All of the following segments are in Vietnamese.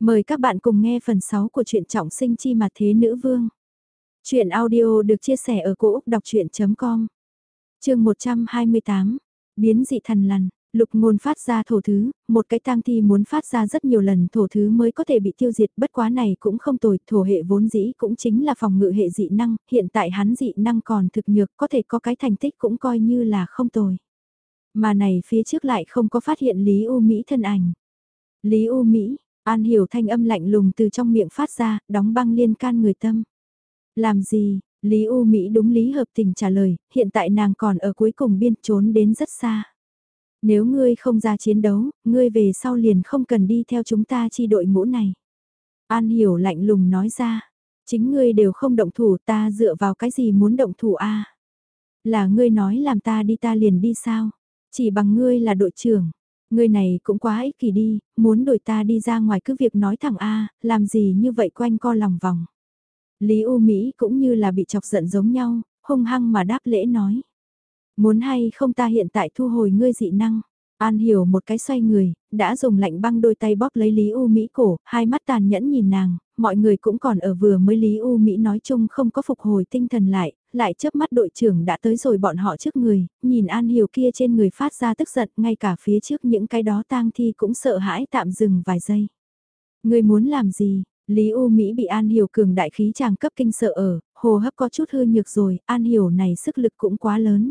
Mời các bạn cùng nghe phần 6 của truyện trọng sinh chi mà thế nữ vương. Chuyện audio được chia sẻ ở cỗ đọc chuyện.com Trường 128, Biến dị thần lằn, lục ngôn phát ra thổ thứ, một cái tang thi muốn phát ra rất nhiều lần thổ thứ mới có thể bị tiêu diệt bất quá này cũng không tồi, thổ hệ vốn dĩ cũng chính là phòng ngự hệ dị năng, hiện tại hắn dị năng còn thực nhược có thể có cái thành tích cũng coi như là không tồi. Mà này phía trước lại không có phát hiện Lý U Mỹ thân ảnh. Lý U Mỹ, An hiểu thanh âm lạnh lùng từ trong miệng phát ra, đóng băng liên can người tâm. Làm gì, Lý U Mỹ đúng lý hợp tình trả lời, hiện tại nàng còn ở cuối cùng biên trốn đến rất xa. Nếu ngươi không ra chiến đấu, ngươi về sau liền không cần đi theo chúng ta chi đội ngũ này. An hiểu lạnh lùng nói ra, chính ngươi đều không động thủ ta dựa vào cái gì muốn động thủ a Là ngươi nói làm ta đi ta liền đi sao? Chỉ bằng ngươi là đội trưởng, Người này cũng quá ích kỷ đi, muốn đổi ta đi ra ngoài cứ việc nói thẳng A, làm gì như vậy quanh co lòng vòng. Lý U Mỹ cũng như là bị chọc giận giống nhau, hung hăng mà đáp lễ nói. Muốn hay không ta hiện tại thu hồi ngươi dị năng. An hiểu một cái xoay người, đã dùng lạnh băng đôi tay bóp lấy Lý U Mỹ cổ, hai mắt tàn nhẫn nhìn nàng, mọi người cũng còn ở vừa mới Lý U Mỹ nói chung không có phục hồi tinh thần lại, lại chớp mắt đội trưởng đã tới rồi bọn họ trước người, nhìn An Hiểu kia trên người phát ra tức giận, ngay cả phía trước những cái đó tang thi cũng sợ hãi tạm dừng vài giây. Người muốn làm gì? Lý U Mỹ bị An Hiểu cường đại khí chàng cấp kinh sợ ở, hồ hấp có chút hư nhược rồi, An Hiểu này sức lực cũng quá lớn.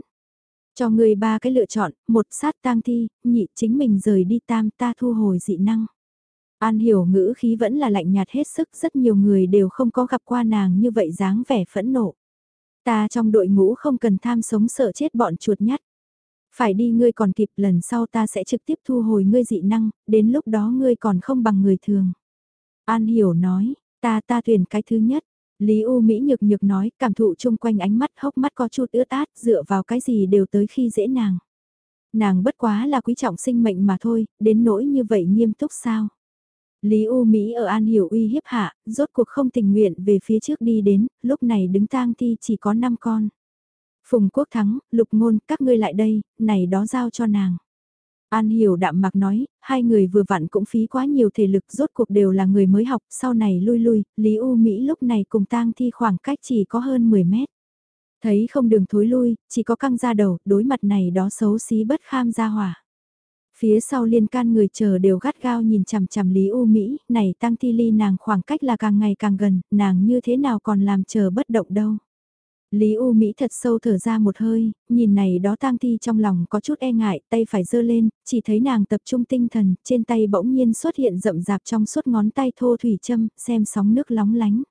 Cho người ba cái lựa chọn, một sát tang thi, nhị chính mình rời đi tam ta thu hồi dị năng. An hiểu ngữ khí vẫn là lạnh nhạt hết sức, rất nhiều người đều không có gặp qua nàng như vậy dáng vẻ phẫn nộ. Ta trong đội ngũ không cần tham sống sợ chết bọn chuột nhắt. Phải đi ngươi còn kịp lần sau ta sẽ trực tiếp thu hồi ngươi dị năng, đến lúc đó ngươi còn không bằng người thường. An hiểu nói, ta ta tuyển cái thứ nhất. Lý U Mỹ nhược nhược nói, cảm thụ chung quanh ánh mắt hốc mắt có chút ướt át, dựa vào cái gì đều tới khi dễ nàng. Nàng bất quá là quý trọng sinh mệnh mà thôi, đến nỗi như vậy nghiêm túc sao. Lý U Mỹ ở An Hiểu uy hiếp hạ, rốt cuộc không tình nguyện về phía trước đi đến, lúc này đứng tang thi chỉ có 5 con. Phùng Quốc Thắng, Lục Ngôn, các ngươi lại đây, này đó giao cho nàng. An Hiểu đạm mặc nói, hai người vừa vặn cũng phí quá nhiều thể lực rốt cuộc đều là người mới học, sau này lui lui, Lý U Mỹ lúc này cùng tang thi khoảng cách chỉ có hơn 10 mét. Thấy không đường thối lui, chỉ có căng ra đầu, đối mặt này đó xấu xí bất kham ra hỏa. Phía sau liên can người chờ đều gắt gao nhìn chằm chằm Lý U Mỹ, này tăng thi ly nàng khoảng cách là càng ngày càng gần, nàng như thế nào còn làm chờ bất động đâu. Lý U Mỹ thật sâu thở ra một hơi, nhìn này đó tang thi trong lòng có chút e ngại, tay phải dơ lên, chỉ thấy nàng tập trung tinh thần, trên tay bỗng nhiên xuất hiện rậm rạp trong suốt ngón tay thô thủy châm, xem sóng nước lóng lánh.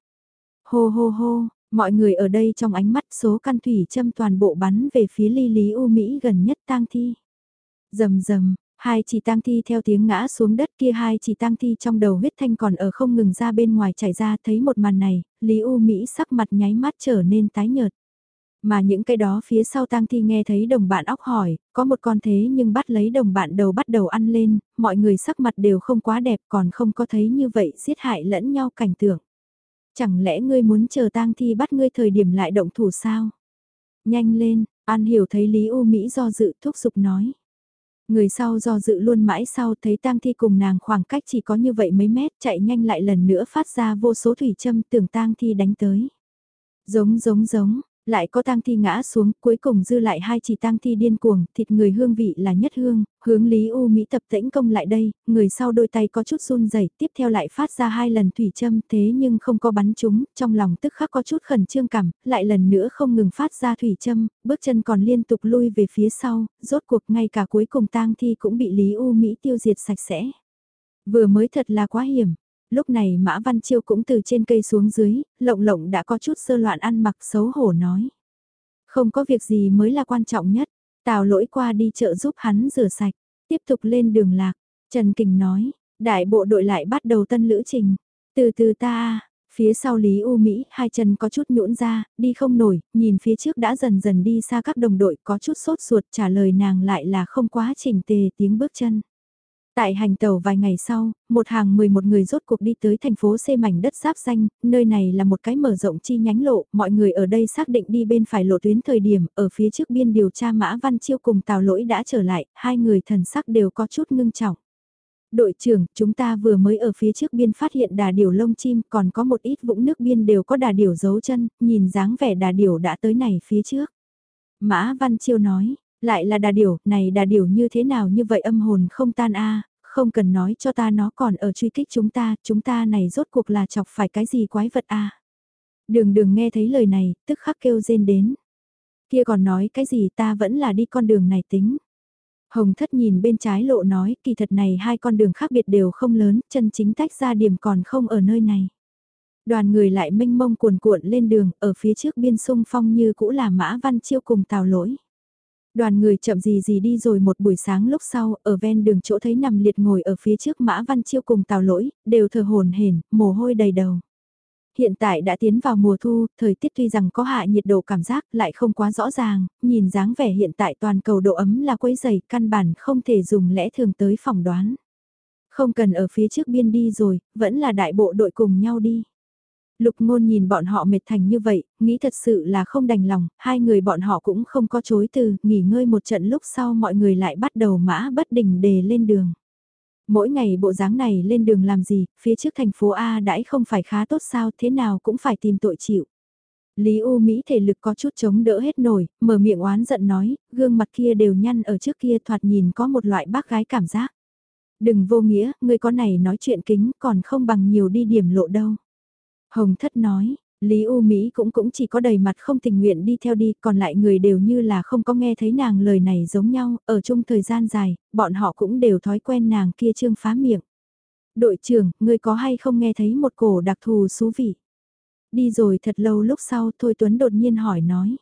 Hô hô hô, mọi người ở đây trong ánh mắt số căn thủy châm toàn bộ bắn về phía ly Lý U Mỹ gần nhất tang thi. Dầm dầm, Hai chỉ tang thi theo tiếng ngã xuống đất kia hai chỉ tang thi trong đầu huyết thanh còn ở không ngừng ra bên ngoài chảy ra thấy một màn này, Lý U Mỹ sắc mặt nháy mắt trở nên tái nhợt. Mà những cái đó phía sau tang thi nghe thấy đồng bạn óc hỏi, có một con thế nhưng bắt lấy đồng bạn đầu bắt đầu ăn lên, mọi người sắc mặt đều không quá đẹp còn không có thấy như vậy giết hại lẫn nhau cảnh tượng. Chẳng lẽ ngươi muốn chờ tang thi bắt ngươi thời điểm lại động thủ sao? Nhanh lên, An hiểu thấy Lý U Mỹ do dự thúc giục nói. Người sau do dự luôn mãi sau thấy tang thi cùng nàng khoảng cách chỉ có như vậy mấy mét chạy nhanh lại lần nữa phát ra vô số thủy châm tưởng tang thi đánh tới. Giống giống giống, lại có tang thi ngã xuống, cuối cùng dư lại hai chỉ tang thi điên cuồng, thịt người hương vị là nhất hương, hướng Lý U Mỹ tập tĩnh công lại đây, người sau đôi tay có chút run rẩy, tiếp theo lại phát ra hai lần thủy châm, thế nhưng không có bắn chúng, trong lòng tức khắc có chút khẩn trương cảm, lại lần nữa không ngừng phát ra thủy châm, bước chân còn liên tục lui về phía sau, rốt cuộc ngay cả cuối cùng tang thi cũng bị Lý U Mỹ tiêu diệt sạch sẽ. Vừa mới thật là quá hiểm, lúc này Mã Văn Chiêu cũng từ trên cây xuống dưới, lộng lộng đã có chút sơ loạn ăn mặc xấu hổ nói. Không có việc gì mới là quan trọng nhất, Tào lỗi qua đi chợ giúp hắn rửa sạch, tiếp tục lên đường lạc. Trần Kình nói, đại bộ đội lại bắt đầu tân lữ trình. Từ từ ta, phía sau Lý U Mỹ, hai chân có chút nhũn ra, đi không nổi, nhìn phía trước đã dần dần đi xa các đồng đội có chút sốt ruột trả lời nàng lại là không quá chỉnh tề tiếng bước chân. Tại hành tàu vài ngày sau, một hàng 11 người rốt cuộc đi tới thành phố C mảnh đất giáp danh, nơi này là một cái mở rộng chi nhánh lộ, mọi người ở đây xác định đi bên phải lộ tuyến thời điểm, ở phía trước biên điều tra Mã Văn Chiêu cùng Tào Lỗi đã trở lại, hai người thần sắc đều có chút ngưng trọng. Đội trưởng, chúng ta vừa mới ở phía trước biên phát hiện đà điểu lông chim, còn có một ít vũng nước biên đều có đà điểu dấu chân, nhìn dáng vẻ đà điểu đã tới này phía trước. Mã Văn Chiêu nói, lại là đà điểu, này đà điểu như thế nào như vậy âm hồn không tan a không cần nói cho ta nó còn ở truy kích chúng ta, chúng ta này rốt cuộc là chọc phải cái gì quái vật a Đường đường nghe thấy lời này, tức khắc kêu rên đến. Kia còn nói cái gì ta vẫn là đi con đường này tính. Hồng thất nhìn bên trái lộ nói kỳ thật này hai con đường khác biệt đều không lớn, chân chính tách ra điểm còn không ở nơi này. Đoàn người lại mênh mông cuồn cuộn lên đường, ở phía trước biên sung phong như cũ là Mã Văn Chiêu cùng tào lỗi. Đoàn người chậm gì gì đi rồi một buổi sáng lúc sau, ở ven đường chỗ thấy nằm liệt ngồi ở phía trước Mã Văn Chiêu cùng tào lỗi, đều thờ hồn hển, mồ hôi đầy đầu. Hiện tại đã tiến vào mùa thu, thời tiết tuy rằng có hạ nhiệt độ cảm giác lại không quá rõ ràng, nhìn dáng vẻ hiện tại toàn cầu độ ấm là quấy dày, căn bản không thể dùng lẽ thường tới phỏng đoán. Không cần ở phía trước biên đi rồi, vẫn là đại bộ đội cùng nhau đi. Lục ngôn nhìn bọn họ mệt thành như vậy, nghĩ thật sự là không đành lòng, hai người bọn họ cũng không có chối từ, nghỉ ngơi một trận lúc sau mọi người lại bắt đầu mã bất đình đề lên đường. Mỗi ngày bộ dáng này lên đường làm gì, phía trước thành phố A đãi không phải khá tốt sao thế nào cũng phải tìm tội chịu. Lý U Mỹ thể lực có chút chống đỡ hết nổi, mở miệng oán giận nói, gương mặt kia đều nhăn ở trước kia thoạt nhìn có một loại bác gái cảm giác. Đừng vô nghĩa, người có này nói chuyện kính còn không bằng nhiều đi điểm lộ đâu. Hồng thất nói, Lý U Mỹ cũng cũng chỉ có đầy mặt không tình nguyện đi theo đi, còn lại người đều như là không có nghe thấy nàng lời này giống nhau, ở chung thời gian dài, bọn họ cũng đều thói quen nàng kia trương phá miệng. Đội trưởng, người có hay không nghe thấy một cổ đặc thù xú vị? Đi rồi thật lâu lúc sau Thôi Tuấn đột nhiên hỏi nói.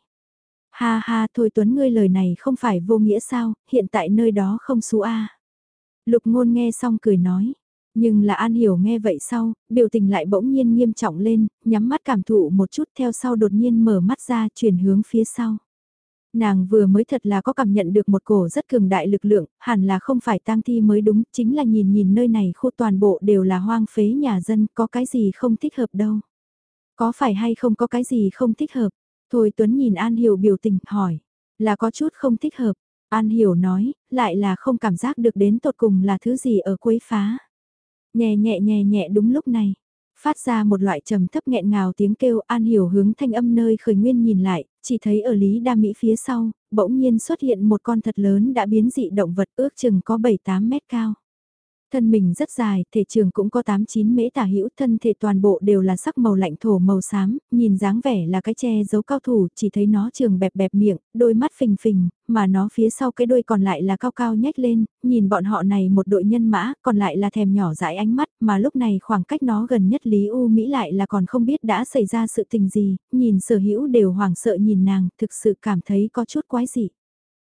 Ha ha Thôi Tuấn ngươi lời này không phải vô nghĩa sao, hiện tại nơi đó không xú a Lục ngôn nghe xong cười nói. Nhưng là An Hiểu nghe vậy sau, biểu tình lại bỗng nhiên nghiêm trọng lên, nhắm mắt cảm thụ một chút theo sau đột nhiên mở mắt ra chuyển hướng phía sau. Nàng vừa mới thật là có cảm nhận được một cổ rất cường đại lực lượng, hẳn là không phải tang thi mới đúng, chính là nhìn nhìn nơi này khu toàn bộ đều là hoang phế nhà dân, có cái gì không thích hợp đâu. Có phải hay không có cái gì không thích hợp? Thôi Tuấn nhìn An Hiểu biểu tình, hỏi, là có chút không thích hợp. An Hiểu nói, lại là không cảm giác được đến tột cùng là thứ gì ở quấy phá. Nhẹ nhẹ nhẹ nhẹ đúng lúc này, phát ra một loại trầm thấp nghẹn ngào tiếng kêu an hiểu hướng thanh âm nơi khởi nguyên nhìn lại, chỉ thấy ở Lý Đa Mỹ phía sau, bỗng nhiên xuất hiện một con thật lớn đã biến dị động vật ước chừng có 7-8 mét cao. Thân mình rất dài, thể trường cũng có 8-9 mễ tả hữu thân thể toàn bộ đều là sắc màu lạnh thổ màu xám, nhìn dáng vẻ là cái che giấu cao thủ, chỉ thấy nó trường bẹp bẹp miệng, đôi mắt phình phình, mà nó phía sau cái đôi còn lại là cao cao nhếch lên, nhìn bọn họ này một đội nhân mã, còn lại là thèm nhỏ dãi ánh mắt, mà lúc này khoảng cách nó gần nhất Lý U Mỹ lại là còn không biết đã xảy ra sự tình gì, nhìn sở hữu đều hoảng sợ nhìn nàng, thực sự cảm thấy có chút quái dị.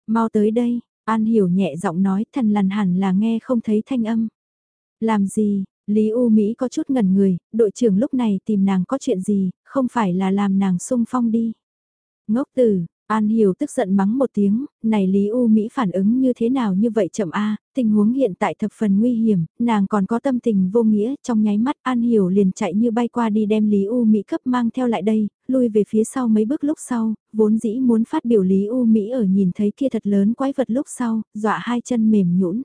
Mau tới đây, An hiểu nhẹ giọng nói thần lằn hẳn là nghe không thấy thanh âm. Làm gì, Lý U Mỹ có chút ngẩn người, đội trưởng lúc này tìm nàng có chuyện gì, không phải là làm nàng sung phong đi. Ngốc tử, An Hiểu tức giận mắng một tiếng, này Lý U Mỹ phản ứng như thế nào như vậy chậm A, tình huống hiện tại thập phần nguy hiểm, nàng còn có tâm tình vô nghĩa, trong nháy mắt An Hiểu liền chạy như bay qua đi đem Lý U Mỹ cấp mang theo lại đây, lui về phía sau mấy bước lúc sau, vốn dĩ muốn phát biểu Lý U Mỹ ở nhìn thấy kia thật lớn quái vật lúc sau, dọa hai chân mềm nhũn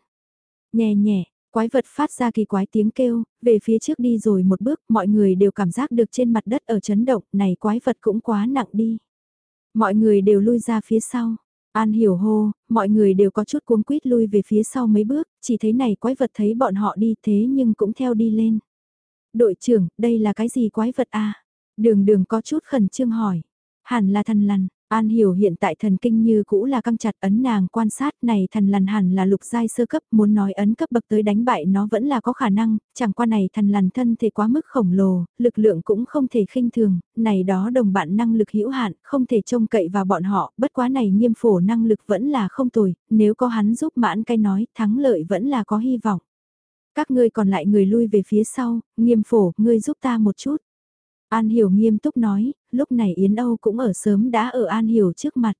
Nhẹ nhẹ, quái vật phát ra kỳ quái tiếng kêu, về phía trước đi rồi một bước, mọi người đều cảm giác được trên mặt đất ở chấn động, này quái vật cũng quá nặng đi. Mọi người đều lui ra phía sau. An hiểu hô, mọi người đều có chút cuống quýt lui về phía sau mấy bước, chỉ thấy này quái vật thấy bọn họ đi thế nhưng cũng theo đi lên. Đội trưởng, đây là cái gì quái vật à? Đường đường có chút khẩn trương hỏi. Hẳn là thần lằn, An hiểu hiện tại thần kinh như cũ là căng chặt ấn nàng quan sát này thần lằn hẳn là lục giai sơ cấp muốn nói ấn cấp bậc tới đánh bại nó vẫn là có khả năng, chẳng qua này thần lằn thân thể quá mức khổng lồ, lực lượng cũng không thể khinh thường, này đó đồng bạn năng lực hữu hạn, không thể trông cậy vào bọn họ, bất quá này nghiêm phổ năng lực vẫn là không tồi, nếu có hắn giúp mãn cái nói, thắng lợi vẫn là có hy vọng. Các ngươi còn lại người lui về phía sau, nghiêm phổ, ngươi giúp ta một chút. An Hiểu nghiêm túc nói, lúc này Yến Âu cũng ở sớm đã ở An Hiểu trước mặt.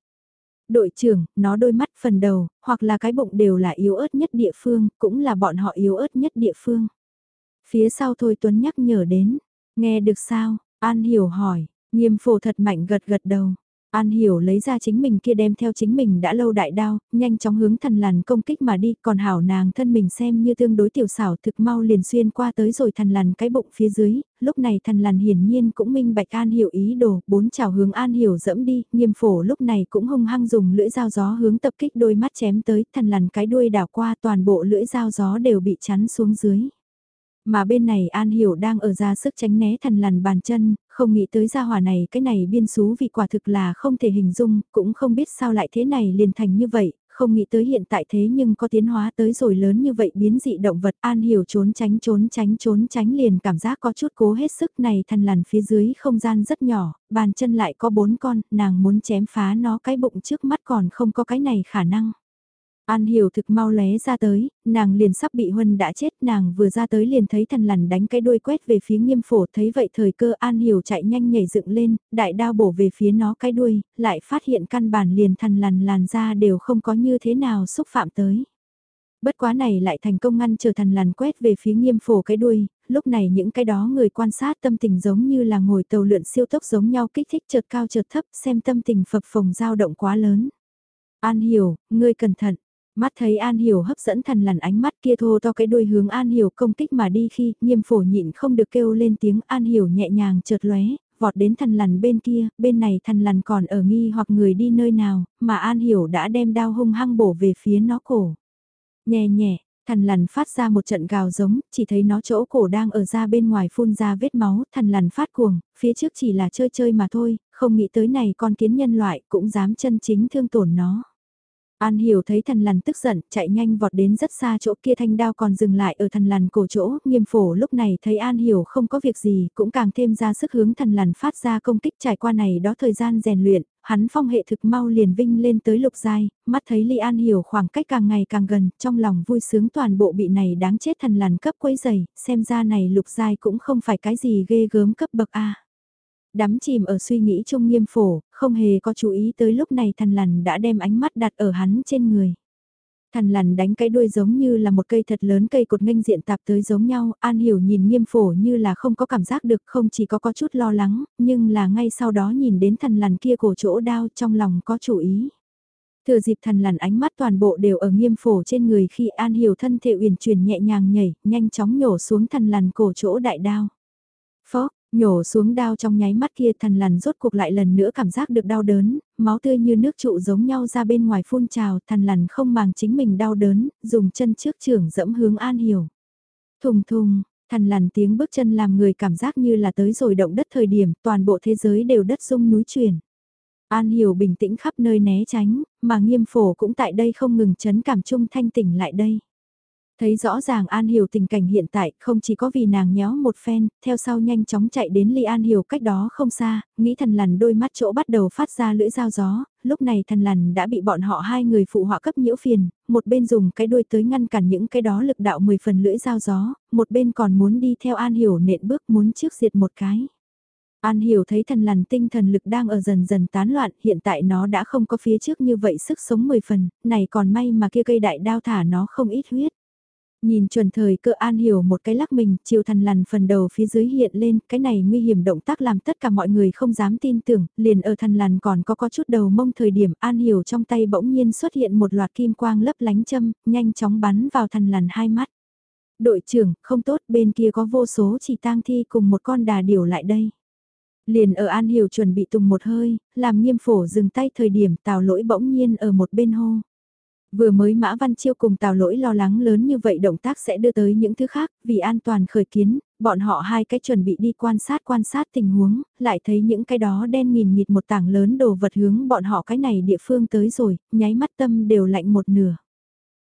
Đội trưởng, nó đôi mắt phần đầu, hoặc là cái bụng đều là yếu ớt nhất địa phương, cũng là bọn họ yếu ớt nhất địa phương. Phía sau Thôi Tuấn nhắc nhở đến, nghe được sao, An Hiểu hỏi, nghiêm phổ thật mạnh gật gật đầu. An Hiểu lấy ra chính mình kia đem theo chính mình đã lâu đại đao, nhanh chóng hướng thần làn công kích mà đi, còn hảo nàng thân mình xem như tương đối tiểu xảo thực mau liền xuyên qua tới rồi thần làn cái bụng phía dưới, lúc này thần làn hiển nhiên cũng minh bạch An Hiểu ý đồ, bốn chảo hướng An Hiểu dẫm đi, nghiêm phổ lúc này cũng hung hăng dùng lưỡi dao gió hướng tập kích đôi mắt chém tới, thần làn cái đuôi đảo qua toàn bộ lưỡi dao gió đều bị chắn xuống dưới. Mà bên này An Hiểu đang ở ra sức tránh né thần lằn bàn chân, không nghĩ tới gia hỏa này cái này biên xú vì quả thực là không thể hình dung, cũng không biết sao lại thế này liền thành như vậy, không nghĩ tới hiện tại thế nhưng có tiến hóa tới rồi lớn như vậy biến dị động vật An Hiểu trốn tránh trốn tránh trốn tránh liền cảm giác có chút cố hết sức này thần lằn phía dưới không gian rất nhỏ, bàn chân lại có bốn con, nàng muốn chém phá nó cái bụng trước mắt còn không có cái này khả năng. An hiểu thực mau lé ra tới, nàng liền sắp bị huân đã chết, nàng vừa ra tới liền thấy thần lằn đánh cái đuôi quét về phía nghiêm phổ, thấy vậy thời cơ An hiểu chạy nhanh nhảy dựng lên, đại đao bổ về phía nó cái đuôi, lại phát hiện căn bản liền thần lằn làn ra đều không có như thế nào xúc phạm tới. Bất quá này lại thành công ngăn trở thần lằn quét về phía nghiêm phổ cái đuôi, lúc này những cái đó người quan sát tâm tình giống như là ngồi tàu lượn siêu tốc giống nhau kích thích chợt cao chợt thấp xem tâm tình phập phồng dao động quá lớn. An hiểu, ngươi cẩn thận, Mắt thấy An Hiểu hấp dẫn thần lằn ánh mắt kia thô to cái đuôi hướng An Hiểu công kích mà đi khi nghiêm phổ nhịn không được kêu lên tiếng An Hiểu nhẹ nhàng chợt lóe, vọt đến thần lằn bên kia, bên này thần lằn còn ở nghi hoặc người đi nơi nào, mà An Hiểu đã đem đao hung hăng bổ về phía nó cổ. Nhẹ nhẹ, thần lằn phát ra một trận gào giống, chỉ thấy nó chỗ cổ đang ở ra bên ngoài phun ra vết máu, thần lằn phát cuồng, phía trước chỉ là chơi chơi mà thôi, không nghĩ tới này con kiến nhân loại cũng dám chân chính thương tổn nó. An hiểu thấy thần lằn tức giận, chạy nhanh vọt đến rất xa chỗ kia thanh đao còn dừng lại ở thần lằn cổ chỗ, nghiêm phổ lúc này thấy An hiểu không có việc gì, cũng càng thêm ra sức hướng thần lằn phát ra công kích. Trải qua này đó thời gian rèn luyện, hắn phong hệ thực mau liền vinh lên tới lục giai, mắt thấy Ly An hiểu khoảng cách càng ngày càng gần, trong lòng vui sướng toàn bộ bị này đáng chết thần lằn cấp quấy dày, xem ra này lục giai cũng không phải cái gì ghê gớm cấp bậc A đắm chìm ở suy nghĩ chung nghiêm phổ, không hề có chú ý tới lúc này thần lằn đã đem ánh mắt đặt ở hắn trên người. Thần lằn đánh cái đuôi giống như là một cây thật lớn cây cột nghênh diện tạp tới giống nhau, An Hiểu nhìn nghiêm phổ như là không có cảm giác được không chỉ có có chút lo lắng, nhưng là ngay sau đó nhìn đến thần lằn kia cổ chỗ đau trong lòng có chủ ý. Thừa dịp thần lằn ánh mắt toàn bộ đều ở nghiêm phổ trên người khi An Hiểu thân thể uyển chuyển nhẹ nhàng nhảy, nhanh chóng nhổ xuống thần lằn cổ chỗ đại đao. Nhổ xuống đao trong nháy mắt kia thần lằn rốt cuộc lại lần nữa cảm giác được đau đớn, máu tươi như nước trụ giống nhau ra bên ngoài phun trào, thần lằn không màng chính mình đau đớn, dùng chân trước trưởng dẫm hướng an hiểu. Thùng thùng, thần lằn tiếng bước chân làm người cảm giác như là tới rồi động đất thời điểm toàn bộ thế giới đều đất rung núi chuyển. An hiểu bình tĩnh khắp nơi né tránh, mà nghiêm phổ cũng tại đây không ngừng chấn cảm chung thanh tỉnh lại đây. Thấy rõ ràng An Hiểu tình cảnh hiện tại không chỉ có vì nàng nhéo một phen, theo sau nhanh chóng chạy đến Ly An Hiểu cách đó không xa, nghĩ thần lằn đôi mắt chỗ bắt đầu phát ra lưỡi dao gió, lúc này thần lằn đã bị bọn họ hai người phụ họa cấp nhiễu phiền, một bên dùng cái đuôi tới ngăn cản những cái đó lực đạo 10 phần lưỡi dao gió, một bên còn muốn đi theo An Hiểu nện bước muốn trước diệt một cái. An Hiểu thấy thần lằn tinh thần lực đang ở dần dần tán loạn, hiện tại nó đã không có phía trước như vậy sức sống 10 phần, này còn may mà kia cây đại đao thả nó không ít huyết. Nhìn chuẩn thời cơ an hiểu một cái lắc mình, chiều thần lằn phần đầu phía dưới hiện lên, cái này nguy hiểm động tác làm tất cả mọi người không dám tin tưởng, liền ở thần lằn còn có có chút đầu mông thời điểm an hiểu trong tay bỗng nhiên xuất hiện một loạt kim quang lấp lánh châm, nhanh chóng bắn vào thần lằn hai mắt. Đội trưởng, không tốt, bên kia có vô số chỉ tang thi cùng một con đà điểu lại đây. Liền ở An Hiểu chuẩn bị tùng một hơi, làm nghiêm phổ dừng tay thời điểm tào lỗi bỗng nhiên ở một bên hô. Vừa mới Mã Văn Chiêu cùng Tào Lỗi lo lắng lớn như vậy động tác sẽ đưa tới những thứ khác, vì an toàn khởi kiến, bọn họ hai cái chuẩn bị đi quan sát quan sát tình huống, lại thấy những cái đó đen nghìn nghịt một tảng lớn đồ vật hướng bọn họ cái này địa phương tới rồi, nháy mắt tâm đều lạnh một nửa.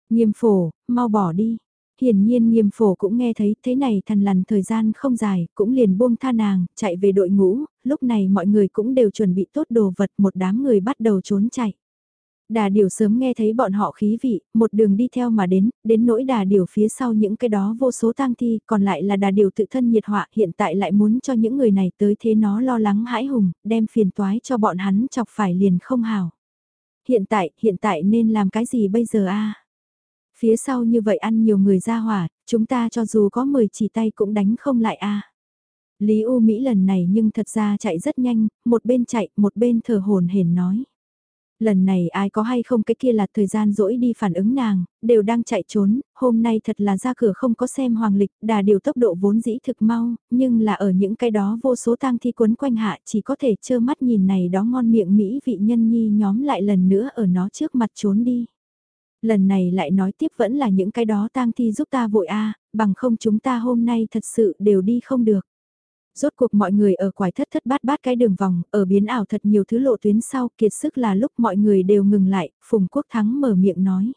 Nghiêm phổ, mau bỏ đi. Hiển nhiên nghiêm phổ cũng nghe thấy thế này thần lằn thời gian không dài, cũng liền buông tha nàng, chạy về đội ngũ, lúc này mọi người cũng đều chuẩn bị tốt đồ vật một đám người bắt đầu trốn chạy. Đà điểu sớm nghe thấy bọn họ khí vị, một đường đi theo mà đến, đến nỗi đà điểu phía sau những cái đó vô số tang thi, còn lại là đà điểu tự thân nhiệt họa, hiện tại lại muốn cho những người này tới thế nó lo lắng hãi hùng, đem phiền toái cho bọn hắn chọc phải liền không hào. Hiện tại, hiện tại nên làm cái gì bây giờ a? Phía sau như vậy ăn nhiều người ra hỏa, chúng ta cho dù có 10 chỉ tay cũng đánh không lại a. Lý U Mỹ lần này nhưng thật ra chạy rất nhanh, một bên chạy, một bên thở hồn hển nói. Lần này ai có hay không cái kia là thời gian rỗi đi phản ứng nàng, đều đang chạy trốn, hôm nay thật là ra cửa không có xem hoàng lịch, đà điều tốc độ vốn dĩ thực mau, nhưng là ở những cái đó vô số tang thi quấn quanh hạ chỉ có thể trơ mắt nhìn này đó ngon miệng Mỹ vị nhân nhi nhóm lại lần nữa ở nó trước mặt trốn đi. Lần này lại nói tiếp vẫn là những cái đó tang thi giúp ta vội a bằng không chúng ta hôm nay thật sự đều đi không được. Rốt cuộc mọi người ở quải thất thất bát bát cái đường vòng, ở biến ảo thật nhiều thứ lộ tuyến sau kiệt sức là lúc mọi người đều ngừng lại, Phùng Quốc Thắng mở miệng nói.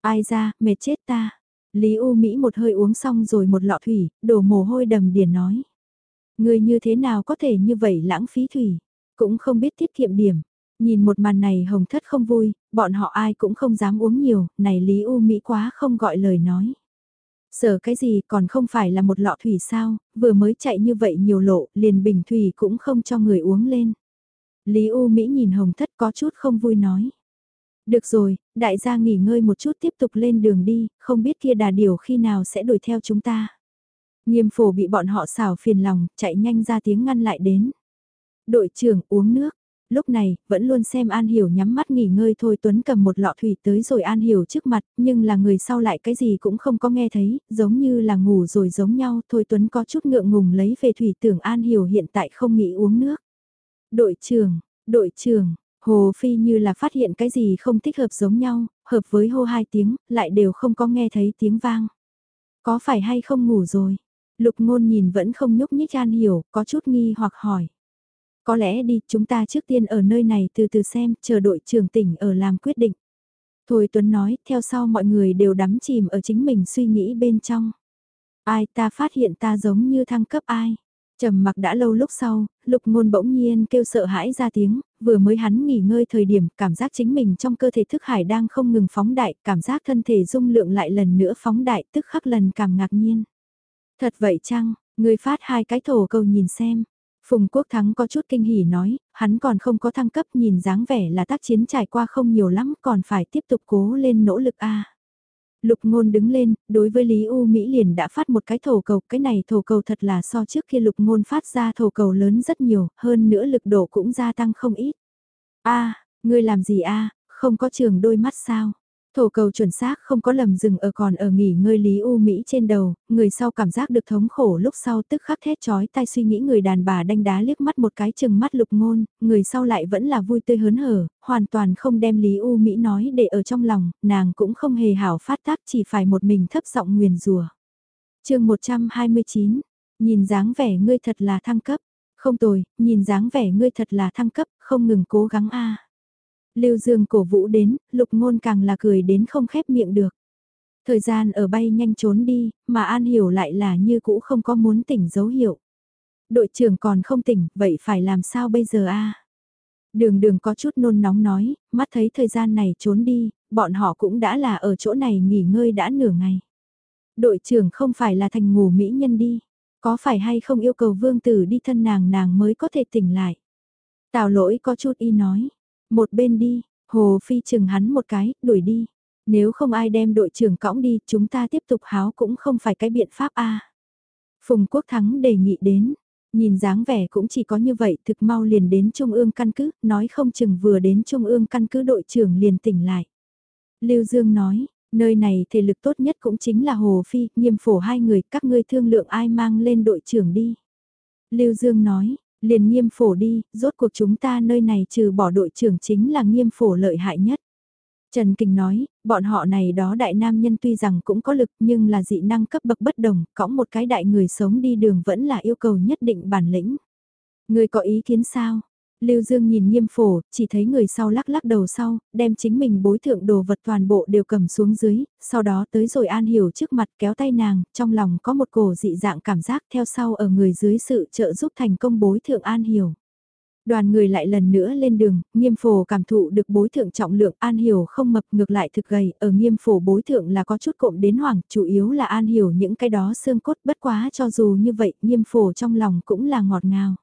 Ai ra, mệt chết ta. Lý U Mỹ một hơi uống xong rồi một lọ thủy, đổ mồ hôi đầm điền nói. Người như thế nào có thể như vậy lãng phí thủy, cũng không biết tiết kiệm điểm. Nhìn một màn này hồng thất không vui, bọn họ ai cũng không dám uống nhiều, này Lý U Mỹ quá không gọi lời nói. Sở cái gì còn không phải là một lọ thủy sao, vừa mới chạy như vậy nhiều lộ, liền bình thủy cũng không cho người uống lên. Lý U Mỹ nhìn Hồng Thất có chút không vui nói. Được rồi, đại gia nghỉ ngơi một chút tiếp tục lên đường đi, không biết kia đà điều khi nào sẽ đuổi theo chúng ta. Nghiêm phổ bị bọn họ xảo phiền lòng, chạy nhanh ra tiếng ngăn lại đến. Đội trưởng uống nước, lúc này, vẫn luôn xem An Hiểu nhắm mắt nghỉ ngơi thôi Tuấn cầm một lọ thủy tới rồi An Hiểu trước mặt, nhưng là người sau lại cái gì cũng không có nghe thấy, giống như là ngủ rồi giống nhau, thôi Tuấn có chút ngượng ngùng lấy về thủy tưởng An Hiểu hiện tại không nghĩ uống nước. Đội trưởng, đội trưởng, Hồ Phi như là phát hiện cái gì không thích hợp giống nhau, hợp với hô hai tiếng, lại đều không có nghe thấy tiếng vang. Có phải hay không ngủ rồi? Lục ngôn nhìn vẫn không nhúc nhích An Hiểu, có chút nghi hoặc hỏi. Có lẽ đi, chúng ta trước tiên ở nơi này từ từ xem, chờ đội trưởng tỉnh ở làm quyết định. Thôi Tuấn nói, theo sau mọi người đều đắm chìm ở chính mình suy nghĩ bên trong. Ai ta phát hiện ta giống như thăng cấp ai. Trầm mặc đã lâu lúc sau, lục ngôn bỗng nhiên kêu sợ hãi ra tiếng, vừa mới hắn nghỉ ngơi thời điểm cảm giác chính mình trong cơ thể thức hải đang không ngừng phóng đại, cảm giác thân thể dung lượng lại lần nữa phóng đại tức khắc lần cảm ngạc nhiên. Thật vậy chăng, người phát hai cái thổ cầu nhìn xem, Phùng Quốc Thắng có chút kinh hỉ nói, hắn còn không có thăng cấp nhìn dáng vẻ là tác chiến trải qua không nhiều lắm còn phải tiếp tục cố lên nỗ lực a. Lục ngôn đứng lên, đối với Lý U Mỹ liền đã phát một cái thổ cầu, cái này thổ cầu thật là so trước kia lục ngôn phát ra thổ cầu lớn rất nhiều, hơn nữa lực độ cũng gia tăng không ít. a ngươi làm gì a không có trường đôi mắt sao? Thổ cầu chuẩn xác không có lầm dừng ở còn ở nghỉ ngơi Lý U Mỹ trên đầu, người sau cảm giác được thống khổ lúc sau tức khắc thét chói tai suy nghĩ người đàn bà đanh đá liếc mắt một cái chừng mắt lục ngôn, người sau lại vẫn là vui tươi hớn hở, hoàn toàn không đem Lý U Mỹ nói để ở trong lòng, nàng cũng không hề hảo phát tác chỉ phải một mình thấp giọng nguyền rùa. chương 129, nhìn dáng vẻ ngươi thật là thăng cấp, không tồi, nhìn dáng vẻ ngươi thật là thăng cấp, không ngừng cố gắng a Lưu Dương cổ vũ đến, lục ngôn càng là cười đến không khép miệng được. Thời gian ở bay nhanh trốn đi, mà An Hiểu lại là như cũ không có muốn tỉnh dấu hiệu. Đội trưởng còn không tỉnh, vậy phải làm sao bây giờ a? Đường đường có chút nôn nóng nói, mắt thấy thời gian này trốn đi, bọn họ cũng đã là ở chỗ này nghỉ ngơi đã nửa ngày. Đội trưởng không phải là thành ngủ mỹ nhân đi, có phải hay không yêu cầu vương tử đi thân nàng nàng mới có thể tỉnh lại. Tào lỗi có chút y nói, một bên đi, Hồ Phi chừng hắn một cái, đuổi đi. Nếu không ai đem đội trưởng cõng đi, chúng ta tiếp tục háo cũng không phải cái biện pháp a. Phùng Quốc Thắng đề nghị đến, nhìn dáng vẻ cũng chỉ có như vậy thực mau liền đến Trung ương căn cứ, nói không chừng vừa đến Trung ương căn cứ đội trưởng liền tỉnh lại. Lưu Dương nói, nơi này thể lực tốt nhất cũng chính là Hồ Phi, nghiêm phổ hai người, các ngươi thương lượng ai mang lên đội trưởng đi. Lưu Dương nói, Liền nghiêm phổ đi, rốt cuộc chúng ta nơi này trừ bỏ đội trưởng chính là nghiêm phổ lợi hại nhất. Trần Kình nói, bọn họ này đó đại nam nhân tuy rằng cũng có lực nhưng là dị năng cấp bậc bất đồng, cõng một cái đại người sống đi đường vẫn là yêu cầu nhất định bản lĩnh. Người có ý kiến sao? Lưu Dương nhìn nghiêm phổ, chỉ thấy người sau lắc lắc đầu sau, đem chính mình bối thượng đồ vật toàn bộ đều cầm xuống dưới, sau đó tới rồi An Hiểu trước mặt kéo tay nàng, trong lòng có một cổ dị dạng cảm giác theo sau ở người dưới sự trợ giúp thành công bối thượng An Hiểu. Đoàn người lại lần nữa lên đường, nghiêm phổ cảm thụ được bối thượng trọng lượng An Hiểu không mập ngược lại thực gầy, ở nghiêm phổ bối thượng là có chút cộm đến hoảng, chủ yếu là An Hiểu những cái đó xương cốt bất quá cho dù như vậy nghiêm phổ trong lòng cũng là ngọt ngào.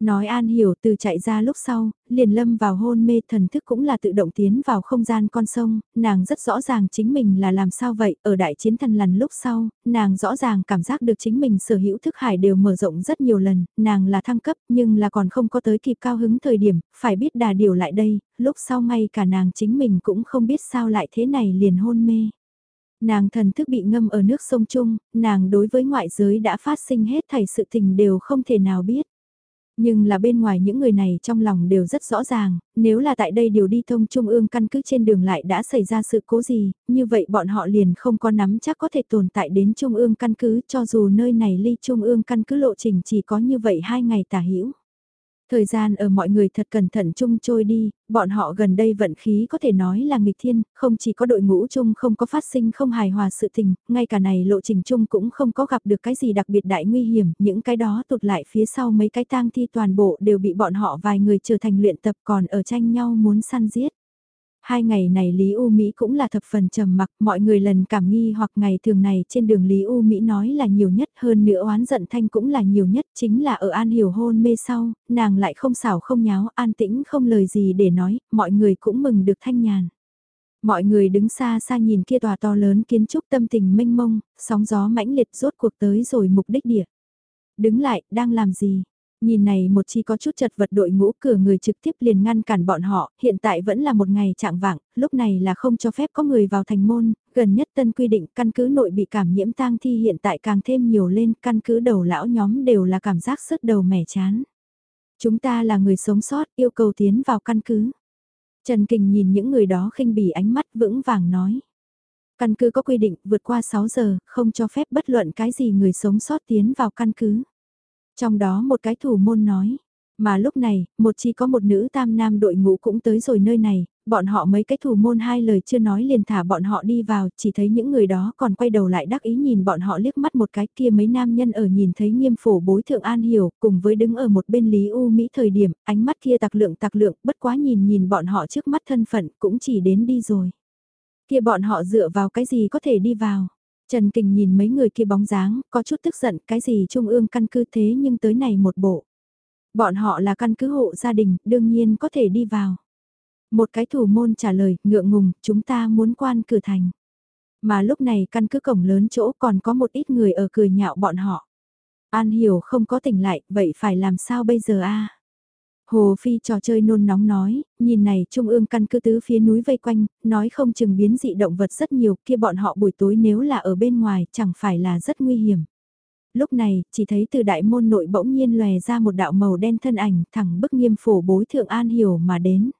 Nói An Hiểu từ chạy ra lúc sau, liền lâm vào hôn mê thần thức cũng là tự động tiến vào không gian con sông, nàng rất rõ ràng chính mình là làm sao vậy, ở đại chiến thần lần lúc sau, nàng rõ ràng cảm giác được chính mình sở hữu thức hải đều mở rộng rất nhiều lần, nàng là thăng cấp nhưng là còn không có tới kịp cao hứng thời điểm, phải biết đà điều lại đây, lúc sau ngay cả nàng chính mình cũng không biết sao lại thế này liền hôn mê. Nàng thần thức bị ngâm ở nước sông chung, nàng đối với ngoại giới đã phát sinh hết thảy sự tình đều không thể nào biết. Nhưng là bên ngoài những người này trong lòng đều rất rõ ràng, nếu là tại đây điều đi thông trung ương căn cứ trên đường lại đã xảy ra sự cố gì, như vậy bọn họ liền không có nắm chắc có thể tồn tại đến trung ương căn cứ cho dù nơi này ly trung ương căn cứ lộ trình chỉ có như vậy hai ngày tả hữu. Thời gian ở mọi người thật cẩn thận chung trôi đi, bọn họ gần đây vận khí có thể nói là nghịch thiên, không chỉ có đội ngũ chung không có phát sinh không hài hòa sự tình, ngay cả này lộ trình chung cũng không có gặp được cái gì đặc biệt đại nguy hiểm, những cái đó tụt lại phía sau mấy cái tang thi toàn bộ đều bị bọn họ vài người trở thành luyện tập còn ở tranh nhau muốn săn giết. Hai ngày này Lý U Mỹ cũng là thập phần trầm mặc, mọi người lần cảm nghi hoặc ngày thường này trên đường Lý U Mỹ nói là nhiều nhất hơn nữa oán giận thanh cũng là nhiều nhất chính là ở An Hiểu hôn mê sau, nàng lại không xảo không nháo, an tĩnh không lời gì để nói, mọi người cũng mừng được thanh nhàn. Mọi người đứng xa xa nhìn kia tòa to lớn kiến trúc tâm tình mênh mông, sóng gió mãnh liệt rốt cuộc tới rồi mục đích địa. Đứng lại, đang làm gì? Nhìn này một chi có chút chật vật đội ngũ cửa người trực tiếp liền ngăn cản bọn họ, hiện tại vẫn là một ngày trạng vạng, lúc này là không cho phép có người vào thành môn, gần nhất tân quy định căn cứ nội bị cảm nhiễm tang thi hiện tại càng thêm nhiều lên, căn cứ đầu lão nhóm đều là cảm giác sứt đầu mẻ chán. Chúng ta là người sống sót, yêu cầu tiến vào căn cứ. Trần Kình nhìn những người đó khinh bỉ ánh mắt vững vàng nói. Căn cứ có quy định vượt qua 6 giờ, không cho phép bất luận cái gì người sống sót tiến vào căn cứ. Trong đó một cái thủ môn nói, mà lúc này, một chỉ có một nữ tam nam đội ngũ cũng tới rồi nơi này, bọn họ mấy cái thủ môn hai lời chưa nói liền thả bọn họ đi vào, chỉ thấy những người đó còn quay đầu lại đắc ý nhìn bọn họ liếc mắt một cái kia mấy nam nhân ở nhìn thấy nghiêm phổ bối thượng an hiểu, cùng với đứng ở một bên Lý U Mỹ thời điểm, ánh mắt kia tạc lượng tạc lượng, bất quá nhìn nhìn bọn họ trước mắt thân phận cũng chỉ đến đi rồi. Kia bọn họ dựa vào cái gì có thể đi vào. Trần Kình nhìn mấy người kia bóng dáng, có chút tức giận, cái gì trung ương căn cứ thế nhưng tới này một bộ. Bọn họ là căn cứ hộ gia đình, đương nhiên có thể đi vào. Một cái thủ môn trả lời, ngượng ngùng, chúng ta muốn quan cửa thành. Mà lúc này căn cứ cổng lớn chỗ còn có một ít người ở cười nhạo bọn họ. An hiểu không có tỉnh lại, vậy phải làm sao bây giờ a? Hồ Phi trò chơi nôn nóng nói, nhìn này trung ương căn cứ tứ phía núi vây quanh, nói không chừng biến dị động vật rất nhiều kia bọn họ buổi tối nếu là ở bên ngoài chẳng phải là rất nguy hiểm. Lúc này, chỉ thấy từ đại môn nội bỗng nhiên lòe ra một đạo màu đen thân ảnh thẳng bức nghiêm phổ bối thượng an hiểu mà đến.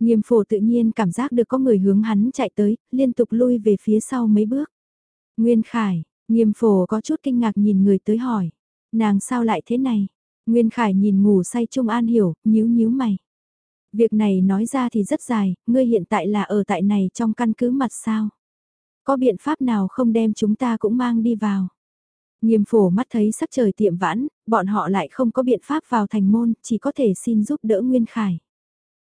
Nghiêm phổ tự nhiên cảm giác được có người hướng hắn chạy tới, liên tục lui về phía sau mấy bước. Nguyên Khải, nghiêm phổ có chút kinh ngạc nhìn người tới hỏi. Nàng sao lại thế này? Nguyên Khải nhìn ngủ say Trung An hiểu, nhíu nhíu mày. Việc này nói ra thì rất dài, ngươi hiện tại là ở tại này trong căn cứ mặt sao? Có biện pháp nào không đem chúng ta cũng mang đi vào? Nghiêm phổ mắt thấy sắc trời tiệm vãn, bọn họ lại không có biện pháp vào thành môn, chỉ có thể xin giúp đỡ Nguyên Khải.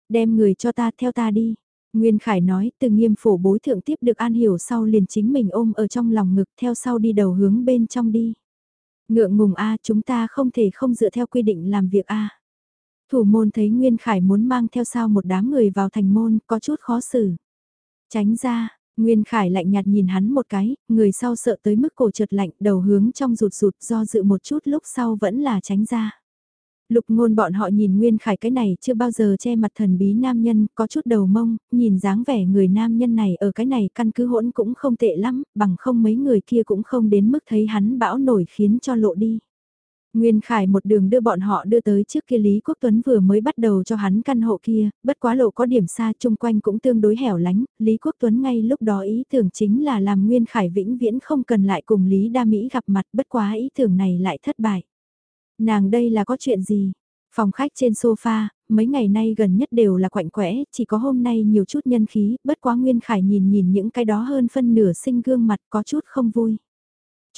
Đem người cho ta theo ta đi. Nguyên Khải nói từ nghiêm phổ bối thượng tiếp được An Hiểu sau liền chính mình ôm ở trong lòng ngực theo sau đi đầu hướng bên trong đi. Ngượng ngùng A chúng ta không thể không dựa theo quy định làm việc A. Thủ môn thấy Nguyên Khải muốn mang theo sao một đám người vào thành môn có chút khó xử. Tránh ra, Nguyên Khải lạnh nhạt nhìn hắn một cái, người sau sợ tới mức cổ trượt lạnh đầu hướng trong rụt rụt do dự một chút lúc sau vẫn là tránh ra. Lục ngôn bọn họ nhìn Nguyên Khải cái này chưa bao giờ che mặt thần bí nam nhân, có chút đầu mông, nhìn dáng vẻ người nam nhân này ở cái này căn cứ hỗn cũng không tệ lắm, bằng không mấy người kia cũng không đến mức thấy hắn bão nổi khiến cho lộ đi. Nguyên Khải một đường đưa bọn họ đưa tới trước kia Lý Quốc Tuấn vừa mới bắt đầu cho hắn căn hộ kia, bất quá lộ có điểm xa chung quanh cũng tương đối hẻo lánh, Lý Quốc Tuấn ngay lúc đó ý tưởng chính là làm Nguyên Khải vĩnh viễn không cần lại cùng Lý Đa Mỹ gặp mặt bất quá ý tưởng này lại thất bại. Nàng đây là có chuyện gì? Phòng khách trên sofa, mấy ngày nay gần nhất đều là quạnh quẽ, chỉ có hôm nay nhiều chút nhân khí, bất quá Nguyên Khải nhìn nhìn những cái đó hơn phân nửa sinh gương mặt có chút không vui.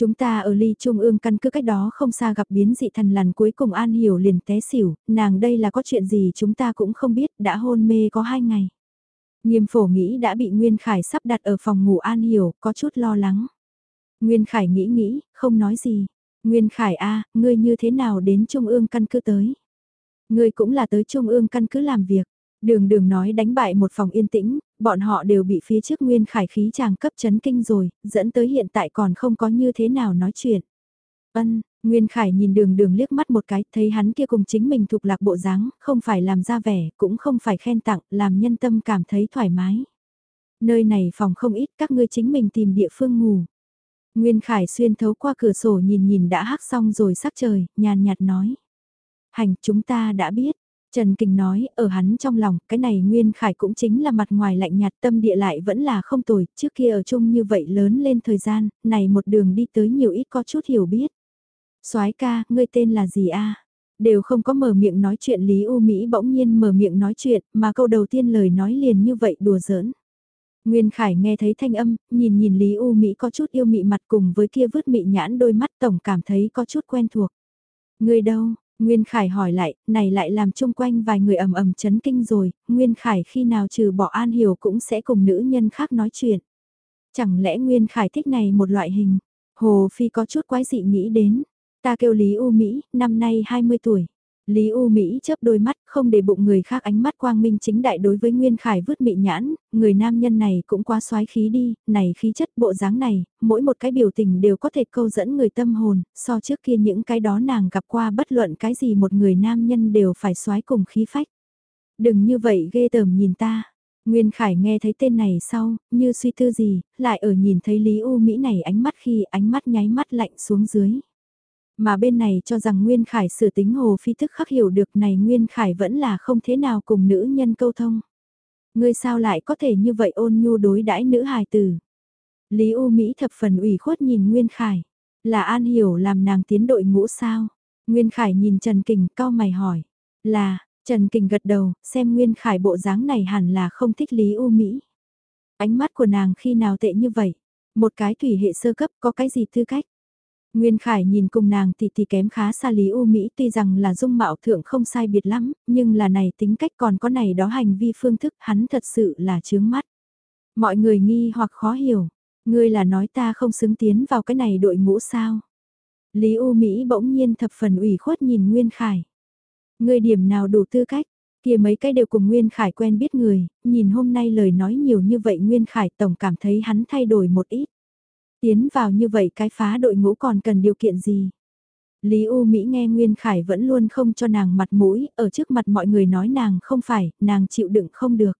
Chúng ta ở ly trung ương căn cứ cách đó không xa gặp biến dị thần lần cuối cùng An Hiểu liền té xỉu, nàng đây là có chuyện gì chúng ta cũng không biết, đã hôn mê có hai ngày. Nghiêm phổ nghĩ đã bị Nguyên Khải sắp đặt ở phòng ngủ An Hiểu, có chút lo lắng. Nguyên Khải nghĩ nghĩ, không nói gì. Nguyên Khải A, ngươi như thế nào đến Trung ương căn cứ tới? Ngươi cũng là tới Trung ương căn cứ làm việc. Đường đường nói đánh bại một phòng yên tĩnh, bọn họ đều bị phía trước Nguyên Khải khí chàng cấp chấn kinh rồi, dẫn tới hiện tại còn không có như thế nào nói chuyện. Ân, Nguyên Khải nhìn đường đường liếc mắt một cái, thấy hắn kia cùng chính mình thuộc lạc bộ dáng, không phải làm ra vẻ, cũng không phải khen tặng, làm nhân tâm cảm thấy thoải mái. Nơi này phòng không ít, các ngươi chính mình tìm địa phương ngủ. Nguyên Khải xuyên thấu qua cửa sổ nhìn nhìn đã hắc xong rồi sắc trời, nhàn nhạt nói. Hành, chúng ta đã biết. Trần Kình nói, ở hắn trong lòng, cái này Nguyên Khải cũng chính là mặt ngoài lạnh nhạt tâm địa lại vẫn là không tồi, trước kia ở chung như vậy lớn lên thời gian, này một đường đi tới nhiều ít có chút hiểu biết soái ca, ngươi tên là gì a? Đều không có mở miệng nói chuyện Lý U Mỹ bỗng nhiên mở miệng nói chuyện, mà câu đầu tiên lời nói liền như vậy đùa giỡn. Nguyên Khải nghe thấy thanh âm, nhìn nhìn Lý U Mỹ có chút yêu mị mặt cùng với kia vứt mị nhãn đôi mắt tổng cảm thấy có chút quen thuộc. Người đâu? Nguyên Khải hỏi lại, này lại làm chung quanh vài người ầm ầm chấn kinh rồi, Nguyên Khải khi nào trừ bỏ An Hiểu cũng sẽ cùng nữ nhân khác nói chuyện. Chẳng lẽ Nguyên Khải thích này một loại hình? Hồ Phi có chút quái dị nghĩ đến, Ta kêu Lý U Mỹ, năm nay 20 tuổi. Lý U Mỹ chớp đôi mắt, không để bụng người khác ánh mắt quang minh chính đại đối với Nguyên Khải vứt mị nhãn, người nam nhân này cũng quá xoái khí đi, này khí chất bộ dáng này, mỗi một cái biểu tình đều có thể câu dẫn người tâm hồn, so trước kia những cái đó nàng gặp qua bất luận cái gì một người nam nhân đều phải xoái cùng khí phách. Đừng như vậy ghê tởm nhìn ta. Nguyên Khải nghe thấy tên này sau, như suy tư gì, lại ở nhìn thấy Lý U Mỹ này ánh mắt khi ánh mắt nháy mắt lạnh xuống dưới. Mà bên này cho rằng Nguyên Khải sử tính hồ phi thức khắc hiểu được này Nguyên Khải vẫn là không thế nào cùng nữ nhân câu thông. Ngươi sao lại có thể như vậy ôn nhu đối đãi nữ hài tử. Lý U Mỹ thập phần ủy khuất nhìn Nguyên Khải. Là An Hiểu làm nàng tiến đội ngũ sao? Nguyên Khải nhìn Trần Kình cao mày hỏi. Là, Trần Kình gật đầu, xem Nguyên Khải bộ dáng này hẳn là không thích Lý U Mỹ. Ánh mắt của nàng khi nào tệ như vậy? Một cái thủy hệ sơ cấp có cái gì tư cách? Nguyên Khải nhìn cùng nàng thì thì kém khá xa Lý U Mỹ tuy rằng là dung mạo thượng không sai biệt lắm, nhưng là này tính cách còn có này đó hành vi phương thức hắn thật sự là chướng mắt. Mọi người nghi hoặc khó hiểu, ngươi là nói ta không xứng tiến vào cái này đội ngũ sao. Lý U Mỹ bỗng nhiên thập phần ủy khuất nhìn Nguyên Khải. Ngươi điểm nào đủ tư cách, kia mấy cái đều cùng Nguyên Khải quen biết người, nhìn hôm nay lời nói nhiều như vậy Nguyên Khải tổng cảm thấy hắn thay đổi một ít. Tiến vào như vậy cái phá đội ngũ còn cần điều kiện gì? Lý U Mỹ nghe Nguyên Khải vẫn luôn không cho nàng mặt mũi, ở trước mặt mọi người nói nàng không phải, nàng chịu đựng không được.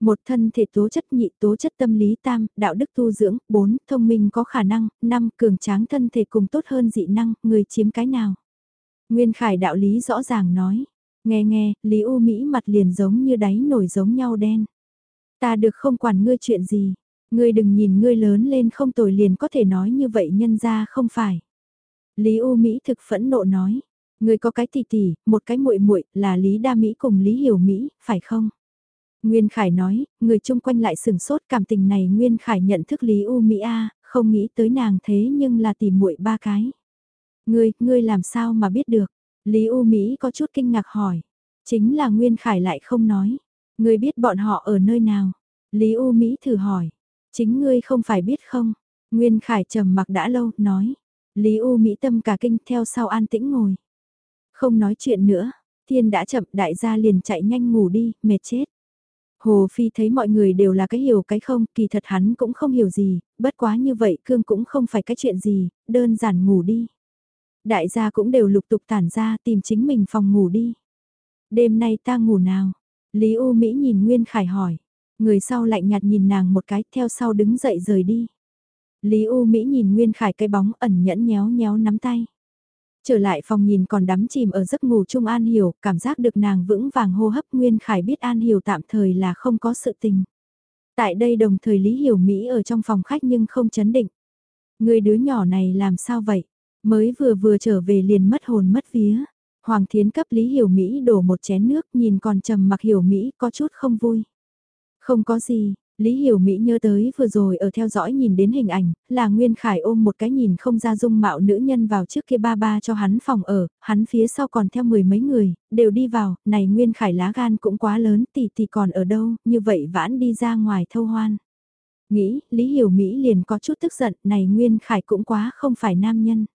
Một thân thể tố chất nhị tố chất tâm lý tam, đạo đức tu dưỡng, bốn, thông minh có khả năng, năm, cường tráng thân thể cùng tốt hơn dị năng, người chiếm cái nào. Nguyên Khải đạo lý rõ ràng nói, nghe nghe, Lý U Mỹ mặt liền giống như đáy nổi giống nhau đen. Ta được không quản ngươi chuyện gì, Ngươi đừng nhìn ngươi lớn lên không tồi liền có thể nói như vậy nhân ra không phải. Lý U Mỹ thực phẫn nộ nói. Ngươi có cái tỷ tỷ, một cái muội muội là Lý Đa Mỹ cùng Lý Hiểu Mỹ, phải không? Nguyên Khải nói, người chung quanh lại sừng sốt cảm tình này Nguyên Khải nhận thức Lý U Mỹ A, không nghĩ tới nàng thế nhưng là tỷ muội ba cái. Ngươi, ngươi làm sao mà biết được? Lý U Mỹ có chút kinh ngạc hỏi. Chính là Nguyên Khải lại không nói. Ngươi biết bọn họ ở nơi nào? Lý U Mỹ thử hỏi. Chính ngươi không phải biết không? Nguyên Khải trầm mặc đã lâu, nói. Lý U Mỹ tâm cả kinh theo sau an tĩnh ngồi. Không nói chuyện nữa, thiên đã chậm đại gia liền chạy nhanh ngủ đi, mệt chết. Hồ Phi thấy mọi người đều là cái hiểu cái không, kỳ thật hắn cũng không hiểu gì, bất quá như vậy cương cũng không phải cái chuyện gì, đơn giản ngủ đi. Đại gia cũng đều lục tục tản ra tìm chính mình phòng ngủ đi. Đêm nay ta ngủ nào? Lý U Mỹ nhìn Nguyên Khải hỏi. Người sau lạnh nhạt nhìn nàng một cái, theo sau đứng dậy rời đi. Lý U Mỹ nhìn Nguyên Khải cái bóng ẩn nhẫn nhéo nhéo nắm tay. Trở lại phòng nhìn còn đắm chìm ở giấc ngủ chung An Hiểu, cảm giác được nàng vững vàng hô hấp Nguyên Khải biết An Hiểu tạm thời là không có sự tình. Tại đây đồng thời Lý Hiểu Mỹ ở trong phòng khách nhưng không chấn định. Người đứa nhỏ này làm sao vậy? Mới vừa vừa trở về liền mất hồn mất vía. Hoàng Thiến cấp Lý Hiểu Mỹ đổ một chén nước nhìn còn trầm mặc Hiểu Mỹ có chút không vui. Không có gì, Lý Hiểu Mỹ nhớ tới vừa rồi ở theo dõi nhìn đến hình ảnh, là Nguyên Khải ôm một cái nhìn không ra dung mạo nữ nhân vào trước kia ba ba cho hắn phòng ở, hắn phía sau còn theo mười mấy người, đều đi vào, này Nguyên Khải lá gan cũng quá lớn tỷ tỷ còn ở đâu, như vậy vãn đi ra ngoài thâu hoan. Nghĩ, Lý Hiểu Mỹ liền có chút tức giận, này Nguyên Khải cũng quá không phải nam nhân.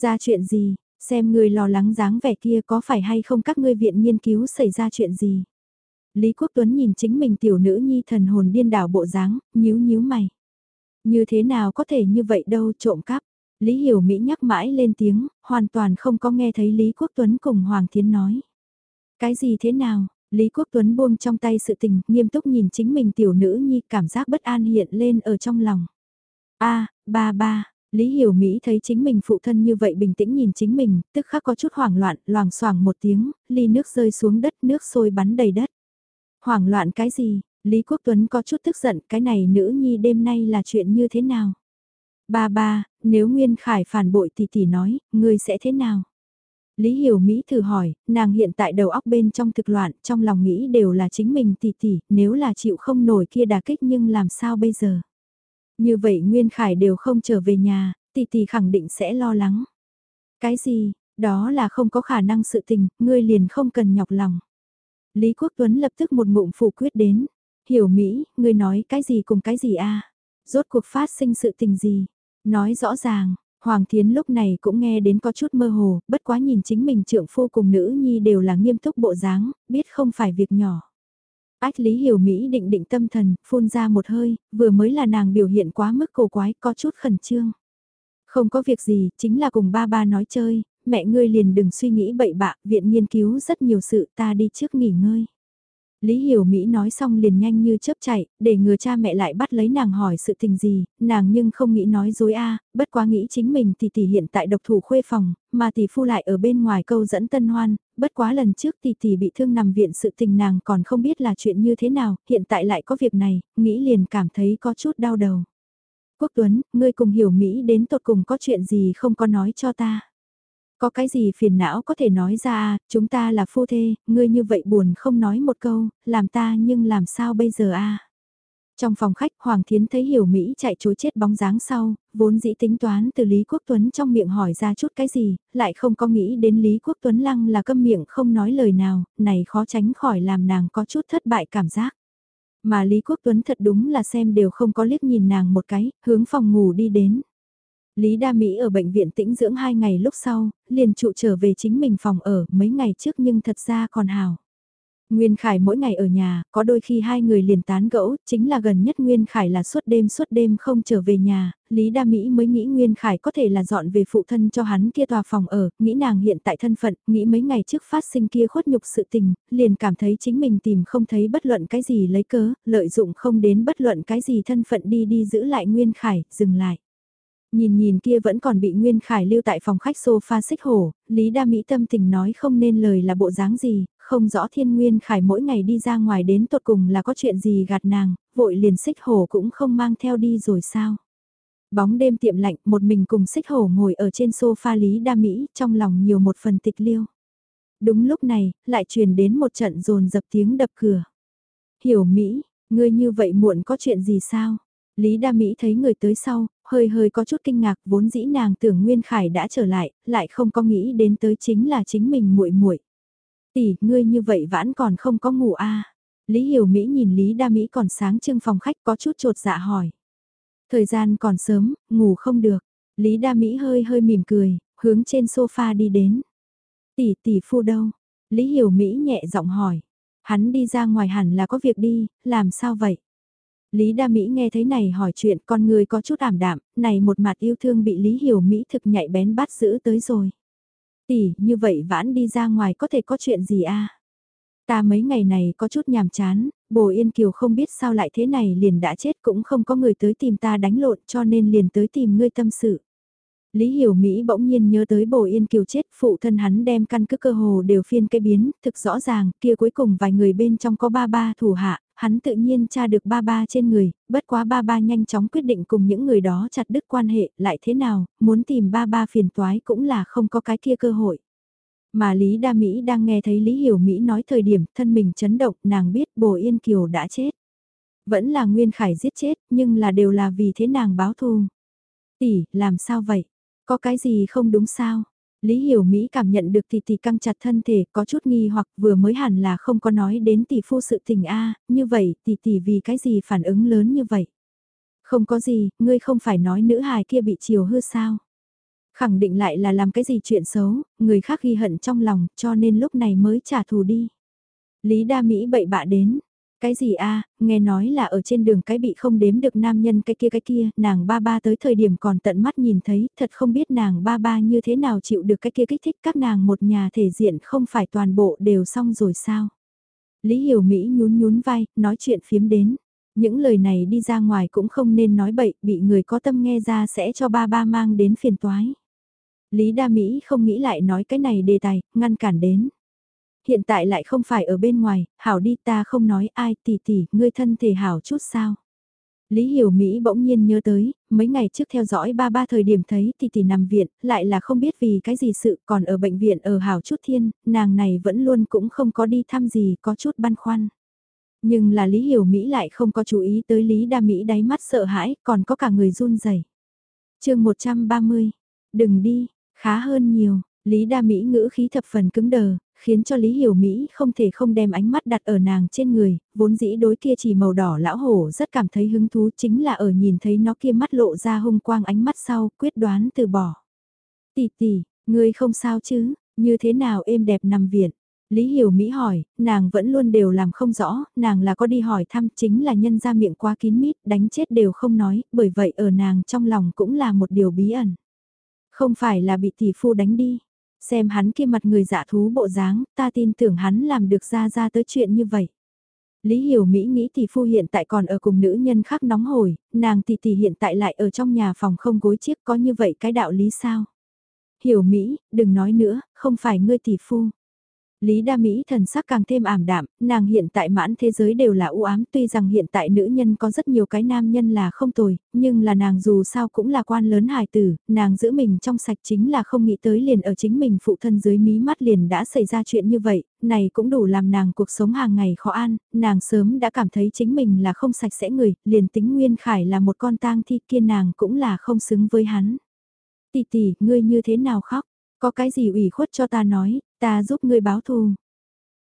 Ra chuyện gì, Xem người lo lắng dáng vẻ kia có phải hay không các ngươi viện nghiên cứu xảy ra chuyện gì. Lý Quốc Tuấn nhìn chính mình tiểu nữ nhi thần hồn điên đảo bộ dáng, nhíu nhíu mày. Như thế nào có thể như vậy đâu trộm cắp. Lý Hiểu Mỹ nhắc mãi lên tiếng, hoàn toàn không có nghe thấy Lý Quốc Tuấn cùng Hoàng Thiến nói. Cái gì thế nào? Lý Quốc Tuấn buông trong tay sự tình, nghiêm túc nhìn chính mình tiểu nữ nhi, cảm giác bất an hiện lên ở trong lòng. a ba ba, Lý Hiểu Mỹ thấy chính mình phụ thân như vậy bình tĩnh nhìn chính mình, tức khắc có chút hoảng loạn, loảng xoảng một tiếng, ly nước rơi xuống đất, nước sôi bắn đầy đất. Hoảng loạn cái gì? Lý Quốc Tuấn có chút tức giận, cái này nữ nhi đêm nay là chuyện như thế nào? Ba ba, nếu Nguyên Khải phản bội thì tỷ nói, ngươi sẽ thế nào? Lý Hiểu Mỹ thử hỏi, nàng hiện tại đầu óc bên trong thực loạn, trong lòng nghĩ đều là chính mình tỷ tỷ, nếu là chịu không nổi kia đà kích nhưng làm sao bây giờ? Như vậy Nguyên Khải đều không trở về nhà, tỷ tỷ khẳng định sẽ lo lắng. Cái gì, đó là không có khả năng sự tình, ngươi liền không cần nhọc lòng. Lý Quốc Tuấn lập tức một ngụm phủ quyết đến. Hiểu Mỹ, ngươi nói cái gì cùng cái gì a? Rốt cuộc phát sinh sự tình gì? Nói rõ ràng, Hoàng Thiến lúc này cũng nghe đến có chút mơ hồ, bất quá nhìn chính mình trượng phu cùng nữ nhi đều là nghiêm túc bộ dáng, biết không phải việc nhỏ. Ách Lý Hiểu Mỹ định định tâm thần, phun ra một hơi, vừa mới là nàng biểu hiện quá mức cổ quái, có chút khẩn trương. Không có việc gì, chính là cùng ba ba nói chơi, mẹ ngươi liền đừng suy nghĩ bậy bạ, viện nghiên cứu rất nhiều sự ta đi trước nghỉ ngơi. Lý Hiểu Mỹ nói xong liền nhanh như chớp chạy, để ngừa cha mẹ lại bắt lấy nàng hỏi sự tình gì, nàng nhưng không nghĩ nói dối a, bất quá nghĩ chính mình thì tỷ hiện tại độc thủ khuê phòng, mà tỷ phu lại ở bên ngoài câu dẫn tân hoan, bất quá lần trước tỷ tỷ bị thương nằm viện sự tình nàng còn không biết là chuyện như thế nào, hiện tại lại có việc này, nghĩ liền cảm thấy có chút đau đầu. Quốc Tuấn, ngươi cùng Hiểu Mỹ đến tột cùng có chuyện gì không có nói cho ta. Có cái gì phiền não có thể nói ra à, chúng ta là phu thê, ngươi như vậy buồn không nói một câu, làm ta nhưng làm sao bây giờ a Trong phòng khách Hoàng Thiến thấy Hiểu Mỹ chạy chối chết bóng dáng sau, vốn dĩ tính toán từ Lý Quốc Tuấn trong miệng hỏi ra chút cái gì, lại không có nghĩ đến Lý Quốc Tuấn lăng là câm miệng không nói lời nào, này khó tránh khỏi làm nàng có chút thất bại cảm giác. Mà Lý Quốc Tuấn thật đúng là xem đều không có liếc nhìn nàng một cái, hướng phòng ngủ đi đến. Lý Đa Mỹ ở bệnh viện tĩnh dưỡng 2 ngày lúc sau, liền trụ trở về chính mình phòng ở mấy ngày trước nhưng thật ra còn hào. Nguyên Khải mỗi ngày ở nhà, có đôi khi hai người liền tán gẫu, chính là gần nhất Nguyên Khải là suốt đêm suốt đêm không trở về nhà, Lý Đa Mỹ mới nghĩ Nguyên Khải có thể là dọn về phụ thân cho hắn kia tòa phòng ở, nghĩ nàng hiện tại thân phận, nghĩ mấy ngày trước phát sinh kia khuất nhục sự tình, liền cảm thấy chính mình tìm không thấy bất luận cái gì lấy cớ, lợi dụng không đến bất luận cái gì thân phận đi đi giữ lại Nguyên Khải, dừng lại. Nhìn nhìn kia vẫn còn bị Nguyên Khải lưu tại phòng khách sofa xích hổ, Lý Đa Mỹ tâm tình nói không nên lời là bộ dáng gì, không rõ thiên Nguyên Khải mỗi ngày đi ra ngoài đến tột cùng là có chuyện gì gạt nàng, vội liền xích hổ cũng không mang theo đi rồi sao. Bóng đêm tiệm lạnh, một mình cùng xích hổ ngồi ở trên sofa Lý Đa Mỹ, trong lòng nhiều một phần tịch liêu. Đúng lúc này, lại truyền đến một trận rồn dập tiếng đập cửa. Hiểu Mỹ, ngươi như vậy muộn có chuyện gì sao? Lý Đa Mỹ thấy người tới sau, hơi hơi có chút kinh ngạc, vốn dĩ nàng tưởng Nguyên Khải đã trở lại, lại không có nghĩ đến tới chính là chính mình muội muội. Tỷ, ngươi như vậy vãn còn không có ngủ à? Lý Hiểu Mỹ nhìn Lý Đa Mỹ còn sáng trưng phòng khách có chút trột dạ hỏi. Thời gian còn sớm, ngủ không được. Lý Đa Mỹ hơi hơi mỉm cười, hướng trên sofa đi đến. Tỷ tỷ phu đâu? Lý Hiểu Mỹ nhẹ giọng hỏi. Hắn đi ra ngoài hẳn là có việc đi, làm sao vậy? Lý Đa Mỹ nghe thấy này hỏi chuyện con người có chút ảm đạm, này một mặt yêu thương bị Lý Hiểu Mỹ thực nhạy bén bắt giữ tới rồi. Tỷ, như vậy vãn đi ra ngoài có thể có chuyện gì a? Ta mấy ngày này có chút nhàm chán, bồ Yên Kiều không biết sao lại thế này liền đã chết cũng không có người tới tìm ta đánh lộn cho nên liền tới tìm ngươi tâm sự. Lý Hiểu Mỹ bỗng nhiên nhớ tới bồ Yên Kiều chết, phụ thân hắn đem căn cứ cơ hồ đều phiên cây biến, thực rõ ràng, kia cuối cùng vài người bên trong có ba ba thủ hạ, hắn tự nhiên tra được ba ba trên người, bất quá ba ba nhanh chóng quyết định cùng những người đó chặt đứt quan hệ, lại thế nào, muốn tìm ba ba phiền toái cũng là không có cái kia cơ hội. Mà Lý Đa Mỹ đang nghe thấy Lý Hiểu Mỹ nói thời điểm thân mình chấn động, nàng biết Bồ Yên Kiều đã chết. Vẫn là Nguyên Khải giết chết, nhưng là đều là vì thế nàng báo thù. Tỷ, làm sao vậy? Có cái gì không đúng sao? Lý Hiểu Mỹ cảm nhận được tỷ tỷ căng chặt thân thể có chút nghi hoặc vừa mới hẳn là không có nói đến tỷ phu sự tình a như vậy tỷ tỷ vì cái gì phản ứng lớn như vậy? Không có gì, ngươi không phải nói nữ hài kia bị chiều hư sao? Khẳng định lại là làm cái gì chuyện xấu, người khác ghi hận trong lòng cho nên lúc này mới trả thù đi. Lý Đa Mỹ bậy bạ đến. Cái gì a nghe nói là ở trên đường cái bị không đếm được nam nhân cái kia cái kia, nàng ba ba tới thời điểm còn tận mắt nhìn thấy, thật không biết nàng ba ba như thế nào chịu được cái kia kích thích các nàng một nhà thể diện không phải toàn bộ đều xong rồi sao. Lý Hiểu Mỹ nhún nhún vai, nói chuyện phiếm đến. Những lời này đi ra ngoài cũng không nên nói bậy, bị người có tâm nghe ra sẽ cho ba ba mang đến phiền toái. Lý Đa Mỹ không nghĩ lại nói cái này đề tài, ngăn cản đến. Hiện tại lại không phải ở bên ngoài, hảo đi ta không nói ai tỷ tỷ, ngươi thân thể hảo chút sao. Lý Hiểu Mỹ bỗng nhiên nhớ tới, mấy ngày trước theo dõi ba ba thời điểm thấy tỷ tỷ nằm viện, lại là không biết vì cái gì sự, còn ở bệnh viện ở Hảo Chút Thiên, nàng này vẫn luôn cũng không có đi thăm gì, có chút băn khoăn. Nhưng là Lý Hiểu Mỹ lại không có chú ý tới Lý Đa Mỹ đáy mắt sợ hãi, còn có cả người run rẩy. chương 130, đừng đi, khá hơn nhiều, Lý Đa Mỹ ngữ khí thập phần cứng đờ, khiến cho Lý Hiểu Mỹ không thể không đem ánh mắt đặt ở nàng trên người, vốn dĩ đối kia chỉ màu đỏ lão hổ rất cảm thấy hứng thú chính là ở nhìn thấy nó kia mắt lộ ra hung quang ánh mắt sau, quyết đoán từ bỏ. Tỷ tỷ, ngươi không sao chứ, như thế nào êm đẹp nằm viện? Lý Hiểu Mỹ hỏi, nàng vẫn luôn đều làm không rõ, nàng là có đi hỏi thăm chính là nhân ra miệng quá kín mít, đánh chết đều không nói, bởi vậy ở nàng trong lòng cũng là một điều bí ẩn. Không phải là bị tỷ phu đánh đi, Xem hắn kia mặt người dạ thú bộ dáng, ta tin tưởng hắn làm được ra ra tới chuyện như vậy. Lý Hiểu Mỹ nghĩ tỷ phu hiện tại còn ở cùng nữ nhân khác nóng hổi, nàng tỷ tỷ hiện tại lại ở trong nhà phòng không gối chiếc có như vậy cái đạo lý sao? Hiểu Mỹ, đừng nói nữa, không phải ngươi tỷ phu. Lý Đa Mỹ thần sắc càng thêm ảm đạm, nàng hiện tại mãn thế giới đều là u ám tuy rằng hiện tại nữ nhân có rất nhiều cái nam nhân là không tồi, nhưng là nàng dù sao cũng là quan lớn hài tử, nàng giữ mình trong sạch chính là không nghĩ tới liền ở chính mình phụ thân dưới mí mắt liền đã xảy ra chuyện như vậy, này cũng đủ làm nàng cuộc sống hàng ngày khó an, nàng sớm đã cảm thấy chính mình là không sạch sẽ người, liền tính Nguyên Khải là một con tang thi kia nàng cũng là không xứng với hắn. Tỷ tỷ, ngươi như thế nào khóc? Có cái gì ủy khuất cho ta nói, ta giúp ngươi báo thù.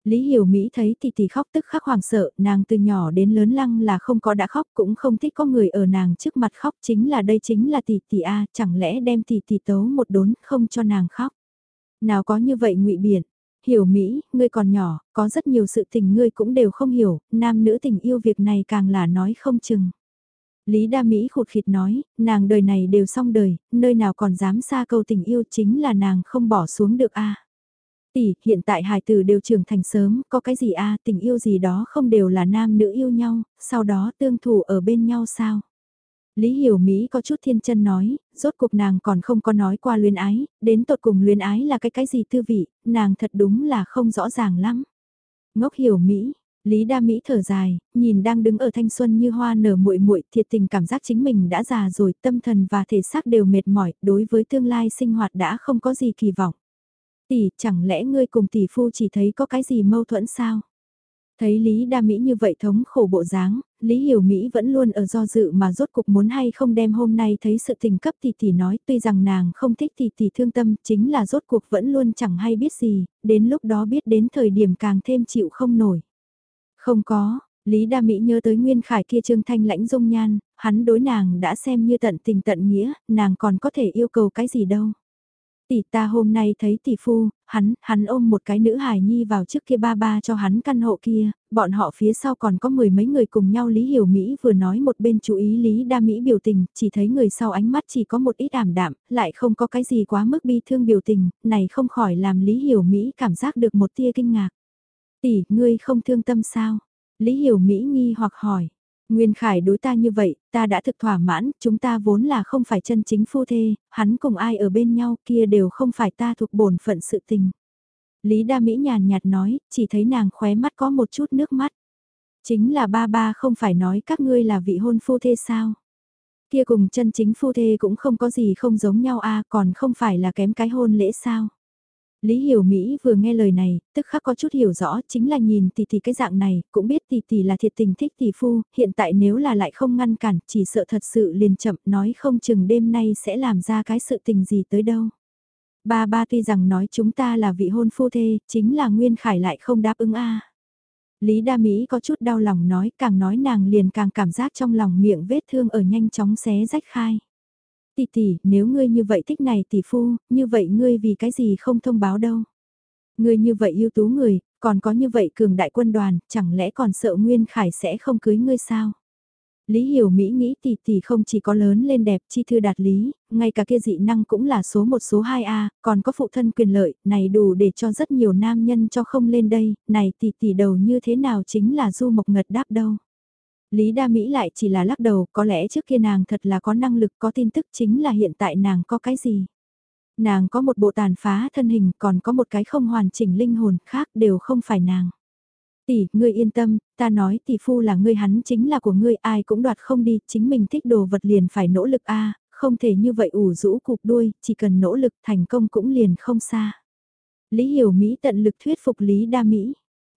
Lý Hiểu Mỹ thấy tỷ tỷ khóc tức khắc hoàng sợ, nàng từ nhỏ đến lớn lăng là không có đã khóc cũng không thích có người ở nàng trước mặt khóc chính là đây chính là tỷ tỷ A, chẳng lẽ đem tỷ tỷ tấu một đốn không cho nàng khóc. Nào có như vậy ngụy biện, hiểu Mỹ, ngươi còn nhỏ, có rất nhiều sự tình ngươi cũng đều không hiểu, nam nữ tình yêu việc này càng là nói không chừng. Lý Đa Mỹ khụt khịt nói, nàng đời này đều xong đời, nơi nào còn dám xa câu tình yêu chính là nàng không bỏ xuống được a. Tỷ, hiện tại hài tử đều trưởng thành sớm, có cái gì a, tình yêu gì đó không đều là nam nữ yêu nhau, sau đó tương thủ ở bên nhau sao? Lý Hiểu Mỹ có chút thiên chân nói, rốt cuộc nàng còn không có nói qua luyến ái, đến tột cùng luyến ái là cái cái gì tư vị, nàng thật đúng là không rõ ràng lắm. Ngốc Hiểu Mỹ, Lý Đa Mỹ thở dài, nhìn đang đứng ở thanh xuân như hoa nở muội muội, thiệt tình cảm giác chính mình đã già rồi, tâm thần và thể xác đều mệt mỏi, đối với tương lai sinh hoạt đã không có gì kỳ vọng. Tỷ, chẳng lẽ ngươi cùng tỷ phu chỉ thấy có cái gì mâu thuẫn sao? Thấy Lý Đa Mỹ như vậy thống khổ bộ dáng, Lý Hiểu Mỹ vẫn luôn ở do dự mà rốt cục muốn hay không đem hôm nay thấy sự tình cấp tỷ tỷ nói tuy rằng nàng không thích tỷ tỷ thương tâm chính là rốt cuộc vẫn luôn chẳng hay biết gì, đến lúc đó biết đến thời điểm càng thêm chịu không nổi. Không có, Lý Đa Mỹ nhớ tới Nguyên Khải kia trương thanh lãnh dung nhan, hắn đối nàng đã xem như tận tình tận nghĩa, nàng còn có thể yêu cầu cái gì đâu. Tỷ ta hôm nay thấy tỷ phu, hắn, hắn ôm một cái nữ hài nhi vào trước kia ba ba cho hắn căn hộ kia, bọn họ phía sau còn có mười mấy người cùng nhau Lý Hiểu Mỹ vừa nói một bên chú ý Lý Đa Mỹ biểu tình, chỉ thấy người sau ánh mắt chỉ có một ít ảm đạm, lại không có cái gì quá mức bi thương biểu tình, này không khỏi làm Lý Hiểu Mỹ cảm giác được một tia kinh ngạc. Tỷ, ngươi không thương tâm sao? Lý Hiểu Mỹ nghi hoặc hỏi. Nguyên Khải đối ta như vậy, ta đã thực thỏa mãn, chúng ta vốn là không phải chân chính phu thê, hắn cùng ai ở bên nhau kia đều không phải ta thuộc bổn phận sự tình. Lý Đa Mỹ nhàn nhạt nói, chỉ thấy nàng khóe mắt có một chút nước mắt. Chính là ba ba không phải nói các ngươi là vị hôn phu thê sao? Kia cùng chân chính phu thê cũng không có gì không giống nhau a còn không phải là kém cái hôn lễ sao? Lý Hiểu Mỹ vừa nghe lời này, tức khắc có chút hiểu rõ, chính là nhìn tỷ tỷ cái dạng này, cũng biết tỷ tỷ là thiệt tình thích tỷ phu, hiện tại nếu là lại không ngăn cản, chỉ sợ thật sự liền chậm, nói không chừng đêm nay sẽ làm ra cái sự tình gì tới đâu. Ba ba tuy rằng nói chúng ta là vị hôn phu thê, chính là Nguyên Khải lại không đáp ứng a. Lý Đa Mỹ có chút đau lòng nói, càng nói nàng liền càng cảm giác trong lòng miệng vết thương ở nhanh chóng xé rách khai. Tỷ tỷ, nếu ngươi như vậy thích này tỷ phu, như vậy ngươi vì cái gì không thông báo đâu. Ngươi như vậy ưu tú người, còn có như vậy cường đại quân đoàn, chẳng lẽ còn sợ Nguyên Khải sẽ không cưới ngươi sao? Lý Hiểu Mỹ nghĩ tỷ tỷ không chỉ có lớn lên đẹp chi thư đạt lý, ngay cả kia dị năng cũng là số 1 số 2A, còn có phụ thân quyền lợi, này đủ để cho rất nhiều nam nhân cho không lên đây, này tỷ tỷ đầu như thế nào chính là du mộc ngật đáp đâu. Lý Đa Mỹ lại chỉ là lắc đầu, có lẽ trước kia nàng thật là có năng lực có tin tức chính là hiện tại nàng có cái gì. Nàng có một bộ tàn phá thân hình còn có một cái không hoàn chỉnh linh hồn khác đều không phải nàng. Tỷ, ngươi yên tâm, ta nói tỷ phu là ngươi hắn chính là của ngươi ai cũng đoạt không đi, chính mình thích đồ vật liền phải nỗ lực a không thể như vậy ủ rũ cục đuôi, chỉ cần nỗ lực thành công cũng liền không xa. Lý Hiểu Mỹ tận lực thuyết phục Lý Đa Mỹ.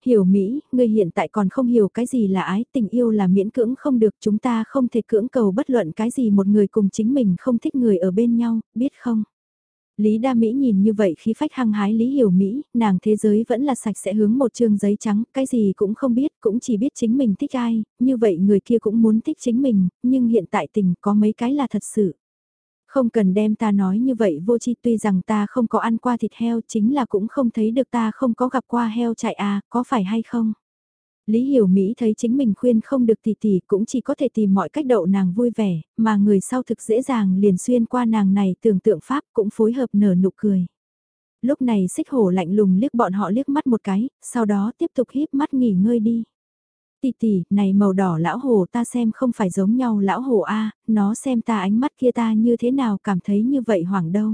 Hiểu Mỹ, ngươi hiện tại còn không hiểu cái gì là ái, tình yêu là miễn cưỡng không được, chúng ta không thể cưỡng cầu bất luận cái gì một người cùng chính mình không thích người ở bên nhau, biết không? Lý Đa Mỹ nhìn như vậy khi phách hăng hái Lý Hiểu Mỹ, nàng thế giới vẫn là sạch sẽ hướng một trường giấy trắng, cái gì cũng không biết, cũng chỉ biết chính mình thích ai, như vậy người kia cũng muốn thích chính mình, nhưng hiện tại tình có mấy cái là thật sự. Không cần đem ta nói như vậy vô chi tuy rằng ta không có ăn qua thịt heo chính là cũng không thấy được ta không có gặp qua heo chạy à, có phải hay không? Lý Hiểu Mỹ thấy chính mình khuyên không được tỷ tỷ cũng chỉ có thể tìm mọi cách đậu nàng vui vẻ, mà người sau thực dễ dàng liền xuyên qua nàng này tưởng tượng pháp cũng phối hợp nở nụ cười. Lúc này xích hổ lạnh lùng liếc bọn họ liếc mắt một cái, sau đó tiếp tục híp mắt nghỉ ngơi đi. Tỷ tỷ, này màu đỏ lão hổ ta xem không phải giống nhau lão hổ a, nó xem ta ánh mắt kia ta như thế nào cảm thấy như vậy hoảng đâu.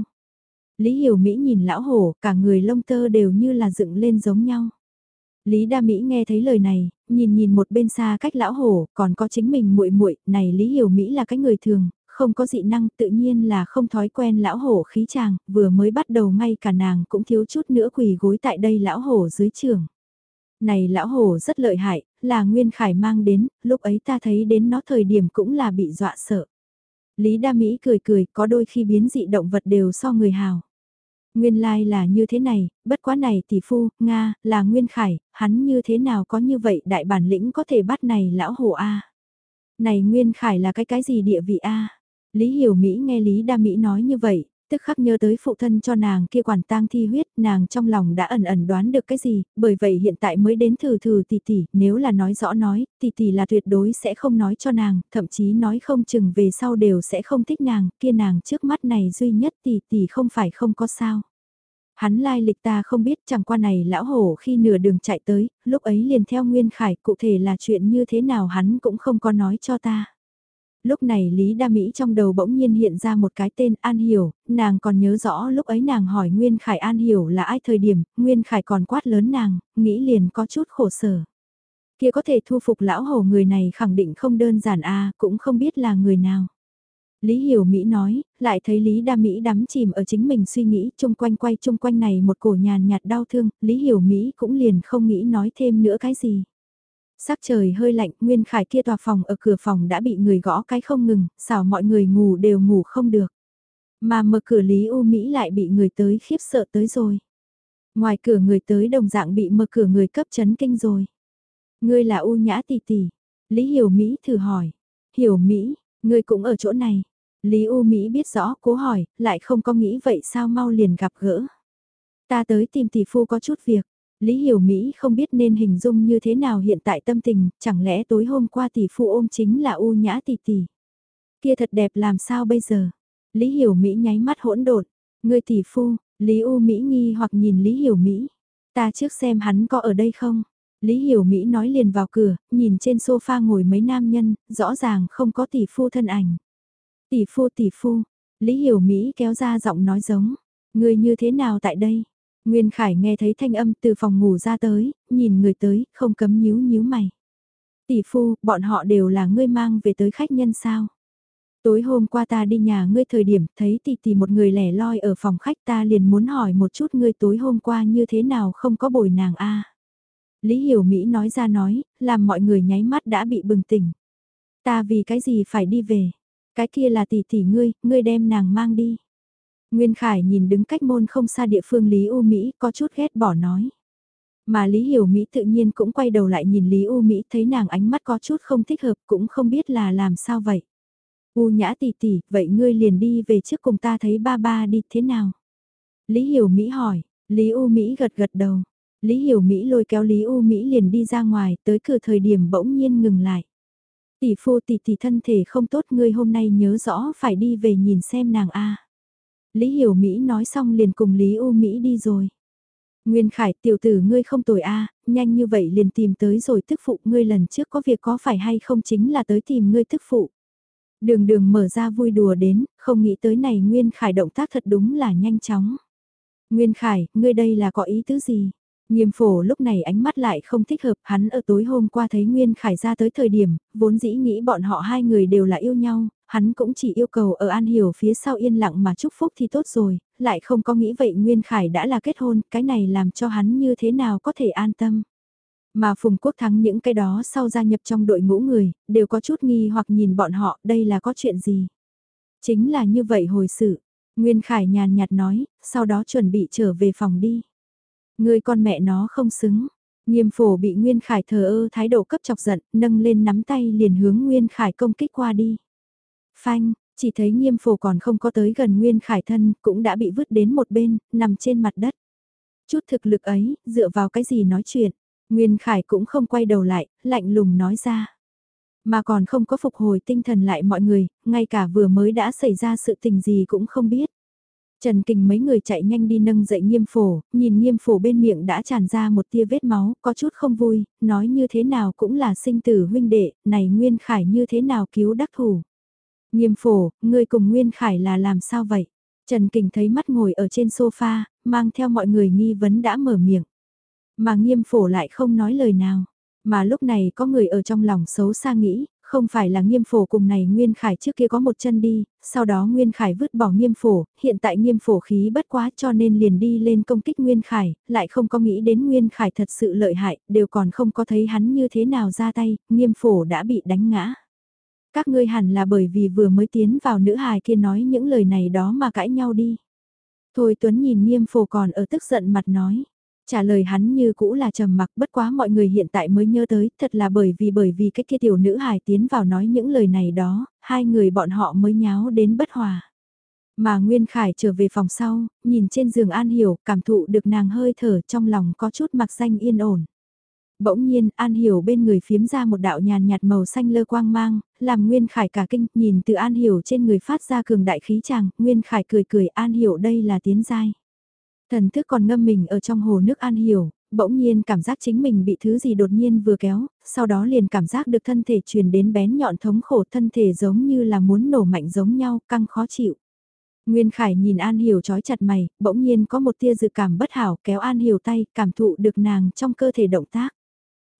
Lý Hiểu Mỹ nhìn lão hổ, cả người lông tơ đều như là dựng lên giống nhau. Lý Đa Mỹ nghe thấy lời này, nhìn nhìn một bên xa cách lão hổ, còn có chính mình muội muội, này Lý Hiểu Mỹ là cái người thường, không có dị năng, tự nhiên là không thói quen lão hổ khí chàng, vừa mới bắt đầu ngay cả nàng cũng thiếu chút nữa quỳ gối tại đây lão hổ dưới trường. Này lão hổ rất lợi hại, là Nguyên Khải mang đến, lúc ấy ta thấy đến nó thời điểm cũng là bị dọa sợ. Lý Đa Mỹ cười cười, có đôi khi biến dị động vật đều so người hào. Nguyên lai like là như thế này, bất quá này tỷ phu, Nga, là Nguyên Khải, hắn như thế nào có như vậy đại bản lĩnh có thể bắt này lão hổ A. Này Nguyên Khải là cái cái gì địa vị A. Lý Hiểu Mỹ nghe Lý Đa Mỹ nói như vậy, tức khắc nhớ tới phụ thân cho nàng kia quản tang thi huyết, nàng trong lòng đã ẩn ẩn đoán được cái gì, bởi vậy hiện tại mới đến thử thử tỷ tỷ, nếu là nói rõ nói, tỷ tỷ là tuyệt đối sẽ không nói cho nàng, thậm chí nói không chừng về sau đều sẽ không thích nàng, kia nàng trước mắt này duy nhất tỷ tỷ không phải không có sao. Hắn lai lịch ta không biết chẳng qua này lão hổ khi nửa đường chạy tới, lúc ấy liền theo Nguyên Khải cụ thể là chuyện như thế nào hắn cũng không có nói cho ta. Lúc này Lý Đa Mỹ trong đầu bỗng nhiên hiện ra một cái tên An Hiểu, nàng còn nhớ rõ lúc ấy nàng hỏi Nguyên Khải An Hiểu là ai thời điểm, Nguyên Khải còn quát lớn nàng, nghĩ liền có chút khổ sở. Kia có thể thu phục lão hổ người này khẳng định không đơn giản a cũng không biết là người nào. Lý Hiểu Mỹ nói, lại thấy Lý Đa Mỹ đắm chìm ở chính mình suy nghĩ chung quanh quay chung quanh này một cổ nhàn nhạt đau thương, Lý Hiểu Mỹ cũng liền không nghĩ nói thêm nữa cái gì. Sắc trời hơi lạnh, Nguyên Khải kia tòa phòng ở cửa phòng đã bị người gõ cái không ngừng, xảo mọi người ngủ đều ngủ không được. Mà mở cửa Lý U Mỹ lại bị người tới khiếp sợ tới rồi. Ngoài cửa người tới đồng dạng bị mở cửa người cấp chấn kinh rồi. Ngươi là U Nhã tỷ tỷ. Lý Hiểu Mỹ thử hỏi. Hiểu Mỹ, ngươi cũng ở chỗ này. Lý U Mỹ biết rõ, cố hỏi, lại không có nghĩ vậy sao mau liền gặp gỡ. Ta tới tìm tỷ phu có chút việc. Lý Hiểu Mỹ không biết nên hình dung như thế nào hiện tại tâm tình, chẳng lẽ tối hôm qua tỷ phu ôm chính là U Nhã tỷ tỷ. Kia thật đẹp làm sao bây giờ? Lý Hiểu Mỹ nháy mắt hỗn độn, người tỷ phu, Lý U Mỹ nghi hoặc nhìn Lý Hiểu Mỹ. Ta trước xem hắn có ở đây không? Lý Hiểu Mỹ nói liền vào cửa, nhìn trên sofa ngồi mấy nam nhân, rõ ràng không có tỷ phu thân ảnh. Tỷ phu tỷ phu, Lý Hiểu Mỹ kéo ra giọng nói giống, người như thế nào tại đây? Nguyên Khải nghe thấy thanh âm từ phòng ngủ ra tới, nhìn người tới, không cấm nhíu nhíu mày. Tỷ phu, bọn họ đều là ngươi mang về tới khách nhân sao? Tối hôm qua ta đi nhà ngươi thời điểm thấy tỷ tỷ một người lẻ loi ở phòng khách ta liền muốn hỏi một chút ngươi tối hôm qua như thế nào không có bồi nàng a Lý Hiểu Mỹ nói ra nói, làm mọi người nháy mắt đã bị bừng tỉnh. Ta vì cái gì phải đi về? Cái kia là tỷ tỷ ngươi, ngươi đem nàng mang đi. Nguyên Khải nhìn đứng cách môn không xa địa phương Lý U Mỹ có chút ghét bỏ nói. Mà Lý Hiểu Mỹ tự nhiên cũng quay đầu lại nhìn Lý U Mỹ thấy nàng ánh mắt có chút không thích hợp cũng không biết là làm sao vậy. U nhã tỷ tỷ, vậy ngươi liền đi về trước cùng ta thấy ba ba đi thế nào? Lý Hiểu Mỹ hỏi, Lý U Mỹ gật gật đầu. Lý Hiểu Mỹ lôi kéo Lý U Mỹ liền đi ra ngoài, tới cửa thời điểm bỗng nhiên ngừng lại. Tỷ phu tỷ tỷ thân thể không tốt ngươi hôm nay nhớ rõ phải đi về nhìn xem nàng a. Lý Hiểu Mỹ nói xong liền cùng Lý U Mỹ đi rồi. Nguyên Khải tiểu tử ngươi không tồi a, nhanh như vậy liền tìm tới rồi tức phụ ngươi lần trước có việc có phải hay không chính là tới tìm ngươi tức phụ. Đường đường mở ra vui đùa đến, không nghĩ tới này Nguyên Khải động tác thật đúng là nhanh chóng. Nguyên Khải, ngươi đây là có ý tứ gì? Nghiêm phổ lúc này ánh mắt lại không thích hợp, hắn ở tối hôm qua thấy Nguyên Khải ra tới thời điểm, vốn dĩ nghĩ bọn họ hai người đều là yêu nhau, hắn cũng chỉ yêu cầu ở An Hiểu phía sau yên lặng mà chúc phúc thì tốt rồi, lại không có nghĩ vậy Nguyên Khải đã là kết hôn, cái này làm cho hắn như thế nào có thể an tâm. Mà Phùng Quốc Thắng những cái đó sau gia nhập trong đội ngũ người, đều có chút nghi hoặc nhìn bọn họ đây là có chuyện gì. Chính là như vậy hồi sự, Nguyên Khải nhàn nhạt nói, sau đó chuẩn bị trở về phòng đi. Người con mẹ nó không xứng. Nghiêm phổ bị Nguyên Khải thờ ơ thái độ cấp chọc giận, nâng lên nắm tay liền hướng Nguyên Khải công kích qua đi. Phanh, chỉ thấy nghiêm phổ còn không có tới gần Nguyên Khải thân, cũng đã bị vứt đến một bên, nằm trên mặt đất. Chút thực lực ấy, dựa vào cái gì nói chuyện, Nguyên Khải cũng không quay đầu lại, lạnh lùng nói ra. Mà còn không có phục hồi tinh thần lại mọi người, ngay cả vừa mới đã xảy ra sự tình gì cũng không biết. Trần Kình mấy người chạy nhanh đi nâng dậy nghiêm phổ, nhìn nghiêm phổ bên miệng đã tràn ra một tia vết máu, có chút không vui, nói như thế nào cũng là sinh tử huynh đệ, này Nguyên Khải như thế nào cứu đắc thủ. Nghiêm phổ, người cùng Nguyên Khải là làm sao vậy? Trần Kình thấy mắt ngồi ở trên sofa, mang theo mọi người nghi vấn đã mở miệng. Mà nghiêm phổ lại không nói lời nào. Mà lúc này có người ở trong lòng xấu xa nghĩ, không phải là nghiêm phổ cùng này Nguyên Khải trước kia có một chân đi, sau đó Nguyên Khải vứt bỏ nghiêm phổ, hiện tại nghiêm phổ khí bất quá cho nên liền đi lên công kích Nguyên Khải, lại không có nghĩ đến Nguyên Khải thật sự lợi hại, đều còn không có thấy hắn như thế nào ra tay, nghiêm phổ đã bị đánh ngã. Các ngươi hẳn là bởi vì vừa mới tiến vào nữ hài kia nói những lời này đó mà cãi nhau đi. Thôi Tuấn nhìn nghiêm phổ còn ở tức giận mặt nói. Trả lời hắn như cũ là trầm mặc bất quá mọi người hiện tại mới nhớ tới, thật là bởi vì bởi vì cái kia tiểu nữ hài tiến vào nói những lời này đó, hai người bọn họ mới nháo đến bất hòa. Mà Nguyên Khải trở về phòng sau, nhìn trên giường An Hiểu, cảm thụ được nàng hơi thở trong lòng có chút mặc danh yên ổn. Bỗng nhiên, An Hiểu bên người phiếm ra một đạo nhàn nhạt màu xanh lơ quang mang, làm Nguyên Khải cả kinh, nhìn từ An Hiểu trên người phát ra cường đại khí chàng, Nguyên Khải cười cười An Hiểu đây là tiến giai. Thần thức còn ngâm mình ở trong hồ nước An Hiểu, bỗng nhiên cảm giác chính mình bị thứ gì đột nhiên vừa kéo, sau đó liền cảm giác được thân thể truyền đến bén nhọn thống khổ thân thể giống như là muốn nổ mạnh giống nhau, căng khó chịu. Nguyên Khải nhìn An Hiểu trói chặt mày, bỗng nhiên có một tia dự cảm bất hảo kéo An Hiểu tay, cảm thụ được nàng trong cơ thể động tác.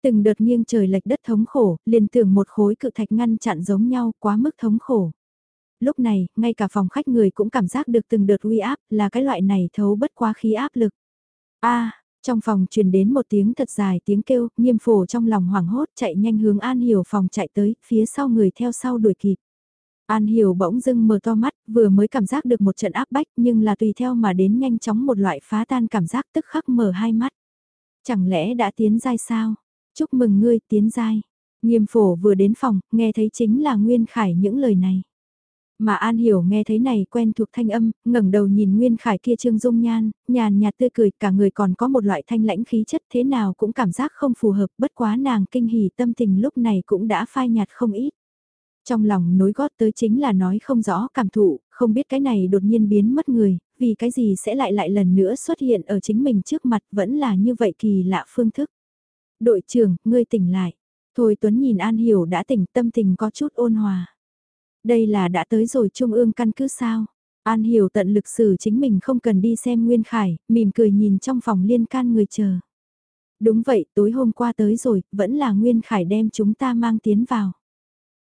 Từng đợt nghiêng trời lệch đất thống khổ, liền tưởng một khối cự thạch ngăn chặn giống nhau, quá mức thống khổ. Lúc này, ngay cả phòng khách người cũng cảm giác được từng đợt uy áp, là cái loại này thấu bất quá khí áp lực. a trong phòng truyền đến một tiếng thật dài tiếng kêu, nghiêm phổ trong lòng hoảng hốt chạy nhanh hướng An Hiểu phòng chạy tới, phía sau người theo sau đuổi kịp. An Hiểu bỗng dưng mở to mắt, vừa mới cảm giác được một trận áp bách nhưng là tùy theo mà đến nhanh chóng một loại phá tan cảm giác tức khắc mở hai mắt. Chẳng lẽ đã tiến giai sao? Chúc mừng ngươi tiến giai. Nghiêm phổ vừa đến phòng, nghe thấy chính là Nguyên Khải những lời này. Mà An Hiểu nghe thấy này quen thuộc thanh âm, ngẩng đầu nhìn Nguyên Khải kia trương dung nhan, nhàn nhạt tươi cười, cả người còn có một loại thanh lãnh khí chất thế nào cũng cảm giác không phù hợp, bất quá nàng kinh hỉ tâm tình lúc này cũng đã phai nhạt không ít. Trong lòng nối gót tới chính là nói không rõ cảm thụ, không biết cái này đột nhiên biến mất người, vì cái gì sẽ lại lại lần nữa xuất hiện ở chính mình trước mặt vẫn là như vậy kỳ lạ phương thức. Đội trưởng, ngươi tỉnh lại. Thôi Tuấn nhìn An Hiểu đã tỉnh tâm tình có chút ôn hòa. Đây là đã tới rồi trung ương căn cứ sao? An Hiểu tận lực sử chính mình không cần đi xem Nguyên Khải, mỉm cười nhìn trong phòng liên can người chờ. Đúng vậy, tối hôm qua tới rồi, vẫn là Nguyên Khải đem chúng ta mang tiến vào.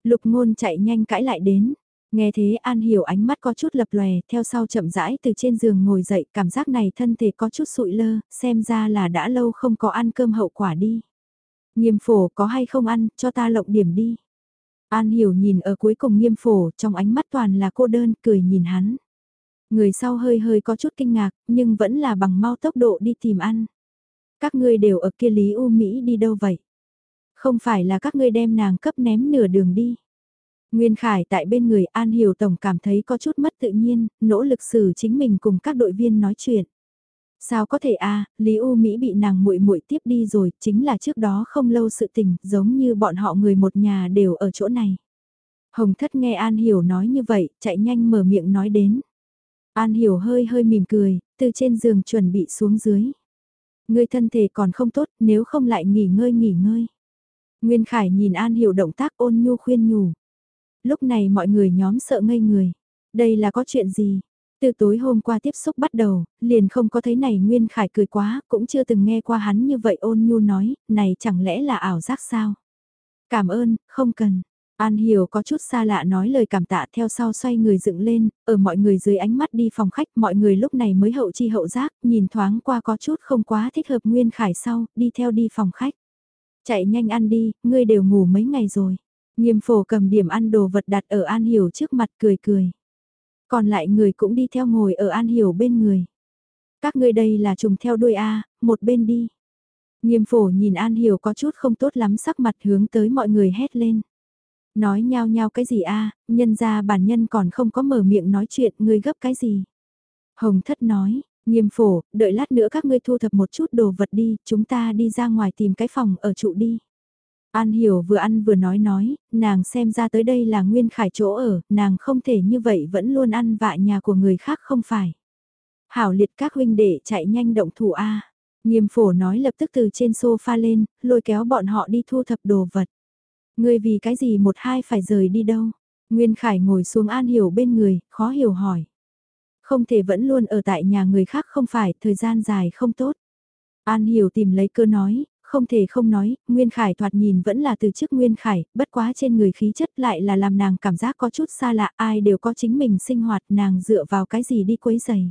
Lục ngôn chạy nhanh cãi lại đến. Nghe thế An Hiểu ánh mắt có chút lập lòe, theo sau chậm rãi từ trên giường ngồi dậy, cảm giác này thân thể có chút sụi lơ, xem ra là đã lâu không có ăn cơm hậu quả đi. Nghiêm phổ có hay không ăn, cho ta lộng điểm đi. An hiểu nhìn ở cuối cùng nghiêm phổ, trong ánh mắt toàn là cô đơn, cười nhìn hắn. Người sau hơi hơi có chút kinh ngạc, nhưng vẫn là bằng mau tốc độ đi tìm ăn. Các ngươi đều ở kia Lý U Mỹ đi đâu vậy? Không phải là các ngươi đem nàng cấp ném nửa đường đi. Nguyên Khải tại bên người An Hiểu Tổng cảm thấy có chút mất tự nhiên, nỗ lực xử chính mình cùng các đội viên nói chuyện. Sao có thể a Lý U Mỹ bị nàng muội muội tiếp đi rồi, chính là trước đó không lâu sự tình, giống như bọn họ người một nhà đều ở chỗ này. Hồng thất nghe An Hiểu nói như vậy, chạy nhanh mở miệng nói đến. An Hiểu hơi hơi mỉm cười, từ trên giường chuẩn bị xuống dưới. Người thân thể còn không tốt, nếu không lại nghỉ ngơi nghỉ ngơi. Nguyên Khải nhìn An Hiểu động tác ôn nhu khuyên nhủ. Lúc này mọi người nhóm sợ ngây người. Đây là có chuyện gì? Từ tối hôm qua tiếp xúc bắt đầu, liền không có thấy này Nguyên Khải cười quá, cũng chưa từng nghe qua hắn như vậy ôn nhu nói, này chẳng lẽ là ảo giác sao? Cảm ơn, không cần. An Hiểu có chút xa lạ nói lời cảm tạ theo sau xoay người dựng lên, ở mọi người dưới ánh mắt đi phòng khách mọi người lúc này mới hậu chi hậu giác, nhìn thoáng qua có chút không quá thích hợp Nguyên Khải sau, đi theo đi phòng khách. Chạy nhanh ăn đi, ngươi đều ngủ mấy ngày rồi. Nghiêm phổ cầm điểm ăn đồ vật đặt ở An Hiểu trước mặt cười cười. Còn lại người cũng đi theo ngồi ở An Hiểu bên người. Các ngươi đây là trùng theo đuôi A, một bên đi. Nghiêm phổ nhìn An Hiểu có chút không tốt lắm sắc mặt hướng tới mọi người hét lên. Nói nhao nhao cái gì a nhân ra bản nhân còn không có mở miệng nói chuyện, ngươi gấp cái gì. Hồng thất nói, nghiêm phổ, đợi lát nữa các ngươi thu thập một chút đồ vật đi, chúng ta đi ra ngoài tìm cái phòng ở trụ đi. An hiểu vừa ăn vừa nói nói, nàng xem ra tới đây là nguyên khải chỗ ở, nàng không thể như vậy vẫn luôn ăn vạ nhà của người khác không phải. Hảo liệt các huynh đệ chạy nhanh động thủ A. Nghiêm phổ nói lập tức từ trên sofa lên, lôi kéo bọn họ đi thu thập đồ vật. Ngươi vì cái gì một hai phải rời đi đâu? Nguyên Khải ngồi xuống An Hiểu bên người, khó hiểu hỏi. Không thể vẫn luôn ở tại nhà người khác không phải, thời gian dài không tốt. An Hiểu tìm lấy cơ nói, không thể không nói, Nguyên Khải thoạt nhìn vẫn là từ chức Nguyên Khải, bất quá trên người khí chất lại là làm nàng cảm giác có chút xa lạ, ai đều có chính mình sinh hoạt, nàng dựa vào cái gì đi quấy giày.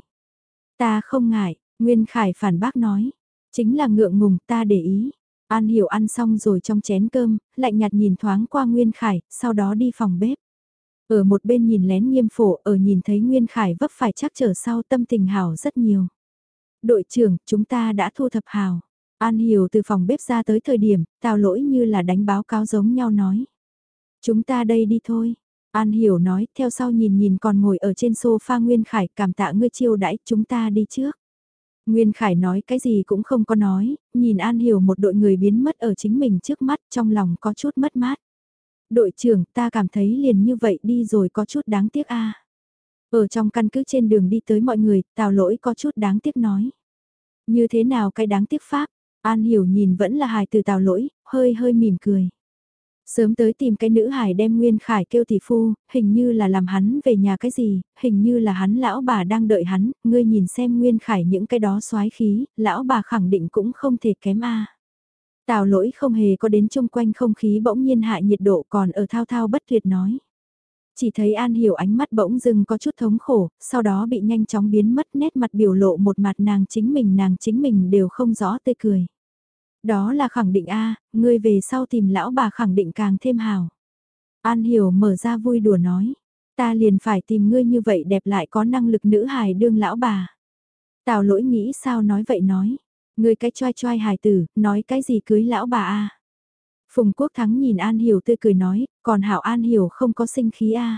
Ta không ngại, Nguyên Khải phản bác nói, chính là ngượng ngùng ta để ý. An Hiểu ăn xong rồi trong chén cơm, lạnh nhạt nhìn thoáng qua Nguyên Khải, sau đó đi phòng bếp. Ở một bên nhìn lén nghiêm phổ, ở nhìn thấy Nguyên Khải vấp phải chắc trở sau tâm tình hào rất nhiều. Đội trưởng, chúng ta đã thu thập hào. An Hiểu từ phòng bếp ra tới thời điểm, tào lỗi như là đánh báo cáo giống nhau nói. Chúng ta đây đi thôi. An Hiểu nói, theo sau nhìn nhìn còn ngồi ở trên sofa Nguyên Khải cảm tạ ngươi chiêu đãi, chúng ta đi trước. Nguyên Khải nói cái gì cũng không có nói, nhìn An Hiểu một đội người biến mất ở chính mình trước mắt trong lòng có chút mất mát. Đội trưởng ta cảm thấy liền như vậy đi rồi có chút đáng tiếc a. Ở trong căn cứ trên đường đi tới mọi người, tào lỗi có chút đáng tiếc nói. Như thế nào cái đáng tiếc pháp, An Hiểu nhìn vẫn là hài từ tào lỗi, hơi hơi mỉm cười. Sớm tới tìm cái nữ hải đem Nguyên Khải kêu tỷ phu, hình như là làm hắn về nhà cái gì, hình như là hắn lão bà đang đợi hắn, ngươi nhìn xem Nguyên Khải những cái đó xoái khí, lão bà khẳng định cũng không thể kém a. Tào lỗi không hề có đến chung quanh không khí bỗng nhiên hạ nhiệt độ còn ở thao thao bất tuyệt nói. Chỉ thấy An Hiểu ánh mắt bỗng dưng có chút thống khổ, sau đó bị nhanh chóng biến mất nét mặt biểu lộ một mặt nàng chính mình nàng chính mình đều không rõ tươi cười. Đó là khẳng định a ngươi về sau tìm lão bà khẳng định càng thêm hào. An hiểu mở ra vui đùa nói, ta liền phải tìm ngươi như vậy đẹp lại có năng lực nữ hài đương lão bà. Tào lỗi nghĩ sao nói vậy nói, ngươi cái choai choai hài tử, nói cái gì cưới lão bà a Phùng Quốc Thắng nhìn An Hiểu tươi cười nói, còn Hảo An Hiểu không có sinh khí a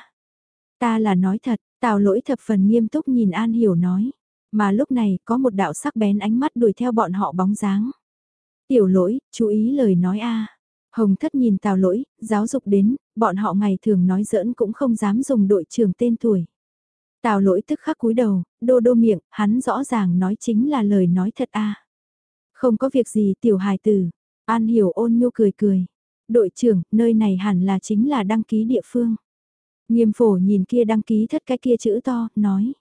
Ta là nói thật, Tào lỗi thập phần nghiêm túc nhìn An Hiểu nói. Mà lúc này có một đạo sắc bén ánh mắt đuổi theo bọn họ bóng dáng. Tiểu lỗi, chú ý lời nói a. Hồng thất nhìn tào lỗi, giáo dục đến, bọn họ ngày thường nói giỡn cũng không dám dùng đội trưởng tên tuổi. Tào lỗi tức khắc cúi đầu, đô đô miệng, hắn rõ ràng nói chính là lời nói thật a. Không có việc gì tiểu hài tử, An hiểu ôn nhu cười cười. Đội trưởng, nơi này hẳn là chính là đăng ký địa phương. Nghiêm phổ nhìn kia đăng ký thất cái kia chữ to, nói.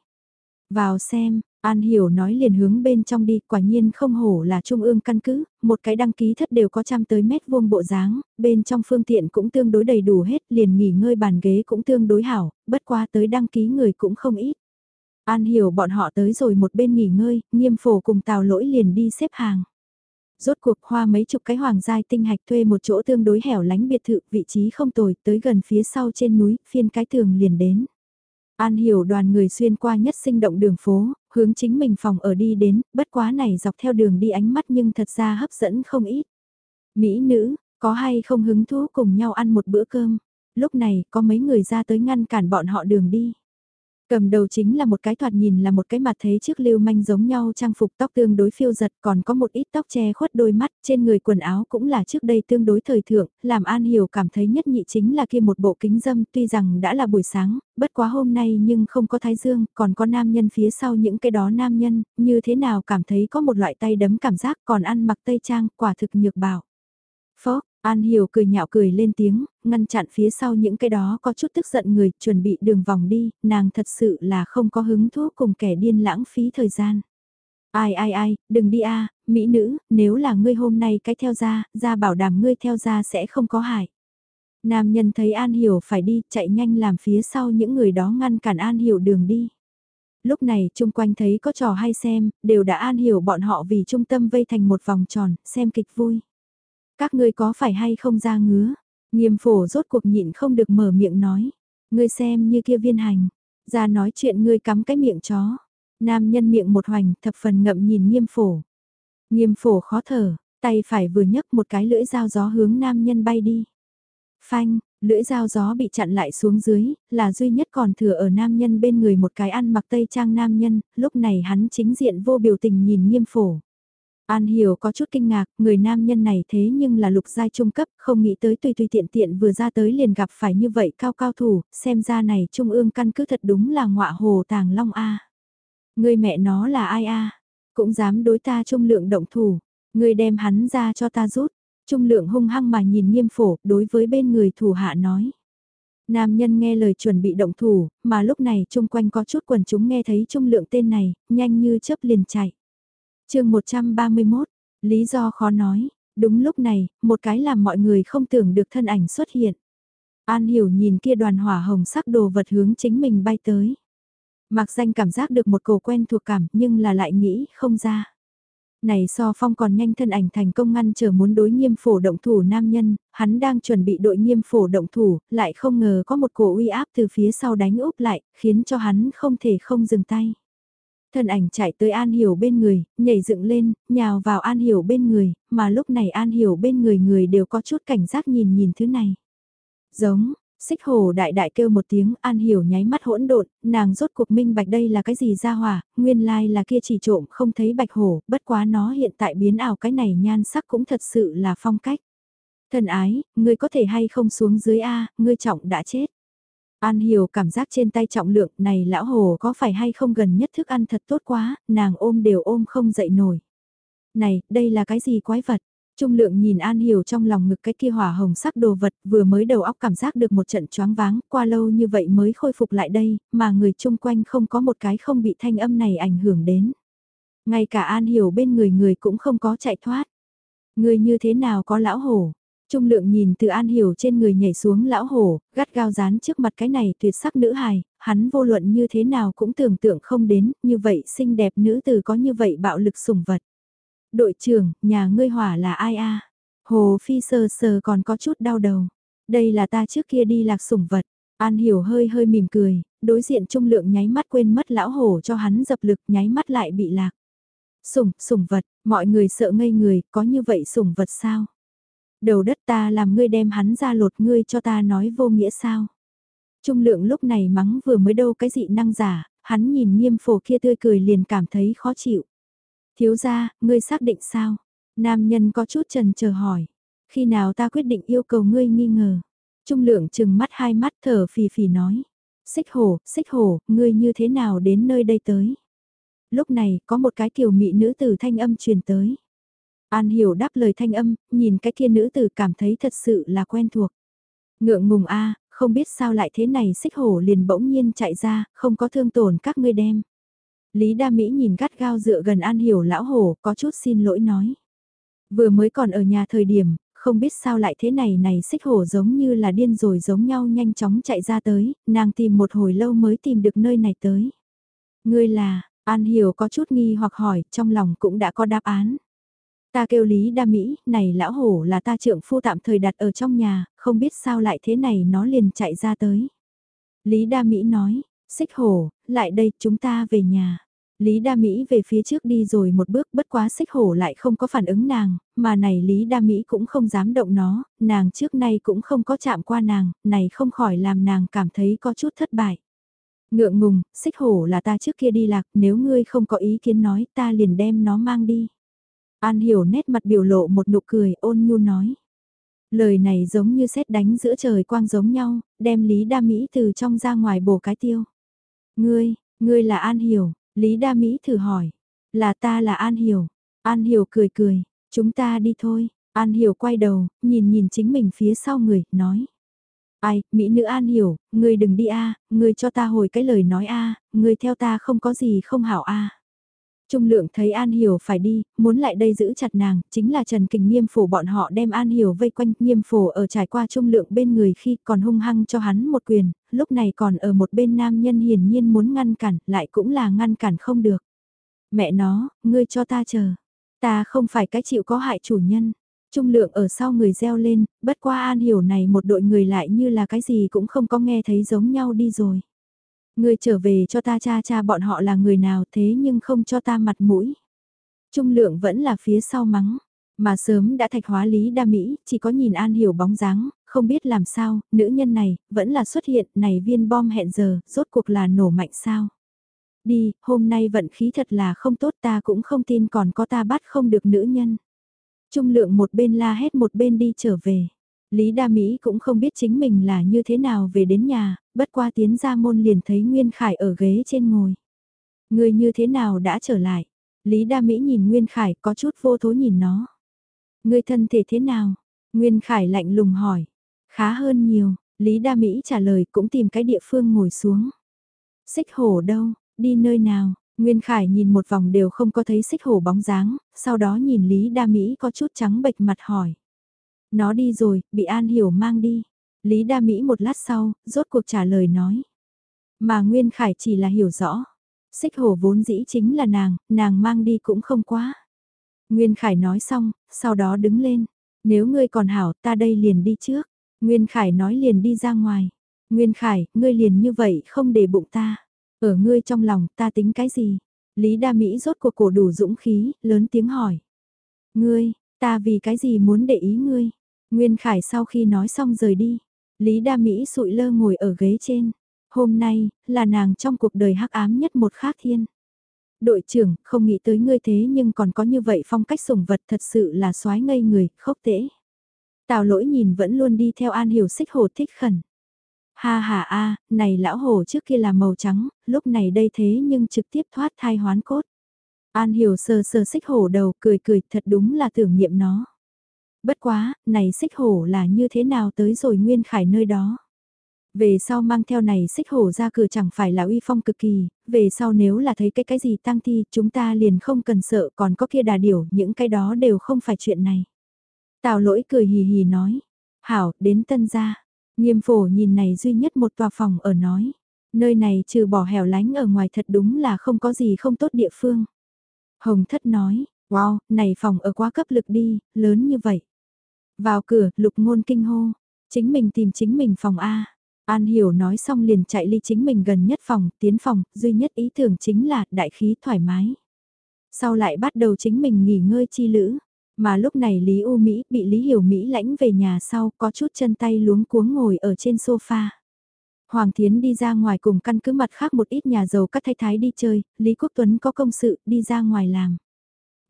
Vào xem, An Hiểu nói liền hướng bên trong đi, quả nhiên không hổ là trung ương căn cứ, một cái đăng ký thất đều có trăm tới mét vuông bộ dáng, bên trong phương tiện cũng tương đối đầy đủ hết, liền nghỉ ngơi bàn ghế cũng tương đối hảo, bất qua tới đăng ký người cũng không ít. An Hiểu bọn họ tới rồi một bên nghỉ ngơi, nghiêm phổ cùng tào lỗi liền đi xếp hàng. Rốt cuộc hoa mấy chục cái hoàng giai tinh hạch thuê một chỗ tương đối hẻo lánh biệt thự, vị trí không tồi, tới gần phía sau trên núi, phiên cái tường liền đến. An hiểu đoàn người xuyên qua nhất sinh động đường phố, hướng chính mình phòng ở đi đến, bất quá này dọc theo đường đi ánh mắt nhưng thật ra hấp dẫn không ít. Mỹ nữ, có hay không hứng thú cùng nhau ăn một bữa cơm? Lúc này có mấy người ra tới ngăn cản bọn họ đường đi. Cầm đầu chính là một cái thoạt nhìn là một cái mặt thế trước lưu manh giống nhau trang phục tóc tương đối phiêu giật còn có một ít tóc che khuất đôi mắt trên người quần áo cũng là trước đây tương đối thời thượng, làm An Hiểu cảm thấy nhất nhị chính là kia một bộ kính dâm tuy rằng đã là buổi sáng, bất quá hôm nay nhưng không có thái dương, còn có nam nhân phía sau những cái đó nam nhân, như thế nào cảm thấy có một loại tay đấm cảm giác còn ăn mặc tây trang quả thực nhược bảo. Phó, An Hiểu cười nhạo cười lên tiếng, ngăn chặn phía sau những cái đó có chút tức giận người, chuẩn bị đường vòng đi, nàng thật sự là không có hứng thú cùng kẻ điên lãng phí thời gian. Ai ai ai, đừng đi a, mỹ nữ, nếu là ngươi hôm nay cái theo ra, ra bảo đảm ngươi theo ra sẽ không có hại. Nam nhân thấy An Hiểu phải đi, chạy nhanh làm phía sau những người đó ngăn cản An Hiểu đường đi. Lúc này chung quanh thấy có trò hay xem, đều đã An Hiểu bọn họ vì trung tâm vây thành một vòng tròn, xem kịch vui. Các ngươi có phải hay không ra ngứa? Nghiêm phổ rốt cuộc nhịn không được mở miệng nói. Ngươi xem như kia viên hành. Ra nói chuyện ngươi cắm cái miệng chó. Nam nhân miệng một hoành thập phần ngậm nhìn nghiêm phổ. Nghiêm phổ khó thở, tay phải vừa nhấc một cái lưỡi dao gió hướng nam nhân bay đi. Phanh, lưỡi dao gió bị chặn lại xuống dưới, là duy nhất còn thừa ở nam nhân bên người một cái ăn mặc tây trang nam nhân, lúc này hắn chính diện vô biểu tình nhìn nghiêm phổ. An Hiểu có chút kinh ngạc, người nam nhân này thế nhưng là lục giai trung cấp, không nghĩ tới tùy tùy tiện tiện vừa ra tới liền gặp phải như vậy cao cao thủ, xem ra này trung ương căn cứ thật đúng là ngọa hồ tàng long A. Người mẹ nó là ai A? Cũng dám đối ta trung lượng động thủ, người đem hắn ra cho ta rút. Trung lượng hung hăng mà nhìn nghiêm phổ, đối với bên người thủ hạ nói. Nam nhân nghe lời chuẩn bị động thủ, mà lúc này chung quanh có chút quần chúng nghe thấy trung lượng tên này, nhanh như chớp liền chạy chương 131, lý do khó nói, đúng lúc này, một cái làm mọi người không tưởng được thân ảnh xuất hiện. An hiểu nhìn kia đoàn hỏa hồng sắc đồ vật hướng chính mình bay tới. Mặc danh cảm giác được một cổ quen thuộc cảm nhưng là lại nghĩ không ra. Này so phong còn nhanh thân ảnh thành công ngăn chờ muốn đối nghiêm phổ động thủ nam nhân, hắn đang chuẩn bị đội nghiêm phổ động thủ, lại không ngờ có một cổ uy áp từ phía sau đánh úp lại, khiến cho hắn không thể không dừng tay thân ảnh chạy tới An Hiểu bên người, nhảy dựng lên, nhào vào An Hiểu bên người, mà lúc này An Hiểu bên người người đều có chút cảnh giác nhìn nhìn thứ này. Giống, xích hồ đại đại kêu một tiếng An Hiểu nháy mắt hỗn độn, nàng rốt cuộc minh bạch đây là cái gì ra hỏa, nguyên lai là kia chỉ trộm không thấy bạch hổ, bất quá nó hiện tại biến ảo cái này nhan sắc cũng thật sự là phong cách. Thần ái, ngươi có thể hay không xuống dưới A, ngươi trọng đã chết. An Hiểu cảm giác trên tay trọng lượng này lão hồ có phải hay không gần nhất thức ăn thật tốt quá, nàng ôm đều ôm không dậy nổi. Này, đây là cái gì quái vật? Trung lượng nhìn An Hiểu trong lòng ngực cái kia hỏa hồng sắc đồ vật vừa mới đầu óc cảm giác được một trận choáng váng, qua lâu như vậy mới khôi phục lại đây, mà người chung quanh không có một cái không bị thanh âm này ảnh hưởng đến. Ngay cả An Hiểu bên người người cũng không có chạy thoát. Người như thế nào có lão hổ? Trung lượng nhìn từ An Hiểu trên người nhảy xuống lão hổ, gắt gao dán trước mặt cái này tuyệt sắc nữ hài, hắn vô luận như thế nào cũng tưởng tượng không đến, như vậy xinh đẹp nữ tử có như vậy bạo lực sủng vật. Đội trưởng, nhà ngươi hỏa là ai a? Hồ Phi sờ sờ còn có chút đau đầu. Đây là ta trước kia đi lạc sủng vật. An Hiểu hơi hơi mỉm cười, đối diện Trung lượng nháy mắt quên mất lão hổ cho hắn dập lực nháy mắt lại bị lạc. Sủng, sủng vật, mọi người sợ ngây người, có như vậy sủng vật sao? Đầu đất ta làm ngươi đem hắn ra lột ngươi cho ta nói vô nghĩa sao. Trung lượng lúc này mắng vừa mới đâu cái dị năng giả, hắn nhìn nghiêm phổ kia tươi cười liền cảm thấy khó chịu. Thiếu ra, ngươi xác định sao? Nam nhân có chút trần chờ hỏi. Khi nào ta quyết định yêu cầu ngươi nghi ngờ? Trung lượng chừng mắt hai mắt thở phì phì nói. Xích hổ, xích hổ, ngươi như thế nào đến nơi đây tới? Lúc này, có một cái kiểu mị nữ tử thanh âm truyền tới. An hiểu đáp lời thanh âm, nhìn cái kia nữ tử cảm thấy thật sự là quen thuộc. Ngượng ngùng a không biết sao lại thế này xích hổ liền bỗng nhiên chạy ra, không có thương tổn các ngươi đem. Lý Đa Mỹ nhìn gắt gao dựa gần An Hiểu lão hổ, có chút xin lỗi nói. Vừa mới còn ở nhà thời điểm, không biết sao lại thế này này xích hổ giống như là điên rồi giống nhau nhanh chóng chạy ra tới, nàng tìm một hồi lâu mới tìm được nơi này tới. Ngươi là, An Hiểu có chút nghi hoặc hỏi, trong lòng cũng đã có đáp án. Ta kêu Lý Đa Mỹ, này lão hổ là ta trượng phu tạm thời đặt ở trong nhà, không biết sao lại thế này nó liền chạy ra tới. Lý Đa Mỹ nói, xích hổ, lại đây chúng ta về nhà. Lý Đa Mỹ về phía trước đi rồi một bước bất quá xích hổ lại không có phản ứng nàng, mà này Lý Đa Mỹ cũng không dám động nó, nàng trước nay cũng không có chạm qua nàng, này không khỏi làm nàng cảm thấy có chút thất bại. Ngượng ngùng, xích hổ là ta trước kia đi lạc, nếu ngươi không có ý kiến nói ta liền đem nó mang đi. An hiểu nét mặt biểu lộ một nụ cười ôn nhu nói. Lời này giống như xét đánh giữa trời quang giống nhau, đem Lý Đa Mỹ từ trong ra ngoài bổ cái tiêu. Ngươi, ngươi là An Hiểu, Lý Đa Mỹ thử hỏi. Là ta là An Hiểu. An Hiểu cười cười, chúng ta đi thôi. An Hiểu quay đầu, nhìn nhìn chính mình phía sau người, nói. Ai, Mỹ nữ An Hiểu, ngươi đừng đi a, ngươi cho ta hồi cái lời nói a, ngươi theo ta không có gì không hảo a. Trung lượng thấy An Hiểu phải đi, muốn lại đây giữ chặt nàng, chính là Trần Kình nghiêm phổ bọn họ đem An Hiểu vây quanh nghiêm phổ ở trải qua Trung lượng bên người khi còn hung hăng cho hắn một quyền, lúc này còn ở một bên nam nhân hiển nhiên muốn ngăn cản, lại cũng là ngăn cản không được. Mẹ nó, ngươi cho ta chờ. Ta không phải cái chịu có hại chủ nhân. Trung lượng ở sau người reo lên, bất qua An Hiểu này một đội người lại như là cái gì cũng không có nghe thấy giống nhau đi rồi. Người trở về cho ta cha cha bọn họ là người nào thế nhưng không cho ta mặt mũi. Trung lượng vẫn là phía sau mắng, mà sớm đã thạch hóa lý đa Mỹ, chỉ có nhìn An Hiểu bóng dáng, không biết làm sao, nữ nhân này, vẫn là xuất hiện, này viên bom hẹn giờ, rốt cuộc là nổ mạnh sao. Đi, hôm nay vận khí thật là không tốt ta cũng không tin còn có ta bắt không được nữ nhân. Trung lượng một bên la hét một bên đi trở về. Lý Đa Mỹ cũng không biết chính mình là như thế nào về đến nhà, bất qua tiến ra môn liền thấy Nguyên Khải ở ghế trên ngồi. Người như thế nào đã trở lại? Lý Đa Mỹ nhìn Nguyên Khải có chút vô thố nhìn nó. Người thân thể thế nào? Nguyên Khải lạnh lùng hỏi. Khá hơn nhiều, Lý Đa Mỹ trả lời cũng tìm cái địa phương ngồi xuống. Xích hổ đâu, đi nơi nào? Nguyên Khải nhìn một vòng đều không có thấy xích hổ bóng dáng, sau đó nhìn Lý Đa Mỹ có chút trắng bệch mặt hỏi. Nó đi rồi, bị An Hiểu mang đi. Lý Đa Mỹ một lát sau, rốt cuộc trả lời nói. Mà Nguyên Khải chỉ là hiểu rõ. Xích hổ vốn dĩ chính là nàng, nàng mang đi cũng không quá. Nguyên Khải nói xong, sau đó đứng lên. Nếu ngươi còn hảo ta đây liền đi trước. Nguyên Khải nói liền đi ra ngoài. Nguyên Khải, ngươi liền như vậy không để bụng ta. Ở ngươi trong lòng ta tính cái gì? Lý Đa Mỹ rốt cuộc cổ đủ dũng khí, lớn tiếng hỏi. Ngươi, ta vì cái gì muốn để ý ngươi? Nguyên Khải sau khi nói xong rời đi, Lý Đa Mỹ sụi lơ ngồi ở ghế trên. Hôm nay, là nàng trong cuộc đời hắc ám nhất một khác thiên. Đội trưởng, không nghĩ tới ngươi thế nhưng còn có như vậy phong cách sủng vật thật sự là xoái ngây người, khốc tễ. Tào lỗi nhìn vẫn luôn đi theo An Hiểu xích hồ thích khẩn. Ha ha a, này lão hồ trước kia là màu trắng, lúc này đây thế nhưng trực tiếp thoát thai hoán cốt. An Hiểu sờ sờ xích hổ đầu cười cười thật đúng là tưởng niệm nó. Bất quá, này xích hổ là như thế nào tới rồi Nguyên Khải nơi đó. Về sau mang theo này xích hổ ra cửa chẳng phải là uy phong cực kỳ, về sau nếu là thấy cái cái gì tăng thi chúng ta liền không cần sợ còn có kia đà điểu, những cái đó đều không phải chuyện này. Tào lỗi cười hì hì nói, hảo, đến tân gia, nghiêm phổ nhìn này duy nhất một tòa phòng ở nói, nơi này trừ bỏ hẻo lánh ở ngoài thật đúng là không có gì không tốt địa phương. Hồng thất nói, wow, này phòng ở quá cấp lực đi, lớn như vậy. Vào cửa, lục ngôn kinh hô. Chính mình tìm chính mình phòng A. An hiểu nói xong liền chạy ly chính mình gần nhất phòng, tiến phòng, duy nhất ý tưởng chính là đại khí thoải mái. Sau lại bắt đầu chính mình nghỉ ngơi chi lữ. Mà lúc này Lý U Mỹ bị Lý Hiểu Mỹ lãnh về nhà sau có chút chân tay luống cuống ngồi ở trên sofa. Hoàng Thiến đi ra ngoài cùng căn cứ mặt khác một ít nhà giàu các thái thái đi chơi, Lý Quốc Tuấn có công sự đi ra ngoài làm.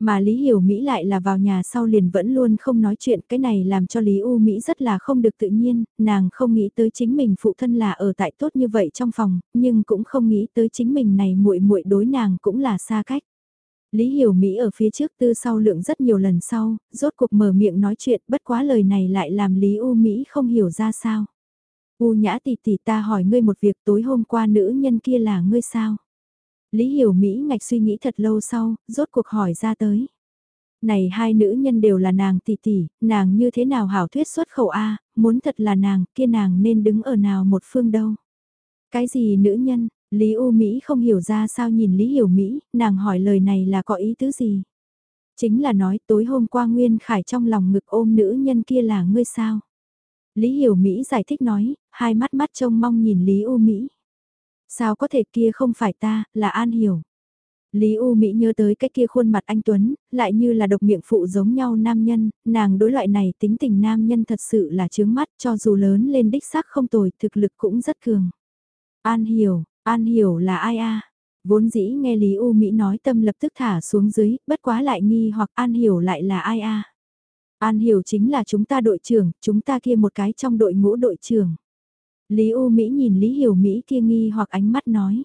Mà Lý Hiểu Mỹ lại là vào nhà sau liền vẫn luôn không nói chuyện, cái này làm cho Lý U Mỹ rất là không được tự nhiên, nàng không nghĩ tới chính mình phụ thân là ở tại tốt như vậy trong phòng, nhưng cũng không nghĩ tới chính mình này muội muội đối nàng cũng là xa cách. Lý Hiểu Mỹ ở phía trước tư sau lượng rất nhiều lần sau, rốt cuộc mở miệng nói chuyện bất quá lời này lại làm Lý U Mỹ không hiểu ra sao. U nhã tỷ tỷ ta hỏi ngươi một việc tối hôm qua nữ nhân kia là ngươi sao? Lý Hiểu Mỹ ngạch suy nghĩ thật lâu sau, rốt cuộc hỏi ra tới. Này hai nữ nhân đều là nàng tỷ tỷ, nàng như thế nào hảo thuyết xuất khẩu A, muốn thật là nàng, kia nàng nên đứng ở nào một phương đâu. Cái gì nữ nhân, Lý U Mỹ không hiểu ra sao nhìn Lý Hiểu Mỹ, nàng hỏi lời này là có ý tứ gì. Chính là nói tối hôm qua Nguyên Khải trong lòng ngực ôm nữ nhân kia là ngươi sao. Lý Hiểu Mỹ giải thích nói, hai mắt mắt trông mong nhìn Lý U Mỹ. Sao có thể kia không phải ta, là An Hiểu. Lý U Mỹ nhớ tới cái kia khuôn mặt anh Tuấn, lại như là độc miệng phụ giống nhau nam nhân, nàng đối loại này tính tình nam nhân thật sự là chướng mắt cho dù lớn lên đích xác không tồi, thực lực cũng rất cường. An Hiểu, An Hiểu là ai a? Vốn dĩ nghe Lý U Mỹ nói tâm lập tức thả xuống dưới, bất quá lại nghi hoặc An Hiểu lại là ai a? An Hiểu chính là chúng ta đội trưởng, chúng ta kia một cái trong đội ngũ đội trưởng. Lý U Mỹ nhìn Lý Hiểu Mỹ kia nghi hoặc ánh mắt nói.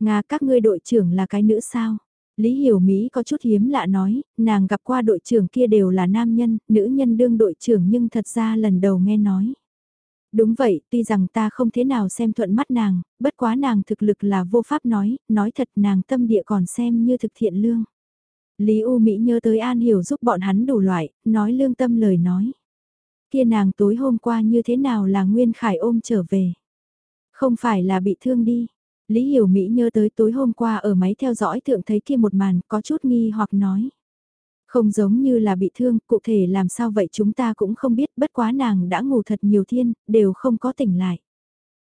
Nga các ngươi đội trưởng là cái nữ sao? Lý Hiểu Mỹ có chút hiếm lạ nói, nàng gặp qua đội trưởng kia đều là nam nhân, nữ nhân đương đội trưởng nhưng thật ra lần đầu nghe nói. Đúng vậy, tuy rằng ta không thế nào xem thuận mắt nàng, bất quá nàng thực lực là vô pháp nói, nói thật nàng tâm địa còn xem như thực thiện lương. Lý U Mỹ nhớ tới An Hiểu giúp bọn hắn đủ loại, nói lương tâm lời nói. Kia nàng tối hôm qua như thế nào là Nguyên Khải ôm trở về. Không phải là bị thương đi. Lý Hiểu Mỹ nhớ tới tối hôm qua ở máy theo dõi thượng thấy kia một màn có chút nghi hoặc nói. Không giống như là bị thương, cụ thể làm sao vậy chúng ta cũng không biết, bất quá nàng đã ngủ thật nhiều thiên, đều không có tỉnh lại.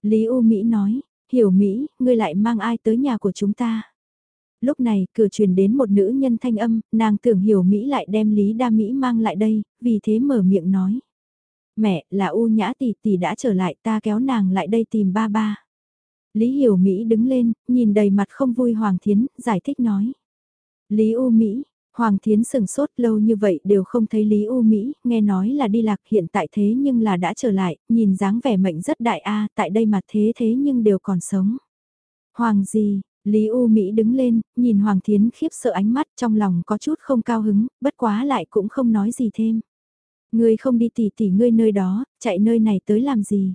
Lý U Mỹ nói, Hiểu Mỹ, ngươi lại mang ai tới nhà của chúng ta? Lúc này, cửa truyền đến một nữ nhân thanh âm, nàng tưởng Hiểu Mỹ lại đem Lý Đa Mỹ mang lại đây, vì thế mở miệng nói. Mẹ, là U Nhã tỷ tỷ đã trở lại ta kéo nàng lại đây tìm ba ba. Lý Hiểu Mỹ đứng lên, nhìn đầy mặt không vui Hoàng Thiến, giải thích nói. Lý U Mỹ, Hoàng Thiến sừng sốt lâu như vậy đều không thấy Lý U Mỹ, nghe nói là đi lạc hiện tại thế nhưng là đã trở lại, nhìn dáng vẻ mệnh rất đại a tại đây mà thế thế nhưng đều còn sống. Hoàng gì, Lý U Mỹ đứng lên, nhìn Hoàng Thiến khiếp sợ ánh mắt trong lòng có chút không cao hứng, bất quá lại cũng không nói gì thêm. Ngươi không đi tỉ tỉ ngươi nơi đó, chạy nơi này tới làm gì?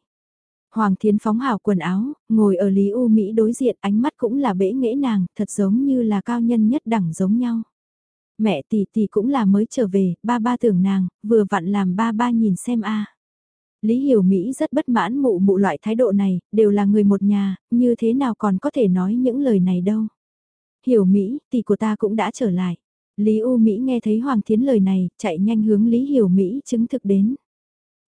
Hoàng Thiến phóng hào quần áo, ngồi ở Lý U Mỹ đối diện ánh mắt cũng là bể nghễ nàng, thật giống như là cao nhân nhất đẳng giống nhau. Mẹ tỷ tỷ cũng là mới trở về, ba ba tưởng nàng, vừa vặn làm ba ba nhìn xem a. Lý Hiểu Mỹ rất bất mãn mụ mụ loại thái độ này, đều là người một nhà, như thế nào còn có thể nói những lời này đâu. Hiểu Mỹ, tỷ của ta cũng đã trở lại. Lý U Mỹ nghe thấy Hoàng Thiến lời này, chạy nhanh hướng Lý Hiểu Mỹ chứng thực đến.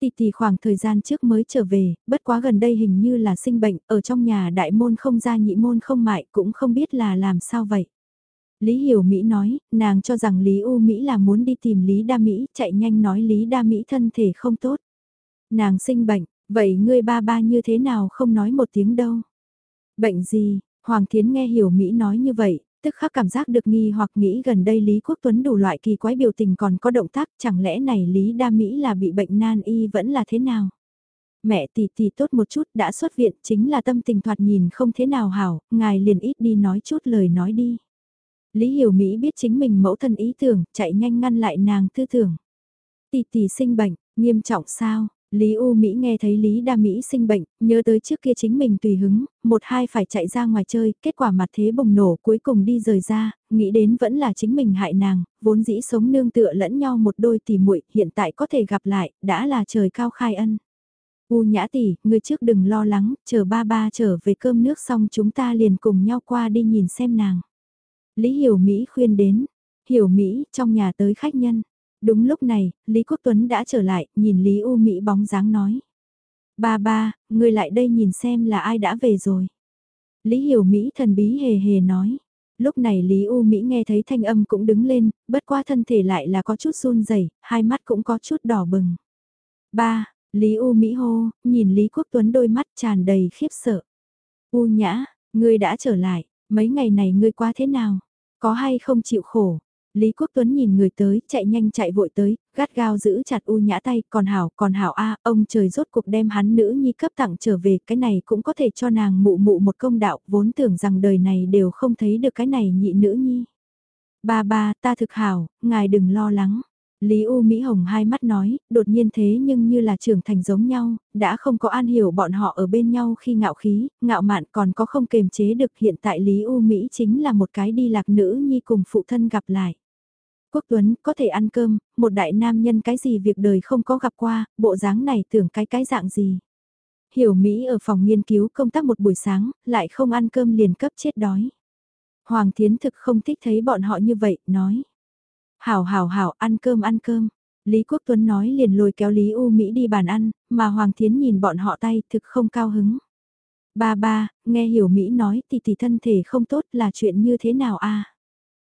Tì tì khoảng thời gian trước mới trở về, bất quá gần đây hình như là sinh bệnh, ở trong nhà đại môn không ra nhị môn không mại, cũng không biết là làm sao vậy. Lý Hiểu Mỹ nói, nàng cho rằng Lý U Mỹ là muốn đi tìm Lý Đa Mỹ, chạy nhanh nói Lý Đa Mỹ thân thể không tốt. Nàng sinh bệnh, vậy ngươi ba ba như thế nào không nói một tiếng đâu. Bệnh gì, Hoàng Thiến nghe Hiểu Mỹ nói như vậy, tức khắc cảm giác được nghi hoặc nghĩ gần đây Lý Quốc Tuấn đủ loại kỳ quái biểu tình còn có động tác chẳng lẽ này Lý Đa Mỹ là bị bệnh nan y vẫn là thế nào? Mẹ tỷ tỷ tốt một chút đã xuất viện chính là tâm tình thoạt nhìn không thế nào hảo, ngài liền ít đi nói chút lời nói đi. Lý Hiểu Mỹ biết chính mình mẫu thân ý tưởng, chạy nhanh ngăn lại nàng tư tưởng. Tỷ tỷ sinh bệnh, nghiêm trọng sao? Lý U Mỹ nghe thấy Lý Đa Mỹ sinh bệnh, nhớ tới trước kia chính mình tùy hứng, một hai phải chạy ra ngoài chơi, kết quả mặt thế bùng nổ cuối cùng đi rời ra, nghĩ đến vẫn là chính mình hại nàng, vốn dĩ sống nương tựa lẫn nhau một đôi tỷ muội hiện tại có thể gặp lại, đã là trời cao khai ân. U nhã tỷ, người trước đừng lo lắng, chờ ba ba trở về cơm nước xong chúng ta liền cùng nhau qua đi nhìn xem nàng. Lý Hiểu Mỹ khuyên đến, Hiểu Mỹ trong nhà tới khách nhân. Đúng lúc này, Lý Quốc Tuấn đã trở lại, nhìn Lý U Mỹ bóng dáng nói. Ba ba, người lại đây nhìn xem là ai đã về rồi. Lý Hiểu Mỹ thần bí hề hề nói. Lúc này Lý U Mỹ nghe thấy thanh âm cũng đứng lên, bất qua thân thể lại là có chút run rẩy, hai mắt cũng có chút đỏ bừng. Ba, Lý U Mỹ hô, nhìn Lý Quốc Tuấn đôi mắt tràn đầy khiếp sợ. U nhã, ngươi đã trở lại, mấy ngày này ngươi qua thế nào? Có hay không chịu khổ? Lý Quốc Tuấn nhìn người tới, chạy nhanh chạy vội tới, gắt gao giữ chặt u nhã tay, còn hảo, còn hảo a ông trời rốt cuộc đem hắn nữ nhi cấp tặng trở về, cái này cũng có thể cho nàng mụ mụ một công đạo, vốn tưởng rằng đời này đều không thấy được cái này nhị nữ nhi. Ba ba, ta thực hảo, ngài đừng lo lắng. Lý U Mỹ Hồng hai mắt nói, đột nhiên thế nhưng như là trưởng thành giống nhau, đã không có an hiểu bọn họ ở bên nhau khi ngạo khí, ngạo mạn còn có không kềm chế được hiện tại Lý U Mỹ chính là một cái đi lạc nữ nhi cùng phụ thân gặp lại. Quốc Tuấn có thể ăn cơm, một đại nam nhân cái gì việc đời không có gặp qua, bộ dáng này tưởng cái cái dạng gì. Hiểu Mỹ ở phòng nghiên cứu công tác một buổi sáng, lại không ăn cơm liền cấp chết đói. Hoàng Thiến thực không thích thấy bọn họ như vậy, nói. Hảo hảo hảo, ăn cơm ăn cơm. Lý Quốc Tuấn nói liền lôi kéo Lý U Mỹ đi bàn ăn, mà Hoàng Thiến nhìn bọn họ tay thực không cao hứng. Ba ba, nghe hiểu Mỹ nói thì thì thân thể không tốt là chuyện như thế nào a?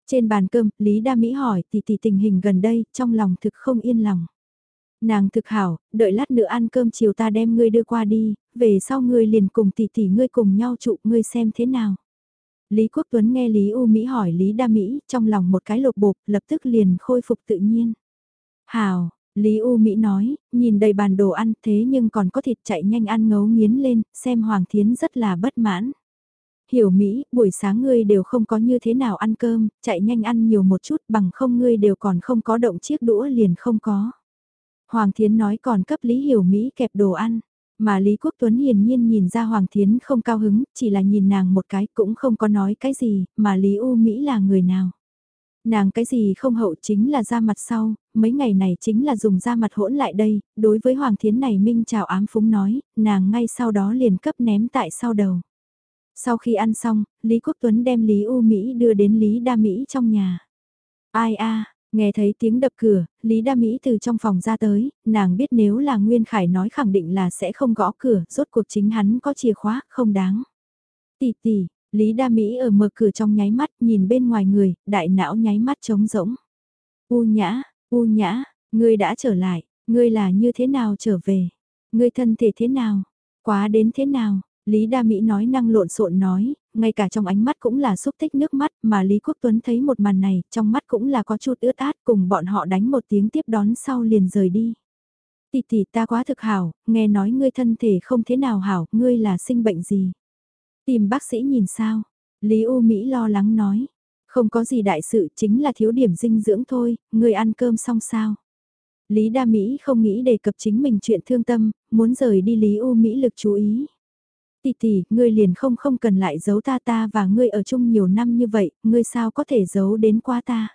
Trên bàn cơm, Lý Đa Mỹ hỏi tỷ tỷ tình hình gần đây, trong lòng thực không yên lòng. Nàng thực hảo, đợi lát nữa ăn cơm chiều ta đem ngươi đưa qua đi, về sau ngươi liền cùng tỷ tỷ ngươi cùng nhau trụ ngươi xem thế nào. Lý Quốc Tuấn nghe Lý U Mỹ hỏi Lý Đa Mỹ, trong lòng một cái lột bột, lập tức liền khôi phục tự nhiên. Hảo, Lý U Mỹ nói, nhìn đầy bàn đồ ăn thế nhưng còn có thịt chạy nhanh ăn ngấu nghiến lên, xem Hoàng Thiến rất là bất mãn. Hiểu Mỹ, buổi sáng ngươi đều không có như thế nào ăn cơm, chạy nhanh ăn nhiều một chút bằng không ngươi đều còn không có động chiếc đũa liền không có. Hoàng Thiến nói còn cấp Lý Hiểu Mỹ kẹp đồ ăn. Mà Lý Quốc Tuấn hiển nhiên nhìn ra Hoàng Thiến không cao hứng, chỉ là nhìn nàng một cái cũng không có nói cái gì, mà Lý U Mỹ là người nào. Nàng cái gì không hậu chính là ra mặt sau, mấy ngày này chính là dùng ra mặt hỗn lại đây, đối với Hoàng Thiến này Minh chào ám phúng nói, nàng ngay sau đó liền cấp ném tại sau đầu. Sau khi ăn xong, Lý Quốc Tuấn đem Lý U Mỹ đưa đến Lý Đa Mỹ trong nhà. Ai a Nghe thấy tiếng đập cửa, Lý Đa Mỹ từ trong phòng ra tới, nàng biết nếu là Nguyên Khải nói khẳng định là sẽ không gõ cửa, rốt cuộc chính hắn có chìa khóa, không đáng. Tỷ tỷ, Lý Đa Mỹ ở mở cửa trong nháy mắt nhìn bên ngoài người, đại não nháy mắt trống rỗng. U nhã, u nhã, ngươi đã trở lại, ngươi là như thế nào trở về? Ngươi thân thể thế nào? Quá đến thế nào? Lý Đa Mỹ nói năng lộn xộn nói, ngay cả trong ánh mắt cũng là xúc tích nước mắt mà Lý Quốc Tuấn thấy một màn này, trong mắt cũng là có chút ướt át cùng bọn họ đánh một tiếng tiếp đón sau liền rời đi. Tỷ tỷ ta quá thực hảo, nghe nói ngươi thân thể không thế nào hảo, ngươi là sinh bệnh gì? Tìm bác sĩ nhìn sao? Lý U Mỹ lo lắng nói, không có gì đại sự chính là thiếu điểm dinh dưỡng thôi, ngươi ăn cơm xong sao? Lý Đa Mỹ không nghĩ đề cập chính mình chuyện thương tâm, muốn rời đi Lý U Mỹ lực chú ý, tỷ tỷ, ngươi liền không không cần lại giấu ta ta và ngươi ở chung nhiều năm như vậy, ngươi sao có thể giấu đến qua ta.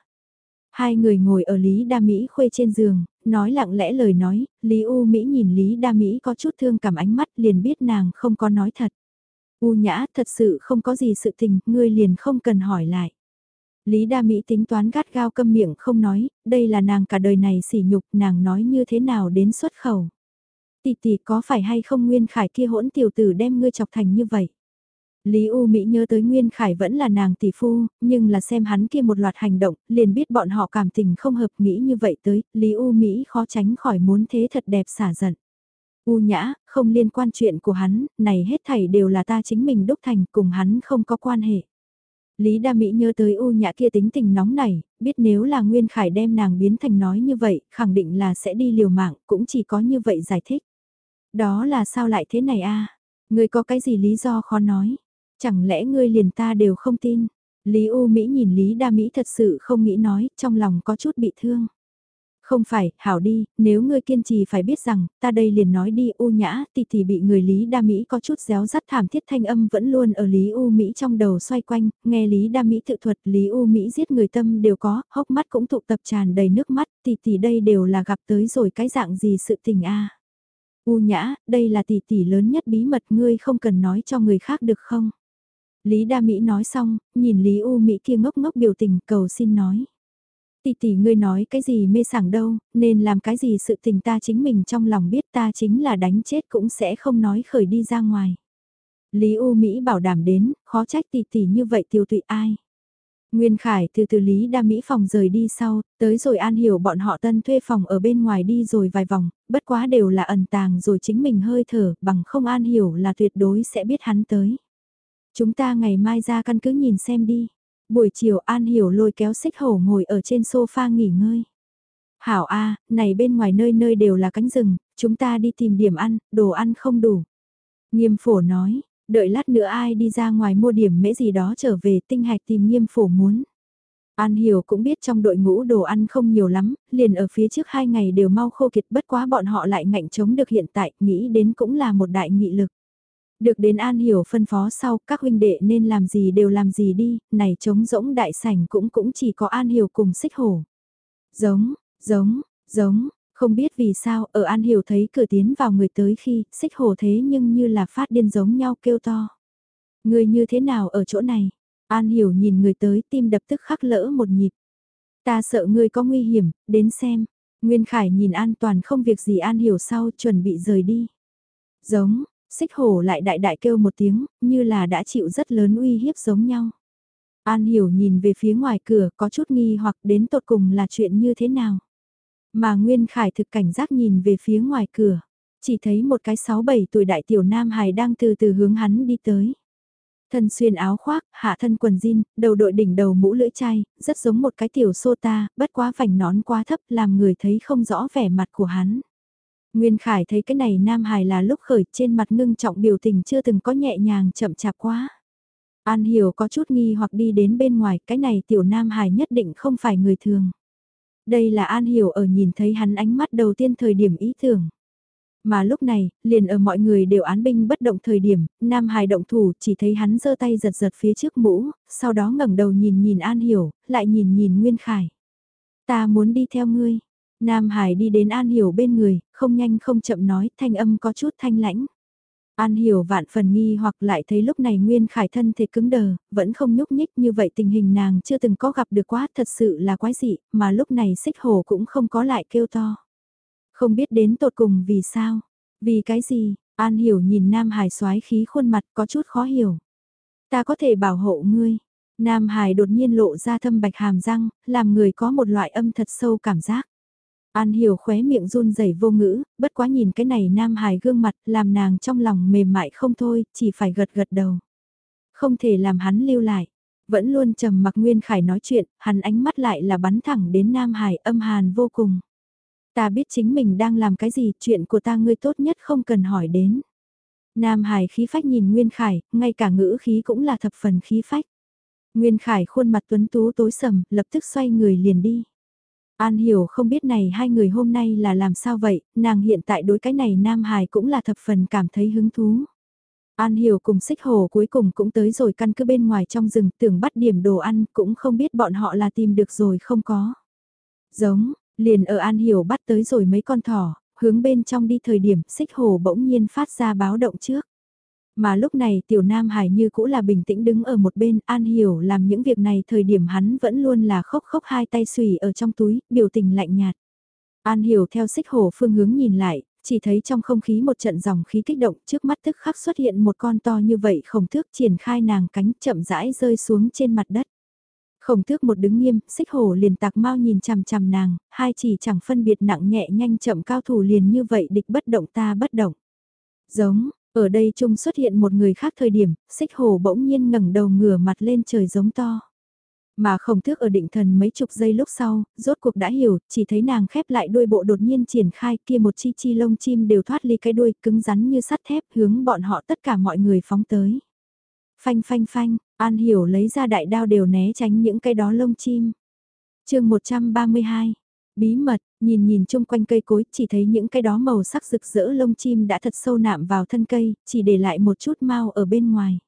Hai người ngồi ở Lý Đa Mỹ khuê trên giường, nói lặng lẽ lời nói, Lý U Mỹ nhìn Lý Đa Mỹ có chút thương cảm ánh mắt liền biết nàng không có nói thật. U nhã thật sự không có gì sự tình, ngươi liền không cần hỏi lại. Lý Đa Mỹ tính toán gắt gao câm miệng không nói, đây là nàng cả đời này sỉ nhục, nàng nói như thế nào đến xuất khẩu tỷ tỷ có phải hay không Nguyên Khải kia hỗn tiểu tử đem ngươi chọc thành như vậy? Lý U Mỹ nhớ tới Nguyên Khải vẫn là nàng tỷ phu, nhưng là xem hắn kia một loạt hành động, liền biết bọn họ cảm tình không hợp nghĩ như vậy tới, Lý U Mỹ khó tránh khỏi muốn thế thật đẹp xả giận. U nhã, không liên quan chuyện của hắn, này hết thảy đều là ta chính mình đúc thành, cùng hắn không có quan hệ. Lý Đa Mỹ nhớ tới U nhã kia tính tình nóng này, biết nếu là Nguyên Khải đem nàng biến thành nói như vậy, khẳng định là sẽ đi liều mạng, cũng chỉ có như vậy giải thích. Đó là sao lại thế này a? Ngươi có cái gì lý do khó nói? Chẳng lẽ ngươi liền ta đều không tin? Lý U Mỹ nhìn Lý Đa Mỹ thật sự không nghĩ nói, trong lòng có chút bị thương. Không phải, hảo đi, nếu ngươi kiên trì phải biết rằng, ta đây liền nói đi U Nhã, thì thì bị người Lý Đa Mỹ có chút réo rắt thảm thiết thanh âm vẫn luôn ở Lý U Mỹ trong đầu xoay quanh, nghe Lý Đa Mỹ tự thuật Lý U Mỹ giết người tâm đều có, hốc mắt cũng tụ tập tràn đầy nước mắt, thì thì đây đều là gặp tới rồi cái dạng gì sự tình a U nhã, đây là tỷ tỷ lớn nhất bí mật ngươi không cần nói cho người khác được không? Lý Đa Mỹ nói xong, nhìn Lý U Mỹ kia ngốc ngốc biểu tình cầu xin nói. Tỷ tỷ ngươi nói cái gì mê sảng đâu, nên làm cái gì sự tình ta chính mình trong lòng biết ta chính là đánh chết cũng sẽ không nói khởi đi ra ngoài. Lý U Mỹ bảo đảm đến, khó trách tỷ tỷ như vậy tiêu tụy ai. Nguyên Khải từ từ Lý Đa Mỹ phòng rời đi sau, tới rồi An Hiểu bọn họ tân thuê phòng ở bên ngoài đi rồi vài vòng, bất quá đều là ẩn tàng rồi chính mình hơi thở, bằng không An Hiểu là tuyệt đối sẽ biết hắn tới. Chúng ta ngày mai ra căn cứ nhìn xem đi. Buổi chiều An Hiểu lôi kéo xích hổ ngồi ở trên sofa nghỉ ngơi. Hảo A, này bên ngoài nơi nơi đều là cánh rừng, chúng ta đi tìm điểm ăn, đồ ăn không đủ. Nghiêm phổ nói, đợi lát nữa ai đi ra ngoài mua điểm mễ gì đó trở về tinh hạch tìm nghiêm phổ muốn. An Hiểu cũng biết trong đội ngũ đồ ăn không nhiều lắm, liền ở phía trước hai ngày đều mau khô kiệt bất quá bọn họ lại ngạnh chống được hiện tại, nghĩ đến cũng là một đại nghị lực. Được đến An Hiểu phân phó sau, các huynh đệ nên làm gì đều làm gì đi, này chống rỗng đại sảnh cũng cũng chỉ có An Hiểu cùng xích hổ. Giống, giống, giống, không biết vì sao, ở An Hiểu thấy cửa tiến vào người tới khi, xích hồ thế nhưng như là phát điên giống nhau kêu to. Người như thế nào ở chỗ này? An Hiểu nhìn người tới tim đập tức khắc lỡ một nhịp. Ta sợ người có nguy hiểm, đến xem. Nguyên Khải nhìn an toàn không việc gì An Hiểu sau chuẩn bị rời đi. Giống, Xích hổ lại đại đại kêu một tiếng, như là đã chịu rất lớn uy hiếp giống nhau. An hiểu nhìn về phía ngoài cửa có chút nghi hoặc đến tột cùng là chuyện như thế nào. Mà Nguyên Khải thực cảnh giác nhìn về phía ngoài cửa, chỉ thấy một cái 6-7 tuổi đại tiểu nam hài đang từ từ hướng hắn đi tới. Thân xuyên áo khoác, hạ thân quần jean, đầu đội đỉnh đầu mũ lưỡi chai, rất giống một cái tiểu sô ta, bất quá vành nón quá thấp làm người thấy không rõ vẻ mặt của hắn. Nguyên Khải thấy cái này Nam Hải là lúc khởi trên mặt ngưng trọng biểu tình chưa từng có nhẹ nhàng chậm chạp quá. An Hiểu có chút nghi hoặc đi đến bên ngoài, cái này tiểu Nam Hải nhất định không phải người thường. Đây là An Hiểu ở nhìn thấy hắn ánh mắt đầu tiên thời điểm ý tưởng. Mà lúc này, liền ở mọi người đều án binh bất động thời điểm, Nam Hải động thủ chỉ thấy hắn giơ tay giật giật phía trước mũ, sau đó ngẩng đầu nhìn nhìn An Hiểu, lại nhìn nhìn Nguyên Khải. Ta muốn đi theo ngươi. Nam Hải đi đến An Hiểu bên người, không nhanh không chậm nói, thanh âm có chút thanh lãnh. An hiểu vạn phần nghi hoặc lại thấy lúc này Nguyên Khải thân thể cứng đờ, vẫn không nhúc nhích như vậy tình hình nàng chưa từng có gặp được quá thật sự là quái dị, mà lúc này xích hồ cũng không có lại kêu to. Không biết đến tột cùng vì sao, vì cái gì, An hiểu nhìn Nam Hải xoái khí khuôn mặt có chút khó hiểu. Ta có thể bảo hộ ngươi. Nam Hải đột nhiên lộ ra thâm bạch hàm răng, làm người có một loại âm thật sâu cảm giác. An hiểu khóe miệng run rẩy vô ngữ, bất quá nhìn cái này nam hài gương mặt làm nàng trong lòng mềm mại không thôi, chỉ phải gật gật đầu. Không thể làm hắn lưu lại. Vẫn luôn trầm mặc Nguyên Khải nói chuyện, hắn ánh mắt lại là bắn thẳng đến Nam Hải âm hàn vô cùng. Ta biết chính mình đang làm cái gì, chuyện của ta ngươi tốt nhất không cần hỏi đến. Nam Hải khí phách nhìn Nguyên Khải, ngay cả ngữ khí cũng là thập phần khí phách. Nguyên Khải khuôn mặt tuấn tú tối sầm, lập tức xoay người liền đi. An hiểu không biết này hai người hôm nay là làm sao vậy, nàng hiện tại đối cái này Nam Hải cũng là thập phần cảm thấy hứng thú. An hiểu cùng xích hồ cuối cùng cũng tới rồi căn cứ bên ngoài trong rừng tưởng bắt điểm đồ ăn cũng không biết bọn họ là tìm được rồi không có. Giống, liền ở An hiểu bắt tới rồi mấy con thỏ, hướng bên trong đi thời điểm xích hồ bỗng nhiên phát ra báo động trước. Mà lúc này tiểu nam hải như cũ là bình tĩnh đứng ở một bên, an hiểu làm những việc này thời điểm hắn vẫn luôn là khóc khóc hai tay xùy ở trong túi, biểu tình lạnh nhạt. An hiểu theo xích hổ phương hướng nhìn lại, chỉ thấy trong không khí một trận dòng khí kích động trước mắt tức khắc xuất hiện một con to như vậy khổng thước triển khai nàng cánh chậm rãi rơi xuống trên mặt đất. Khổng thước một đứng nghiêm, xích hổ liền tạc mau nhìn chằm chằm nàng, hai chỉ chẳng phân biệt nặng nhẹ nhanh chậm cao thủ liền như vậy địch bất động ta bất động. Giống, ở đây chung xuất hiện một người khác thời điểm, xích hồ bỗng nhiên ngẩng đầu ngửa mặt lên trời giống to. Mà không thức ở định thần mấy chục giây lúc sau, rốt cuộc đã hiểu, chỉ thấy nàng khép lại đuôi bộ đột nhiên triển khai kia một chi chi lông chim đều thoát ly cái đuôi cứng rắn như sắt thép hướng bọn họ tất cả mọi người phóng tới. Phanh phanh phanh, An Hiểu lấy ra đại đao đều né tránh những cái đó lông chim. chương 132, bí mật, nhìn nhìn chung quanh cây cối chỉ thấy những cái đó màu sắc rực rỡ lông chim đã thật sâu nạm vào thân cây, chỉ để lại một chút mau ở bên ngoài.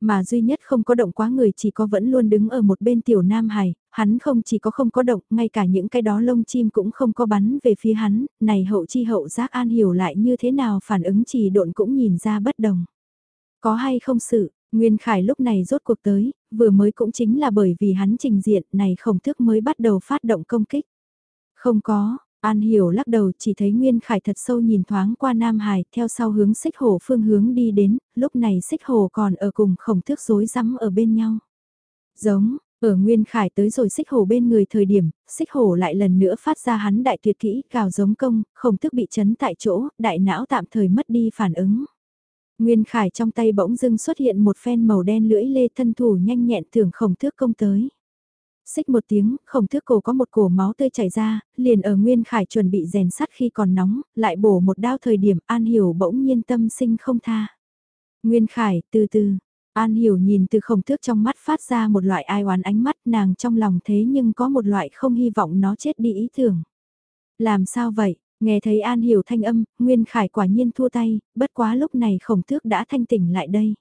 Mà duy nhất không có động quá người chỉ có vẫn luôn đứng ở một bên tiểu nam hải hắn không chỉ có không có động, ngay cả những cái đó lông chim cũng không có bắn về phía hắn, này hậu chi hậu giác an hiểu lại như thế nào phản ứng chỉ độn cũng nhìn ra bất đồng. Có hay không sự, Nguyên Khải lúc này rốt cuộc tới, vừa mới cũng chính là bởi vì hắn trình diện này khổng thức mới bắt đầu phát động công kích. Không có, An Hiểu lắc đầu chỉ thấy Nguyên Khải thật sâu nhìn thoáng qua Nam Hải theo sau hướng xích hồ phương hướng đi đến, lúc này xích hồ còn ở cùng khổng thước rối rắm ở bên nhau. Giống, ở Nguyên Khải tới rồi xích hồ bên người thời điểm, xích hồ lại lần nữa phát ra hắn đại tuyệt kỹ cào giống công, khổng thức bị chấn tại chỗ, đại não tạm thời mất đi phản ứng. Nguyên Khải trong tay bỗng dưng xuất hiện một phen màu đen lưỡi lê thân thủ nhanh nhẹn tưởng khổng thước công tới. Xích một tiếng, khổng thước cổ có một cổ máu tươi chảy ra, liền ở Nguyên Khải chuẩn bị rèn sắt khi còn nóng, lại bổ một đao thời điểm An Hiểu bỗng nhiên tâm sinh không tha. Nguyên Khải, từ từ, An Hiểu nhìn từ khổng thước trong mắt phát ra một loại ai oán ánh mắt nàng trong lòng thế nhưng có một loại không hy vọng nó chết đi ý tưởng. Làm sao vậy? Nghe thấy An Hiểu thanh âm, Nguyên Khải quả nhiên thua tay, bất quá lúc này khổng thước đã thanh tỉnh lại đây.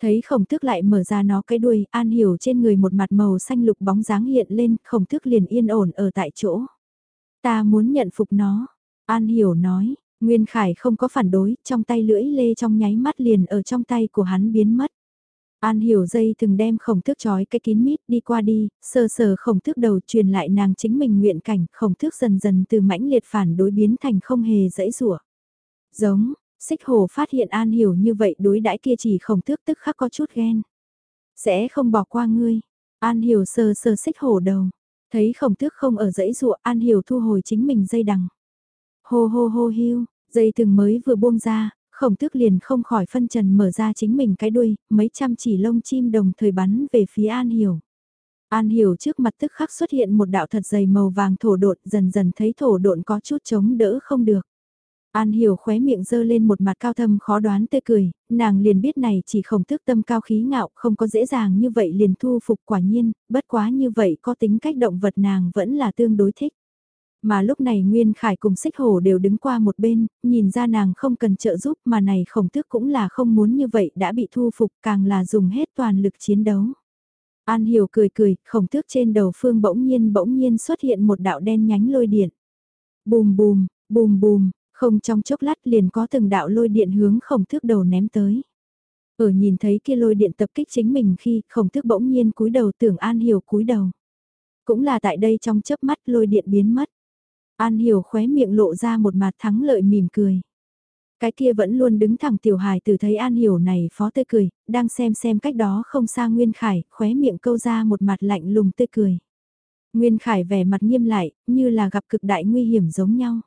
Thấy khổng thức lại mở ra nó cái đuôi, an hiểu trên người một mặt màu xanh lục bóng dáng hiện lên, khổng thức liền yên ổn ở tại chỗ. Ta muốn nhận phục nó, an hiểu nói, Nguyên Khải không có phản đối, trong tay lưỡi lê trong nháy mắt liền ở trong tay của hắn biến mất. An hiểu dây từng đem khổng thức trói cái kín mít đi qua đi, sờ sờ khổng thức đầu truyền lại nàng chính mình nguyện cảnh, khổng thức dần dần từ mãnh liệt phản đối biến thành không hề dãy rủa Giống, Xích hồ phát hiện An Hiểu như vậy đối đãi kia chỉ khổng tước tức khắc có chút ghen. Sẽ không bỏ qua ngươi. An Hiểu sờ sờ xích hổ đầu. Thấy khổng tước không ở dãy ruộng An Hiểu thu hồi chính mình dây đằng. Hô hô hô hiu, dây từng mới vừa buông ra, khổng tước liền không khỏi phân trần mở ra chính mình cái đuôi, mấy trăm chỉ lông chim đồng thời bắn về phía An Hiểu. An Hiểu trước mặt tức khắc xuất hiện một đạo thật dày màu vàng thổ độn dần dần thấy thổ độn có chút chống đỡ không được. An Hiểu khóe miệng dơ lên một mặt cao thâm khó đoán tươi cười, nàng liền biết này chỉ không thức tâm cao khí ngạo, không có dễ dàng như vậy liền thu phục quả nhiên, bất quá như vậy có tính cách động vật nàng vẫn là tương đối thích. Mà lúc này Nguyên Khải cùng xích hổ đều đứng qua một bên, nhìn ra nàng không cần trợ giúp mà này khổng tước cũng là không muốn như vậy đã bị thu phục càng là dùng hết toàn lực chiến đấu. An Hiểu cười cười, khổng tước trên đầu phương bỗng nhiên bỗng nhiên xuất hiện một đạo đen nhánh lôi điện. Bùm bùm, bùm bùm, không trong chốc lát liền có từng đạo lôi điện hướng khổng thước đầu ném tới. Ở nhìn thấy kia lôi điện tập kích chính mình khi khổng thước bỗng nhiên cúi đầu tưởng An Hiểu cúi đầu. Cũng là tại đây trong chớp mắt lôi điện biến mất. An Hiểu khóe miệng lộ ra một mặt thắng lợi mỉm cười. Cái kia vẫn luôn đứng thẳng tiểu hài từ thấy An Hiểu này phó tươi cười, đang xem xem cách đó không xa Nguyên Khải, khóe miệng câu ra một mặt lạnh lùng tươi cười. Nguyên Khải vẻ mặt nghiêm lại, như là gặp cực đại nguy hiểm giống nhau.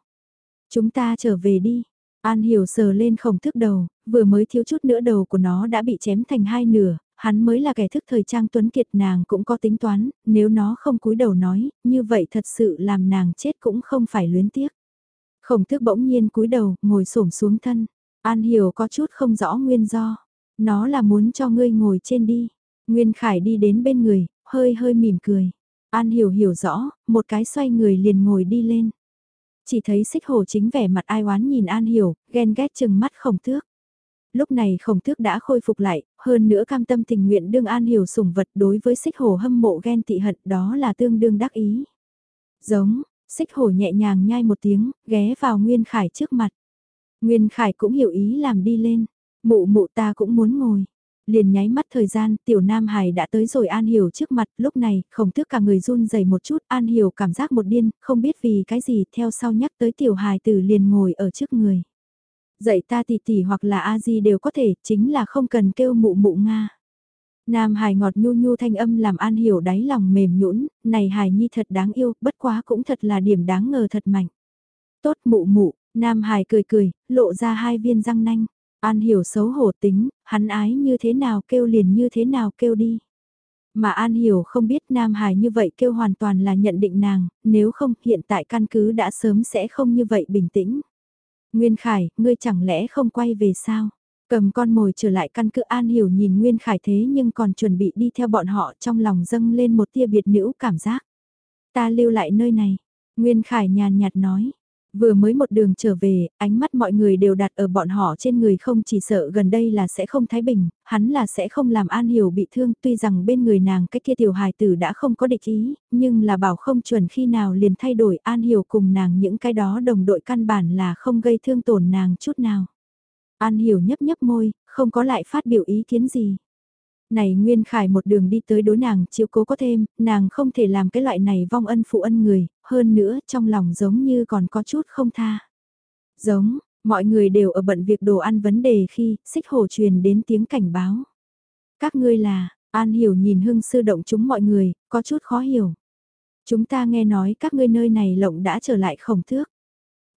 Chúng ta trở về đi. An hiểu sờ lên khổng thức đầu, vừa mới thiếu chút nữa đầu của nó đã bị chém thành hai nửa, hắn mới là kẻ thức thời trang tuấn kiệt nàng cũng có tính toán, nếu nó không cúi đầu nói, như vậy thật sự làm nàng chết cũng không phải luyến tiếc. Khổng thức bỗng nhiên cúi đầu, ngồi xổm xuống thân. An hiểu có chút không rõ nguyên do. Nó là muốn cho ngươi ngồi trên đi. Nguyên Khải đi đến bên người, hơi hơi mỉm cười. An hiểu hiểu rõ, một cái xoay người liền ngồi đi lên. Chỉ thấy xích hồ chính vẻ mặt ai oán nhìn An Hiểu, ghen ghét chừng mắt khổng tước. Lúc này khổng tước đã khôi phục lại, hơn nữa cam tâm tình nguyện đương An Hiểu sủng vật đối với xích hồ hâm mộ ghen tị hận đó là tương đương đắc ý. Giống, xích hồ nhẹ nhàng nhai một tiếng, ghé vào Nguyên Khải trước mặt. Nguyên Khải cũng hiểu ý làm đi lên, mụ mụ ta cũng muốn ngồi. Liền nháy mắt thời gian, tiểu Nam Hải đã tới rồi An Hiểu trước mặt, lúc này, khổng tước cả người run rẩy một chút, An Hiểu cảm giác một điên, không biết vì cái gì, theo sau nhắc tới tiểu hài tử liền ngồi ở trước người. Dạy ta tỷ tỷ hoặc là a di đều có thể, chính là không cần kêu mụ mụ Nga. Nam Hải ngọt nhu nhu thanh âm làm An Hiểu đáy lòng mềm nhũn, này Hải Nhi thật đáng yêu, bất quá cũng thật là điểm đáng ngờ thật mạnh. Tốt mụ mụ, Nam Hải cười cười, lộ ra hai viên răng nanh. An hiểu xấu hổ tính, hắn ái như thế nào kêu liền như thế nào kêu đi. Mà An hiểu không biết Nam Hải như vậy kêu hoàn toàn là nhận định nàng, nếu không hiện tại căn cứ đã sớm sẽ không như vậy bình tĩnh. Nguyên Khải, ngươi chẳng lẽ không quay về sao? Cầm con mồi trở lại căn cứ An Hiểu nhìn Nguyên Khải thế nhưng còn chuẩn bị đi theo bọn họ trong lòng dâng lên một tia biệt nữ cảm giác. Ta lưu lại nơi này. Nguyên Khải nhàn nhạt nói. Vừa mới một đường trở về, ánh mắt mọi người đều đặt ở bọn họ trên người không chỉ sợ gần đây là sẽ không thái bình, hắn là sẽ không làm An Hiểu bị thương tuy rằng bên người nàng cái kia tiểu hài tử đã không có địch ý, nhưng là bảo không chuẩn khi nào liền thay đổi An Hiểu cùng nàng những cái đó đồng đội căn bản là không gây thương tổn nàng chút nào. An Hiểu nhấp nhấp môi, không có lại phát biểu ý kiến gì. Này Nguyên Khải một đường đi tới đối nàng chiếu cố có thêm, nàng không thể làm cái loại này vong ân phụ ân người, hơn nữa trong lòng giống như còn có chút không tha. Giống, mọi người đều ở bận việc đồ ăn vấn đề khi xích hồ truyền đến tiếng cảnh báo. Các ngươi là, An Hiểu nhìn hưng sư động chúng mọi người, có chút khó hiểu. Chúng ta nghe nói các ngươi nơi này lộng đã trở lại khổng thước.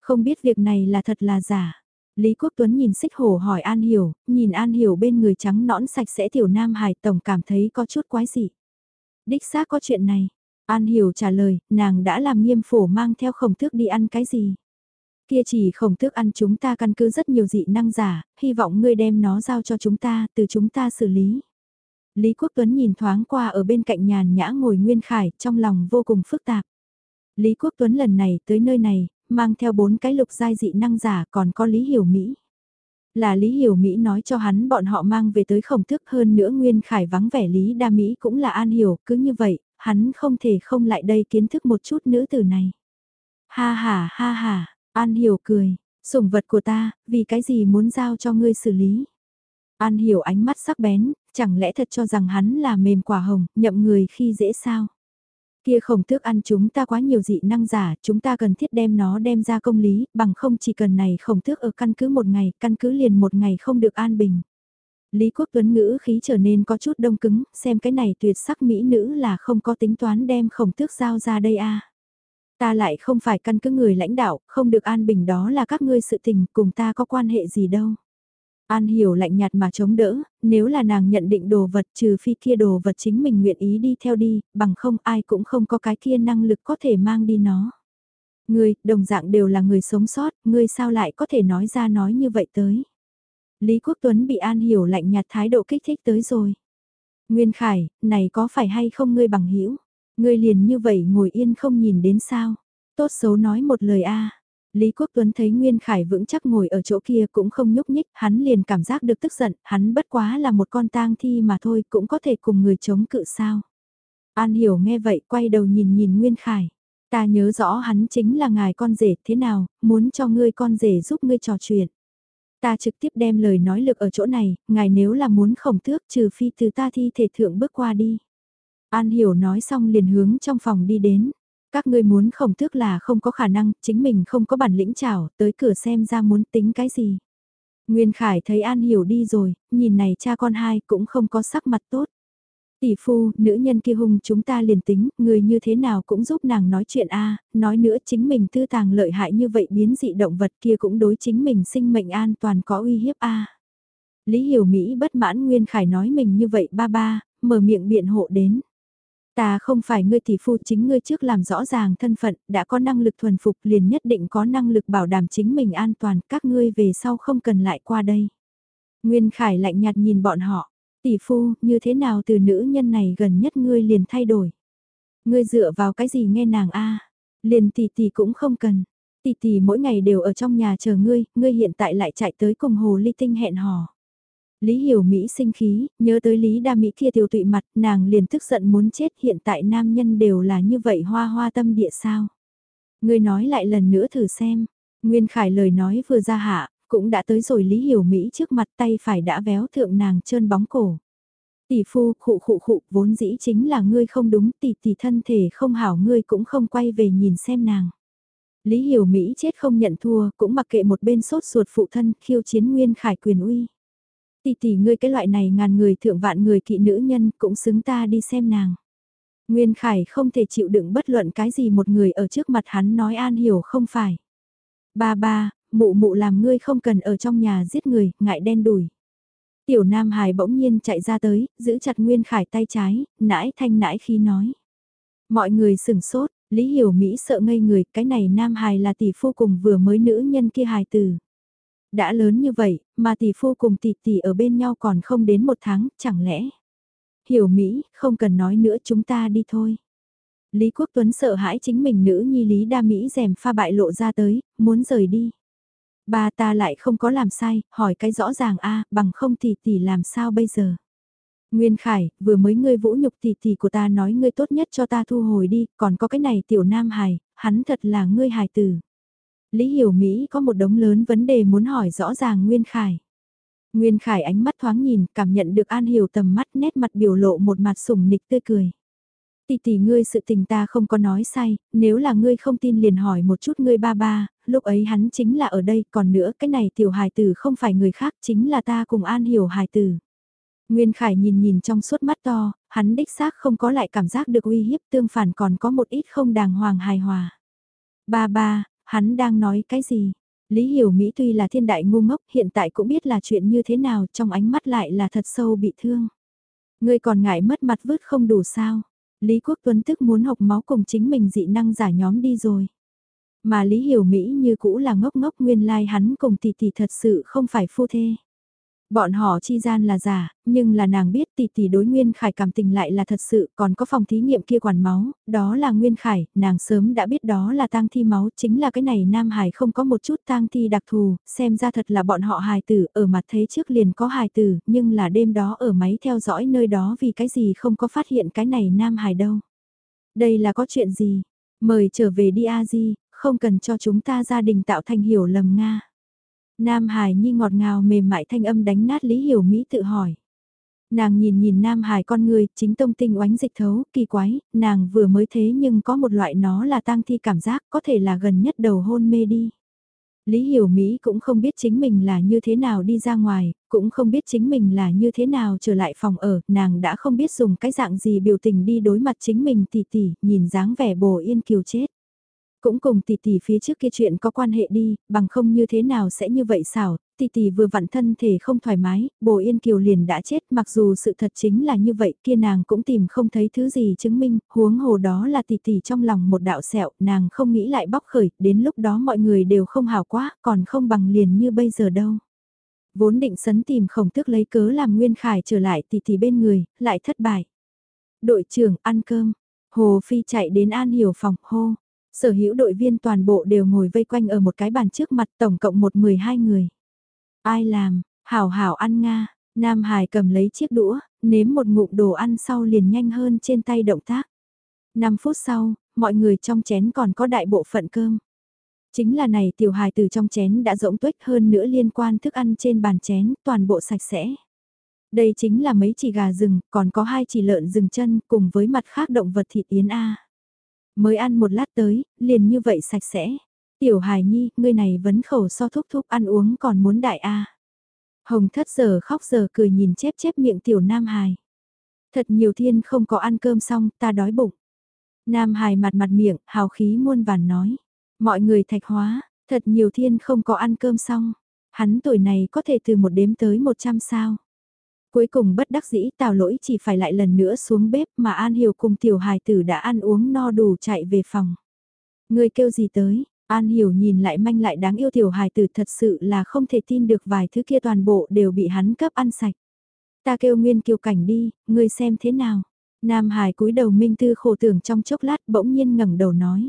Không biết việc này là thật là giả. Lý Quốc Tuấn nhìn xích hổ hỏi An Hiểu, nhìn An Hiểu bên người trắng nõn sạch sẽ tiểu nam hài tổng cảm thấy có chút quái dị. Đích xác có chuyện này. An Hiểu trả lời, nàng đã làm nghiêm phổ mang theo khổng thước đi ăn cái gì. Kia chỉ khổng thước ăn chúng ta căn cứ rất nhiều dị năng giả, hy vọng ngươi đem nó giao cho chúng ta, từ chúng ta xử lý. Lý Quốc Tuấn nhìn thoáng qua ở bên cạnh nhàn nhã ngồi Nguyên Khải, trong lòng vô cùng phức tạp. Lý Quốc Tuấn lần này tới nơi này, mang theo bốn cái lục giai dị năng giả còn có Lý Hiểu Mỹ. Là Lý Hiểu Mỹ nói cho hắn bọn họ mang về tới khổng thức hơn nữa Nguyên Khải vắng vẻ Lý Đa Mỹ cũng là An Hiểu, cứ như vậy, hắn không thể không lại đây kiến thức một chút nữ từ này. Ha ha ha ha, An Hiểu cười, sủng vật của ta, vì cái gì muốn giao cho ngươi xử lý. An Hiểu ánh mắt sắc bén, chẳng lẽ thật cho rằng hắn là mềm quả hồng, nhậm người khi dễ sao. Kia khổng tước ăn chúng ta quá nhiều dị năng giả, chúng ta cần thiết đem nó đem ra công lý, bằng không chỉ cần này khổng tước ở căn cứ một ngày, căn cứ liền một ngày không được an bình. Lý Quốc Tuấn ngữ khí trở nên có chút đông cứng, xem cái này tuyệt sắc mỹ nữ là không có tính toán đem khổng tước giao ra đây a. Ta lại không phải căn cứ người lãnh đạo, không được an bình đó là các ngươi sự tình, cùng ta có quan hệ gì đâu. An hiểu lạnh nhạt mà chống đỡ, nếu là nàng nhận định đồ vật trừ phi kia đồ vật chính mình nguyện ý đi theo đi, bằng không ai cũng không có cái kia năng lực có thể mang đi nó. Ngươi, đồng dạng đều là người sống sót, ngươi sao lại có thể nói ra nói như vậy tới. Lý Quốc Tuấn bị An hiểu lạnh nhạt thái độ kích thích tới rồi. Nguyên Khải, này có phải hay không ngươi bằng hữu Ngươi liền như vậy ngồi yên không nhìn đến sao? Tốt xấu nói một lời a. Lý Quốc Tuấn thấy Nguyên Khải vững chắc ngồi ở chỗ kia cũng không nhúc nhích, hắn liền cảm giác được tức giận, hắn bất quá là một con tang thi mà thôi cũng có thể cùng người chống cự sao. An hiểu nghe vậy quay đầu nhìn nhìn Nguyên Khải. Ta nhớ rõ hắn chính là ngài con rể thế nào, muốn cho ngươi con rể giúp ngươi trò chuyện. Ta trực tiếp đem lời nói lực ở chỗ này, ngài nếu là muốn khổng tước trừ phi từ ta thi thể thượng bước qua đi. An hiểu nói xong liền hướng trong phòng đi đến. Các ngươi muốn khổng tước là không có khả năng, chính mình không có bản lĩnh chảo, tới cửa xem ra muốn tính cái gì. Nguyên Khải thấy An Hiểu đi rồi, nhìn này cha con hai cũng không có sắc mặt tốt. Tỷ phu, nữ nhân kia hung chúng ta liền tính, người như thế nào cũng giúp nàng nói chuyện a nói nữa chính mình tư tàng lợi hại như vậy biến dị động vật kia cũng đối chính mình sinh mệnh an toàn có uy hiếp a Lý Hiểu Mỹ bất mãn Nguyên Khải nói mình như vậy ba ba, mở miệng biện hộ đến. Ta không phải ngươi tỷ phu chính ngươi trước làm rõ ràng thân phận, đã có năng lực thuần phục liền nhất định có năng lực bảo đảm chính mình an toàn, các ngươi về sau không cần lại qua đây. Nguyên Khải lạnh nhạt nhìn bọn họ, tỷ phu, như thế nào từ nữ nhân này gần nhất ngươi liền thay đổi. Ngươi dựa vào cái gì nghe nàng a liền tỷ tỷ cũng không cần. Tỷ tỷ mỗi ngày đều ở trong nhà chờ ngươi, ngươi hiện tại lại chạy tới cùng hồ ly tinh hẹn hò. Lý Hiểu Mỹ sinh khí, nhớ tới Lý Đa Mỹ kia tiêu tụy mặt, nàng liền tức giận muốn chết hiện tại nam nhân đều là như vậy hoa hoa tâm địa sao. Ngươi nói lại lần nữa thử xem, Nguyên Khải lời nói vừa ra hạ, cũng đã tới rồi Lý Hiểu Mỹ trước mặt tay phải đã véo thượng nàng trơn bóng cổ. Tỷ phu, khụ khụ khụ, vốn dĩ chính là ngươi không đúng, tỷ tỷ thân thể không hảo ngươi cũng không quay về nhìn xem nàng. Lý Hiểu Mỹ chết không nhận thua, cũng mặc kệ một bên sốt ruột phụ thân khiêu chiến Nguyên Khải quyền uy tỷ tỷ ngươi cái loại này ngàn người thượng vạn người kỵ nữ nhân cũng xứng ta đi xem nàng. Nguyên Khải không thể chịu đựng bất luận cái gì một người ở trước mặt hắn nói an hiểu không phải. Ba ba, mụ mụ làm ngươi không cần ở trong nhà giết người, ngại đen đùi. Tiểu Nam Hải bỗng nhiên chạy ra tới, giữ chặt Nguyên Khải tay trái, nãi thanh nãi khi nói. Mọi người sừng sốt, Lý Hiểu Mỹ sợ ngây người, cái này Nam Hải là tỷ phu cùng vừa mới nữ nhân kia hài tử. Đã lớn như vậy, mà tỷ phu cùng tỷ tỷ ở bên nhau còn không đến một tháng, chẳng lẽ? Hiểu Mỹ, không cần nói nữa chúng ta đi thôi. Lý Quốc Tuấn sợ hãi chính mình nữ nhi Lý Đa Mỹ rèm pha bại lộ ra tới, muốn rời đi. Ba ta lại không có làm sai, hỏi cái rõ ràng a bằng không tỷ tỷ làm sao bây giờ. Nguyên Khải, vừa mới ngươi vũ nhục tỷ tỷ của ta nói ngươi tốt nhất cho ta thu hồi đi, còn có cái này tiểu nam hài, hắn thật là ngươi hài tử. Lý Hiểu Mỹ có một đống lớn vấn đề muốn hỏi rõ ràng Nguyên Khải. Nguyên Khải ánh mắt thoáng nhìn, cảm nhận được An Hiểu tầm mắt nét mặt biểu lộ một mặt sủng nịch tươi cười. Tỷ tỷ ngươi sự tình ta không có nói sai, nếu là ngươi không tin liền hỏi một chút ngươi ba ba, lúc ấy hắn chính là ở đây, còn nữa cái này tiểu hài tử không phải người khác chính là ta cùng An Hiểu hài tử. Nguyên Khải nhìn nhìn trong suốt mắt to, hắn đích xác không có lại cảm giác được uy hiếp tương phản còn có một ít không đàng hoàng hài hòa. Ba ba, Hắn đang nói cái gì? Lý Hiểu Mỹ tuy là thiên đại ngu ngốc, hiện tại cũng biết là chuyện như thế nào, trong ánh mắt lại là thật sâu bị thương. Ngươi còn ngại mất mặt vứt không đủ sao? Lý Quốc Tuấn tức muốn học máu cùng chính mình dị năng giả nhóm đi rồi. Mà Lý Hiểu Mỹ như cũ là ngốc ngốc, nguyên lai like hắn cùng tỷ tỷ thật sự không phải phu thê. Bọn họ chi gian là giả, nhưng là nàng biết tỷ tỷ đối Nguyên Khải cảm tình lại là thật sự, còn có phòng thí nghiệm kia quản máu, đó là Nguyên Khải, nàng sớm đã biết đó là tang thi máu, chính là cái này Nam Hải không có một chút tang thi đặc thù, xem ra thật là bọn họ hài tử, ở mặt thế trước liền có hài tử, nhưng là đêm đó ở máy theo dõi nơi đó vì cái gì không có phát hiện cái này Nam Hải đâu. Đây là có chuyện gì? Mời trở về đi A Di, không cần cho chúng ta gia đình tạo thành hiểu lầm Nga. Nam Hải Nhi ngọt ngào mềm mại thanh âm đánh nát Lý Hiểu Mỹ tự hỏi. Nàng nhìn nhìn Nam Hải con người, chính tông tinh oánh dịch thấu, kỳ quái, nàng vừa mới thế nhưng có một loại nó là tang thi cảm giác, có thể là gần nhất đầu hôn mê đi. Lý Hiểu Mỹ cũng không biết chính mình là như thế nào đi ra ngoài, cũng không biết chính mình là như thế nào trở lại phòng ở, nàng đã không biết dùng cái dạng gì biểu tình đi đối mặt chính mình tỉ tỉ, nhìn dáng vẻ bồ yên kiều chết. Cũng cùng tỷ tỷ phía trước kia chuyện có quan hệ đi, bằng không như thế nào sẽ như vậy xảo, tỷ tỷ vừa vặn thân thể không thoải mái, bồ yên kiều liền đã chết mặc dù sự thật chính là như vậy kia nàng cũng tìm không thấy thứ gì chứng minh, huống hồ đó là tỷ tỷ trong lòng một đạo sẹo, nàng không nghĩ lại bóc khởi, đến lúc đó mọi người đều không hào quá, còn không bằng liền như bây giờ đâu. Vốn định sấn tìm khổng tước lấy cớ làm Nguyên Khải trở lại tỷ tỷ bên người, lại thất bại. Đội trưởng ăn cơm, Hồ Phi chạy đến An Hiểu phòng hô. Sở hữu đội viên toàn bộ đều ngồi vây quanh ở một cái bàn trước mặt tổng cộng một mười hai người. Ai làm, hảo hảo ăn nga, Nam Hải cầm lấy chiếc đũa, nếm một ngụm đồ ăn sau liền nhanh hơn trên tay động tác. 5 phút sau, mọi người trong chén còn có đại bộ phận cơm. Chính là này tiểu hài từ trong chén đã rỗng tuếch hơn nữa liên quan thức ăn trên bàn chén toàn bộ sạch sẽ. Đây chính là mấy chỉ gà rừng, còn có hai chỉ lợn rừng chân cùng với mặt khác động vật thịt yến A. Mới ăn một lát tới, liền như vậy sạch sẽ. Tiểu hài nhi, ngươi này vấn khẩu so thúc thúc ăn uống còn muốn đại A. Hồng thất giờ khóc giờ cười nhìn chép chép miệng tiểu nam hài. Thật nhiều thiên không có ăn cơm xong, ta đói bụng. Nam hài mặt mặt miệng, hào khí muôn vàn nói. Mọi người thạch hóa, thật nhiều thiên không có ăn cơm xong. Hắn tuổi này có thể từ một đếm tới một trăm sao. Cuối cùng bất đắc dĩ tào lỗi chỉ phải lại lần nữa xuống bếp mà An Hiểu cùng tiểu hài tử đã ăn uống no đủ chạy về phòng. Người kêu gì tới, An Hiểu nhìn lại manh lại đáng yêu tiểu hài tử thật sự là không thể tin được vài thứ kia toàn bộ đều bị hắn cấp ăn sạch. Ta kêu Nguyên Kiều Cảnh đi, ngươi xem thế nào. Nam Hải cúi đầu minh tư khổ tưởng trong chốc lát bỗng nhiên ngẩng đầu nói.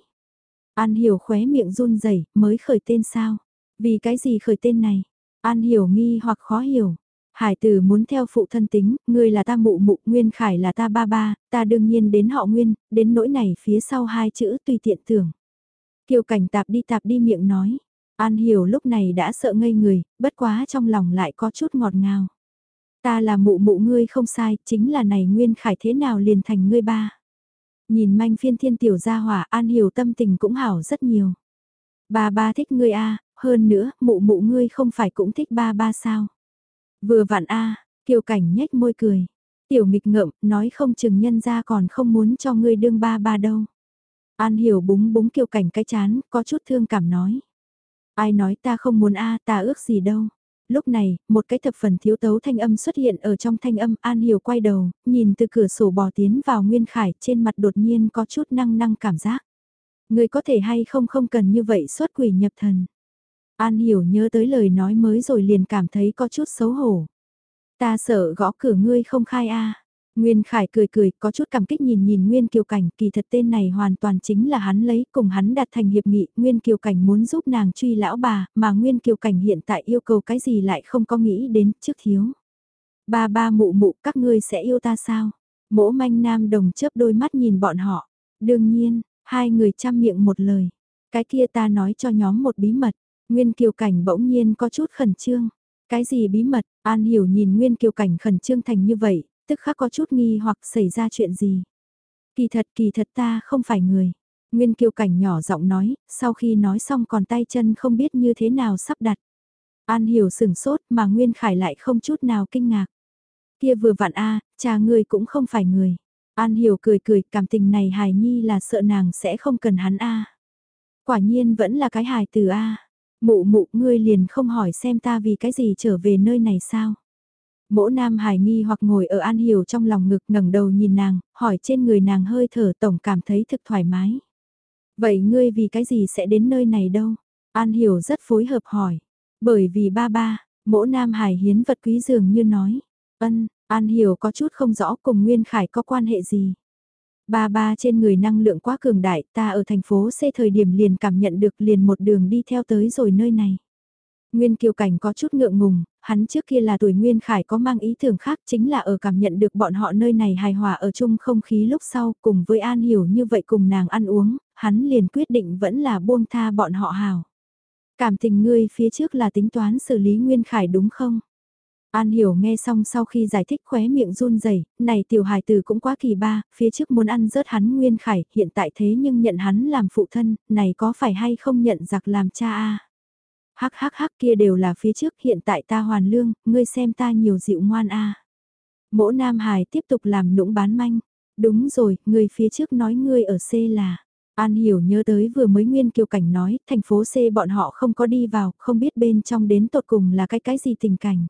An Hiểu khóe miệng run rẩy mới khởi tên sao? Vì cái gì khởi tên này? An Hiểu nghi hoặc khó hiểu. Hải tử muốn theo phụ thân tính, ngươi là ta mụ mụ, Nguyên Khải là ta ba ba, ta đương nhiên đến họ Nguyên, đến nỗi này phía sau hai chữ tùy tiện tưởng. Kiều cảnh tạp đi tạp đi miệng nói. An hiểu lúc này đã sợ ngây người, bất quá trong lòng lại có chút ngọt ngào. Ta là mụ mụ ngươi không sai, chính là này Nguyên Khải thế nào liền thành ngươi ba. Nhìn manh phiên thiên tiểu gia hỏa An hiểu tâm tình cũng hảo rất nhiều. Ba ba thích ngươi a hơn nữa, mụ mụ ngươi không phải cũng thích ba ba sao. Vừa vặn a kiều cảnh nhếch môi cười. Tiểu nghịch ngợm, nói không chừng nhân ra còn không muốn cho ngươi đương ba ba đâu. An hiểu búng búng kiều cảnh cái chán, có chút thương cảm nói. Ai nói ta không muốn a ta ước gì đâu. Lúc này, một cái thập phần thiếu tấu thanh âm xuất hiện ở trong thanh âm An Hiểu quay đầu, nhìn từ cửa sổ bò tiến vào Nguyên Khải trên mặt đột nhiên có chút năng năng cảm giác. Người có thể hay không không cần như vậy xuất quỷ nhập thần. An Hiểu nhớ tới lời nói mới rồi liền cảm thấy có chút xấu hổ. Ta sợ gõ cửa ngươi không khai a. Nguyên Khải cười cười, có chút cảm kích nhìn nhìn Nguyên Kiều Cảnh, kỳ thật tên này hoàn toàn chính là hắn lấy, cùng hắn đặt thành hiệp nghị, Nguyên Kiều Cảnh muốn giúp nàng truy lão bà, mà Nguyên Kiều Cảnh hiện tại yêu cầu cái gì lại không có nghĩ đến, trước thiếu. Ba ba mụ mụ, các ngươi sẽ yêu ta sao? Mỗ manh nam đồng chớp đôi mắt nhìn bọn họ. Đương nhiên, hai người chăm miệng một lời. Cái kia ta nói cho nhóm một bí mật. Nguyên Kiều Cảnh bỗng nhiên có chút khẩn trương. Cái gì bí mật, An Hiểu nhìn Nguyên Kiều Cảnh khẩn trương thành như vậy, tức khắc có chút nghi hoặc xảy ra chuyện gì. Kỳ thật kỳ thật ta không phải người. Nguyên Kiều Cảnh nhỏ giọng nói, sau khi nói xong còn tay chân không biết như thế nào sắp đặt. An Hiểu sừng sốt mà Nguyên Khải lại không chút nào kinh ngạc. Kia vừa vặn a, cha ngươi cũng không phải người. An Hiểu cười cười, cảm tình này hài nhi là sợ nàng sẽ không cần hắn a. Quả nhiên vẫn là cái hài từ a. Mụ mụ ngươi liền không hỏi xem ta vì cái gì trở về nơi này sao. Mỗ nam hài nghi hoặc ngồi ở An Hiểu trong lòng ngực ngẩng đầu nhìn nàng, hỏi trên người nàng hơi thở tổng cảm thấy thực thoải mái. Vậy ngươi vì cái gì sẽ đến nơi này đâu? An Hiểu rất phối hợp hỏi. Bởi vì ba ba, mỗ nam hài hiến vật quý dường như nói. Ân, An Hiểu có chút không rõ cùng Nguyên Khải có quan hệ gì. Ba ba trên người năng lượng quá cường đại, ta ở thành phố C thời điểm liền cảm nhận được liền một đường đi theo tới rồi nơi này. Nguyên Kiều Cảnh có chút ngượng ngùng, hắn trước kia là tuổi Nguyên Khải có mang ý tưởng khác chính là ở cảm nhận được bọn họ nơi này hài hòa ở chung không khí lúc sau cùng với An Hiểu như vậy cùng nàng ăn uống, hắn liền quyết định vẫn là buông tha bọn họ hào. Cảm tình ngươi phía trước là tính toán xử lý Nguyên Khải đúng không? An Hiểu nghe xong sau khi giải thích khóe miệng run rẩy, này tiểu hài tử cũng quá kỳ ba, phía trước muốn ăn rớt hắn Nguyên Khải, hiện tại thế nhưng nhận hắn làm phụ thân, này có phải hay không nhận giặc làm cha a? Hắc hắc hắc kia đều là phía trước, hiện tại ta hoàn lương, ngươi xem ta nhiều dịu ngoan a. Mỗ Nam Hải tiếp tục làm nũng bán manh. Đúng rồi, người phía trước nói ngươi ở C là. An hiểu nhớ tới vừa mới Nguyên Kiều Cảnh nói, thành phố C bọn họ không có đi vào, không biết bên trong đến tột cùng là cái cái gì tình cảnh.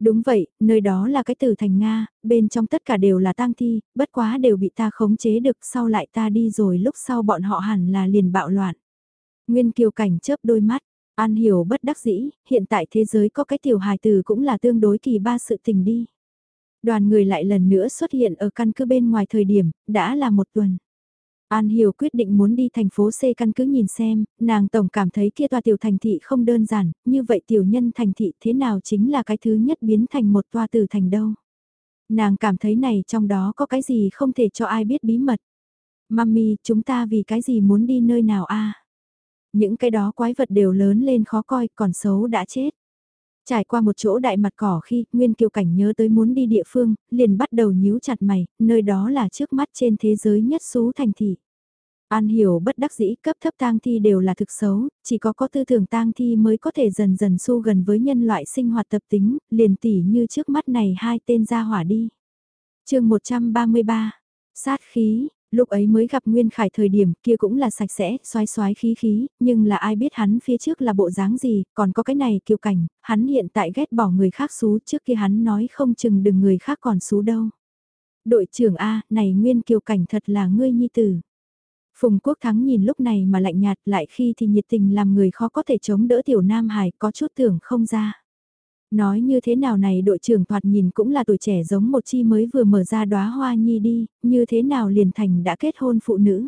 Đúng vậy, nơi đó là cái từ thành Nga, bên trong tất cả đều là tang thi, bất quá đều bị ta khống chế được sau lại ta đi rồi lúc sau bọn họ hẳn là liền bạo loạn. Nguyên Kiều Cảnh chớp đôi mắt, An hiểu bất đắc dĩ, hiện tại thế giới có cái tiểu hài từ cũng là tương đối kỳ ba sự tình đi. Đoàn người lại lần nữa xuất hiện ở căn cứ bên ngoài thời điểm, đã là một tuần. An Hiểu quyết định muốn đi thành phố C căn cứ nhìn xem, nàng tổng cảm thấy kia tòa tiểu thành thị không đơn giản, như vậy tiểu nhân thành thị thế nào chính là cái thứ nhất biến thành một tòa tử thành đâu. Nàng cảm thấy này trong đó có cái gì không thể cho ai biết bí mật. Mami, chúng ta vì cái gì muốn đi nơi nào a? Những cái đó quái vật đều lớn lên khó coi, còn xấu đã chết. Trải qua một chỗ đại mặt cỏ khi Nguyên Kiều Cảnh nhớ tới muốn đi địa phương, liền bắt đầu nhíu chặt mày, nơi đó là trước mắt trên thế giới nhất xú thành thị. An hiểu bất đắc dĩ cấp thấp tang thi đều là thực xấu, chỉ có có tư tưởng tang thi mới có thể dần dần xu gần với nhân loại sinh hoạt tập tính, liền tỉ như trước mắt này hai tên ra hỏa đi. chương 133, sát khí, Lúc ấy mới gặp Nguyên Khải thời điểm kia cũng là sạch sẽ, xoái xoái khí khí, nhưng là ai biết hắn phía trước là bộ dáng gì, còn có cái này kiều cảnh, hắn hiện tại ghét bỏ người khác xú trước kia hắn nói không chừng đừng người khác còn xú đâu. Đội trưởng A, này Nguyên kiều cảnh thật là ngươi nhi tử. Phùng Quốc Thắng nhìn lúc này mà lạnh nhạt lại khi thì nhiệt tình làm người khó có thể chống đỡ tiểu Nam Hải có chút tưởng không ra. Nói như thế nào này đội trưởng thoạt nhìn cũng là tuổi trẻ giống một chi mới vừa mở ra đóa hoa nhi đi, như thế nào liền thành đã kết hôn phụ nữ.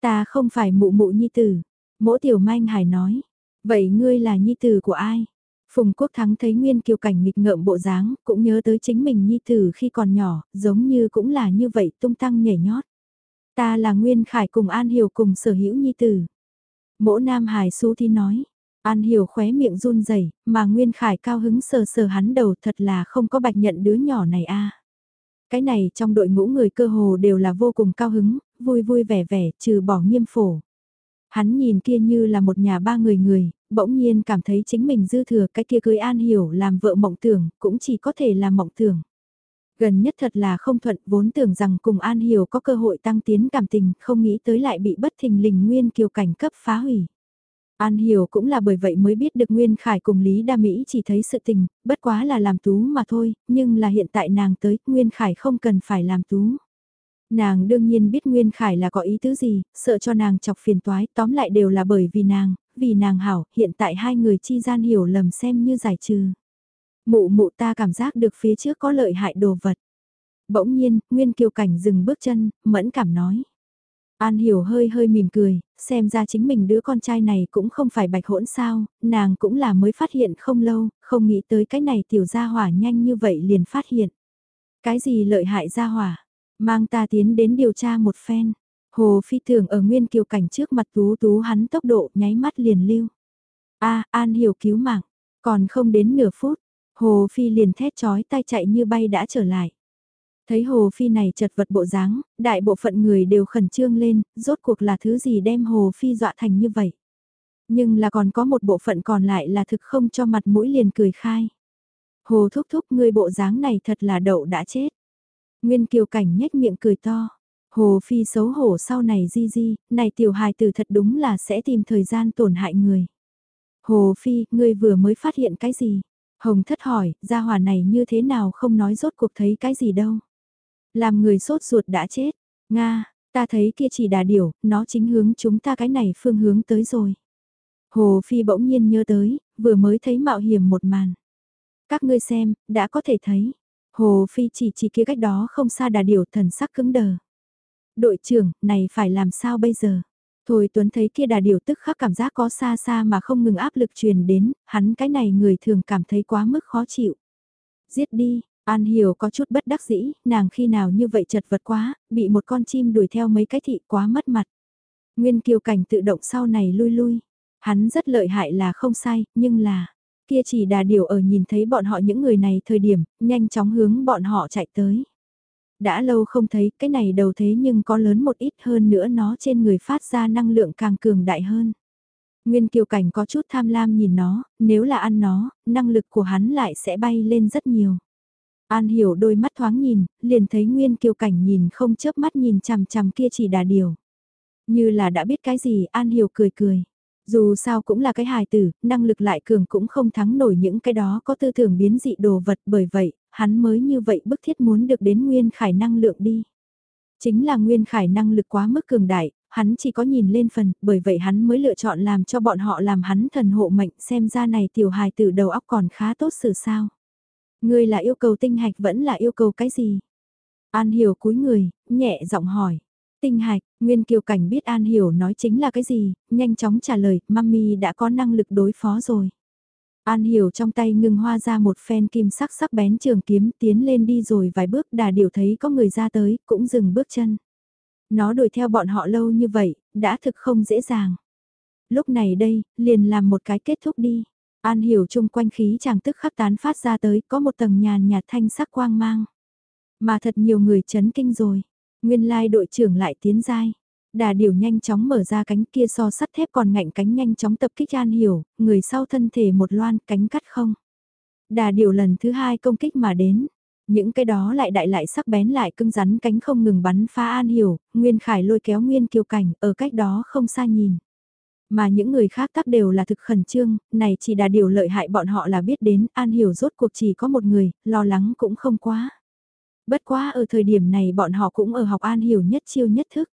Ta không phải mụ mụ nhi tử, mỗ tiểu manh hải nói. Vậy ngươi là nhi tử của ai? Phùng Quốc Thắng thấy Nguyên Kiều Cảnh nghịch ngợm bộ dáng, cũng nhớ tới chính mình nhi tử khi còn nhỏ, giống như cũng là như vậy tung tăng nhảy nhót. Ta là Nguyên Khải cùng An Hiểu cùng sở hữu nhi tử. Mỗ Nam Hải Xu Thi nói, An hiểu khóe miệng run rẩy mà Nguyên Khải cao hứng sờ sờ hắn đầu thật là không có bạch nhận đứa nhỏ này a. Cái này trong đội ngũ người cơ hồ đều là vô cùng cao hứng, vui vui vẻ vẻ, trừ bỏ nghiêm phổ. Hắn nhìn kia như là một nhà ba người người, bỗng nhiên cảm thấy chính mình dư thừa cái kia cưới An Hiểu làm vợ mộng tưởng, cũng chỉ có thể là mộng tưởng. Gần nhất thật là không thuận vốn tưởng rằng cùng An Hiểu có cơ hội tăng tiến cảm tình, không nghĩ tới lại bị bất thình lình nguyên kiều cảnh cấp phá hủy. An Hiểu cũng là bởi vậy mới biết được Nguyên Khải cùng Lý Đa Mỹ chỉ thấy sự tình, bất quá là làm tú mà thôi, nhưng là hiện tại nàng tới, Nguyên Khải không cần phải làm tú. Nàng đương nhiên biết Nguyên Khải là có ý tứ gì, sợ cho nàng chọc phiền toái, tóm lại đều là bởi vì nàng, vì nàng hảo, hiện tại hai người chi gian hiểu lầm xem như giải trừ. Mụ mụ ta cảm giác được phía trước có lợi hại đồ vật. Bỗng nhiên, Nguyên Kiều Cảnh dừng bước chân, mẫn cảm nói. An Hiểu hơi hơi mỉm cười, xem ra chính mình đứa con trai này cũng không phải bạch hỗn sao, nàng cũng là mới phát hiện không lâu, không nghĩ tới cái này tiểu gia hỏa nhanh như vậy liền phát hiện. Cái gì lợi hại gia hỏa? Mang ta tiến đến điều tra một phen. Hồ Phi thường ở nguyên kiều cảnh trước mặt tú tú hắn tốc độ nháy mắt liền lưu. a An Hiểu cứu mạng, còn không đến nửa phút, Hồ Phi liền thét chói tay chạy như bay đã trở lại. Thấy Hồ Phi này chật vật bộ dáng, đại bộ phận người đều khẩn trương lên, rốt cuộc là thứ gì đem Hồ Phi dọa thành như vậy. Nhưng là còn có một bộ phận còn lại là thực không cho mặt mũi liền cười khai. Hồ thúc thúc người bộ dáng này thật là đậu đã chết. Nguyên kiều cảnh nhếch miệng cười to. Hồ Phi xấu hổ sau này di di, này tiểu hài tử thật đúng là sẽ tìm thời gian tổn hại người. Hồ Phi, ngươi vừa mới phát hiện cái gì? Hồng thất hỏi, gia hòa này như thế nào không nói rốt cuộc thấy cái gì đâu. Làm người sốt ruột đã chết. Nga, ta thấy kia chỉ đà điểu, nó chính hướng chúng ta cái này phương hướng tới rồi. Hồ Phi bỗng nhiên nhớ tới, vừa mới thấy mạo hiểm một màn. Các ngươi xem, đã có thể thấy. Hồ Phi chỉ chỉ kia cách đó không xa đà điểu thần sắc cứng đờ. Đội trưởng, này phải làm sao bây giờ? Thôi Tuấn thấy kia đà điểu tức khắc cảm giác có xa xa mà không ngừng áp lực truyền đến, hắn cái này người thường cảm thấy quá mức khó chịu. Giết đi, An Hiểu có chút bất đắc dĩ, nàng khi nào như vậy chật vật quá, bị một con chim đuổi theo mấy cái thị quá mất mặt. Nguyên kiều cảnh tự động sau này lui lui. Hắn rất lợi hại là không sai, nhưng là, Kia chỉ đà điều ở nhìn thấy bọn họ những người này thời điểm, nhanh chóng hướng bọn họ chạy tới. Đã lâu không thấy cái này đầu thế nhưng có lớn một ít hơn nữa nó trên người phát ra năng lượng càng cường đại hơn. Nguyên kiều cảnh có chút tham lam nhìn nó, nếu là ăn nó, năng lực của hắn lại sẽ bay lên rất nhiều. An hiểu đôi mắt thoáng nhìn, liền thấy Nguyên kiều cảnh nhìn không chớp mắt nhìn chằm chằm kia chỉ đà điều. Như là đã biết cái gì, An hiểu cười cười. Dù sao cũng là cái hài tử, năng lực lại cường cũng không thắng nổi những cái đó có tư tưởng biến dị đồ vật bởi vậy, hắn mới như vậy bức thiết muốn được đến nguyên khải năng lượng đi. Chính là nguyên khải năng lực quá mức cường đại, hắn chỉ có nhìn lên phần, bởi vậy hắn mới lựa chọn làm cho bọn họ làm hắn thần hộ mệnh xem ra này tiểu hài tử đầu óc còn khá tốt xử sao. Ngươi là yêu cầu tinh hạch vẫn là yêu cầu cái gì? An hiểu cúi người, nhẹ giọng hỏi. Tinh hạch, Nguyên Kiều Cảnh biết An Hiểu nói chính là cái gì, nhanh chóng trả lời, mami đã có năng lực đối phó rồi. An Hiểu trong tay ngừng hoa ra một phen kim sắc sắc bén trường kiếm tiến lên đi rồi vài bước đà điều thấy có người ra tới, cũng dừng bước chân. Nó đuổi theo bọn họ lâu như vậy, đã thực không dễ dàng. Lúc này đây, liền làm một cái kết thúc đi. An Hiểu chung quanh khí chàng tức khắc tán phát ra tới, có một tầng nhàn nhạt thanh sắc quang mang. Mà thật nhiều người chấn kinh rồi. Nguyên lai đội trưởng lại tiến giai. Đà điểu nhanh chóng mở ra cánh kia so sắt thép còn ngạnh cánh nhanh chóng tập kích An Hiểu, người sau thân thể một loan cánh cắt không. Đà điểu lần thứ hai công kích mà đến. Những cái đó lại đại lại sắc bén lại cưng rắn cánh không ngừng bắn phá An Hiểu, Nguyên Khải lôi kéo Nguyên Kiều Cảnh ở cách đó không xa nhìn. Mà những người khác tắc đều là thực khẩn trương, này chỉ đà điều lợi hại bọn họ là biết đến An Hiểu rốt cuộc chỉ có một người, lo lắng cũng không quá. Bất quá ở thời điểm này bọn họ cũng ở học An Hiểu nhất chiêu nhất thức.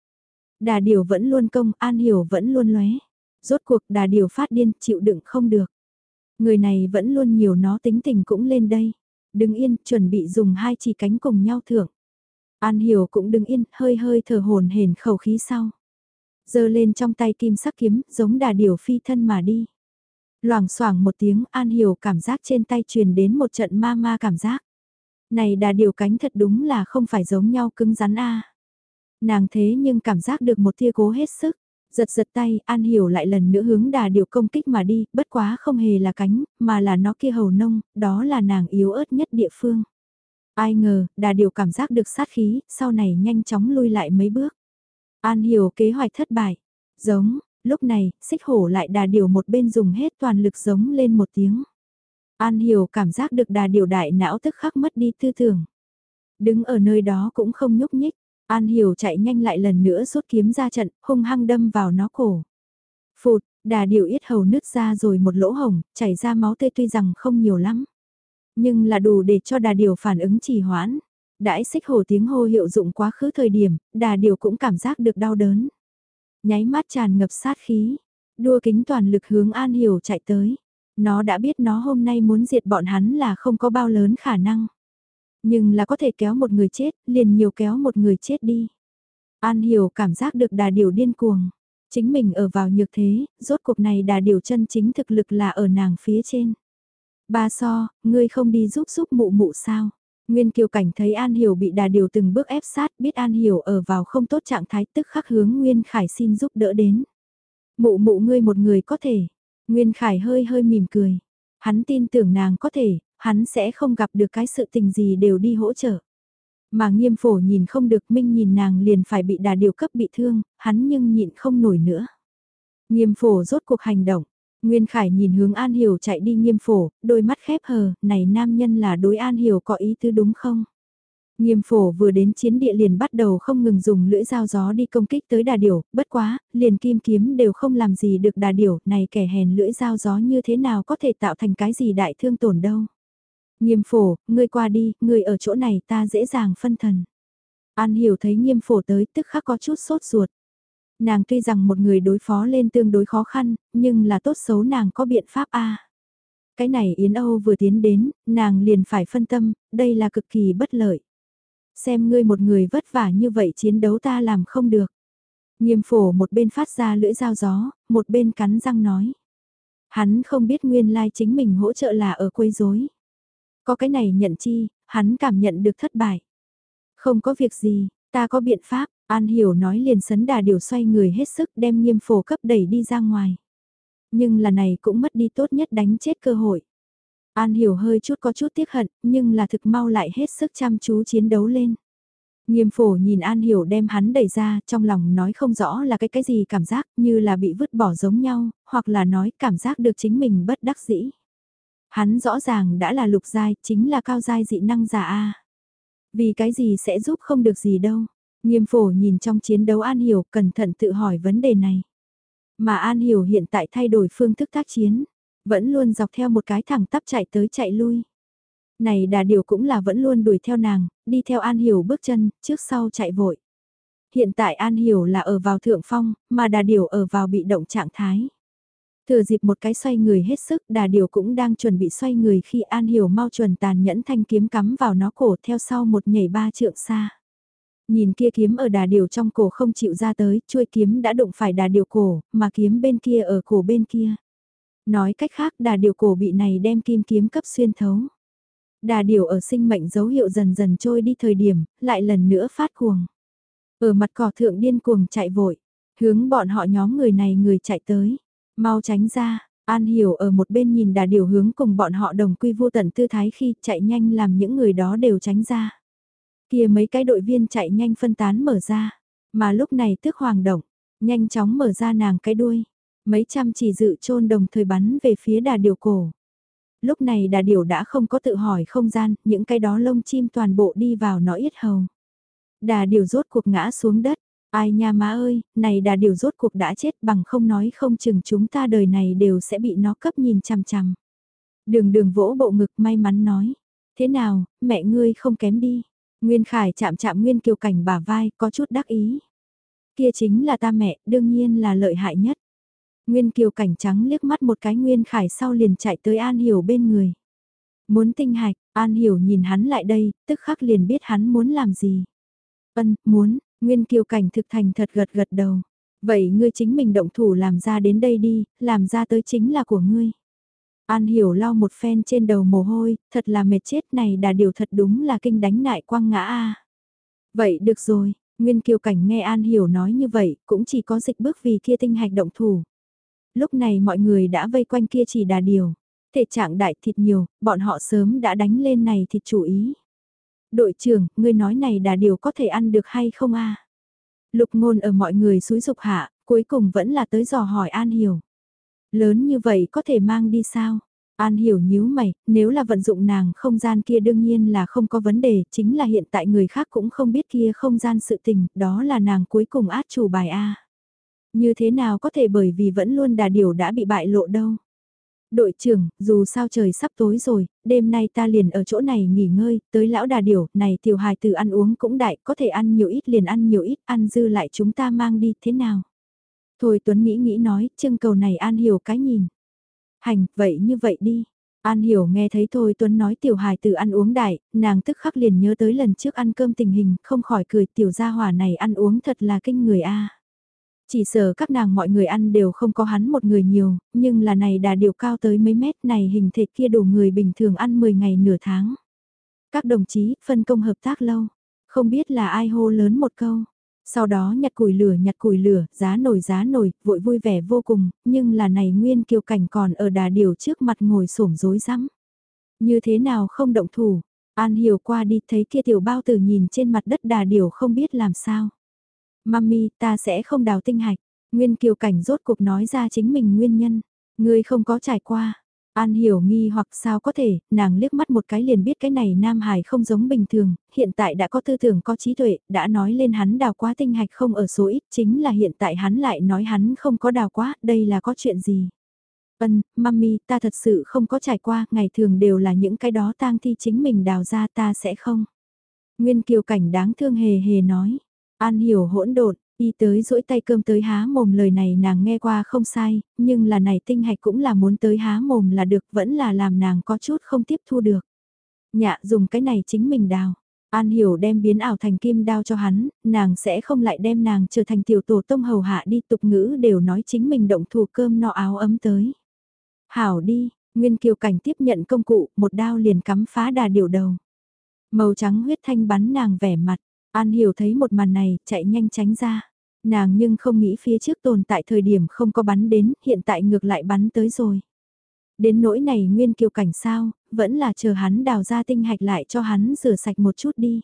Đà điều vẫn luôn công, An Hiểu vẫn luôn lóe. Rốt cuộc đà điều phát điên, chịu đựng không được. Người này vẫn luôn nhiều nó tính tình cũng lên đây. Đứng yên, chuẩn bị dùng hai chỉ cánh cùng nhau thưởng. An Hiểu cũng đứng yên, hơi hơi thở hồn hển khẩu khí sau giơ lên trong tay kim sắc kiếm, giống đà điều phi thân mà đi. Loảng xoảng một tiếng, An Hiểu cảm giác trên tay truyền đến một trận ma ma cảm giác. Này đà điều cánh thật đúng là không phải giống nhau cứng rắn a. Nàng thế nhưng cảm giác được một tia cố hết sức. Giật giật tay, An Hiểu lại lần nữa hướng đà điều công kích mà đi, bất quá không hề là cánh, mà là nó kia hầu nông, đó là nàng yếu ớt nhất địa phương. Ai ngờ, đà điều cảm giác được sát khí, sau này nhanh chóng lui lại mấy bước. An Hiểu kế hoạch thất bại. Giống, lúc này, xích hổ lại đà điều một bên dùng hết toàn lực giống lên một tiếng. An Hiểu cảm giác được đà điều đại não tức khắc mất đi tư tưởng. Đứng ở nơi đó cũng không nhúc nhích, An Hiểu chạy nhanh lại lần nữa rút kiếm ra trận, hung hăng đâm vào nó cổ. Phụt, đà điều yết hầu nứt ra rồi một lỗ hồng, chảy ra máu tươi tuy rằng không nhiều lắm. Nhưng là đủ để cho đà điều phản ứng trì hoãn. Đãi xích hồ tiếng hô hiệu dụng quá khứ thời điểm, đà điều cũng cảm giác được đau đớn. Nháy mắt tràn ngập sát khí, đua kính toàn lực hướng An Hiểu chạy tới. Nó đã biết nó hôm nay muốn diệt bọn hắn là không có bao lớn khả năng. Nhưng là có thể kéo một người chết, liền nhiều kéo một người chết đi. An hiểu cảm giác được đà điều điên cuồng. Chính mình ở vào nhược thế, rốt cuộc này đà điều chân chính thực lực là ở nàng phía trên. Ba so, ngươi không đi giúp giúp mụ mụ sao? Nguyên Kiều Cảnh thấy An Hiểu bị đà điều từng bước ép sát, biết An Hiểu ở vào không tốt trạng thái tức khắc hướng Nguyên Khải xin giúp đỡ đến. Mụ mụ ngươi một người có thể. Nguyên Khải hơi hơi mỉm cười. Hắn tin tưởng nàng có thể, hắn sẽ không gặp được cái sự tình gì đều đi hỗ trợ. Mà nghiêm phổ nhìn không được minh nhìn nàng liền phải bị đà điều cấp bị thương, hắn nhưng nhịn không nổi nữa. Nghiêm phổ rốt cuộc hành động, Nguyên Khải nhìn hướng An Hiểu chạy đi nghiêm phổ, đôi mắt khép hờ, này nam nhân là đối An Hiểu có ý tứ đúng không? Nghiêm phổ vừa đến chiến địa liền bắt đầu không ngừng dùng lưỡi dao gió đi công kích tới đà điểu, bất quá, liền kim kiếm đều không làm gì được đà điểu, này kẻ hèn lưỡi dao gió như thế nào có thể tạo thành cái gì đại thương tổn đâu. Nghiêm phổ, ngươi qua đi, ngươi ở chỗ này ta dễ dàng phân thần. An hiểu thấy nghiêm phổ tới tức khắc có chút sốt ruột. Nàng tuy rằng một người đối phó lên tương đối khó khăn, nhưng là tốt xấu nàng có biện pháp a. Cái này Yến Âu vừa tiến đến, nàng liền phải phân tâm, đây là cực kỳ bất lợi. Xem ngươi một người vất vả như vậy chiến đấu ta làm không được. Nghiêm phổ một bên phát ra lưỡi dao gió, một bên cắn răng nói. Hắn không biết nguyên lai chính mình hỗ trợ là ở quấy rối. Có cái này nhận chi, hắn cảm nhận được thất bại. Không có việc gì, ta có biện pháp, An Hiểu nói liền sấn đà điều xoay người hết sức đem nghiêm phổ cấp đẩy đi ra ngoài. Nhưng là này cũng mất đi tốt nhất đánh chết cơ hội. An Hiểu hơi chút có chút tiếc hận, nhưng là thực mau lại hết sức chăm chú chiến đấu lên. Nghiêm phổ nhìn An Hiểu đem hắn đẩy ra, trong lòng nói không rõ là cái cái gì cảm giác, như là bị vứt bỏ giống nhau, hoặc là nói cảm giác được chính mình bất đắc dĩ. Hắn rõ ràng đã là lục giai, chính là cao giai dị năng giả A. Vì cái gì sẽ giúp không được gì đâu. Nghiêm phổ nhìn trong chiến đấu An Hiểu cẩn thận tự hỏi vấn đề này. Mà An Hiểu hiện tại thay đổi phương thức tác chiến, vẫn luôn dọc theo một cái thẳng tắp chạy tới chạy lui. Này đà điều cũng là vẫn luôn đuổi theo nàng, đi theo An Hiểu bước chân, trước sau chạy vội. Hiện tại An Hiểu là ở vào thượng phong, mà đà điều ở vào bị động trạng thái. Thừa dịp một cái xoay người hết sức, đà điều cũng đang chuẩn bị xoay người khi An Hiểu mau chuẩn tàn nhẫn thanh kiếm cắm vào nó cổ theo sau một nhảy ba trượng xa. Nhìn kia kiếm ở đà điều trong cổ không chịu ra tới, chuôi kiếm đã đụng phải đà điều cổ, mà kiếm bên kia ở cổ bên kia. Nói cách khác đà điều cổ bị này đem kim kiếm cấp xuyên thấu. Đà điều ở sinh mệnh dấu hiệu dần dần trôi đi thời điểm, lại lần nữa phát cuồng. Ở mặt cỏ thượng điên cuồng chạy vội, hướng bọn họ nhóm người này người chạy tới. Mau tránh ra, An Hiểu ở một bên nhìn đà điều hướng cùng bọn họ đồng quy vô tận tư thái khi chạy nhanh làm những người đó đều tránh ra. Kia mấy cái đội viên chạy nhanh phân tán mở ra, mà lúc này tước hoàng động, nhanh chóng mở ra nàng cái đuôi. Mấy trăm chỉ dự trôn đồng thời bắn về phía đà điều cổ. Lúc này đà điều đã không có tự hỏi không gian, những cái đó lông chim toàn bộ đi vào nó yết hầu. Đà điều rốt cuộc ngã xuống đất, ai nha má ơi, này đà điều rốt cuộc đã chết bằng không nói không chừng chúng ta đời này đều sẽ bị nó cấp nhìn chằm chằm. Đường đường vỗ bộ ngực may mắn nói, thế nào, mẹ ngươi không kém đi. Nguyên Khải chạm chạm Nguyên Kiều Cảnh bả vai, có chút đắc ý. Kia chính là ta mẹ, đương nhiên là lợi hại nhất. Nguyên Kiều cảnh trắng liếc mắt một cái Nguyên Khải sau liền chạy tới An Hiểu bên người. Muốn tinh hạch, An Hiểu nhìn hắn lại đây, tức khắc liền biết hắn muốn làm gì. Ân, muốn, Nguyên Kiều cảnh thực thành thật gật gật đầu. Vậy ngươi chính mình động thủ làm ra đến đây đi, làm ra tới chính là của ngươi. An Hiểu lau một phen trên đầu mồ hôi, thật là mệt chết này đà điều thật đúng là kinh đánh nại quăng ngã a. Vậy được rồi, Nguyên Kiều Cảnh nghe An Hiểu nói như vậy, cũng chỉ có dịch bước vì kia tinh hạch động thủ. Lúc này mọi người đã vây quanh kia chỉ đà điều. Thể trạng đại thịt nhiều, bọn họ sớm đã đánh lên này thịt chủ ý. Đội trưởng, ngươi nói này đà điều có thể ăn được hay không a? Lục ngôn ở mọi người suối dục hạ, cuối cùng vẫn là tới dò hỏi An Hiểu. Lớn như vậy có thể mang đi sao? An hiểu nhíu mày, nếu là vận dụng nàng không gian kia đương nhiên là không có vấn đề, chính là hiện tại người khác cũng không biết kia không gian sự tình, đó là nàng cuối cùng át chủ bài A. Như thế nào có thể bởi vì vẫn luôn đà điều đã bị bại lộ đâu. Đội trưởng, dù sao trời sắp tối rồi, đêm nay ta liền ở chỗ này nghỉ ngơi, tới lão đà điểu, này tiểu hài từ ăn uống cũng đại, có thể ăn nhiều ít liền ăn nhiều ít, ăn dư lại chúng ta mang đi, thế nào? Thôi Tuấn nghĩ nghĩ nói, trưng cầu này An Hiểu cái nhìn. Hành, vậy như vậy đi. An Hiểu nghe thấy Thôi Tuấn nói tiểu hài từ ăn uống đại, nàng tức khắc liền nhớ tới lần trước ăn cơm tình hình, không khỏi cười tiểu gia hỏa này ăn uống thật là kinh người a. Chỉ sợ các nàng mọi người ăn đều không có hắn một người nhiều, nhưng là này đà điều cao tới mấy mét này hình thể kia đủ người bình thường ăn 10 ngày nửa tháng. Các đồng chí, phân công hợp tác lâu, không biết là ai hô lớn một câu. Sau đó nhặt củi lửa nhặt củi lửa, giá nổi giá nổi, vội vui vẻ vô cùng, nhưng là này nguyên kiều cảnh còn ở đà điều trước mặt ngồi xổm rối rắm. Như thế nào không động thủ, An hiểu qua đi thấy kia tiểu bao tử nhìn trên mặt đất đà điều không biết làm sao. Mami, ta sẽ không đào tinh hạch. Nguyên Kiều Cảnh rốt cuộc nói ra chính mình nguyên nhân. Ngươi không có trải qua. An hiểu nghi hoặc sao có thể, nàng liếc mắt một cái liền biết cái này Nam Hải không giống bình thường, hiện tại đã có tư tưởng có trí tuệ, đã nói lên hắn đào quá tinh hạch không ở số ít, chính là hiện tại hắn lại nói hắn không có đào quá, đây là có chuyện gì. Ân, mami, ta thật sự không có trải qua, ngày thường đều là những cái đó tang thi chính mình đào ra ta sẽ không. Nguyên Kiều Cảnh đáng thương hề hề nói. An hiểu hỗn độn, y tới rỗi tay cơm tới há mồm lời này nàng nghe qua không sai, nhưng là này tinh hạch cũng là muốn tới há mồm là được vẫn là làm nàng có chút không tiếp thu được. Nhạ dùng cái này chính mình đào. An hiểu đem biến ảo thành kim đao cho hắn, nàng sẽ không lại đem nàng trở thành tiểu tổ tông hầu hạ đi tục ngữ đều nói chính mình động thủ cơm no áo ấm tới. Hảo đi, Nguyên Kiều Cảnh tiếp nhận công cụ, một đao liền cắm phá đà điều đầu. Màu trắng huyết thanh bắn nàng vẻ mặt, An hiểu thấy một màn này, chạy nhanh tránh ra. Nàng nhưng không nghĩ phía trước tồn tại thời điểm không có bắn đến, hiện tại ngược lại bắn tới rồi. Đến nỗi này nguyên kiều cảnh sao, vẫn là chờ hắn đào ra tinh hạch lại cho hắn rửa sạch một chút đi.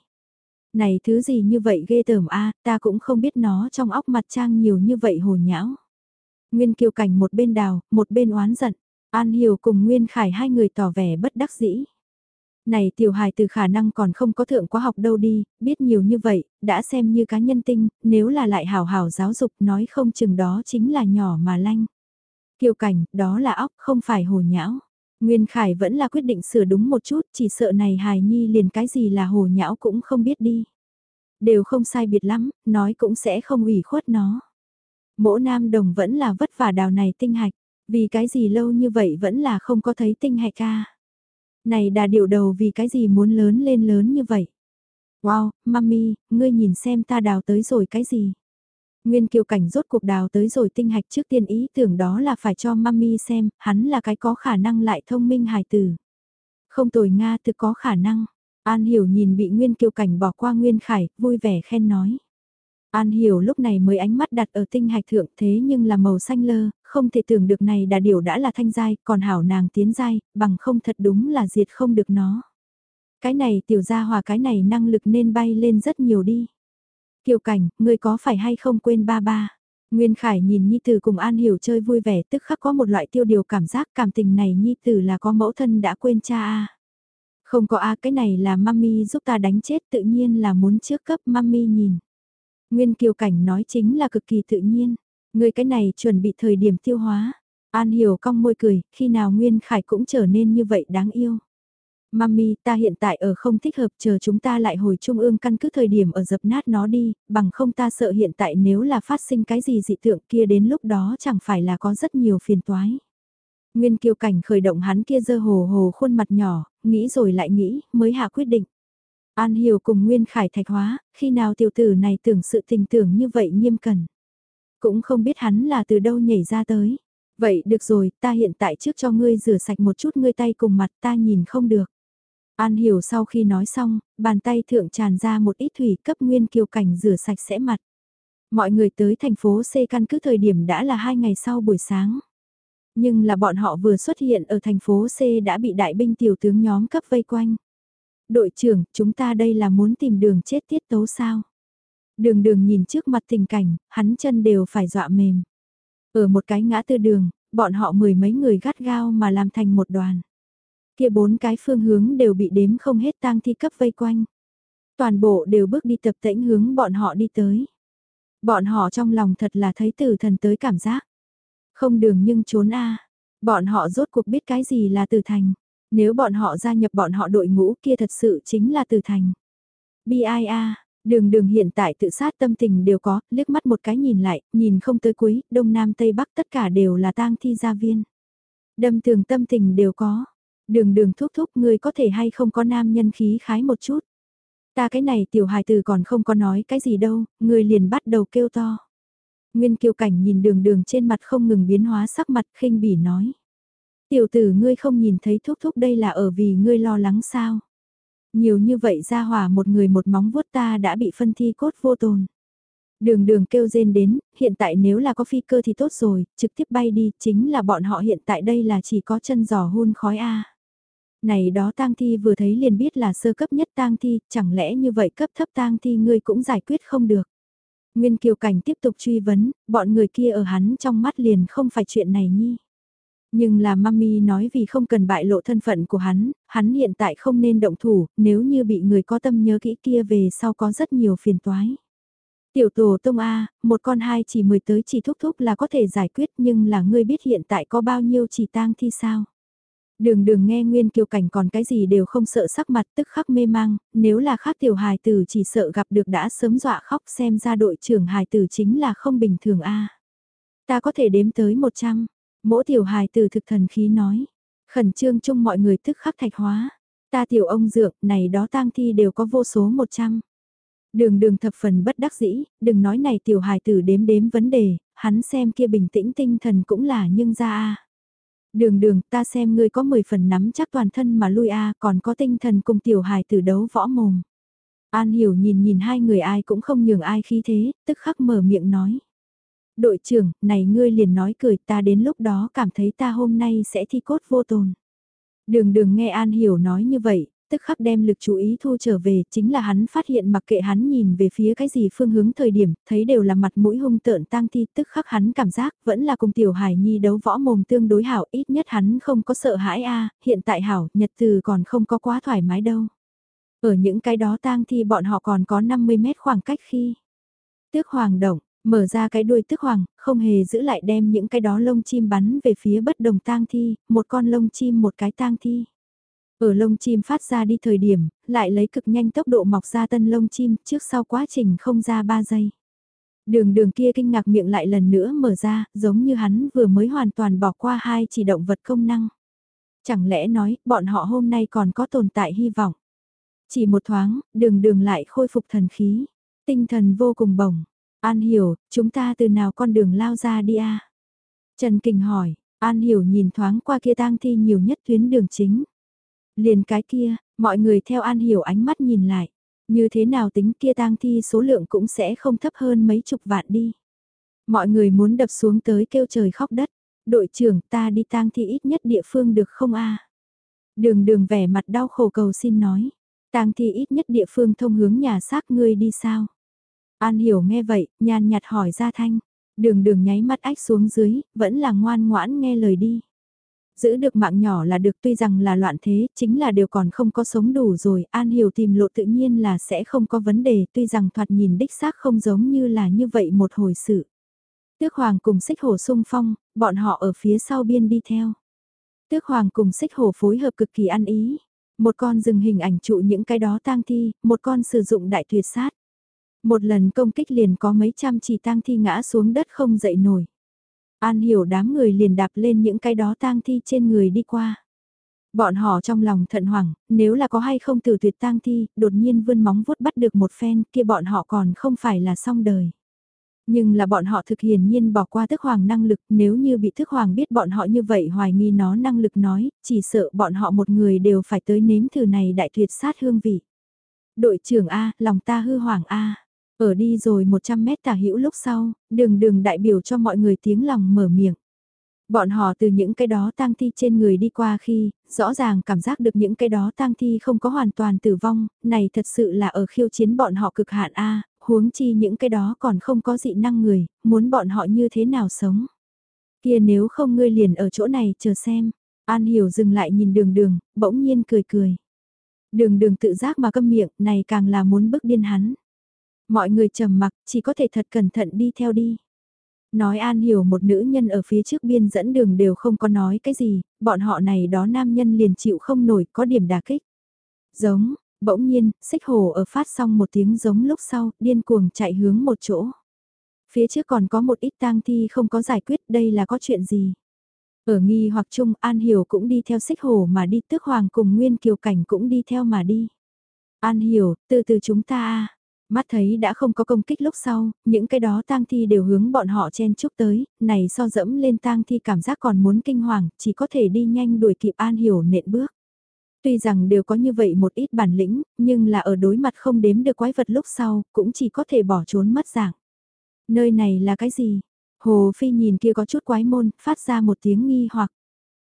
Này thứ gì như vậy ghê tởm a ta cũng không biết nó trong óc mặt trang nhiều như vậy hồ nhão. Nguyên Kiều Cảnh một bên đào, một bên oán giận. An Hiểu cùng Nguyên Khải hai người tỏ vẻ bất đắc dĩ. Này tiểu hài từ khả năng còn không có thượng quá học đâu đi, biết nhiều như vậy, đã xem như cá nhân tinh, nếu là lại hảo hảo giáo dục nói không chừng đó chính là nhỏ mà lanh. Kiều cảnh, đó là óc, không phải hồ nhão. Nguyên Khải vẫn là quyết định sửa đúng một chút, chỉ sợ này hài nhi liền cái gì là hồ nhão cũng không biết đi. Đều không sai biệt lắm, nói cũng sẽ không ủy khuất nó. Mỗ nam đồng vẫn là vất vả đào này tinh hạch, vì cái gì lâu như vậy vẫn là không có thấy tinh hạch ca. Này đà điểu đầu vì cái gì muốn lớn lên lớn như vậy. Wow, mami, ngươi nhìn xem ta đào tới rồi cái gì. Nguyên kiều cảnh rốt cuộc đào tới rồi tinh hạch trước tiên ý tưởng đó là phải cho mami xem, hắn là cái có khả năng lại thông minh hài tử. Không tồi Nga thực có khả năng. An hiểu nhìn bị Nguyên kiều cảnh bỏ qua Nguyên khải, vui vẻ khen nói. An hiểu lúc này mới ánh mắt đặt ở tinh hạch thượng thế nhưng là màu xanh lơ, không thể tưởng được này đà điểu đã là thanh giai, còn hảo nàng tiến giai, bằng không thật đúng là diệt không được nó. Cái này tiểu gia hòa cái này năng lực nên bay lên rất nhiều đi. Kiều cảnh, ngươi có phải hay không quên ba ba? Nguyên Khải nhìn Nhi Tử cùng An Hiểu chơi vui vẻ tức khắc có một loại tiêu điều cảm giác cảm tình này Nhi Tử là có mẫu thân đã quên cha a Không có a cái này là mami giúp ta đánh chết tự nhiên là muốn trước cấp mami nhìn. Nguyên Kiều Cảnh nói chính là cực kỳ tự nhiên. Người cái này chuẩn bị thời điểm tiêu hóa. An hiểu cong môi cười, khi nào Nguyên Khải cũng trở nên như vậy đáng yêu. Mami, ta hiện tại ở không thích hợp chờ chúng ta lại hồi trung ương căn cứ thời điểm ở dập nát nó đi, bằng không ta sợ hiện tại nếu là phát sinh cái gì dị tượng kia đến lúc đó chẳng phải là có rất nhiều phiền toái. Nguyên kiều cảnh khởi động hắn kia dơ hồ hồ khuôn mặt nhỏ, nghĩ rồi lại nghĩ, mới hạ quyết định. An hiểu cùng Nguyên Khải thạch hóa, khi nào tiểu tử này tưởng sự tình tưởng như vậy nghiêm cẩn. Cũng không biết hắn là từ đâu nhảy ra tới. Vậy được rồi, ta hiện tại trước cho ngươi rửa sạch một chút ngươi tay cùng mặt ta nhìn không được. An hiểu sau khi nói xong, bàn tay thượng tràn ra một ít thủy cấp nguyên kiều cảnh rửa sạch sẽ mặt. Mọi người tới thành phố C căn cứ thời điểm đã là hai ngày sau buổi sáng. Nhưng là bọn họ vừa xuất hiện ở thành phố C đã bị đại binh tiểu tướng nhóm cấp vây quanh. Đội trưởng, chúng ta đây là muốn tìm đường chết tiết tấu sao? Đường đường nhìn trước mặt tình cảnh, hắn chân đều phải dọa mềm. Ở một cái ngã tư đường, bọn họ mười mấy người gắt gao mà làm thành một đoàn. Kia bốn cái phương hướng đều bị đếm không hết tang thi cấp vây quanh. Toàn bộ đều bước đi tập tễnh hướng bọn họ đi tới. Bọn họ trong lòng thật là thấy tử thần tới cảm giác. Không đường nhưng trốn a Bọn họ rốt cuộc biết cái gì là tử thành. Nếu bọn họ gia nhập bọn họ đội ngũ kia thật sự chính là tử thành. B.I.A. Đường đường hiện tại tự sát tâm tình đều có, liếc mắt một cái nhìn lại, nhìn không tới cuối, đông nam tây bắc tất cả đều là tang thi gia viên. Đâm thường tâm tình đều có. Đường đường thúc thúc người có thể hay không có nam nhân khí khái một chút. Ta cái này tiểu hài từ còn không có nói cái gì đâu, người liền bắt đầu kêu to. Nguyên kiều cảnh nhìn đường đường trên mặt không ngừng biến hóa sắc mặt khinh bỉ nói. Tiểu tử ngươi không nhìn thấy thúc thúc đây là ở vì ngươi lo lắng sao. Nhiều như vậy ra hỏa một người một móng vuốt ta đã bị phân thi cốt vô tồn. Đường đường kêu rên đến, hiện tại nếu là có phi cơ thì tốt rồi, trực tiếp bay đi, chính là bọn họ hiện tại đây là chỉ có chân giò hôn khói A. Này đó tang thi vừa thấy liền biết là sơ cấp nhất tang thi, chẳng lẽ như vậy cấp thấp tang thi ngươi cũng giải quyết không được. Nguyên Kiều Cảnh tiếp tục truy vấn, bọn người kia ở hắn trong mắt liền không phải chuyện này nhi. Nhưng là mami nói vì không cần bại lộ thân phận của hắn, hắn hiện tại không nên động thủ, nếu như bị người có tâm nhớ kỹ kia về sau có rất nhiều phiền toái. Tiểu tổ tông A, một con hai chỉ mười tới chỉ thúc thúc là có thể giải quyết nhưng là ngươi biết hiện tại có bao nhiêu chỉ tang thi sao? Đường đường nghe Nguyên Kiều Cảnh còn cái gì đều không sợ sắc mặt tức khắc mê mang, nếu là khác tiểu hài tử chỉ sợ gặp được đã sớm dọa khóc xem ra đội trưởng hài tử chính là không bình thường a Ta có thể đếm tới 100, Mỗi tiểu hài từ thực thần khí nói. Khẩn trương chung mọi người tức khắc thạch hóa. Ta tiểu ông dượng, này đó tang thi đều có vô số 100. Đường đường thập phần bất đắc dĩ, đừng nói này tiểu hài tử đếm đếm vấn đề, hắn xem kia bình tĩnh tinh thần cũng là nhưng ra a Đường đường ta xem ngươi có 10 phần nắm chắc toàn thân mà lui a còn có tinh thần cùng tiểu hài tử đấu võ mồm. An hiểu nhìn nhìn hai người ai cũng không nhường ai khí thế, tức khắc mở miệng nói đội trưởng, này ngươi liền nói cười ta đến lúc đó cảm thấy ta hôm nay sẽ thi cốt vô tồn. Đường đường nghe An Hiểu nói như vậy, tức khắc đem lực chú ý thu trở về, chính là hắn phát hiện mặc kệ hắn nhìn về phía cái gì phương hướng thời điểm, thấy đều là mặt mũi hung tợn tang thi, tức khắc hắn cảm giác vẫn là cùng tiểu hải nhi đấu võ mồm tương đối hảo, ít nhất hắn không có sợ hãi a hiện tại hảo, nhật từ còn không có quá thoải mái đâu. Ở những cái đó tang thi bọn họ còn có 50 mét khoảng cách khi. Tước hoàng động, mở ra cái đuôi tức hoàng, không hề giữ lại đem những cái đó lông chim bắn về phía bất đồng tang thi, một con lông chim một cái tang thi. Ở lông chim phát ra đi thời điểm, lại lấy cực nhanh tốc độ mọc ra tân lông chim trước sau quá trình không ra 3 giây. Đường đường kia kinh ngạc miệng lại lần nữa mở ra, giống như hắn vừa mới hoàn toàn bỏ qua hai chỉ động vật công năng. Chẳng lẽ nói, bọn họ hôm nay còn có tồn tại hy vọng. Chỉ một thoáng, đường đường lại khôi phục thần khí. Tinh thần vô cùng bổng. An hiểu, chúng ta từ nào con đường lao ra đi a Trần Kình hỏi, An hiểu nhìn thoáng qua kia tang thi nhiều nhất tuyến đường chính. Liền cái kia, mọi người theo An Hiểu ánh mắt nhìn lại. Như thế nào tính kia tang thi số lượng cũng sẽ không thấp hơn mấy chục vạn đi. Mọi người muốn đập xuống tới kêu trời khóc đất. Đội trưởng ta đi tang thi ít nhất địa phương được không a Đường đường vẻ mặt đau khổ cầu xin nói. tang thi ít nhất địa phương thông hướng nhà xác ngươi đi sao? An hiểu nghe vậy, nhàn nhạt hỏi ra thanh. Đường đường nháy mắt ách xuống dưới, vẫn là ngoan ngoãn nghe lời đi. Giữ được mạng nhỏ là được tuy rằng là loạn thế, chính là đều còn không có sống đủ rồi, An Hiểu tìm lộ tự nhiên là sẽ không có vấn đề, tuy rằng thoạt nhìn đích xác không giống như là như vậy một hồi sự. Tước Hoàng cùng xích hổ sung phong, bọn họ ở phía sau biên đi theo. Tước Hoàng cùng xích hổ phối hợp cực kỳ ăn ý. Một con dừng hình ảnh trụ những cái đó tang thi, một con sử dụng đại tuyệt sát. Một lần công kích liền có mấy trăm chỉ tang thi ngã xuống đất không dậy nổi. An hiểu đám người liền đạp lên những cái đó tang thi trên người đi qua. Bọn họ trong lòng thận hoảng, nếu là có hay không từ tuyệt tang thi, đột nhiên vươn móng vuốt bắt được một phen, kia bọn họ còn không phải là xong đời. Nhưng là bọn họ thực hiển nhiên bỏ qua thức hoàng năng lực, nếu như bị thức hoàng biết bọn họ như vậy hoài nghi nó năng lực nói, chỉ sợ bọn họ một người đều phải tới nếm thử này đại tuyệt sát hương vị. Đội trưởng A, lòng ta hư hoàng A. Ở đi rồi 100 mét tả hữu lúc sau, đường đường đại biểu cho mọi người tiếng lòng mở miệng. Bọn họ từ những cái đó tang thi trên người đi qua khi, rõ ràng cảm giác được những cái đó tang thi không có hoàn toàn tử vong, này thật sự là ở khiêu chiến bọn họ cực hạn A, huống chi những cái đó còn không có dị năng người, muốn bọn họ như thế nào sống. Kia nếu không ngươi liền ở chỗ này chờ xem, An Hiểu dừng lại nhìn đường đường, bỗng nhiên cười cười. Đường đường tự giác mà câm miệng, này càng là muốn bức điên hắn. Mọi người trầm mặc, chỉ có thể thật cẩn thận đi theo đi. Nói An hiểu một nữ nhân ở phía trước biên dẫn đường đều không có nói cái gì, bọn họ này đó nam nhân liền chịu không nổi, có điểm đà kích. Giống, bỗng nhiên, xích hồ ở phát xong một tiếng giống lúc sau, điên cuồng chạy hướng một chỗ. Phía trước còn có một ít tang thi không có giải quyết đây là có chuyện gì. Ở nghi hoặc chung An Hiểu cũng đi theo xích hồ mà đi tức hoàng cùng Nguyên Kiều Cảnh cũng đi theo mà đi. An Hiểu, từ từ chúng ta Mắt thấy đã không có công kích lúc sau, những cái đó tang thi đều hướng bọn họ chen chúc tới, này so dẫm lên tang thi cảm giác còn muốn kinh hoàng, chỉ có thể đi nhanh đuổi kịp An Hiểu nện bước. Tuy rằng đều có như vậy một ít bản lĩnh, nhưng là ở đối mặt không đếm được quái vật lúc sau, cũng chỉ có thể bỏ trốn mất dạng. Nơi này là cái gì? Hồ Phi nhìn kia có chút quái môn, phát ra một tiếng nghi hoặc.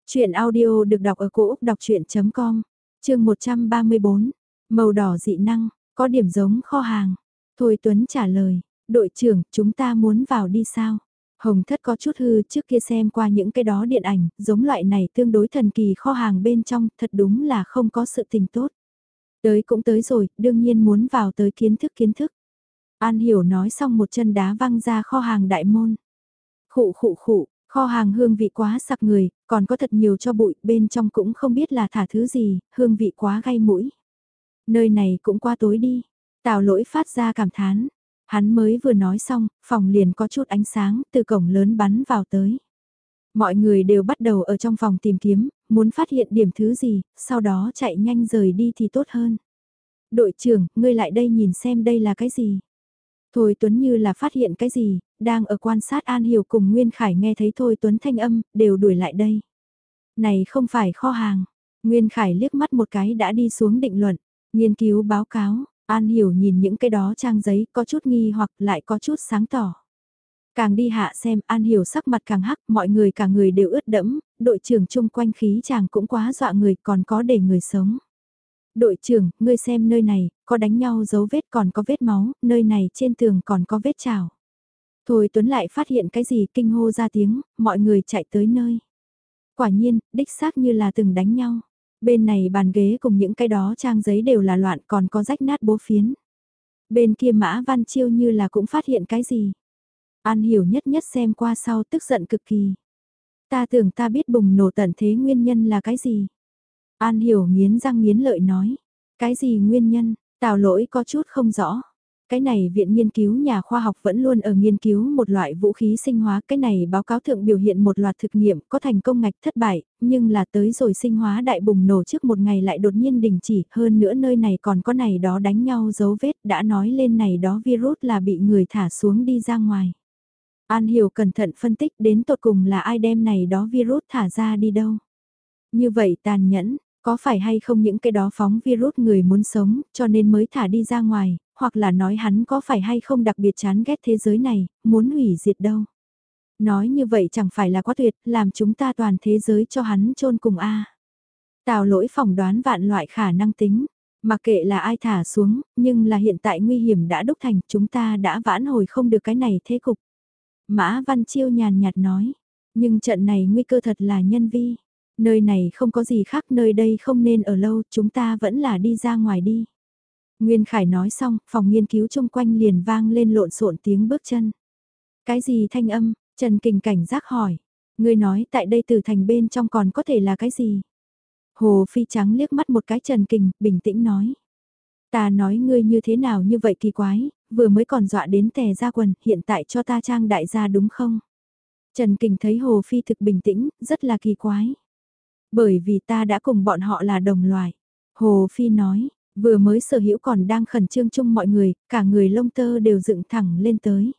Chuyện audio được đọc ở cổ Úc đọc chuyện.com, chương 134, màu đỏ dị năng, có điểm giống kho hàng. Thôi Tuấn trả lời, đội trưởng, chúng ta muốn vào đi sao? Hồng thất có chút hư trước kia xem qua những cái đó điện ảnh, giống loại này tương đối thần kỳ kho hàng bên trong, thật đúng là không có sự tình tốt. Tới cũng tới rồi, đương nhiên muốn vào tới kiến thức kiến thức. An hiểu nói xong một chân đá văng ra kho hàng đại môn. Khụ khụ khụ, kho hàng hương vị quá sặc người, còn có thật nhiều cho bụi, bên trong cũng không biết là thả thứ gì, hương vị quá gây mũi. Nơi này cũng qua tối đi. Tào lỗi phát ra cảm thán. Hắn mới vừa nói xong, phòng liền có chút ánh sáng từ cổng lớn bắn vào tới. Mọi người đều bắt đầu ở trong phòng tìm kiếm, muốn phát hiện điểm thứ gì, sau đó chạy nhanh rời đi thì tốt hơn. Đội trưởng, ngươi lại đây nhìn xem đây là cái gì. Thôi Tuấn như là phát hiện cái gì, đang ở quan sát An Hiểu cùng Nguyên Khải nghe thấy Thôi Tuấn thanh âm, đều đuổi lại đây. Này không phải kho hàng. Nguyên Khải liếc mắt một cái đã đi xuống định luận. Nghiên cứu báo cáo, An Hiểu nhìn những cái đó trang giấy có chút nghi hoặc lại có chút sáng tỏ. Càng đi hạ xem, An Hiểu sắc mặt càng hắc, mọi người cả người đều ướt đẫm, đội trưởng chung quanh khí chàng cũng quá dọa người, còn có để người sống. Đội trưởng, ngươi xem nơi này, có đánh nhau dấu vết còn có vết máu, nơi này trên tường còn có vết trào. Thôi Tuấn lại phát hiện cái gì kinh hô ra tiếng, mọi người chạy tới nơi. Quả nhiên, đích xác như là từng đánh nhau. Bên này bàn ghế cùng những cái đó trang giấy đều là loạn còn có rách nát bố phiến. Bên kia Mã Văn Chiêu như là cũng phát hiện cái gì. An hiểu nhất nhất xem qua sau tức giận cực kỳ. Ta tưởng ta biết bùng nổ tận thế nguyên nhân là cái gì. An hiểu nghiến răng nghiến lợi nói. Cái gì nguyên nhân, tào lỗi có chút không rõ. Cái này viện nghiên cứu nhà khoa học vẫn luôn ở nghiên cứu một loại vũ khí sinh hóa. Cái này báo cáo thượng biểu hiện một loạt thực nghiệm có thành công ngạch thất bại, nhưng là tới rồi sinh hóa đại bùng nổ trước một ngày lại đột nhiên đình chỉ. Hơn nữa nơi này còn có này đó đánh nhau dấu vết đã nói lên này đó virus là bị người thả xuống đi ra ngoài. An Hiểu cẩn thận phân tích đến tột cùng là ai đem này đó virus thả ra đi đâu. Như vậy tàn nhẫn, có phải hay không những cái đó phóng virus người muốn sống, cho nên mới thả đi ra ngoài, hoặc là nói hắn có phải hay không đặc biệt chán ghét thế giới này, muốn hủy diệt đâu. Nói như vậy chẳng phải là quá tuyệt, làm chúng ta toàn thế giới cho hắn chôn cùng a. Tào lỗi phỏng đoán vạn loại khả năng tính, mà kệ là ai thả xuống, nhưng là hiện tại nguy hiểm đã đúc thành, chúng ta đã vãn hồi không được cái này thế cục. Mã Văn Chiêu nhàn nhạt nói, nhưng trận này nguy cơ thật là nhân vi. Nơi này không có gì khác nơi đây không nên ở lâu, chúng ta vẫn là đi ra ngoài đi. Nguyên Khải nói xong, phòng nghiên cứu chung quanh liền vang lên lộn xộn tiếng bước chân. Cái gì thanh âm, Trần Kình cảnh giác hỏi. Ngươi nói tại đây từ thành bên trong còn có thể là cái gì? Hồ Phi Trắng liếc mắt một cái Trần Kình, bình tĩnh nói. Ta nói ngươi như thế nào như vậy kỳ quái, vừa mới còn dọa đến tè ra quần, hiện tại cho ta trang đại gia đúng không? Trần Kình thấy Hồ Phi thực bình tĩnh, rất là kỳ quái. Bởi vì ta đã cùng bọn họ là đồng loài. Hồ Phi nói, vừa mới sở hữu còn đang khẩn trương chung mọi người, cả người lông tơ đều dựng thẳng lên tới.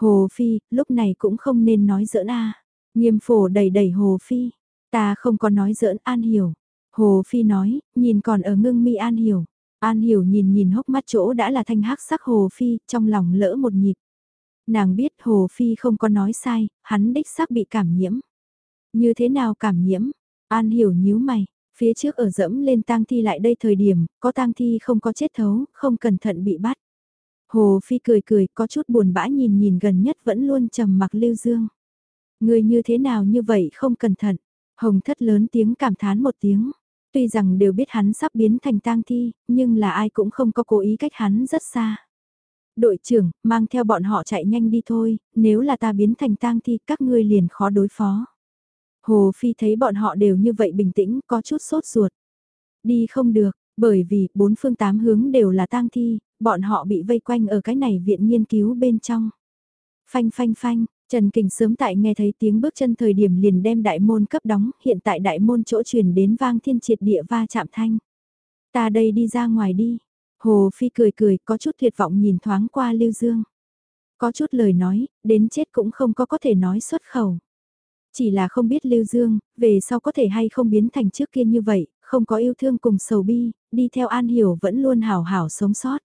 Hồ Phi, lúc này cũng không nên nói giỡn a. Nghiêm phổ đẩy đẩy Hồ Phi, ta không có nói giỡn An Hiểu. Hồ Phi nói, nhìn còn ở ngưng mi An Hiểu. An Hiểu nhìn nhìn hốc mắt chỗ đã là thanh hắc sắc Hồ Phi, trong lòng lỡ một nhịp. Nàng biết Hồ Phi không có nói sai, hắn đích xác bị cảm nhiễm. Như thế nào cảm nhiễm? An Hiểu nhíu mày, phía trước ở dẫm lên tang thi lại đây thời điểm, có tang thi không có chết thấu, không cẩn thận bị bắt. Hồ Phi cười cười, có chút buồn bã nhìn nhìn gần nhất vẫn luôn trầm mặc Lưu Dương. Người như thế nào như vậy không cẩn thận. Hồng thất lớn tiếng cảm thán một tiếng. Tuy rằng đều biết hắn sắp biến thành tang thi, nhưng là ai cũng không có cố ý cách hắn rất xa. Đội trưởng, mang theo bọn họ chạy nhanh đi thôi, nếu là ta biến thành tang thi các ngươi liền khó đối phó. Hồ Phi thấy bọn họ đều như vậy bình tĩnh, có chút sốt ruột. Đi không được, bởi vì bốn phương tám hướng đều là tang thi, bọn họ bị vây quanh ở cái này viện nghiên cứu bên trong. Phanh phanh phanh, Trần Kình sớm tại nghe thấy tiếng bước chân thời điểm liền đem đại môn cấp đóng, hiện tại đại môn chỗ truyền đến vang thiên triệt địa va chạm thanh. Ta đây đi ra ngoài đi. Hồ Phi cười cười, có chút tuyệt vọng nhìn thoáng qua Lưu Dương. Có chút lời nói, đến chết cũng không có có thể nói xuất khẩu. Chỉ là không biết Lưu Dương, về sau có thể hay không biến thành trước kia như vậy, không có yêu thương cùng sầu bi, đi theo An Hiểu vẫn luôn hảo hảo sống sót.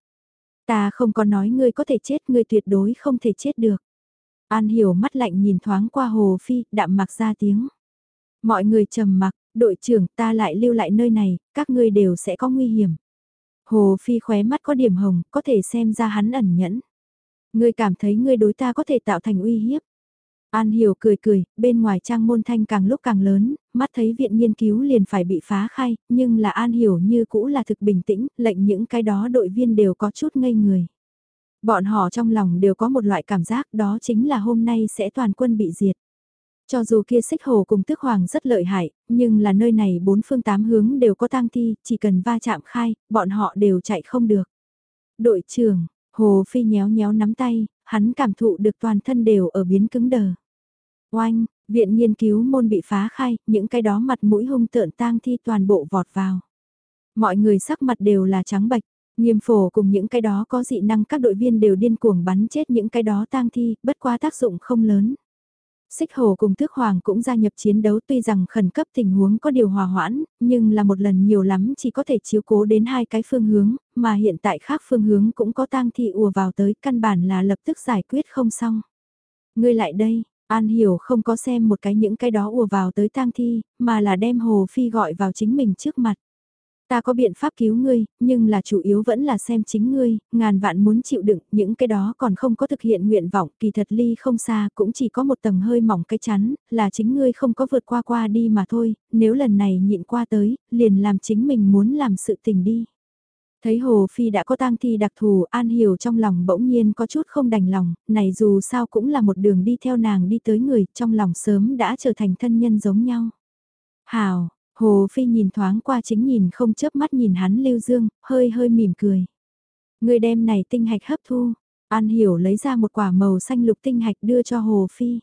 Ta không có nói ngươi có thể chết, ngươi tuyệt đối không thể chết được. An Hiểu mắt lạnh nhìn thoáng qua Hồ Phi, đạm mặc ra tiếng. Mọi người trầm mặc, đội trưởng ta lại lưu lại nơi này, các ngươi đều sẽ có nguy hiểm. Hồ Phi khóe mắt có điểm hồng, có thể xem ra hắn ẩn nhẫn. Ngươi cảm thấy ngươi đối ta có thể tạo thành uy hiếp. An Hiểu cười cười, bên ngoài trang môn thanh càng lúc càng lớn, mắt thấy viện nghiên cứu liền phải bị phá khai, nhưng là An Hiểu như cũ là thực bình tĩnh, lệnh những cái đó đội viên đều có chút ngây người. Bọn họ trong lòng đều có một loại cảm giác đó chính là hôm nay sẽ toàn quân bị diệt. Cho dù kia xích hồ cùng tước hoàng rất lợi hại, nhưng là nơi này bốn phương tám hướng đều có tang thi, chỉ cần va chạm khai, bọn họ đều chạy không được. Đội trưởng, Hồ Phi nhéo nhéo nắm tay, hắn cảm thụ được toàn thân đều ở biến cứng đờ. Oanh, viện nghiên cứu môn bị phá khai, những cái đó mặt mũi hung tợn tang thi toàn bộ vọt vào. Mọi người sắc mặt đều là trắng bạch, nghiêm phổ cùng những cái đó có dị năng các đội viên đều điên cuồng bắn chết những cái đó tang thi, bất quá tác dụng không lớn. Xích Hồ cùng Tước Hoàng cũng gia nhập chiến đấu tuy rằng khẩn cấp tình huống có điều hòa hoãn, nhưng là một lần nhiều lắm chỉ có thể chiếu cố đến hai cái phương hướng, mà hiện tại khác phương hướng cũng có tang thi ùa vào tới căn bản là lập tức giải quyết không xong. Ngươi lại đây, An Hiểu không có xem một cái những cái đó ùa vào tới tang thi, mà là đem Hồ Phi gọi vào chính mình trước mặt. Ta có biện pháp cứu ngươi, nhưng là chủ yếu vẫn là xem chính ngươi, ngàn vạn muốn chịu đựng, những cái đó còn không có thực hiện nguyện vọng, kỳ thật ly không xa, cũng chỉ có một tầng hơi mỏng cái chắn, là chính ngươi không có vượt qua qua đi mà thôi, nếu lần này nhịn qua tới, liền làm chính mình muốn làm sự tình đi. Thấy Hồ Phi đã có tang thi đặc thù, An Hiểu trong lòng bỗng nhiên có chút không đành lòng, này dù sao cũng là một đường đi theo nàng đi tới người, trong lòng sớm đã trở thành thân nhân giống nhau. Hào, Hồ Phi nhìn thoáng qua chính nhìn không chớp mắt nhìn hắn Lưu Dương, hơi hơi mỉm cười. Người đem này tinh hạch hấp thu, An Hiểu lấy ra một quả màu xanh lục tinh hạch đưa cho Hồ Phi.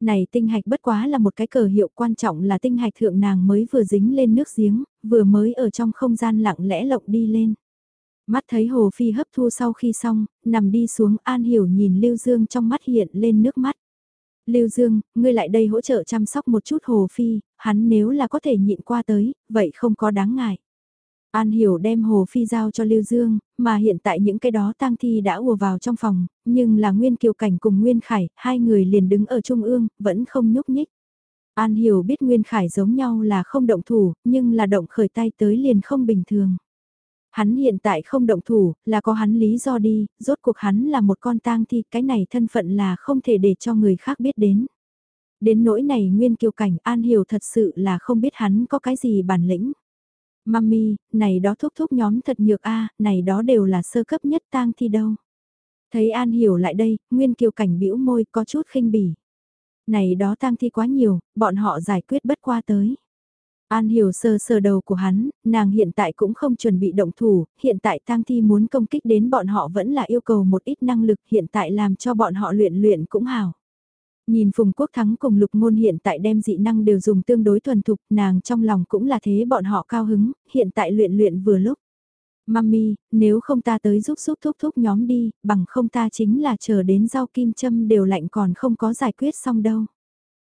Này tinh hạch bất quá là một cái cờ hiệu quan trọng là tinh hạch thượng nàng mới vừa dính lên nước giếng, vừa mới ở trong không gian lặng lẽ lộng đi lên. Mắt thấy Hồ Phi hấp thu sau khi xong, nằm đi xuống An Hiểu nhìn Lưu Dương trong mắt hiện lên nước mắt. Lưu Dương, ngươi lại đây hỗ trợ chăm sóc một chút Hồ Phi, hắn nếu là có thể nhịn qua tới, vậy không có đáng ngại. An Hiểu đem Hồ Phi giao cho Lưu Dương, mà hiện tại những cái đó tang thi đã ùa vào trong phòng, nhưng là Nguyên Kiều Cảnh cùng Nguyên Khải, hai người liền đứng ở trung ương, vẫn không nhúc nhích. An Hiểu biết Nguyên Khải giống nhau là không động thủ, nhưng là động khởi tay tới liền không bình thường. Hắn hiện tại không động thủ, là có hắn lý do đi, rốt cuộc hắn là một con tang thi, cái này thân phận là không thể để cho người khác biết đến. Đến nỗi này Nguyên Kiều Cảnh An Hiểu thật sự là không biết hắn có cái gì bản lĩnh. Mami, này đó thuốc thuốc nhóm thật nhược a, này đó đều là sơ cấp nhất tang thi đâu. Thấy An Hiểu lại đây, Nguyên Kiều Cảnh bĩu môi có chút khinh bỉ. Này đó tang thi quá nhiều, bọn họ giải quyết bất qua tới. An hiểu sơ sơ đầu của hắn, nàng hiện tại cũng không chuẩn bị động thủ, hiện tại tang thi muốn công kích đến bọn họ vẫn là yêu cầu một ít năng lực hiện tại làm cho bọn họ luyện luyện cũng hào. Nhìn Phùng Quốc Thắng cùng Lục Ngôn hiện tại đem dị năng đều dùng tương đối thuần thục, nàng trong lòng cũng là thế bọn họ cao hứng, hiện tại luyện luyện vừa lúc. Mami, nếu không ta tới giúp giúp thúc thúc nhóm đi, bằng không ta chính là chờ đến rau kim châm đều lạnh còn không có giải quyết xong đâu.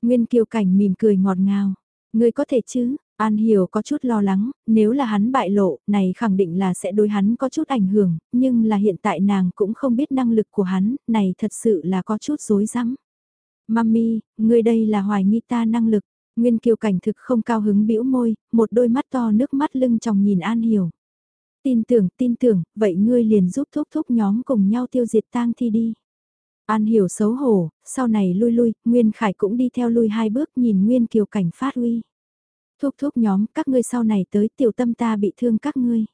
Nguyên Kiều Cảnh mỉm cười ngọt ngào. Ngươi có thể chứ, An Hiểu có chút lo lắng, nếu là hắn bại lộ, này khẳng định là sẽ đối hắn có chút ảnh hưởng, nhưng là hiện tại nàng cũng không biết năng lực của hắn, này thật sự là có chút rối rắm. Mami, ngươi đây là hoài nghi ta năng lực. Nguyên Kiều Cảnh thực không cao hứng bĩu môi, một đôi mắt to nước mắt lưng tròng nhìn An Hiểu. Tin tưởng, tin tưởng, vậy ngươi liền giúp thúc thúc nhóm cùng nhau tiêu diệt tang thi đi. An Hiểu xấu hổ, sau này lui lui, Nguyên Khải cũng đi theo lui hai bước nhìn Nguyên Kiều Cảnh phát huy. Thúc thúc nhóm, các ngươi sau này tới tiểu tâm ta bị thương các ngươi.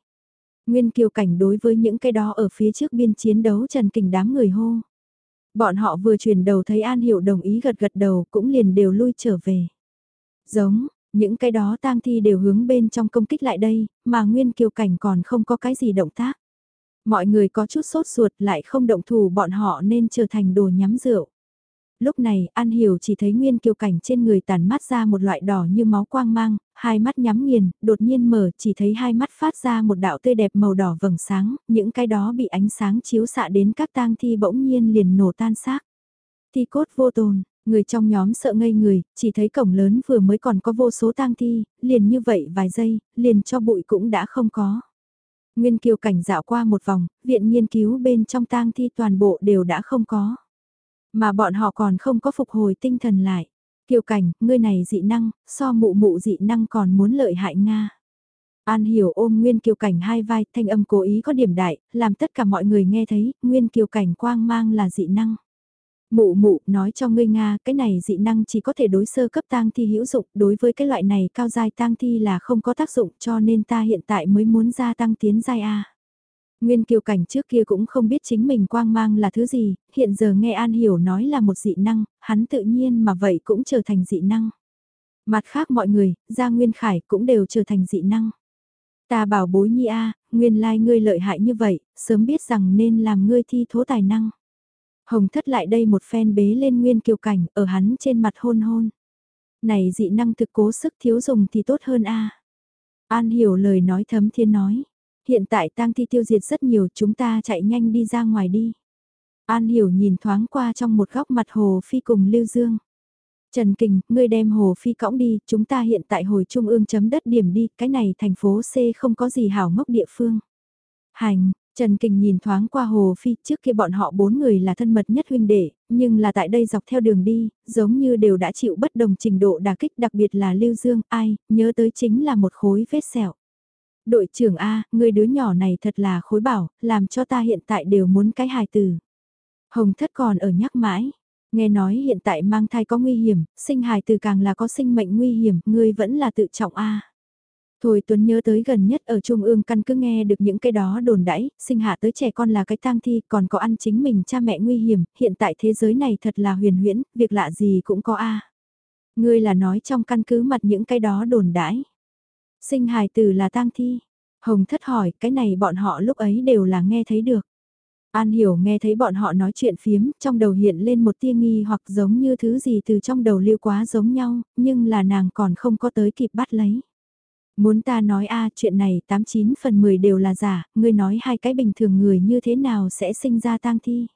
Nguyên Kiều Cảnh đối với những cái đó ở phía trước biên chiến đấu trần kình đám người hô. Bọn họ vừa chuyển đầu thấy An Hiểu đồng ý gật gật đầu cũng liền đều lui trở về. Giống, những cái đó tang thi đều hướng bên trong công kích lại đây, mà Nguyên Kiều Cảnh còn không có cái gì động tác. Mọi người có chút sốt ruột lại không động thủ bọn họ nên trở thành đồ nhắm rượu. Lúc này, An Hiểu chỉ thấy Nguyên Kiều Cảnh trên người tàn mắt ra một loại đỏ như máu quang mang, hai mắt nhắm nghiền, đột nhiên mở, chỉ thấy hai mắt phát ra một đạo tươi đẹp màu đỏ vầng sáng, những cái đó bị ánh sáng chiếu xạ đến các tang thi bỗng nhiên liền nổ tan xác. Thi cốt vô tồn, người trong nhóm sợ ngây người, chỉ thấy cổng lớn vừa mới còn có vô số tang thi, liền như vậy vài giây, liền cho bụi cũng đã không có. Nguyên Kiều Cảnh dạo qua một vòng, viện nghiên cứu bên trong tang thi toàn bộ đều đã không có. Mà bọn họ còn không có phục hồi tinh thần lại. Kiều Cảnh, ngươi này dị năng, so mụ mụ dị năng còn muốn lợi hại Nga. An hiểu ôm Nguyên Kiều Cảnh hai vai, thanh âm cố ý có điểm đại, làm tất cả mọi người nghe thấy, Nguyên Kiều Cảnh quang mang là dị năng. Mụ mụ, nói cho ngươi Nga, cái này dị năng chỉ có thể đối sơ cấp tang thi hữu dụng, đối với cái loại này cao giai tang thi là không có tác dụng cho nên ta hiện tại mới muốn gia tăng tiến giai A. Nguyên kiều cảnh trước kia cũng không biết chính mình quang mang là thứ gì, hiện giờ nghe An Hiểu nói là một dị năng, hắn tự nhiên mà vậy cũng trở thành dị năng. Mặt khác mọi người, Gia Nguyên Khải cũng đều trở thành dị năng. Ta bảo bối nhi A, nguyên lai like ngươi lợi hại như vậy, sớm biết rằng nên làm ngươi thi thố tài năng. Hồng thất lại đây một phen bế lên nguyên kiều cảnh, ở hắn trên mặt hôn hôn. Này dị năng thực cố sức thiếu dùng thì tốt hơn a An hiểu lời nói thấm thiên nói. Hiện tại tang thi tiêu diệt rất nhiều chúng ta chạy nhanh đi ra ngoài đi. An hiểu nhìn thoáng qua trong một góc mặt hồ phi cùng lưu dương. Trần Kình, ngươi đem hồ phi cõng đi, chúng ta hiện tại hồi trung ương chấm đất điểm đi, cái này thành phố C không có gì hảo ngốc địa phương. Hành, Trần Kình nhìn thoáng qua Hồ Phi, trước kia bọn họ bốn người là thân mật nhất huynh đệ, nhưng là tại đây dọc theo đường đi, giống như đều đã chịu bất đồng trình độ đả kích đặc biệt là Lưu Dương, ai, nhớ tới chính là một khối vết sẹo. Đội trưởng A, người đứa nhỏ này thật là khối bảo, làm cho ta hiện tại đều muốn cái hài từ. Hồng thất còn ở nhắc mãi, nghe nói hiện tại mang thai có nguy hiểm, sinh hài từ càng là có sinh mệnh nguy hiểm, ngươi vẫn là tự trọng A. Thôi Tuấn nhớ tới gần nhất ở Trung ương căn cứ nghe được những cái đó đồn đãi, sinh hạ tới trẻ con là cái tang thi, còn có ăn chính mình cha mẹ nguy hiểm, hiện tại thế giới này thật là huyền huyễn, việc lạ gì cũng có a. Ngươi là nói trong căn cứ mặt những cái đó đồn đãi. Sinh hài tử là tang thi. Hồng thất hỏi, cái này bọn họ lúc ấy đều là nghe thấy được. An hiểu nghe thấy bọn họ nói chuyện phiếm, trong đầu hiện lên một tia nghi hoặc giống như thứ gì từ trong đầu lưu quá giống nhau, nhưng là nàng còn không có tới kịp bắt lấy. Muốn ta nói a chuyện này 89 phần 10 đều là giả, ngươi nói hai cái bình thường người như thế nào sẽ sinh ra tang thi.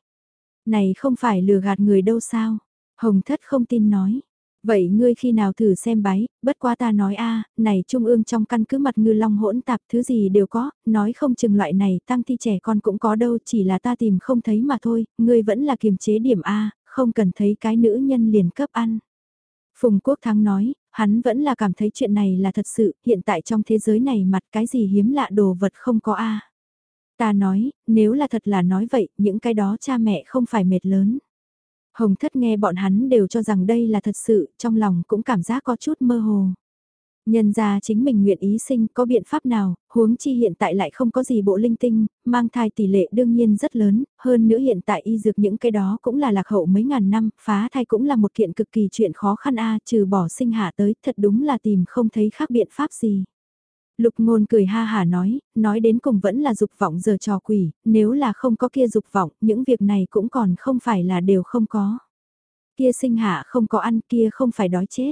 Này không phải lừa gạt người đâu sao? Hồng thất không tin nói. Vậy ngươi khi nào thử xem bái, bất quá ta nói a này trung ương trong căn cứ mặt ngư long hỗn tạp thứ gì đều có, nói không chừng loại này tăng thi trẻ con cũng có đâu chỉ là ta tìm không thấy mà thôi, ngươi vẫn là kiềm chế điểm a không cần thấy cái nữ nhân liền cấp ăn. Phùng Quốc Thắng nói, hắn vẫn là cảm thấy chuyện này là thật sự, hiện tại trong thế giới này mặt cái gì hiếm lạ đồ vật không có a. Ta nói, nếu là thật là nói vậy, những cái đó cha mẹ không phải mệt lớn. Hồng thất nghe bọn hắn đều cho rằng đây là thật sự, trong lòng cũng cảm giác có chút mơ hồ. Nhân ra chính mình nguyện ý sinh có biện pháp nào, huống chi hiện tại lại không có gì bộ linh tinh, mang thai tỷ lệ đương nhiên rất lớn, hơn nữa hiện tại y dược những cái đó cũng là lạc hậu mấy ngàn năm, phá thai cũng là một kiện cực kỳ chuyện khó khăn a trừ bỏ sinh hạ tới, thật đúng là tìm không thấy khác biện pháp gì. Lục ngôn cười ha hà nói, nói đến cùng vẫn là dục vọng giờ trò quỷ, nếu là không có kia dục vọng, những việc này cũng còn không phải là đều không có. Kia sinh hạ không có ăn kia không phải đói chết.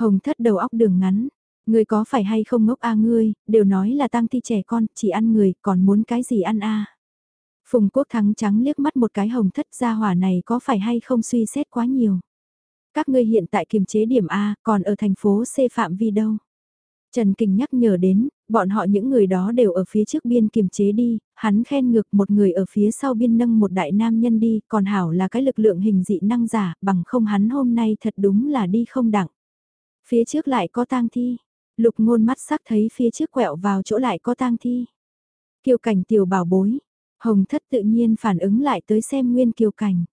Hồng thất đầu óc đường ngắn, người có phải hay không ngốc a ngươi, đều nói là tăng thi trẻ con, chỉ ăn người, còn muốn cái gì ăn a Phùng quốc thắng trắng liếc mắt một cái hồng thất gia hỏa này có phải hay không suy xét quá nhiều. Các ngươi hiện tại kiềm chế điểm A, còn ở thành phố C phạm vi đâu. Trần Kình nhắc nhở đến, bọn họ những người đó đều ở phía trước biên kiềm chế đi, hắn khen ngược một người ở phía sau biên nâng một đại nam nhân đi, còn Hảo là cái lực lượng hình dị năng giả, bằng không hắn hôm nay thật đúng là đi không đặng. Phía trước lại có tang thi, lục ngôn mắt sắc thấy phía trước quẹo vào chỗ lại có tang thi. Kiều cảnh tiểu bảo bối, hồng thất tự nhiên phản ứng lại tới xem nguyên kiều cảnh.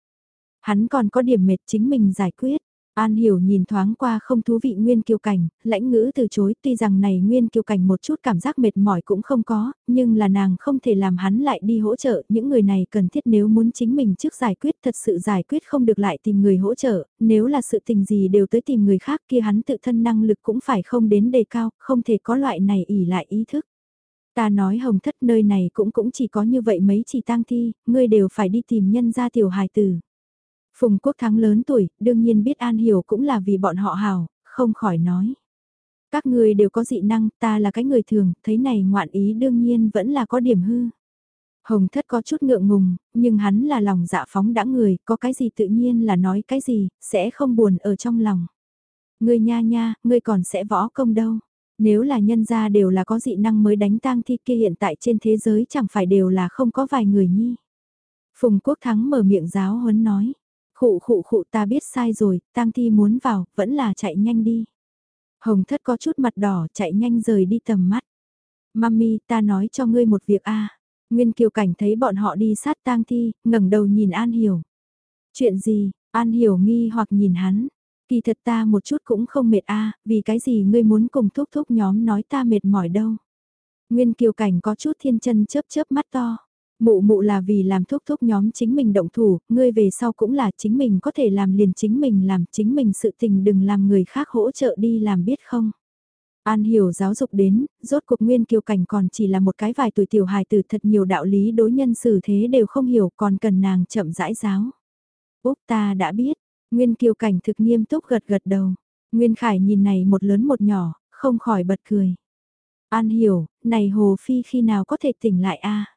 Hắn còn có điểm mệt chính mình giải quyết. An hiểu nhìn thoáng qua không thú vị Nguyên Kiều Cảnh, lãnh ngữ từ chối tuy rằng này Nguyên Kiều Cảnh một chút cảm giác mệt mỏi cũng không có, nhưng là nàng không thể làm hắn lại đi hỗ trợ, những người này cần thiết nếu muốn chính mình trước giải quyết thật sự giải quyết không được lại tìm người hỗ trợ, nếu là sự tình gì đều tới tìm người khác kia hắn tự thân năng lực cũng phải không đến đề cao, không thể có loại này ỉ lại ý thức. Ta nói hồng thất nơi này cũng cũng chỉ có như vậy mấy chỉ tang thi, ngươi đều phải đi tìm nhân gia tiểu hài tử. Phùng Quốc Thắng lớn tuổi, đương nhiên biết An Hiểu cũng là vì bọn họ hào, không khỏi nói. Các người đều có dị năng, ta là cái người thường, thấy này ngoạn ý đương nhiên vẫn là có điểm hư. Hồng thất có chút ngượng ngùng, nhưng hắn là lòng dạ phóng đã người, có cái gì tự nhiên là nói cái gì, sẽ không buồn ở trong lòng. Ngươi nha nha, ngươi còn sẽ võ công đâu. Nếu là nhân gia đều là có dị năng mới đánh tang thi kia hiện tại trên thế giới chẳng phải đều là không có vài người nhi. Phùng Quốc Thắng mở miệng giáo huấn nói. Khụ khụ khụ ta biết sai rồi, tang thi muốn vào, vẫn là chạy nhanh đi. Hồng thất có chút mặt đỏ, chạy nhanh rời đi tầm mắt. Mami, ta nói cho ngươi một việc a. Nguyên Kiều Cảnh thấy bọn họ đi sát tang thi, ngẩng đầu nhìn An Hiểu. Chuyện gì? An Hiểu nghi hoặc nhìn hắn. Kỳ thật ta một chút cũng không mệt a, vì cái gì ngươi muốn cùng thúc thúc nhóm nói ta mệt mỏi đâu. Nguyên Kiều Cảnh có chút thiên chân chớp chớp mắt to. Mụ mụ là vì làm thúc thúc nhóm chính mình động thủ, ngươi về sau cũng là chính mình có thể làm liền chính mình làm chính mình sự tình đừng làm người khác hỗ trợ đi làm biết không. An hiểu giáo dục đến, rốt cuộc nguyên kiều cảnh còn chỉ là một cái vài tuổi tiểu hài từ thật nhiều đạo lý đối nhân xử thế đều không hiểu còn cần nàng chậm rãi giáo. Úc ta đã biết, nguyên kiều cảnh thực nghiêm túc gật gật đầu. Nguyên khải nhìn này một lớn một nhỏ, không khỏi bật cười. An hiểu, này hồ phi khi nào có thể tỉnh lại a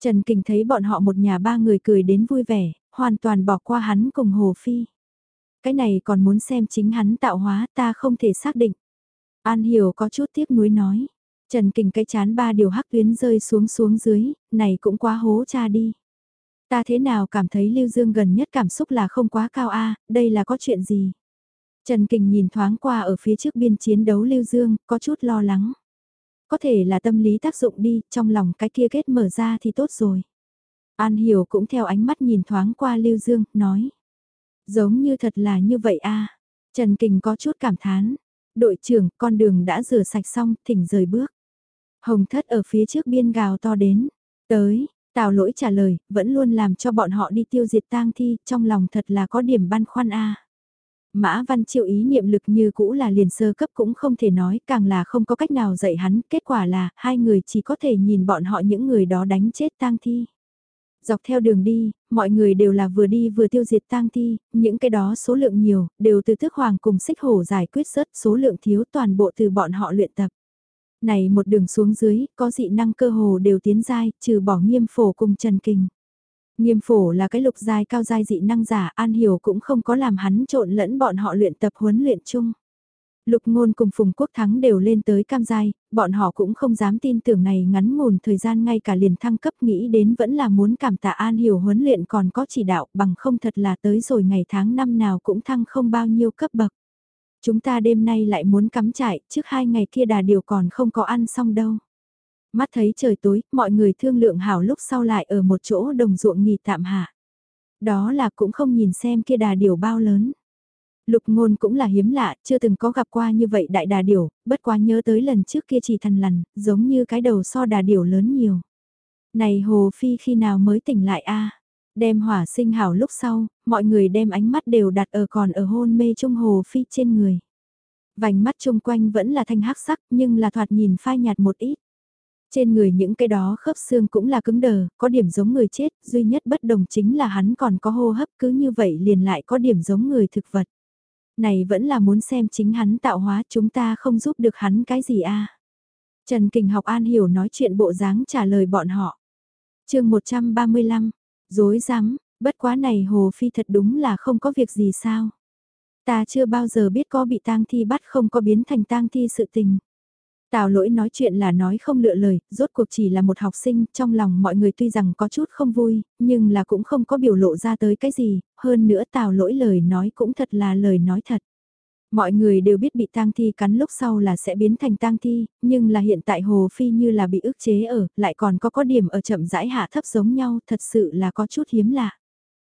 Trần Kình thấy bọn họ một nhà ba người cười đến vui vẻ, hoàn toàn bỏ qua hắn cùng Hồ Phi. Cái này còn muốn xem chính hắn tạo hóa ta không thể xác định. An Hiểu có chút tiếc nuối nói. Trần Kình cái chán ba điều hắc tuyến rơi xuống xuống dưới, này cũng quá hố cha đi. Ta thế nào cảm thấy Lưu Dương gần nhất cảm xúc là không quá cao a đây là có chuyện gì? Trần Kình nhìn thoáng qua ở phía trước biên chiến đấu Lưu Dương, có chút lo lắng. Có thể là tâm lý tác dụng đi, trong lòng cái kia kết mở ra thì tốt rồi. An Hiểu cũng theo ánh mắt nhìn thoáng qua Lưu Dương, nói. Giống như thật là như vậy a Trần Kình có chút cảm thán. Đội trưởng, con đường đã rửa sạch xong, thỉnh rời bước. Hồng thất ở phía trước biên gào to đến. Tới, Tào lỗi trả lời, vẫn luôn làm cho bọn họ đi tiêu diệt tang thi, trong lòng thật là có điểm băn khoăn a. Mã Văn Chiêu ý niệm lực như cũ là liền sơ cấp cũng không thể nói, càng là không có cách nào dạy hắn, kết quả là hai người chỉ có thể nhìn bọn họ những người đó đánh chết tang thi. Dọc theo đường đi, mọi người đều là vừa đi vừa tiêu diệt tang thi, những cái đó số lượng nhiều, đều từ thức hoàng cùng xích hổ giải quyết rớt số lượng thiếu toàn bộ từ bọn họ luyện tập. Này một đường xuống dưới, có dị năng cơ hồ đều tiến giai, trừ bỏ nghiêm phổ cùng Trần Kinh. Nghiêm phổ là cái lục giai cao giai dị năng giả, An Hiểu cũng không có làm hắn trộn lẫn bọn họ luyện tập huấn luyện chung. Lục ngôn cùng Phùng Quốc Thắng đều lên tới cam giai, bọn họ cũng không dám tin tưởng này ngắn ngủn thời gian ngay cả liền thăng cấp nghĩ đến vẫn là muốn cảm tạ An Hiểu huấn luyện còn có chỉ đạo bằng không thật là tới rồi ngày tháng năm nào cũng thăng không bao nhiêu cấp bậc. Chúng ta đêm nay lại muốn cắm trại, trước hai ngày kia đà điều còn không có ăn xong đâu. Mắt thấy trời tối, mọi người thương lượng hảo lúc sau lại ở một chỗ đồng ruộng nghỉ tạm hạ. Đó là cũng không nhìn xem kia đà điều bao lớn. Lục ngôn cũng là hiếm lạ, chưa từng có gặp qua như vậy đại đà điểu, bất quá nhớ tới lần trước kia chỉ thần lằn, giống như cái đầu so đà điểu lớn nhiều. Này Hồ Phi khi nào mới tỉnh lại a Đem hỏa sinh hảo lúc sau, mọi người đem ánh mắt đều đặt ở còn ở hôn mê trung Hồ Phi trên người. Vành mắt chung quanh vẫn là thanh hắc sắc nhưng là thoạt nhìn phai nhạt một ít. Trên người những cái đó khớp xương cũng là cứng đờ, có điểm giống người chết, duy nhất bất đồng chính là hắn còn có hô hấp cứ như vậy liền lại có điểm giống người thực vật. Này vẫn là muốn xem chính hắn tạo hóa chúng ta không giúp được hắn cái gì a Trần Kình học An Hiểu nói chuyện bộ dáng trả lời bọn họ. chương 135, dối rắm bất quá này Hồ Phi thật đúng là không có việc gì sao. Ta chưa bao giờ biết có bị tang thi bắt không có biến thành tang thi sự tình. Tào lỗi nói chuyện là nói không lựa lời, rốt cuộc chỉ là một học sinh, trong lòng mọi người tuy rằng có chút không vui, nhưng là cũng không có biểu lộ ra tới cái gì, hơn nữa tào lỗi lời nói cũng thật là lời nói thật. Mọi người đều biết bị tang thi cắn lúc sau là sẽ biến thành tang thi, nhưng là hiện tại Hồ Phi như là bị ức chế ở, lại còn có có điểm ở chậm rãi hạ thấp giống nhau, thật sự là có chút hiếm lạ.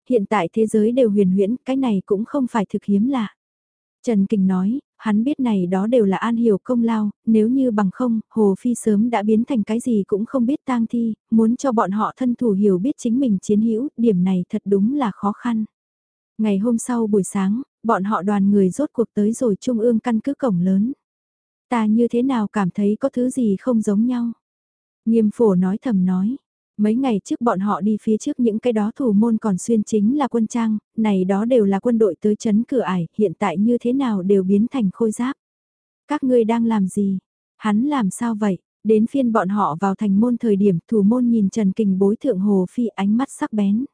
Hiện tại thế giới đều huyền huyễn, cái này cũng không phải thực hiếm lạ. Trần Kình nói, hắn biết này đó đều là an hiểu công lao, nếu như bằng không, Hồ Phi sớm đã biến thành cái gì cũng không biết tang thi, muốn cho bọn họ thân thủ hiểu biết chính mình chiến hữu, điểm này thật đúng là khó khăn. Ngày hôm sau buổi sáng, bọn họ đoàn người rốt cuộc tới rồi trung ương căn cứ cổng lớn. Ta như thế nào cảm thấy có thứ gì không giống nhau? Nghiêm phổ nói thầm nói, Mấy ngày trước bọn họ đi phía trước những cái đó thủ môn còn xuyên chính là quân trang, này đó đều là quân đội tới chấn cửa ải, hiện tại như thế nào đều biến thành khôi giáp. Các ngươi đang làm gì? Hắn làm sao vậy? Đến phiên bọn họ vào thành môn thời điểm thủ môn nhìn Trần Kình bối thượng hồ phi ánh mắt sắc bén.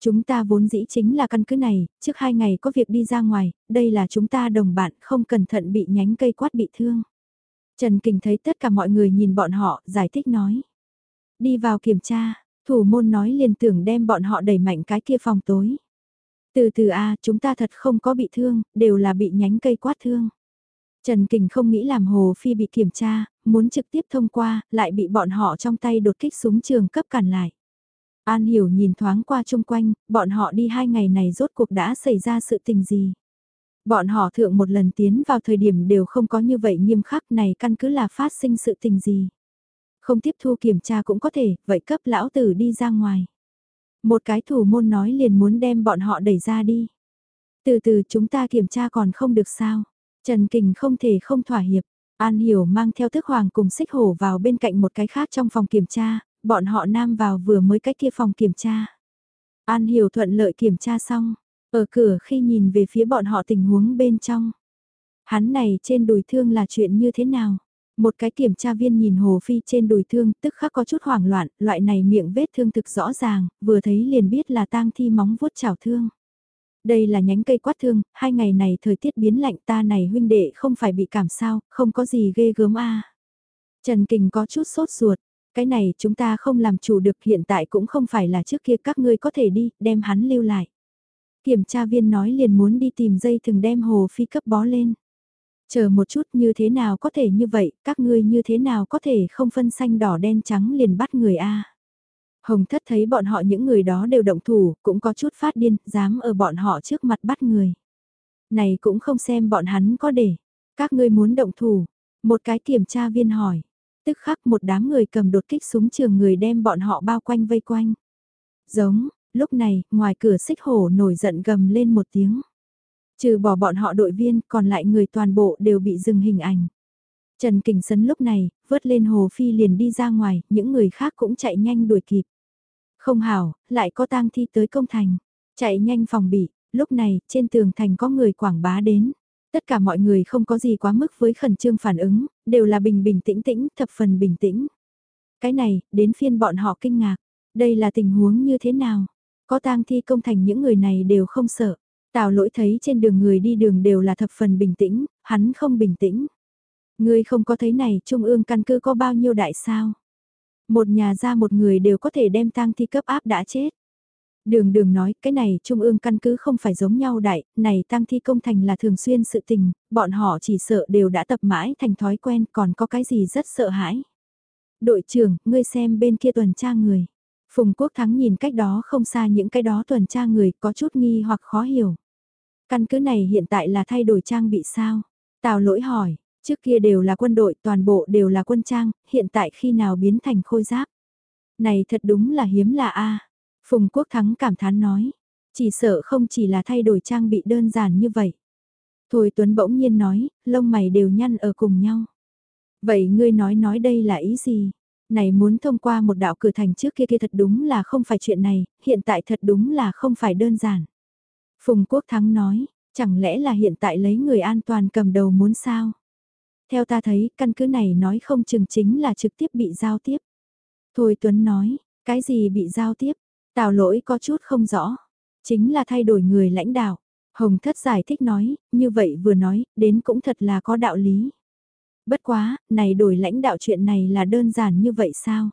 Chúng ta vốn dĩ chính là căn cứ này, trước hai ngày có việc đi ra ngoài, đây là chúng ta đồng bạn không cẩn thận bị nhánh cây quát bị thương. Trần Kình thấy tất cả mọi người nhìn bọn họ, giải thích nói. Đi vào kiểm tra, thủ môn nói liền tưởng đem bọn họ đẩy mạnh cái kia phòng tối. Từ từ a chúng ta thật không có bị thương, đều là bị nhánh cây quát thương. Trần Kình không nghĩ làm Hồ Phi bị kiểm tra, muốn trực tiếp thông qua, lại bị bọn họ trong tay đột kích súng trường cấp cản lại. An Hiểu nhìn thoáng qua chung quanh, bọn họ đi hai ngày này rốt cuộc đã xảy ra sự tình gì. Bọn họ thượng một lần tiến vào thời điểm đều không có như vậy nghiêm khắc này căn cứ là phát sinh sự tình gì. Không tiếp thu kiểm tra cũng có thể, vậy cấp lão tử đi ra ngoài. Một cái thủ môn nói liền muốn đem bọn họ đẩy ra đi. Từ từ chúng ta kiểm tra còn không được sao. Trần Kình không thể không thỏa hiệp. An Hiểu mang theo thức hoàng cùng xích hổ vào bên cạnh một cái khác trong phòng kiểm tra, bọn họ nam vào vừa mới cái kia phòng kiểm tra. An Hiểu thuận lợi kiểm tra xong, ở cửa khi nhìn về phía bọn họ tình huống bên trong. Hắn này trên đùi thương là chuyện như thế nào? Một cái kiểm tra viên nhìn Hồ Phi trên đùi thương, tức khắc có chút hoảng loạn, loại này miệng vết thương thực rõ ràng, vừa thấy liền biết là tang thi móng vuốt chảo thương. Đây là nhánh cây quát thương, hai ngày này thời tiết biến lạnh ta này huynh đệ không phải bị cảm sao, không có gì ghê gớm a. Trần Kình có chút sốt ruột, cái này chúng ta không làm chủ được hiện tại cũng không phải là trước kia các ngươi có thể đi, đem hắn lưu lại. Kiểm tra viên nói liền muốn đi tìm dây thừng đem hồ phi cấp bó lên. Chờ một chút như thế nào có thể như vậy, các ngươi như thế nào có thể không phân xanh đỏ đen trắng liền bắt người a Hồng thất thấy bọn họ những người đó đều động thủ, cũng có chút phát điên, dám ở bọn họ trước mặt bắt người. Này cũng không xem bọn hắn có để, các ngươi muốn động thủ. Một cái kiểm tra viên hỏi, tức khắc một đám người cầm đột kích súng trường người đem bọn họ bao quanh vây quanh. Giống, lúc này, ngoài cửa xích hổ nổi giận gầm lên một tiếng. Trừ bỏ bọn họ đội viên, còn lại người toàn bộ đều bị dừng hình ảnh. Trần Kình Sấn lúc này, vớt lên Hồ Phi liền đi ra ngoài, những người khác cũng chạy nhanh đuổi kịp. Không hảo, lại có tang thi tới công thành. Chạy nhanh phòng bị, lúc này, trên tường thành có người quảng bá đến. Tất cả mọi người không có gì quá mức với khẩn trương phản ứng, đều là bình bình tĩnh tĩnh, thập phần bình tĩnh. Cái này, đến phiên bọn họ kinh ngạc. Đây là tình huống như thế nào? Có tang thi công thành những người này đều không sợ. Tào lỗi thấy trên đường người đi đường đều là thập phần bình tĩnh, hắn không bình tĩnh. Ngươi không có thấy này, trung ương căn cứ có bao nhiêu đại sao? Một nhà ra một người đều có thể đem tang thi cấp áp đã chết. Đường đường nói, cái này trung ương căn cứ không phải giống nhau đại, này tang thi công thành là thường xuyên sự tình, bọn họ chỉ sợ đều đã tập mãi thành thói quen còn có cái gì rất sợ hãi. Đội trưởng, ngươi xem bên kia tuần tra người. Phùng Quốc Thắng nhìn cách đó không xa những cái đó tuần tra người có chút nghi hoặc khó hiểu. Căn cứ này hiện tại là thay đổi trang bị sao? Tào lỗi hỏi, trước kia đều là quân đội, toàn bộ đều là quân trang, hiện tại khi nào biến thành khôi giáp? Này thật đúng là hiếm là A. Phùng Quốc Thắng cảm thán nói, chỉ sợ không chỉ là thay đổi trang bị đơn giản như vậy. Thôi Tuấn bỗng nhiên nói, lông mày đều nhăn ở cùng nhau. Vậy ngươi nói nói đây là ý gì? Này muốn thông qua một đạo cửa thành trước kia kia thật đúng là không phải chuyện này, hiện tại thật đúng là không phải đơn giản. Phùng Quốc Thắng nói, chẳng lẽ là hiện tại lấy người an toàn cầm đầu muốn sao? Theo ta thấy, căn cứ này nói không chừng chính là trực tiếp bị giao tiếp. Thôi Tuấn nói, cái gì bị giao tiếp? Tào lỗi có chút không rõ. Chính là thay đổi người lãnh đạo. Hồng Thất giải thích nói, như vậy vừa nói, đến cũng thật là có đạo lý. Bất quá, này đổi lãnh đạo chuyện này là đơn giản như vậy sao?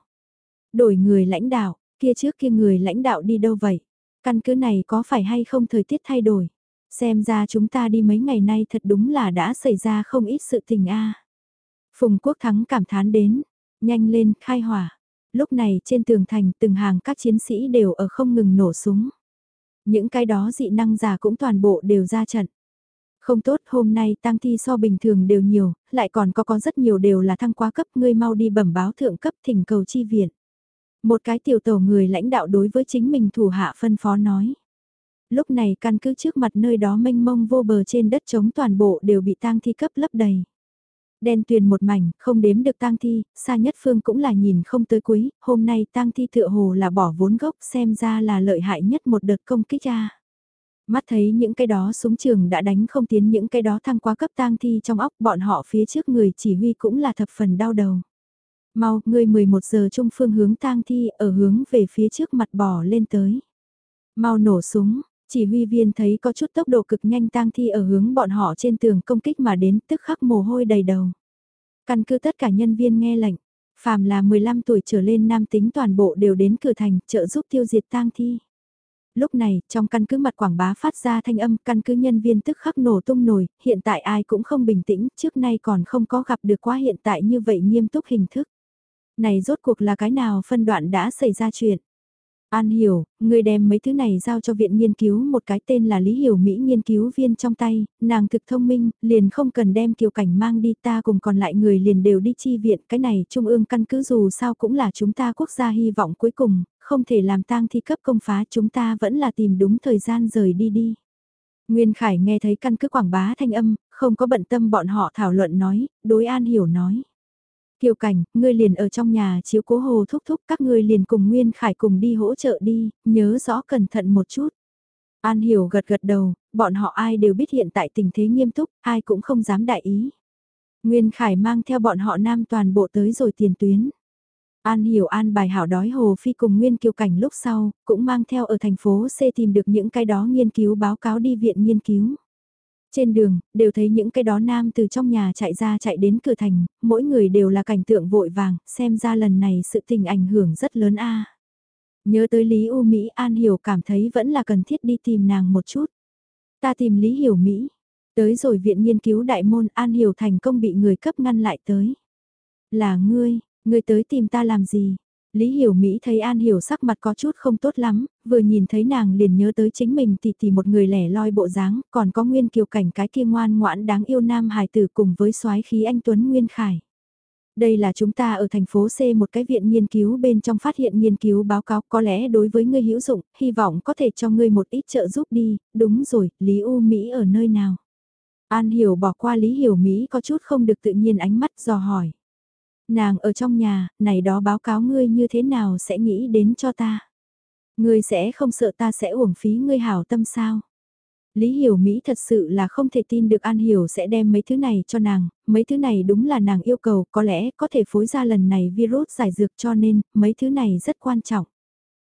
Đổi người lãnh đạo, kia trước kia người lãnh đạo đi đâu vậy? Căn cứ này có phải hay không thời tiết thay đổi? Xem ra chúng ta đi mấy ngày nay thật đúng là đã xảy ra không ít sự tình a. Phùng Quốc Thắng cảm thán đến, nhanh lên khai hỏa. Lúc này trên tường thành từng hàng các chiến sĩ đều ở không ngừng nổ súng. Những cái đó dị năng giả cũng toàn bộ đều ra trận. Không tốt hôm nay tăng thi so bình thường đều nhiều, lại còn có có rất nhiều đều là thăng quá cấp ngươi mau đi bẩm báo thượng cấp thỉnh cầu chi viện. Một cái tiểu tổ người lãnh đạo đối với chính mình thủ hạ phân phó nói. Lúc này căn cứ trước mặt nơi đó mênh mông vô bờ trên đất trống toàn bộ đều bị tang thi cấp lấp đầy. Đen tuyền một mảnh, không đếm được tang thi, xa nhất phương cũng là nhìn không tới cuối, hôm nay tang thi tựa hồ là bỏ vốn gốc xem ra là lợi hại nhất một đợt công kích ra. Mắt thấy những cái đó súng trường đã đánh không tiến những cái đó thăng quá cấp tang thi trong óc bọn họ phía trước người chỉ huy cũng là thập phần đau đầu. Mau, người 11 giờ trung phương hướng tang thi ở hướng về phía trước mặt bò lên tới. Mau nổ súng, chỉ huy viên thấy có chút tốc độ cực nhanh tang thi ở hướng bọn họ trên tường công kích mà đến tức khắc mồ hôi đầy đầu. Căn cứ tất cả nhân viên nghe lệnh, phàm là 15 tuổi trở lên nam tính toàn bộ đều đến cửa thành trợ giúp tiêu diệt tang thi. Lúc này, trong căn cứ mặt quảng bá phát ra thanh âm, căn cứ nhân viên tức khắc nổ tung nổi, hiện tại ai cũng không bình tĩnh, trước nay còn không có gặp được quá hiện tại như vậy nghiêm túc hình thức. Này rốt cuộc là cái nào phân đoạn đã xảy ra chuyện? An hiểu, người đem mấy thứ này giao cho viện nghiên cứu một cái tên là Lý Hiểu Mỹ nghiên cứu viên trong tay, nàng thực thông minh, liền không cần đem kiều cảnh mang đi ta cùng còn lại người liền đều đi chi viện, cái này trung ương căn cứ dù sao cũng là chúng ta quốc gia hy vọng cuối cùng, không thể làm tang thi cấp công phá chúng ta vẫn là tìm đúng thời gian rời đi đi. Nguyên Khải nghe thấy căn cứ quảng bá thanh âm, không có bận tâm bọn họ thảo luận nói, đối An Hiểu nói. Kiều Cảnh, ngươi liền ở trong nhà chiếu cố hồ thúc thúc các ngươi liền cùng Nguyên Khải cùng đi hỗ trợ đi, nhớ rõ cẩn thận một chút. An Hiểu gật gật đầu, bọn họ ai đều biết hiện tại tình thế nghiêm túc, ai cũng không dám đại ý. Nguyên Khải mang theo bọn họ nam toàn bộ tới rồi tiền tuyến. An Hiểu An bài hảo đói Hồ Phi cùng Nguyên Kiều Cảnh lúc sau, cũng mang theo ở thành phố C tìm được những cái đó nghiên cứu báo cáo đi viện nghiên cứu. Trên đường, đều thấy những cái đó nam từ trong nhà chạy ra chạy đến cửa thành, mỗi người đều là cảnh tượng vội vàng, xem ra lần này sự tình ảnh hưởng rất lớn a. Nhớ tới Lý U Mỹ An Hiểu cảm thấy vẫn là cần thiết đi tìm nàng một chút. Ta tìm Lý Hiểu Mỹ. Tới rồi viện nghiên cứu đại môn An Hiểu thành công bị người cấp ngăn lại tới. Là ngươi, ngươi tới tìm ta làm gì? Lý Hiểu Mỹ thấy An Hiểu sắc mặt có chút không tốt lắm, vừa nhìn thấy nàng liền nhớ tới chính mình thì thì một người lẻ loi bộ dáng, còn có nguyên kiều cảnh cái kia ngoan ngoãn đáng yêu nam hài tử cùng với soái khí anh Tuấn Nguyên Khải. Đây là chúng ta ở thành phố C một cái viện nghiên cứu bên trong phát hiện nghiên cứu báo cáo có lẽ đối với ngươi hữu dụng, hy vọng có thể cho ngươi một ít trợ giúp đi, đúng rồi, Lý U Mỹ ở nơi nào? An Hiểu bỏ qua Lý Hiểu Mỹ có chút không được tự nhiên ánh mắt dò hỏi. Nàng ở trong nhà, này đó báo cáo ngươi như thế nào sẽ nghĩ đến cho ta? Ngươi sẽ không sợ ta sẽ uổng phí ngươi hảo tâm sao? Lý Hiểu Mỹ thật sự là không thể tin được An Hiểu sẽ đem mấy thứ này cho nàng, mấy thứ này đúng là nàng yêu cầu, có lẽ có thể phối ra lần này virus giải dược cho nên, mấy thứ này rất quan trọng.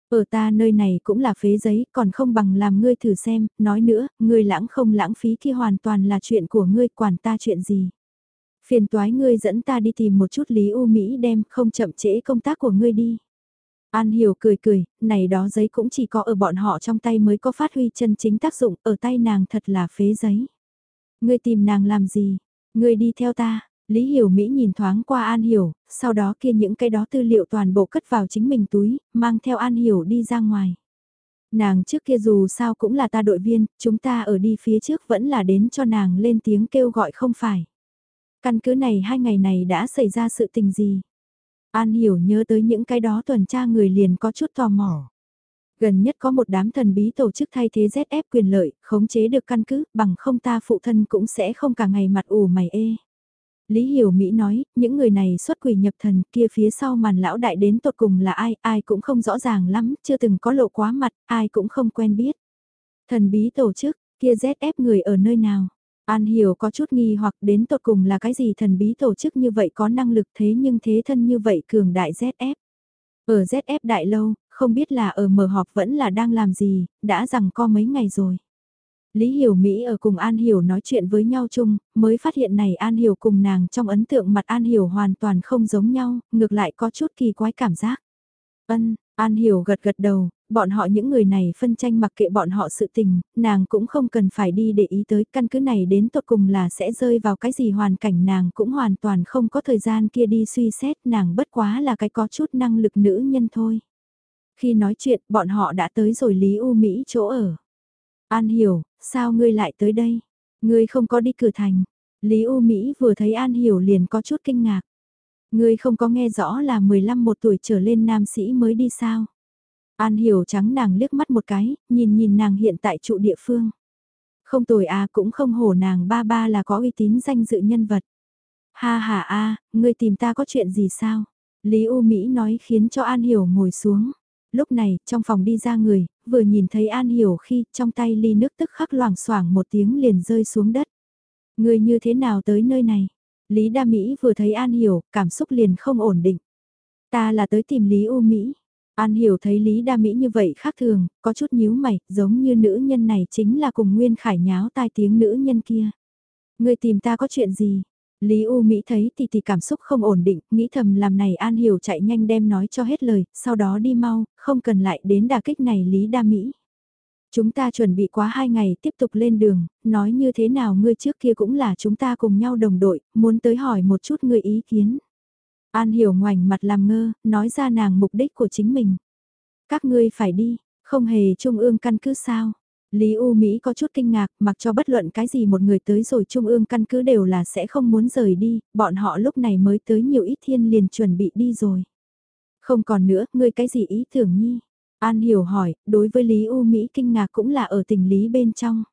Ở ta nơi này cũng là phế giấy, còn không bằng làm ngươi thử xem, nói nữa, ngươi lãng không lãng phí khi hoàn toàn là chuyện của ngươi, quản ta chuyện gì. Phiền toái ngươi dẫn ta đi tìm một chút Lý U Mỹ đem, không chậm trễ công tác của ngươi đi. An Hiểu cười cười, này đó giấy cũng chỉ có ở bọn họ trong tay mới có phát huy chân chính tác dụng, ở tay nàng thật là phế giấy. Ngươi tìm nàng làm gì? Ngươi đi theo ta. Lý Hiểu Mỹ nhìn thoáng qua An Hiểu, sau đó kia những cái đó tư liệu toàn bộ cất vào chính mình túi, mang theo An Hiểu đi ra ngoài. Nàng trước kia dù sao cũng là ta đội viên, chúng ta ở đi phía trước vẫn là đến cho nàng lên tiếng kêu gọi không phải. Căn cứ này hai ngày này đã xảy ra sự tình gì? An hiểu nhớ tới những cái đó tuần tra người liền có chút tò mò. Gần nhất có một đám thần bí tổ chức thay thế ZF quyền lợi, khống chế được căn cứ, bằng không ta phụ thân cũng sẽ không cả ngày mặt ủ mày ê. Lý Hiểu Mỹ nói, những người này xuất quỷ nhập thần kia phía sau màn lão đại đến tột cùng là ai, ai cũng không rõ ràng lắm, chưa từng có lộ quá mặt, ai cũng không quen biết. Thần bí tổ chức, kia ZF người ở nơi nào? An Hiểu có chút nghi hoặc đến tột cùng là cái gì thần bí tổ chức như vậy có năng lực thế nhưng thế thân như vậy cường đại ZF. Ở ZF đại lâu, không biết là ở mở họp vẫn là đang làm gì, đã rằng co mấy ngày rồi. Lý Hiểu Mỹ ở cùng An Hiểu nói chuyện với nhau chung, mới phát hiện này An Hiểu cùng nàng trong ấn tượng mặt An Hiểu hoàn toàn không giống nhau, ngược lại có chút kỳ quái cảm giác. Ân, An Hiểu gật gật đầu, bọn họ những người này phân tranh mặc kệ bọn họ sự tình, nàng cũng không cần phải đi để ý tới căn cứ này đến tột cùng là sẽ rơi vào cái gì hoàn cảnh nàng cũng hoàn toàn không có thời gian kia đi suy xét nàng bất quá là cái có chút năng lực nữ nhân thôi. Khi nói chuyện bọn họ đã tới rồi Lý U Mỹ chỗ ở. An Hiểu, sao ngươi lại tới đây? Ngươi không có đi cửa thành. Lý U Mỹ vừa thấy An Hiểu liền có chút kinh ngạc. Ngươi không có nghe rõ là 15 một tuổi trở lên nam sĩ mới đi sao? An hiểu trắng nàng liếc mắt một cái, nhìn nhìn nàng hiện tại trụ địa phương. Không tồi à cũng không hổ nàng ba ba là có uy tín danh dự nhân vật. Ha ha a, ngươi tìm ta có chuyện gì sao? Lý U Mỹ nói khiến cho An Hiểu ngồi xuống. Lúc này, trong phòng đi ra người, vừa nhìn thấy An Hiểu khi trong tay ly nước tức khắc loảng xoảng một tiếng liền rơi xuống đất. Ngươi như thế nào tới nơi này? Lý Đa Mỹ vừa thấy An Hiểu, cảm xúc liền không ổn định. Ta là tới tìm Lý U Mỹ. An Hiểu thấy Lý Đa Mỹ như vậy khác thường, có chút nhíu mày, giống như nữ nhân này chính là cùng Nguyên Khải nháo tai tiếng nữ nhân kia. Người tìm ta có chuyện gì? Lý U Mỹ thấy thì thì cảm xúc không ổn định, nghĩ thầm làm này An Hiểu chạy nhanh đem nói cho hết lời, sau đó đi mau, không cần lại đến đà kích này Lý Đa Mỹ. Chúng ta chuẩn bị quá hai ngày tiếp tục lên đường, nói như thế nào ngươi trước kia cũng là chúng ta cùng nhau đồng đội, muốn tới hỏi một chút ngươi ý kiến. An hiểu ngoảnh mặt làm ngơ, nói ra nàng mục đích của chính mình. Các ngươi phải đi, không hề trung ương căn cứ sao. Lý U Mỹ có chút kinh ngạc, mặc cho bất luận cái gì một người tới rồi trung ương căn cứ đều là sẽ không muốn rời đi, bọn họ lúc này mới tới nhiều ít thiên liền chuẩn bị đi rồi. Không còn nữa, ngươi cái gì ý tưởng nhi? An hiểu hỏi, đối với Lý U Mỹ kinh ngạc cũng là ở tình lý bên trong.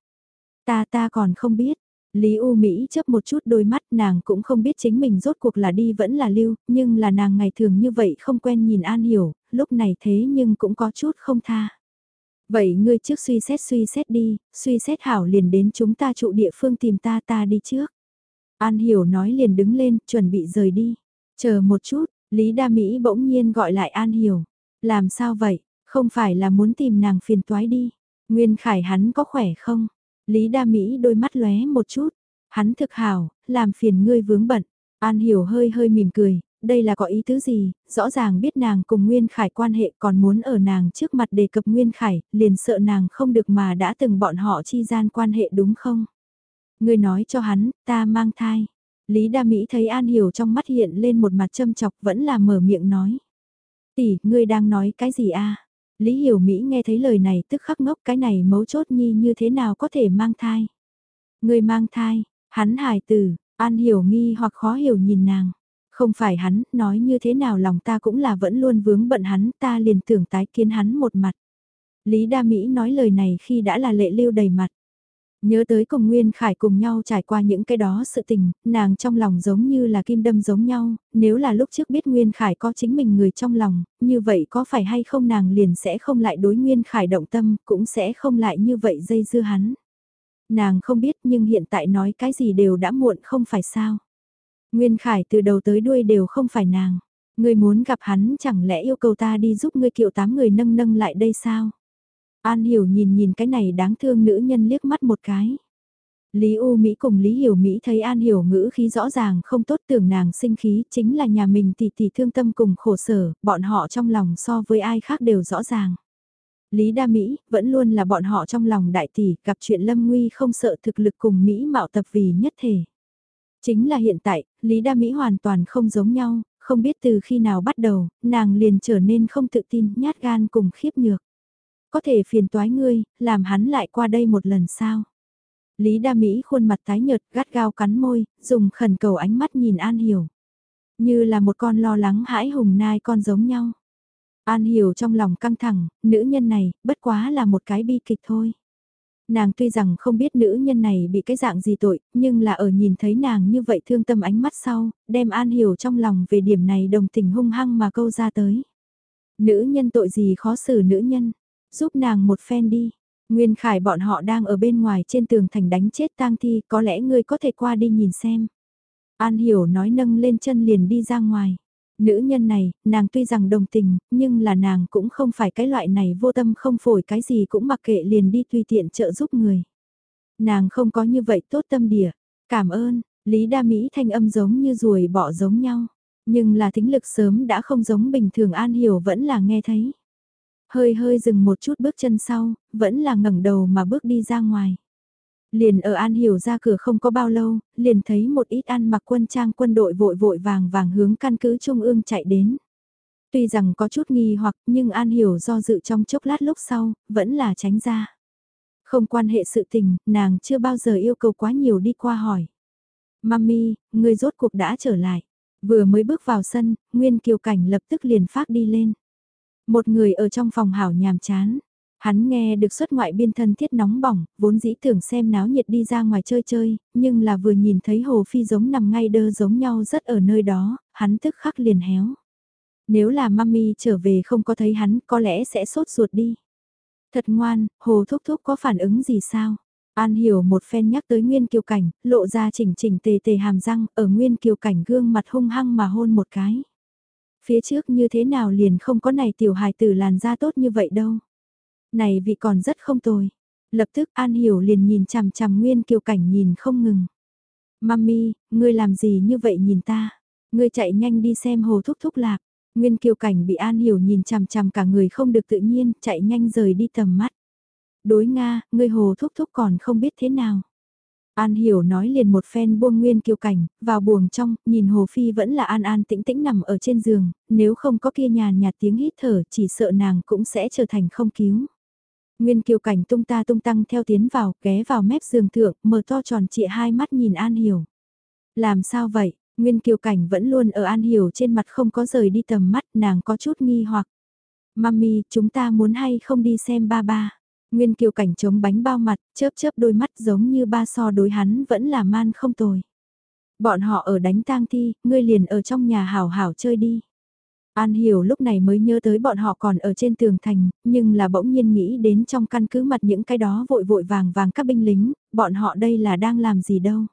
Ta ta còn không biết, Lý U Mỹ chớp một chút đôi mắt nàng cũng không biết chính mình rốt cuộc là đi vẫn là lưu, nhưng là nàng ngày thường như vậy không quen nhìn An Hiểu, lúc này thế nhưng cũng có chút không tha. Vậy ngươi trước suy xét suy xét đi, suy xét hảo liền đến chúng ta trụ địa phương tìm ta ta đi trước. An Hiểu nói liền đứng lên, chuẩn bị rời đi. Chờ một chút, Lý Đa Mỹ bỗng nhiên gọi lại An Hiểu. Làm sao vậy, không phải là muốn tìm nàng phiền toái đi. Nguyên Khải hắn có khỏe không? Lý Đa Mỹ đôi mắt lóe một chút, hắn thực hảo, làm phiền ngươi vướng bận. An Hiểu hơi hơi mỉm cười, đây là có ý tứ gì, rõ ràng biết nàng cùng Nguyên Khải quan hệ còn muốn ở nàng trước mặt đề cập Nguyên Khải, liền sợ nàng không được mà đã từng bọn họ chi gian quan hệ đúng không? Ngươi nói cho hắn, ta mang thai. Lý Đa Mỹ thấy An Hiểu trong mắt hiện lên một mặt châm chọc vẫn là mở miệng nói. Tỷ, ngươi đang nói cái gì a? Lý Hiểu Mỹ nghe thấy lời này tức khắc ngốc cái này mấu chốt nhi như thế nào có thể mang thai. người mang thai, hắn hài tử, An Hiểu nghi hoặc khó hiểu nhìn nàng. Không phải hắn, nói như thế nào lòng ta cũng là vẫn luôn vướng bận hắn, ta liền tưởng tái kiến hắn một mặt. Lý Đa Mỹ nói lời này khi đã là lệ lưu đầy mặt. Nhớ tới cùng Nguyên Khải cùng nhau trải qua những cái đó sự tình, nàng trong lòng giống như là kim đâm giống nhau, nếu là lúc trước biết Nguyên Khải có chính mình người trong lòng, như vậy có phải hay không nàng liền sẽ không lại đối Nguyên Khải động tâm, cũng sẽ không lại như vậy dây dưa hắn. Nàng không biết nhưng hiện tại nói cái gì đều đã muộn không phải sao. Nguyên Khải từ đầu tới đuôi đều không phải nàng. Ngươi muốn gặp hắn chẳng lẽ yêu cầu ta đi giúp ngươi kiệu tám người nâng nâng lại đây sao? An Hiểu nhìn nhìn cái này đáng thương nữ nhân liếc mắt một cái. Lý U Mỹ cùng Lý Hiểu Mỹ thấy An Hiểu ngữ khí rõ ràng không tốt tưởng nàng sinh khí chính là nhà mình tỷ tỷ thương tâm cùng khổ sở, bọn họ trong lòng so với ai khác đều rõ ràng. Lý Đa Mỹ vẫn luôn là bọn họ trong lòng đại tỷ gặp chuyện lâm nguy không sợ thực lực cùng Mỹ mạo tập vì nhất thể. Chính là hiện tại, Lý Đa Mỹ hoàn toàn không giống nhau, không biết từ khi nào bắt đầu, nàng liền trở nên không tự tin, nhát gan cùng khiếp nhược. Có thể phiền toái ngươi, làm hắn lại qua đây một lần sao? Lý Đa Mỹ khuôn mặt tái nhợt, gắt gao cắn môi, dùng khẩn cầu ánh mắt nhìn An Hiểu. Như là một con lo lắng hãi hùng nai con giống nhau. An Hiểu trong lòng căng thẳng, nữ nhân này, bất quá là một cái bi kịch thôi. Nàng tuy rằng không biết nữ nhân này bị cái dạng gì tội, nhưng là ở nhìn thấy nàng như vậy thương tâm ánh mắt sau, đem An Hiểu trong lòng về điểm này đồng tình hung hăng mà câu ra tới. Nữ nhân tội gì khó xử nữ nhân, giúp nàng một phen đi. Nguyên Khải bọn họ đang ở bên ngoài trên tường thành đánh chết tang thi, có lẽ ngươi có thể qua đi nhìn xem. An Hiểu nói nâng lên chân liền đi ra ngoài. Nữ nhân này, nàng tuy rằng đồng tình, nhưng là nàng cũng không phải cái loại này vô tâm không phổi cái gì cũng mặc kệ liền đi tùy tiện trợ giúp người. Nàng không có như vậy tốt tâm địa. Cảm ơn, Lý Đa Mỹ thanh âm giống như ruồi bỏ giống nhau. Nhưng là thính lực sớm đã không giống bình thường An Hiểu vẫn là nghe thấy. Hơi hơi dừng một chút bước chân sau, vẫn là ngẩng đầu mà bước đi ra ngoài. Liền ở An Hiểu ra cửa không có bao lâu, liền thấy một ít ăn mặc quân trang quân đội vội vội vàng vàng hướng căn cứ Trung ương chạy đến. Tuy rằng có chút nghi hoặc nhưng An Hiểu do dự trong chốc lát lúc sau, vẫn là tránh ra. Không quan hệ sự tình, nàng chưa bao giờ yêu cầu quá nhiều đi qua hỏi. Mami, người rốt cuộc đã trở lại. Vừa mới bước vào sân, Nguyên Kiều Cảnh lập tức liền phát đi lên. Một người ở trong phòng hảo nhàm chán. Hắn nghe được xuất ngoại biên thân thiết nóng bỏng, vốn dĩ tưởng xem náo nhiệt đi ra ngoài chơi chơi, nhưng là vừa nhìn thấy Hồ Phi giống nằm ngay đơ giống nhau rất ở nơi đó, hắn tức khắc liền héo. Nếu là mami trở về không có thấy hắn có lẽ sẽ sốt ruột đi. Thật ngoan, Hồ Thúc Thúc có phản ứng gì sao? An hiểu một phen nhắc tới Nguyên Kiều Cảnh, lộ ra chỉnh chỉnh tề tề hàm răng, ở Nguyên Kiều Cảnh gương mặt hung hăng mà hôn một cái. Phía trước như thế nào liền không có này tiểu hài tử làn da tốt như vậy đâu. Này vị còn rất không tồi. Lập tức An Hiểu liền nhìn chằm chằm Nguyên Kiều Cảnh nhìn không ngừng. Mami, ngươi làm gì như vậy nhìn ta? Ngươi chạy nhanh đi xem hồ thúc thúc lạc. Nguyên Kiều Cảnh bị An Hiểu nhìn chằm chằm cả người không được tự nhiên, chạy nhanh rời đi tầm mắt. Đối Nga, ngươi hồ thúc thúc còn không biết thế nào. An Hiểu nói liền một phen buông Nguyên Kiều Cảnh, vào buồng trong, nhìn Hồ Phi vẫn là an an tĩnh tĩnh nằm ở trên giường, nếu không có kia nhàn nhạt tiếng hít thở chỉ sợ nàng cũng sẽ trở thành không cứu. Nguyên kiều cảnh tung ta tung tăng theo tiến vào, ghé vào mép giường thượng, mở to tròn trịa hai mắt nhìn An Hiểu. Làm sao vậy? Nguyên kiều cảnh vẫn luôn ở An Hiểu trên mặt không có rời đi tầm mắt, nàng có chút nghi hoặc. Mami, chúng ta muốn hay không đi xem ba ba. Nguyên kiều cảnh chống bánh bao mặt, chớp chớp đôi mắt giống như ba so đối hắn vẫn là man không tồi. Bọn họ ở đánh tang thi, ngươi liền ở trong nhà hảo hảo chơi đi. An Hiểu lúc này mới nhớ tới bọn họ còn ở trên tường thành, nhưng là bỗng nhiên nghĩ đến trong căn cứ mặt những cái đó vội vội vàng vàng các binh lính, bọn họ đây là đang làm gì đâu.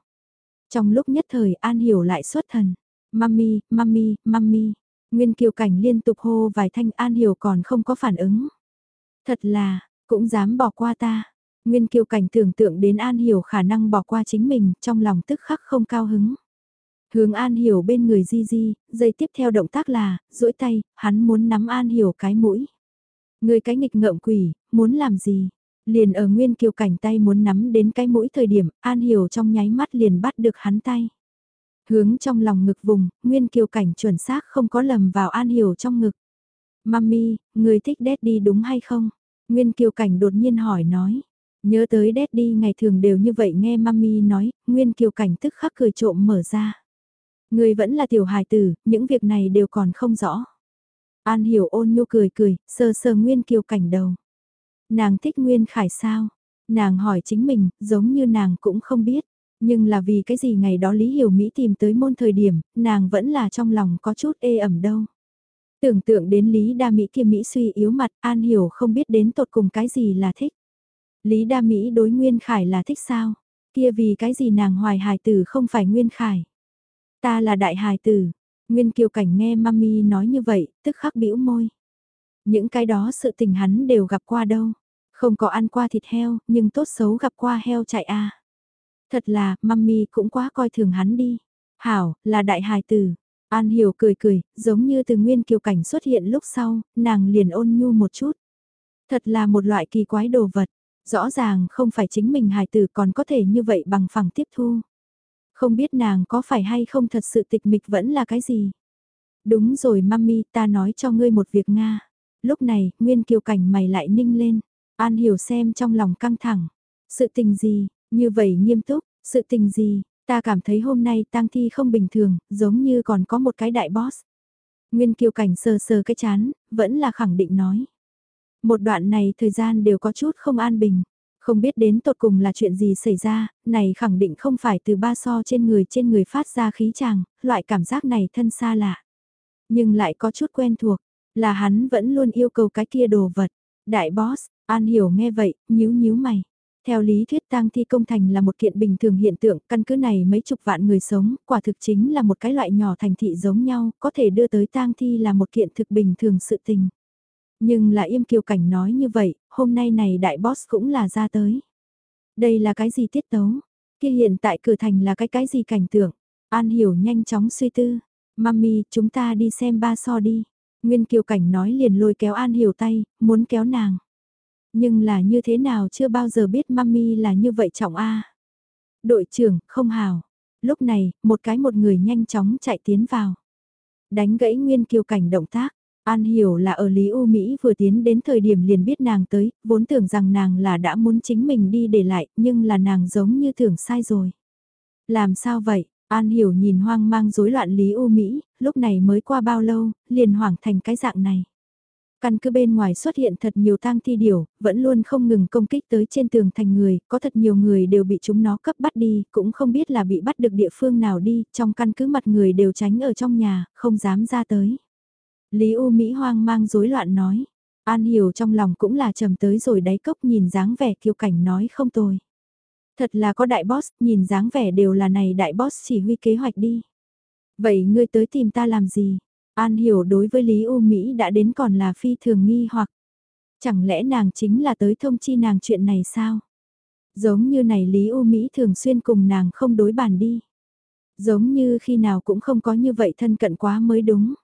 Trong lúc nhất thời An Hiểu lại xuất thần, mami, mami, mami, Nguyên Kiều Cảnh liên tục hô vài thanh An Hiểu còn không có phản ứng. Thật là, cũng dám bỏ qua ta. Nguyên Kiều Cảnh tưởng tượng đến An Hiểu khả năng bỏ qua chính mình, trong lòng tức khắc không cao hứng. Hướng An Hiểu bên người Di Di, giây tiếp theo động tác là, duỗi tay, hắn muốn nắm An Hiểu cái mũi. Người cái nghịch ngợm quỷ, muốn làm gì? Liền ở Nguyên Kiều Cảnh tay muốn nắm đến cái mũi thời điểm, An Hiểu trong nháy mắt liền bắt được hắn tay. Hướng trong lòng ngực vùng, Nguyên Kiều Cảnh chuẩn xác không có lầm vào An Hiểu trong ngực. Mami, người thích Daddy đúng hay không? Nguyên Kiều Cảnh đột nhiên hỏi nói. Nhớ tới Daddy ngày thường đều như vậy nghe Mami nói, Nguyên Kiều Cảnh tức khắc cười trộm mở ra. Người vẫn là tiểu hài tử, những việc này đều còn không rõ. An Hiểu ôn nhu cười cười, sờ sờ Nguyên Kiều Cảnh đầu. Nàng thích Nguyên Khải sao? Nàng hỏi chính mình, giống như nàng cũng không biết. Nhưng là vì cái gì ngày đó Lý Hiểu Mỹ tìm tới môn thời điểm, nàng vẫn là trong lòng có chút ê ẩm đâu. Tưởng tượng đến Lý Đa Mỹ kia Mỹ suy yếu mặt, An Hiểu không biết đến tột cùng cái gì là thích. Lý Đa Mỹ đối Nguyên Khải là thích sao? Kia vì cái gì nàng hoài hài tử không phải Nguyên Khải? Ta là đại hài tử. Nguyên Kiều Cảnh nghe mami nói như vậy, tức khắc bĩu môi. Những cái đó sự tình hắn đều gặp qua đâu. Không có ăn qua thịt heo, nhưng tốt xấu gặp qua heo chạy a. Thật là, mami cũng quá coi thường hắn đi. Hảo, là đại hài tử. An Hiểu cười cười, giống như từ nguyên kiều cảnh xuất hiện lúc sau, nàng liền ôn nhu một chút. Thật là một loại kỳ quái đồ vật, rõ ràng không phải chính mình hài tử còn có thể như vậy bằng phẳng tiếp thu. Không biết nàng có phải hay không thật sự tịch mịch vẫn là cái gì. Đúng rồi mami ta nói cho ngươi một việc Nga. Lúc này, nguyên kiều cảnh mày lại ninh lên. An hiểu xem trong lòng căng thẳng. Sự tình gì, như vậy nghiêm túc, sự tình gì, ta cảm thấy hôm nay tang thi không bình thường, giống như còn có một cái đại boss. Nguyên kiều cảnh sờ sờ cái chán, vẫn là khẳng định nói. Một đoạn này thời gian đều có chút không an bình. Không biết đến tột cùng là chuyện gì xảy ra, này khẳng định không phải từ ba so trên người trên người phát ra khí chàng, loại cảm giác này thân xa lạ. Nhưng lại có chút quen thuộc, là hắn vẫn luôn yêu cầu cái kia đồ vật. Đại boss, An Hiểu nghe vậy, nhíu nhíu mày. Theo lý thuyết tang thi công thành là một kiện bình thường hiện tượng, căn cứ này mấy chục vạn người sống, quả thực chính là một cái loại nhỏ thành thị giống nhau, có thể đưa tới tang thi là một kiện thực bình thường sự tình. Nhưng là im kiều cảnh nói như vậy, hôm nay này đại boss cũng là ra tới. Đây là cái gì tiết tấu? Kia hiện tại cửa thành là cái cái gì cảnh tượng? An hiểu nhanh chóng suy tư. Mami, chúng ta đi xem ba so đi. Nguyên kiều cảnh nói liền lôi kéo An hiểu tay, muốn kéo nàng. Nhưng là như thế nào chưa bao giờ biết mami là như vậy trọng a Đội trưởng, không hào. Lúc này, một cái một người nhanh chóng chạy tiến vào. Đánh gãy Nguyên kiều cảnh động tác. An hiểu là ở Lý U Mỹ vừa tiến đến thời điểm liền biết nàng tới, vốn tưởng rằng nàng là đã muốn chính mình đi để lại, nhưng là nàng giống như tưởng sai rồi. Làm sao vậy? An hiểu nhìn hoang mang rối loạn Lý U Mỹ, lúc này mới qua bao lâu, liền hoảng thành cái dạng này. Căn cứ bên ngoài xuất hiện thật nhiều tang thi điểu, vẫn luôn không ngừng công kích tới trên tường thành người, có thật nhiều người đều bị chúng nó cấp bắt đi, cũng không biết là bị bắt được địa phương nào đi, trong căn cứ mặt người đều tránh ở trong nhà, không dám ra tới. Lý U Mỹ hoang mang rối loạn nói. An hiểu trong lòng cũng là trầm tới rồi đáy cốc nhìn dáng vẻ kiêu cảnh nói không tồi. Thật là có đại boss, nhìn dáng vẻ đều là này đại boss chỉ huy kế hoạch đi. Vậy ngươi tới tìm ta làm gì? An hiểu đối với Lý U Mỹ đã đến còn là phi thường nghi hoặc. Chẳng lẽ nàng chính là tới thông chi nàng chuyện này sao? Giống như này Lý U Mỹ thường xuyên cùng nàng không đối bàn đi. Giống như khi nào cũng không có như vậy thân cận quá mới đúng.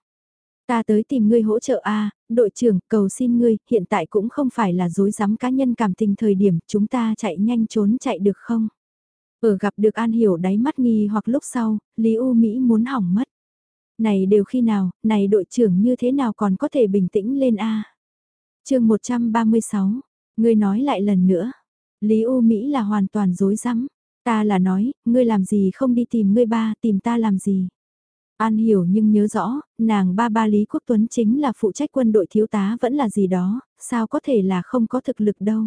Ta tới tìm ngươi hỗ trợ a, đội trưởng, cầu xin ngươi, hiện tại cũng không phải là dối rắm cá nhân cảm tình thời điểm, chúng ta chạy nhanh trốn chạy được không? Ở gặp được An Hiểu đáy mắt nghi hoặc lúc sau, Lý U Mỹ muốn hỏng mất. Này đều khi nào, này đội trưởng như thế nào còn có thể bình tĩnh lên a? À? Chương 136. Ngươi nói lại lần nữa. Lý U Mỹ là hoàn toàn dối rắm. Ta là nói, ngươi làm gì không đi tìm ngươi ba, tìm ta làm gì? An hiểu nhưng nhớ rõ, nàng ba ba Lý Quốc Tuấn chính là phụ trách quân đội thiếu tá vẫn là gì đó, sao có thể là không có thực lực đâu.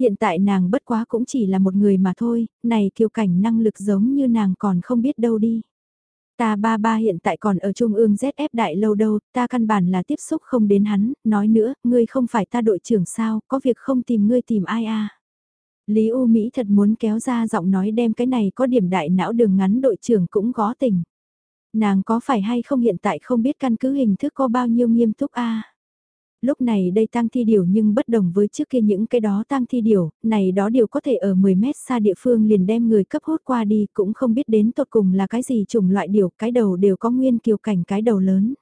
Hiện tại nàng bất quá cũng chỉ là một người mà thôi, này kiêu cảnh năng lực giống như nàng còn không biết đâu đi. Ta ba ba hiện tại còn ở trung ương ZF đại lâu đâu, ta căn bản là tiếp xúc không đến hắn, nói nữa, ngươi không phải ta đội trưởng sao, có việc không tìm ngươi tìm ai à. Lý U Mỹ thật muốn kéo ra giọng nói đem cái này có điểm đại não đường ngắn đội trưởng cũng gó tình. Nàng có phải hay không hiện tại không biết căn cứ hình thức có bao nhiêu nghiêm túc a Lúc này đây tang thi điểu nhưng bất đồng với trước kia những cái đó tang thi điểu, này đó đều có thể ở 10 mét xa địa phương liền đem người cấp hốt qua đi cũng không biết đến tột cùng là cái gì chủng loại điểu, cái đầu đều có nguyên kiều cảnh cái đầu lớn.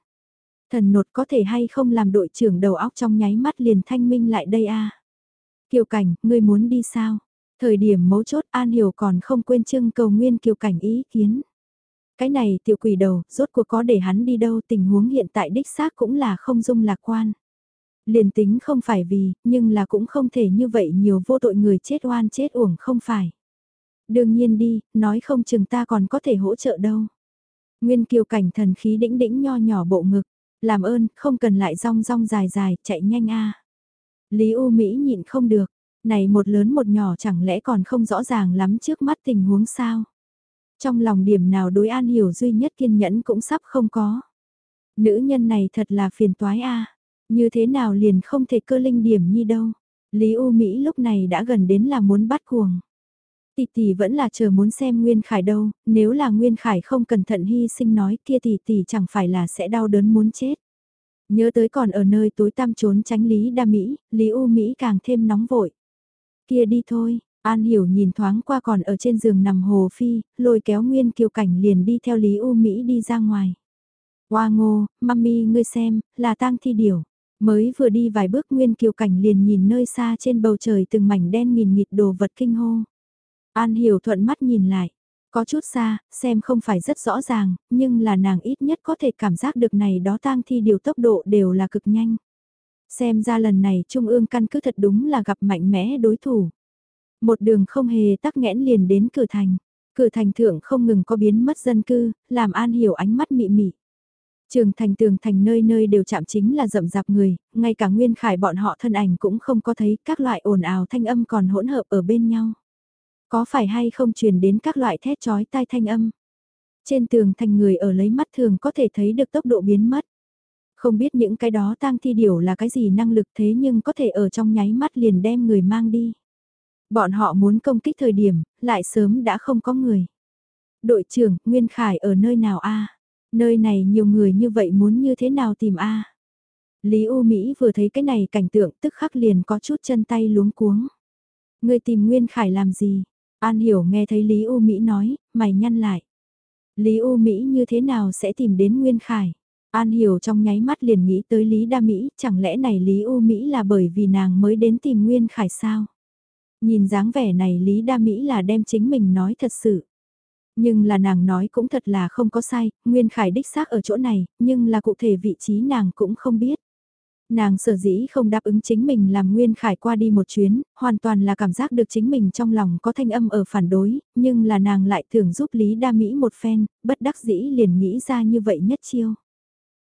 Thần nột có thể hay không làm đội trưởng đầu óc trong nháy mắt liền thanh minh lại đây a Kiều cảnh, ngươi muốn đi sao? Thời điểm mấu chốt An Hiểu còn không quên trưng cầu nguyên kiều cảnh ý kiến. Cái này tiểu quỷ đầu, rốt cuộc có để hắn đi đâu tình huống hiện tại đích xác cũng là không dung lạc quan. Liền tính không phải vì, nhưng là cũng không thể như vậy nhiều vô tội người chết oan chết uổng không phải. Đương nhiên đi, nói không chừng ta còn có thể hỗ trợ đâu. Nguyên kiều cảnh thần khí đĩnh đĩnh nho nhỏ bộ ngực, làm ơn, không cần lại rong rong dài dài, chạy nhanh a. Lý U Mỹ nhịn không được, này một lớn một nhỏ chẳng lẽ còn không rõ ràng lắm trước mắt tình huống sao. Trong lòng điểm nào đối an hiểu duy nhất kiên nhẫn cũng sắp không có. Nữ nhân này thật là phiền toái a như thế nào liền không thể cơ linh điểm như đâu. Lý U Mỹ lúc này đã gần đến là muốn bắt cuồng. Tỷ tỷ vẫn là chờ muốn xem Nguyên Khải đâu, nếu là Nguyên Khải không cẩn thận hy sinh nói kia tỷ tỷ chẳng phải là sẽ đau đớn muốn chết. Nhớ tới còn ở nơi tối tăm trốn tránh Lý Đa Mỹ, Lý U Mỹ càng thêm nóng vội. Kia đi thôi, An Hiểu nhìn thoáng qua còn ở trên giường nằm Hồ Phi, lôi kéo Nguyên Kiều Cảnh liền đi theo Lý U Mỹ đi ra ngoài. Hoa ngô, mami ngươi xem, là tang thi điểu. Mới vừa đi vài bước Nguyên Kiều Cảnh liền nhìn nơi xa trên bầu trời từng mảnh đen nghìn nghịt đồ vật kinh hô. An Hiểu thuận mắt nhìn lại. Có chút xa, xem không phải rất rõ ràng, nhưng là nàng ít nhất có thể cảm giác được này đó tang thi điều tốc độ đều là cực nhanh. Xem ra lần này Trung ương căn cứ thật đúng là gặp mạnh mẽ đối thủ. Một đường không hề tắc nghẽn liền đến cửa thành. Cửa thành thượng không ngừng có biến mất dân cư, làm An Hiểu ánh mắt mị mị. Trường thành tường thành nơi nơi đều chạm chính là rậm rạp người, ngay cả nguyên khải bọn họ thân ảnh cũng không có thấy các loại ồn ào thanh âm còn hỗn hợp ở bên nhau. Có phải hay không truyền đến các loại thét chói tai thanh âm? Trên tường thành người ở lấy mắt thường có thể thấy được tốc độ biến mất. Không biết những cái đó tang thi điểu là cái gì năng lực thế nhưng có thể ở trong nháy mắt liền đem người mang đi. Bọn họ muốn công kích thời điểm, lại sớm đã không có người. Đội trưởng, Nguyên Khải ở nơi nào a? Nơi này nhiều người như vậy muốn như thế nào tìm a? Lý U Mỹ vừa thấy cái này cảnh tượng tức khắc liền có chút chân tay luống cuống. Người tìm Nguyên Khải làm gì? An Hiểu nghe thấy Lý U Mỹ nói, mày nhăn lại. Lý U Mỹ như thế nào sẽ tìm đến Nguyên Khải? An Hiểu trong nháy mắt liền nghĩ tới Lý Đa Mỹ, chẳng lẽ này Lý U Mỹ là bởi vì nàng mới đến tìm Nguyên Khải sao? Nhìn dáng vẻ này Lý Đa Mỹ là đem chính mình nói thật sự. Nhưng là nàng nói cũng thật là không có sai, Nguyên Khải đích xác ở chỗ này, nhưng là cụ thể vị trí nàng cũng không biết. Nàng sở dĩ không đáp ứng chính mình làm Nguyên Khải qua đi một chuyến, hoàn toàn là cảm giác được chính mình trong lòng có thanh âm ở phản đối, nhưng là nàng lại thường giúp Lý Đa Mỹ một phen, bất đắc dĩ liền nghĩ ra như vậy nhất chiêu.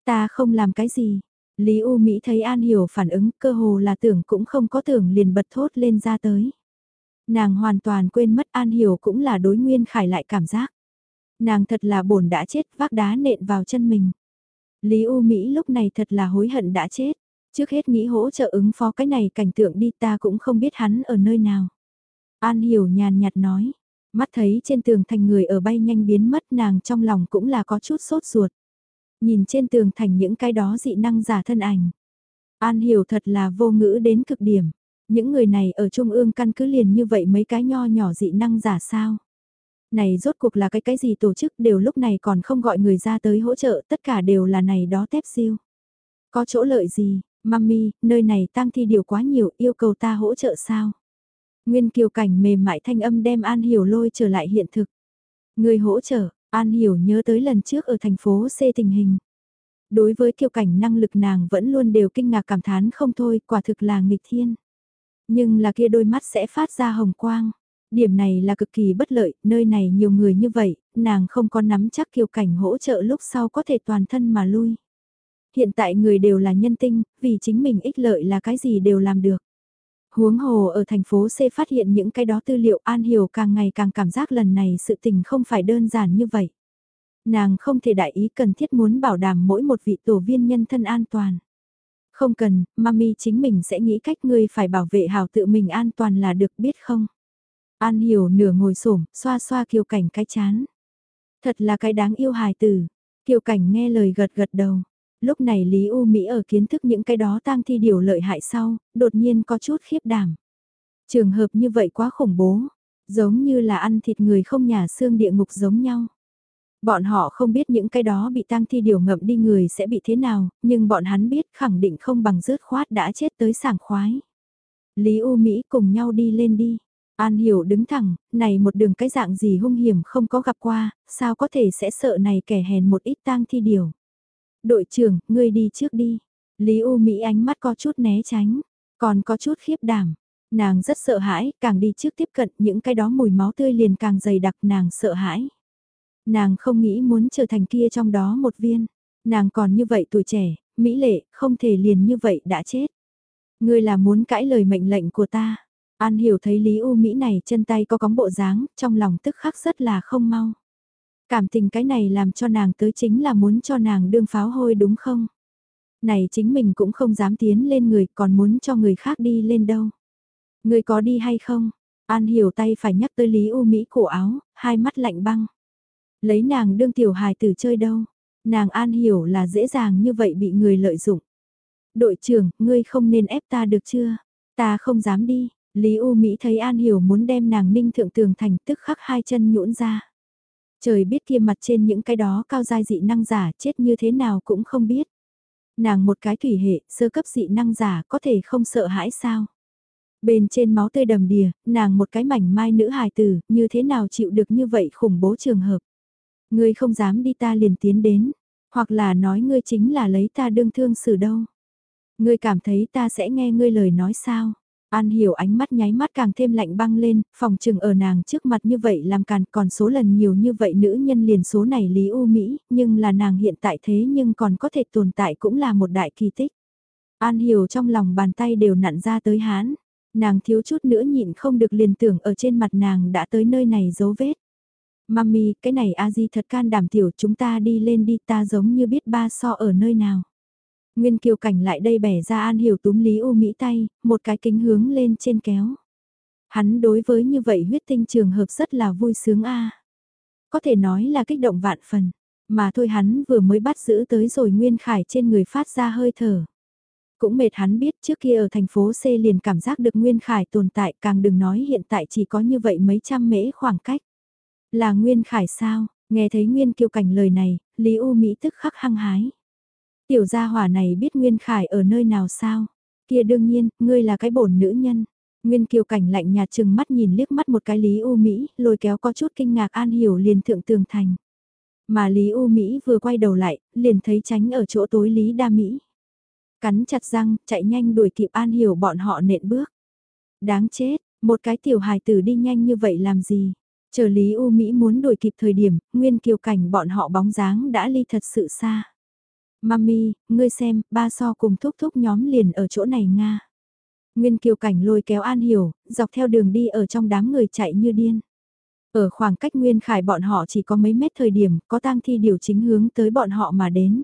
Ta không làm cái gì. Lý U Mỹ thấy An Hiểu phản ứng cơ hồ là tưởng cũng không có tưởng liền bật thốt lên ra tới. Nàng hoàn toàn quên mất An Hiểu cũng là đối Nguyên Khải lại cảm giác. Nàng thật là bổn đã chết, vác đá nện vào chân mình. Lý U Mỹ lúc này thật là hối hận đã chết. Trước hết nghĩ hỗ trợ ứng phó cái này cảnh tượng đi, ta cũng không biết hắn ở nơi nào. An Hiểu nhàn nhạt nói. Mắt thấy trên tường thành người ở bay nhanh biến mất, nàng trong lòng cũng là có chút sốt ruột. Nhìn trên tường thành những cái đó dị năng giả thân ảnh. An Hiểu thật là vô ngữ đến cực điểm. Những người này ở Trung ương căn cứ liền như vậy mấy cái nho nhỏ dị năng giả sao? Này rốt cuộc là cái cái gì tổ chức đều lúc này còn không gọi người ra tới hỗ trợ, tất cả đều là này đó tép siêu. Có chỗ lợi gì, mami, nơi này tăng thi điều quá nhiều, yêu cầu ta hỗ trợ sao? Nguyên kiều cảnh mềm mại thanh âm đem An Hiểu lôi trở lại hiện thực. Người hỗ trợ, An Hiểu nhớ tới lần trước ở thành phố C tình hình. Đối với kiều cảnh năng lực nàng vẫn luôn đều kinh ngạc cảm thán không thôi, quả thực là nghịch thiên. Nhưng là kia đôi mắt sẽ phát ra hồng quang. Điểm này là cực kỳ bất lợi, nơi này nhiều người như vậy, nàng không có nắm chắc kiều cảnh hỗ trợ lúc sau có thể toàn thân mà lui. Hiện tại người đều là nhân tinh, vì chính mình ích lợi là cái gì đều làm được. Huống hồ ở thành phố C phát hiện những cái đó tư liệu An Hiểu càng ngày càng cảm giác lần này sự tình không phải đơn giản như vậy. Nàng không thể đại ý cần thiết muốn bảo đảm mỗi một vị tổ viên nhân thân an toàn. Không cần, mami chính mình sẽ nghĩ cách ngươi phải bảo vệ hảo tự mình an toàn là được biết không? An hiểu nửa ngồi xổm xoa xoa kiều cảnh cái chán. Thật là cái đáng yêu hài tử. Kiều cảnh nghe lời gật gật đầu. Lúc này Lý U Mỹ ở kiến thức những cái đó tang thi điều lợi hại sau, đột nhiên có chút khiếp đảm. Trường hợp như vậy quá khủng bố, giống như là ăn thịt người không nhà xương địa ngục giống nhau. Bọn họ không biết những cái đó bị tang thi điều ngậm đi người sẽ bị thế nào, nhưng bọn hắn biết khẳng định không bằng rớt khoát đã chết tới sảng khoái. Lý U Mỹ cùng nhau đi lên đi. An Hiểu đứng thẳng, này một đường cái dạng gì hung hiểm không có gặp qua, sao có thể sẽ sợ này kẻ hèn một ít tang thi điều. Đội trưởng, ngươi đi trước đi. Lý U Mỹ ánh mắt có chút né tránh, còn có chút khiếp đảm. Nàng rất sợ hãi, càng đi trước tiếp cận những cái đó mùi máu tươi liền càng dày đặc nàng sợ hãi. Nàng không nghĩ muốn trở thành kia trong đó một viên. Nàng còn như vậy tuổi trẻ, mỹ lệ, không thể liền như vậy đã chết. Ngươi là muốn cãi lời mệnh lệnh của ta. An hiểu thấy Lý U Mỹ này chân tay có cóng bộ dáng, trong lòng tức khắc rất là không mau. Cảm tình cái này làm cho nàng tới chính là muốn cho nàng đương pháo hôi đúng không? Này chính mình cũng không dám tiến lên người còn muốn cho người khác đi lên đâu. Người có đi hay không? An hiểu tay phải nhắc tới Lý U Mỹ cổ áo, hai mắt lạnh băng. Lấy nàng đương tiểu hài tử chơi đâu. Nàng an hiểu là dễ dàng như vậy bị người lợi dụng. Đội trưởng, ngươi không nên ép ta được chưa? Ta không dám đi. Lý U Mỹ thấy An Hiểu muốn đem nàng ninh thượng tường thành tức khắc hai chân nhũn ra. Trời biết kia mặt trên những cái đó cao giai dị năng giả chết như thế nào cũng không biết. Nàng một cái thủy hệ, sơ cấp dị năng giả có thể không sợ hãi sao? Bên trên máu tươi đầm đìa, nàng một cái mảnh mai nữ hài tử, như thế nào chịu được như vậy khủng bố trường hợp. Ngươi không dám đi ta liền tiến đến, hoặc là nói ngươi chính là lấy ta đương thương xử đâu. Ngươi cảm thấy ta sẽ nghe ngươi lời nói sao? An hiểu ánh mắt nháy mắt càng thêm lạnh băng lên, phòng trừng ở nàng trước mặt như vậy làm càn còn số lần nhiều như vậy nữ nhân liền số này Lý U Mỹ, nhưng là nàng hiện tại thế nhưng còn có thể tồn tại cũng là một đại kỳ tích. An hiểu trong lòng bàn tay đều nặn ra tới hán, nàng thiếu chút nữa nhịn không được liền tưởng ở trên mặt nàng đã tới nơi này dấu vết. Mami, cái này a di thật can đảm tiểu chúng ta đi lên đi ta giống như biết ba so ở nơi nào. Nguyên Kiều Cảnh lại đây bẻ ra An Hiểu túm Lý U Mỹ tay, một cái kính hướng lên trên kéo. Hắn đối với như vậy huyết tinh trường hợp rất là vui sướng a Có thể nói là kích động vạn phần, mà thôi hắn vừa mới bắt giữ tới rồi Nguyên Khải trên người phát ra hơi thở. Cũng mệt hắn biết trước kia ở thành phố C liền cảm giác được Nguyên Khải tồn tại càng đừng nói hiện tại chỉ có như vậy mấy trăm mễ khoảng cách. Là Nguyên Khải sao, nghe thấy Nguyên Kiều Cảnh lời này, Lý U Mỹ tức khắc hăng hái. Tiểu gia hỏa này biết Nguyên Khải ở nơi nào sao? Kia đương nhiên, ngươi là cái bổn nữ nhân. Nguyên Kiều Cảnh lạnh nhạt chừng mắt nhìn liếc mắt một cái Lý U Mỹ, lôi kéo có chút kinh ngạc An Hiểu liền thượng tường thành. Mà Lý U Mỹ vừa quay đầu lại, liền thấy tránh ở chỗ tối Lý Đa Mỹ. Cắn chặt răng, chạy nhanh đuổi kịp An Hiểu bọn họ nện bước. Đáng chết, một cái tiểu hài tử đi nhanh như vậy làm gì? Chờ Lý U Mỹ muốn đổi kịp thời điểm, Nguyên Kiều Cảnh bọn họ bóng dáng đã ly thật sự xa. Mami, ngươi xem, ba so cùng thúc thúc nhóm liền ở chỗ này Nga. Nguyên Kiều Cảnh lôi kéo An Hiểu, dọc theo đường đi ở trong đám người chạy như điên. Ở khoảng cách Nguyên Khải bọn họ chỉ có mấy mét thời điểm, có tang thi điều chính hướng tới bọn họ mà đến.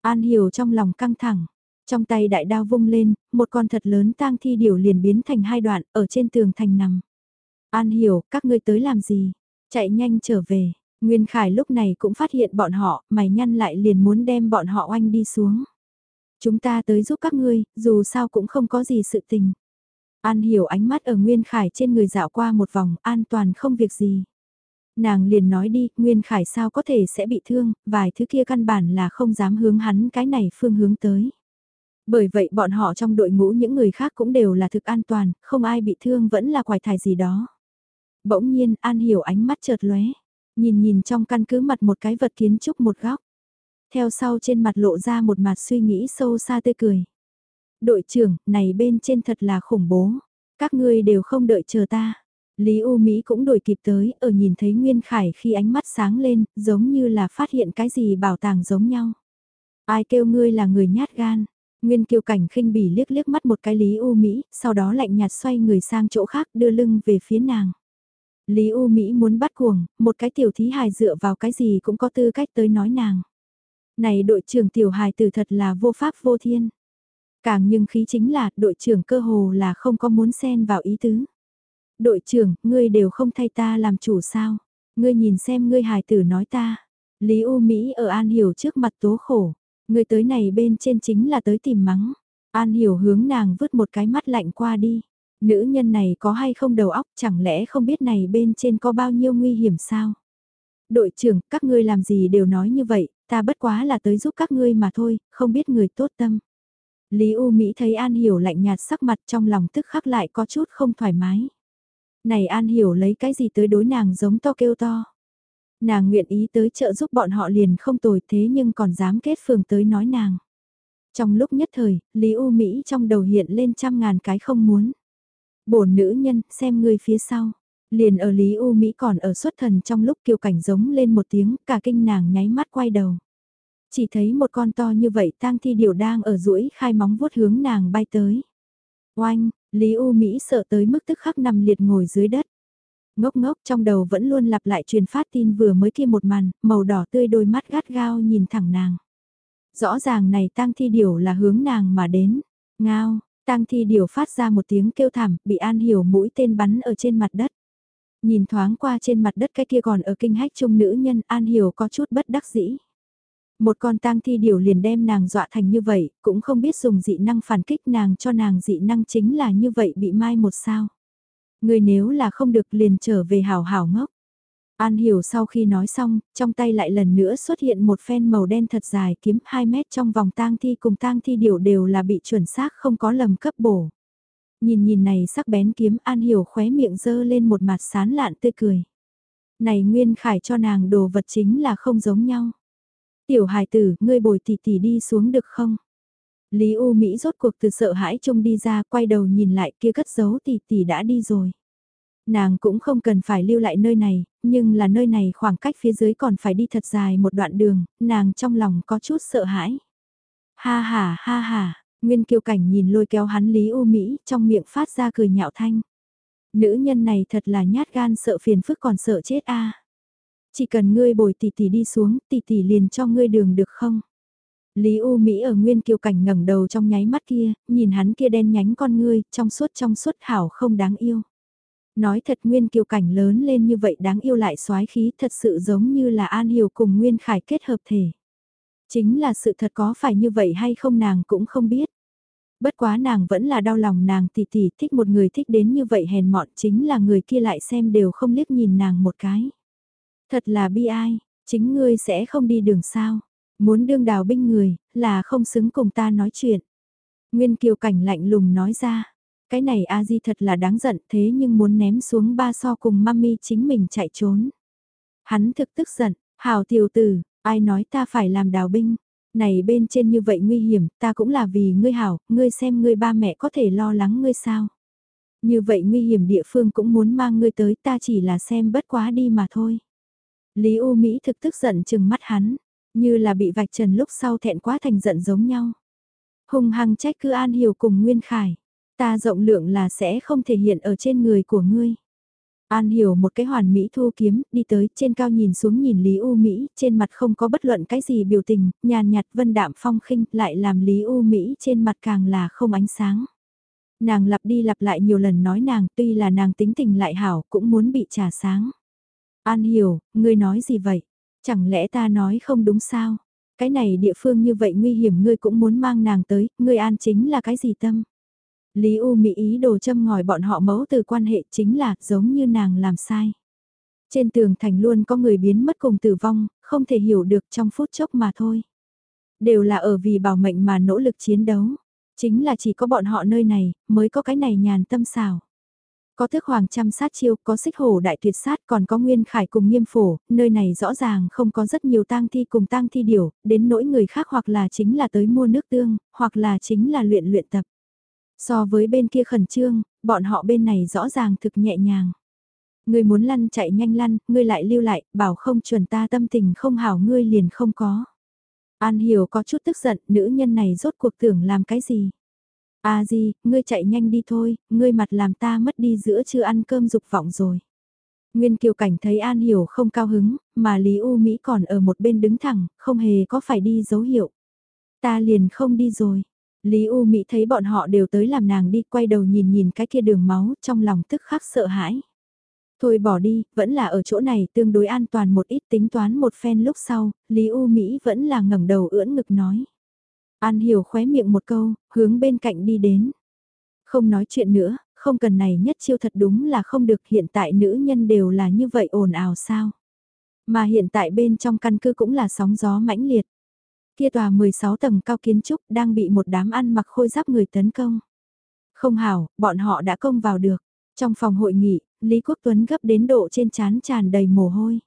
An Hiểu trong lòng căng thẳng, trong tay đại đao vung lên, một con thật lớn tang thi điều liền biến thành hai đoạn, ở trên tường thành nằm. An Hiểu, các ngươi tới làm gì? Chạy nhanh trở về, Nguyên Khải lúc này cũng phát hiện bọn họ, mày nhăn lại liền muốn đem bọn họ oanh đi xuống. Chúng ta tới giúp các ngươi, dù sao cũng không có gì sự tình. An hiểu ánh mắt ở Nguyên Khải trên người dạo qua một vòng, an toàn không việc gì. Nàng liền nói đi, Nguyên Khải sao có thể sẽ bị thương, vài thứ kia căn bản là không dám hướng hắn cái này phương hướng tới. Bởi vậy bọn họ trong đội ngũ những người khác cũng đều là thực an toàn, không ai bị thương vẫn là quài thải gì đó. Bỗng nhiên An hiểu ánh mắt chợt lóe Nhìn nhìn trong căn cứ mặt một cái vật kiến trúc một góc. Theo sau trên mặt lộ ra một mặt suy nghĩ sâu xa tươi cười. Đội trưởng, này bên trên thật là khủng bố. Các ngươi đều không đợi chờ ta. Lý U Mỹ cũng đổi kịp tới, ở nhìn thấy Nguyên Khải khi ánh mắt sáng lên, giống như là phát hiện cái gì bảo tàng giống nhau. Ai kêu ngươi là người nhát gan. Nguyên Kiều Cảnh khinh bỉ liếc liếc mắt một cái Lý U Mỹ, sau đó lạnh nhạt xoay người sang chỗ khác đưa lưng về phía nàng. Lý U Mỹ muốn bắt cuồng, một cái tiểu thí hài dựa vào cái gì cũng có tư cách tới nói nàng. Này đội trưởng tiểu hài tử thật là vô pháp vô thiên. Càng nhưng khí chính là đội trưởng cơ hồ là không có muốn xen vào ý tứ. Đội trưởng, ngươi đều không thay ta làm chủ sao? Ngươi nhìn xem ngươi hài tử nói ta. Lý U Mỹ ở An Hiểu trước mặt tố khổ. ngươi tới này bên trên chính là tới tìm mắng. An hiểu hướng nàng vứt một cái mắt lạnh qua đi. Nữ nhân này có hay không đầu óc chẳng lẽ không biết này bên trên có bao nhiêu nguy hiểm sao? Đội trưởng, các ngươi làm gì đều nói như vậy, ta bất quá là tới giúp các ngươi mà thôi, không biết người tốt tâm. Lý U Mỹ thấy An Hiểu lạnh nhạt sắc mặt trong lòng tức khắc lại có chút không thoải mái. Này An Hiểu lấy cái gì tới đối nàng giống to kêu to. Nàng nguyện ý tới trợ giúp bọn họ liền không tồi thế nhưng còn dám kết phường tới nói nàng. Trong lúc nhất thời, Lý U Mỹ trong đầu hiện lên trăm ngàn cái không muốn. Bổn nữ nhân, xem ngươi phía sau. Liền ở Lý U Mỹ còn ở xuất thần trong lúc kiều cảnh giống lên một tiếng, cả kinh nàng nháy mắt quay đầu. Chỉ thấy một con to như vậy tang thi điều đang ở rũi khai móng vuốt hướng nàng bay tới. Oanh, Lý U Mỹ sợ tới mức tức khắc nằm liệt ngồi dưới đất. Ngốc ngốc trong đầu vẫn luôn lặp lại truyền phát tin vừa mới kia một màn, màu đỏ tươi đôi mắt gắt gao nhìn thẳng nàng. Rõ ràng này tang thi điều là hướng nàng mà đến. Ngao, tang thi điều phát ra một tiếng kêu thảm, bị An Hiểu mũi tên bắn ở trên mặt đất. Nhìn thoáng qua trên mặt đất cái kia còn ở kinh hách trung nữ nhân An Hiểu có chút bất đắc dĩ. Một con tang thi điều liền đem nàng dọa thành như vậy, cũng không biết dùng dị năng phản kích nàng cho nàng dị năng chính là như vậy bị mai một sao. Người nếu là không được liền trở về hào hào ngốc. An hiểu sau khi nói xong, trong tay lại lần nữa xuất hiện một phen màu đen thật dài kiếm 2 mét trong vòng tang thi cùng tang thi điều đều là bị chuẩn xác không có lầm cấp bổ. Nhìn nhìn này sắc bén kiếm An hiểu khóe miệng dơ lên một mặt sán lạn tươi cười. Này Nguyên Khải cho nàng đồ vật chính là không giống nhau. Tiểu hài tử, ngươi bồi tỷ tỷ đi xuống được không? Lý U Mỹ rốt cuộc từ sợ hãi trông đi ra, quay đầu nhìn lại kia cất giấu tỷ tỷ đã đi rồi. Nàng cũng không cần phải lưu lại nơi này, nhưng là nơi này khoảng cách phía dưới còn phải đi thật dài một đoạn đường, nàng trong lòng có chút sợ hãi. Ha ha ha ha, Nguyên Kiều Cảnh nhìn lôi kéo hắn Lý U Mỹ trong miệng phát ra cười nhạo thanh. Nữ nhân này thật là nhát gan sợ phiền phức còn sợ chết a. Chỉ cần ngươi bồi tỷ tỷ đi xuống, tỷ tỷ liền cho ngươi đường được không? Lý U Mỹ ở Nguyên Kiều Cảnh ngẩng đầu trong nháy mắt kia, nhìn hắn kia đen nhánh con ngươi, trong suốt trong suốt hảo không đáng yêu. Nói thật Nguyên Kiều Cảnh lớn lên như vậy đáng yêu lại xoái khí thật sự giống như là An Hiểu cùng Nguyên Khải kết hợp thể. Chính là sự thật có phải như vậy hay không nàng cũng không biết. Bất quá nàng vẫn là đau lòng nàng tỷ tỷ thích một người thích đến như vậy hèn mọn chính là người kia lại xem đều không liếc nhìn nàng một cái. Thật là bi ai, chính ngươi sẽ không đi đường sao. Muốn đương đào binh người, là không xứng cùng ta nói chuyện. Nguyên Kiều Cảnh lạnh lùng nói ra. Cái này a di thật là đáng giận thế nhưng muốn ném xuống ba so cùng mami chính mình chạy trốn. Hắn thực tức giận, hào tiểu tử, ai nói ta phải làm đào binh. Này bên trên như vậy nguy hiểm, ta cũng là vì ngươi hảo, ngươi xem ngươi ba mẹ có thể lo lắng ngươi sao. Như vậy nguy hiểm địa phương cũng muốn mang ngươi tới ta chỉ là xem bất quá đi mà thôi. Lý U Mỹ thực tức giận chừng mắt hắn, như là bị vạch trần lúc sau thẹn quá thành giận giống nhau. Hùng hăng trách cứ An Hiểu cùng Nguyên Khải, ta rộng lượng là sẽ không thể hiện ở trên người của ngươi. An hiểu một cái hoàn mỹ thu kiếm, đi tới, trên cao nhìn xuống nhìn Lý U Mỹ, trên mặt không có bất luận cái gì biểu tình, nhàn nhạt vân đạm phong khinh, lại làm Lý U Mỹ trên mặt càng là không ánh sáng. Nàng lặp đi lặp lại nhiều lần nói nàng, tuy là nàng tính tình lại hảo, cũng muốn bị trả sáng. An hiểu, ngươi nói gì vậy? Chẳng lẽ ta nói không đúng sao? Cái này địa phương như vậy nguy hiểm ngươi cũng muốn mang nàng tới, ngươi an chính là cái gì tâm? Lý U Mỹ ý đồ châm ngòi bọn họ mẫu từ quan hệ chính là giống như nàng làm sai. Trên tường thành luôn có người biến mất cùng tử vong, không thể hiểu được trong phút chốc mà thôi. Đều là ở vì bảo mệnh mà nỗ lực chiến đấu. Chính là chỉ có bọn họ nơi này, mới có cái này nhàn tâm xào. Có thức hoàng trăm sát chiêu, có xích hổ đại tuyệt sát, còn có nguyên khải cùng nghiêm phổ, nơi này rõ ràng không có rất nhiều tang thi cùng tang thi điểu, đến nỗi người khác hoặc là chính là tới mua nước tương, hoặc là chính là luyện luyện tập. So với bên kia khẩn trương, bọn họ bên này rõ ràng thực nhẹ nhàng. Ngươi muốn lăn chạy nhanh lăn, ngươi lại lưu lại, bảo không chuẩn ta tâm tình không hảo ngươi liền không có. An hiểu có chút tức giận, nữ nhân này rốt cuộc tưởng làm cái gì? À gì, ngươi chạy nhanh đi thôi, ngươi mặt làm ta mất đi giữa chưa ăn cơm dục vọng rồi. Nguyên Kiều Cảnh thấy An Hiểu không cao hứng, mà Lý U Mỹ còn ở một bên đứng thẳng, không hề có phải đi dấu hiệu. Ta liền không đi rồi. Lý U Mỹ thấy bọn họ đều tới làm nàng đi quay đầu nhìn nhìn cái kia đường máu trong lòng tức khắc sợ hãi. Thôi bỏ đi, vẫn là ở chỗ này tương đối an toàn một ít tính toán một phen lúc sau, Lý U Mỹ vẫn là ngẩng đầu ưỡn ngực nói. An Hiểu khóe miệng một câu, hướng bên cạnh đi đến. Không nói chuyện nữa, không cần này nhất chiêu thật đúng là không được hiện tại nữ nhân đều là như vậy ồn ào sao. Mà hiện tại bên trong căn cứ cũng là sóng gió mãnh liệt. Kia tòa 16 tầng cao kiến trúc đang bị một đám ăn mặc khôi giáp người tấn công. Không hảo, bọn họ đã công vào được. Trong phòng hội nghị, Lý Quốc Tuấn gấp đến độ trên chán tràn đầy mồ hôi.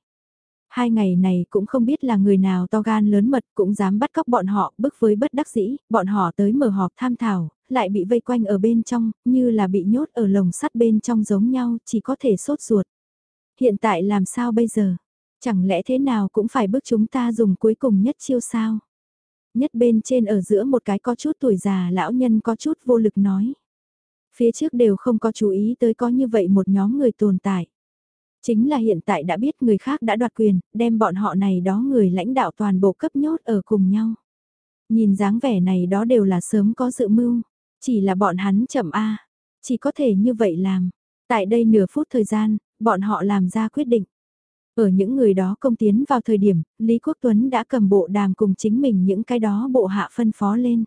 Hai ngày này cũng không biết là người nào to gan lớn mật cũng dám bắt cóc bọn họ bức với bất đắc dĩ, bọn họ tới mở họp tham thảo, lại bị vây quanh ở bên trong, như là bị nhốt ở lồng sắt bên trong giống nhau, chỉ có thể sốt ruột. Hiện tại làm sao bây giờ? Chẳng lẽ thế nào cũng phải bước chúng ta dùng cuối cùng nhất chiêu sao? Nhất bên trên ở giữa một cái có chút tuổi già lão nhân có chút vô lực nói. Phía trước đều không có chú ý tới có như vậy một nhóm người tồn tại. Chính là hiện tại đã biết người khác đã đoạt quyền, đem bọn họ này đó người lãnh đạo toàn bộ cấp nhốt ở cùng nhau. Nhìn dáng vẻ này đó đều là sớm có dự mưu, chỉ là bọn hắn chậm A, chỉ có thể như vậy làm. Tại đây nửa phút thời gian, bọn họ làm ra quyết định. Ở những người đó công tiến vào thời điểm, Lý Quốc Tuấn đã cầm bộ đàm cùng chính mình những cái đó bộ hạ phân phó lên.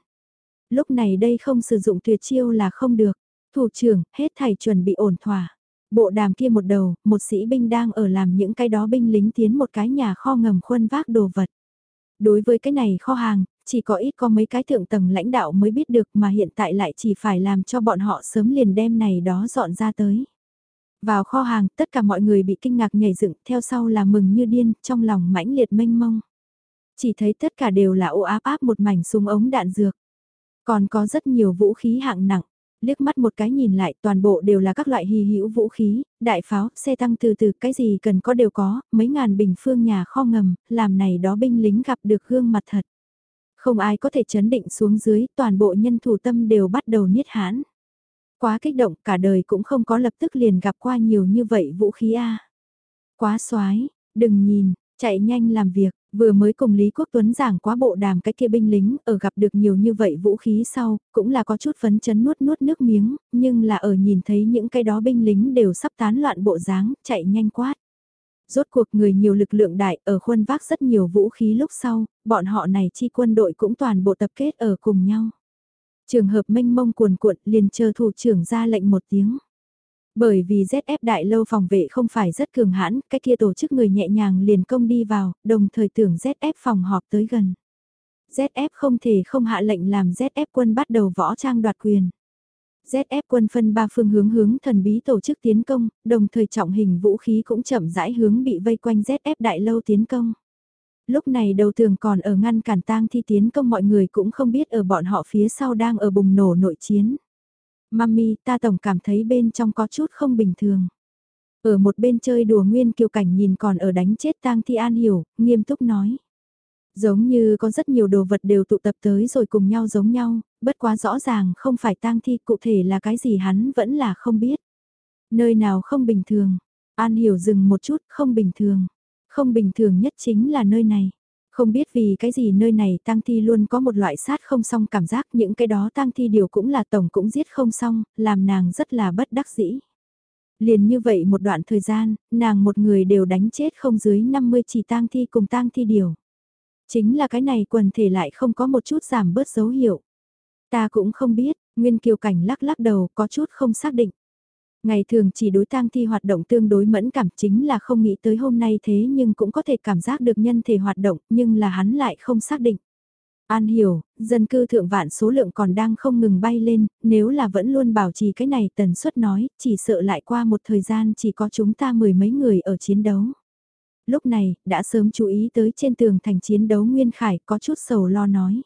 Lúc này đây không sử dụng tuyệt chiêu là không được. Thủ trưởng, hết thảy chuẩn bị ổn thỏa. Bộ đàm kia một đầu, một sĩ binh đang ở làm những cái đó binh lính tiến một cái nhà kho ngầm khuân vác đồ vật. Đối với cái này kho hàng, chỉ có ít có mấy cái thượng tầng lãnh đạo mới biết được mà hiện tại lại chỉ phải làm cho bọn họ sớm liền đem này đó dọn ra tới. Vào kho hàng, tất cả mọi người bị kinh ngạc nhảy dựng, theo sau là mừng như điên, trong lòng mãnh liệt mênh mông. Chỉ thấy tất cả đều là ô áp áp một mảnh súng ống đạn dược. Còn có rất nhiều vũ khí hạng nặng, liếc mắt một cái nhìn lại toàn bộ đều là các loại hy hữu vũ khí, đại pháo, xe tăng từ từ cái gì cần có đều có, mấy ngàn bình phương nhà kho ngầm, làm này đó binh lính gặp được gương mặt thật. Không ai có thể chấn định xuống dưới, toàn bộ nhân thủ tâm đều bắt đầu niết hãn. Quá kích động, cả đời cũng không có lập tức liền gặp qua nhiều như vậy vũ khí A. Quá xoái, đừng nhìn, chạy nhanh làm việc, vừa mới cùng Lý Quốc Tuấn giảng quá bộ đàm cái kia binh lính, ở gặp được nhiều như vậy vũ khí sau, cũng là có chút phấn chấn nuốt nuốt nước miếng, nhưng là ở nhìn thấy những cái đó binh lính đều sắp tán loạn bộ dáng, chạy nhanh quát. Rốt cuộc người nhiều lực lượng đại ở khuôn vác rất nhiều vũ khí lúc sau, bọn họ này chi quân đội cũng toàn bộ tập kết ở cùng nhau. Trường hợp mênh mông cuồn cuộn liền chờ thủ trưởng ra lệnh một tiếng. Bởi vì ZF đại lâu phòng vệ không phải rất cường hãn, cái kia tổ chức người nhẹ nhàng liền công đi vào, đồng thời tưởng ZF phòng họp tới gần. ZF không thể không hạ lệnh làm ZF quân bắt đầu võ trang đoạt quyền. ZF quân phân ba phương hướng hướng thần bí tổ chức tiến công, đồng thời trọng hình vũ khí cũng chậm rãi hướng bị vây quanh ZF đại lâu tiến công. Lúc này đầu tường còn ở ngăn cản tang thi tiến công mọi người cũng không biết ở bọn họ phía sau đang ở bùng nổ nội chiến. Mami, ta tổng cảm thấy bên trong có chút không bình thường. Ở một bên chơi đùa nguyên kiều cảnh nhìn còn ở đánh chết tang thi an hiểu, nghiêm túc nói. Giống như có rất nhiều đồ vật đều tụ tập tới rồi cùng nhau giống nhau, bất quá rõ ràng không phải tang thi cụ thể là cái gì hắn vẫn là không biết. Nơi nào không bình thường, An hiểu dừng một chút không bình thường. Không bình thường nhất chính là nơi này. Không biết vì cái gì nơi này tang thi luôn có một loại sát không xong cảm giác những cái đó tang thi điều cũng là tổng cũng giết không xong, làm nàng rất là bất đắc dĩ. Liền như vậy một đoạn thời gian, nàng một người đều đánh chết không dưới 50 chỉ tang thi cùng tang thi điều. Chính là cái này quần thể lại không có một chút giảm bớt dấu hiệu. Ta cũng không biết, Nguyên Kiều Cảnh lắc lắc đầu có chút không xác định. Ngày thường chỉ đối tang thi hoạt động tương đối mẫn cảm chính là không nghĩ tới hôm nay thế nhưng cũng có thể cảm giác được nhân thể hoạt động nhưng là hắn lại không xác định. An hiểu, dân cư thượng vạn số lượng còn đang không ngừng bay lên, nếu là vẫn luôn bảo trì cái này tần suất nói, chỉ sợ lại qua một thời gian chỉ có chúng ta mười mấy người ở chiến đấu. Lúc này, đã sớm chú ý tới trên tường thành chiến đấu Nguyên Khải có chút sầu lo nói.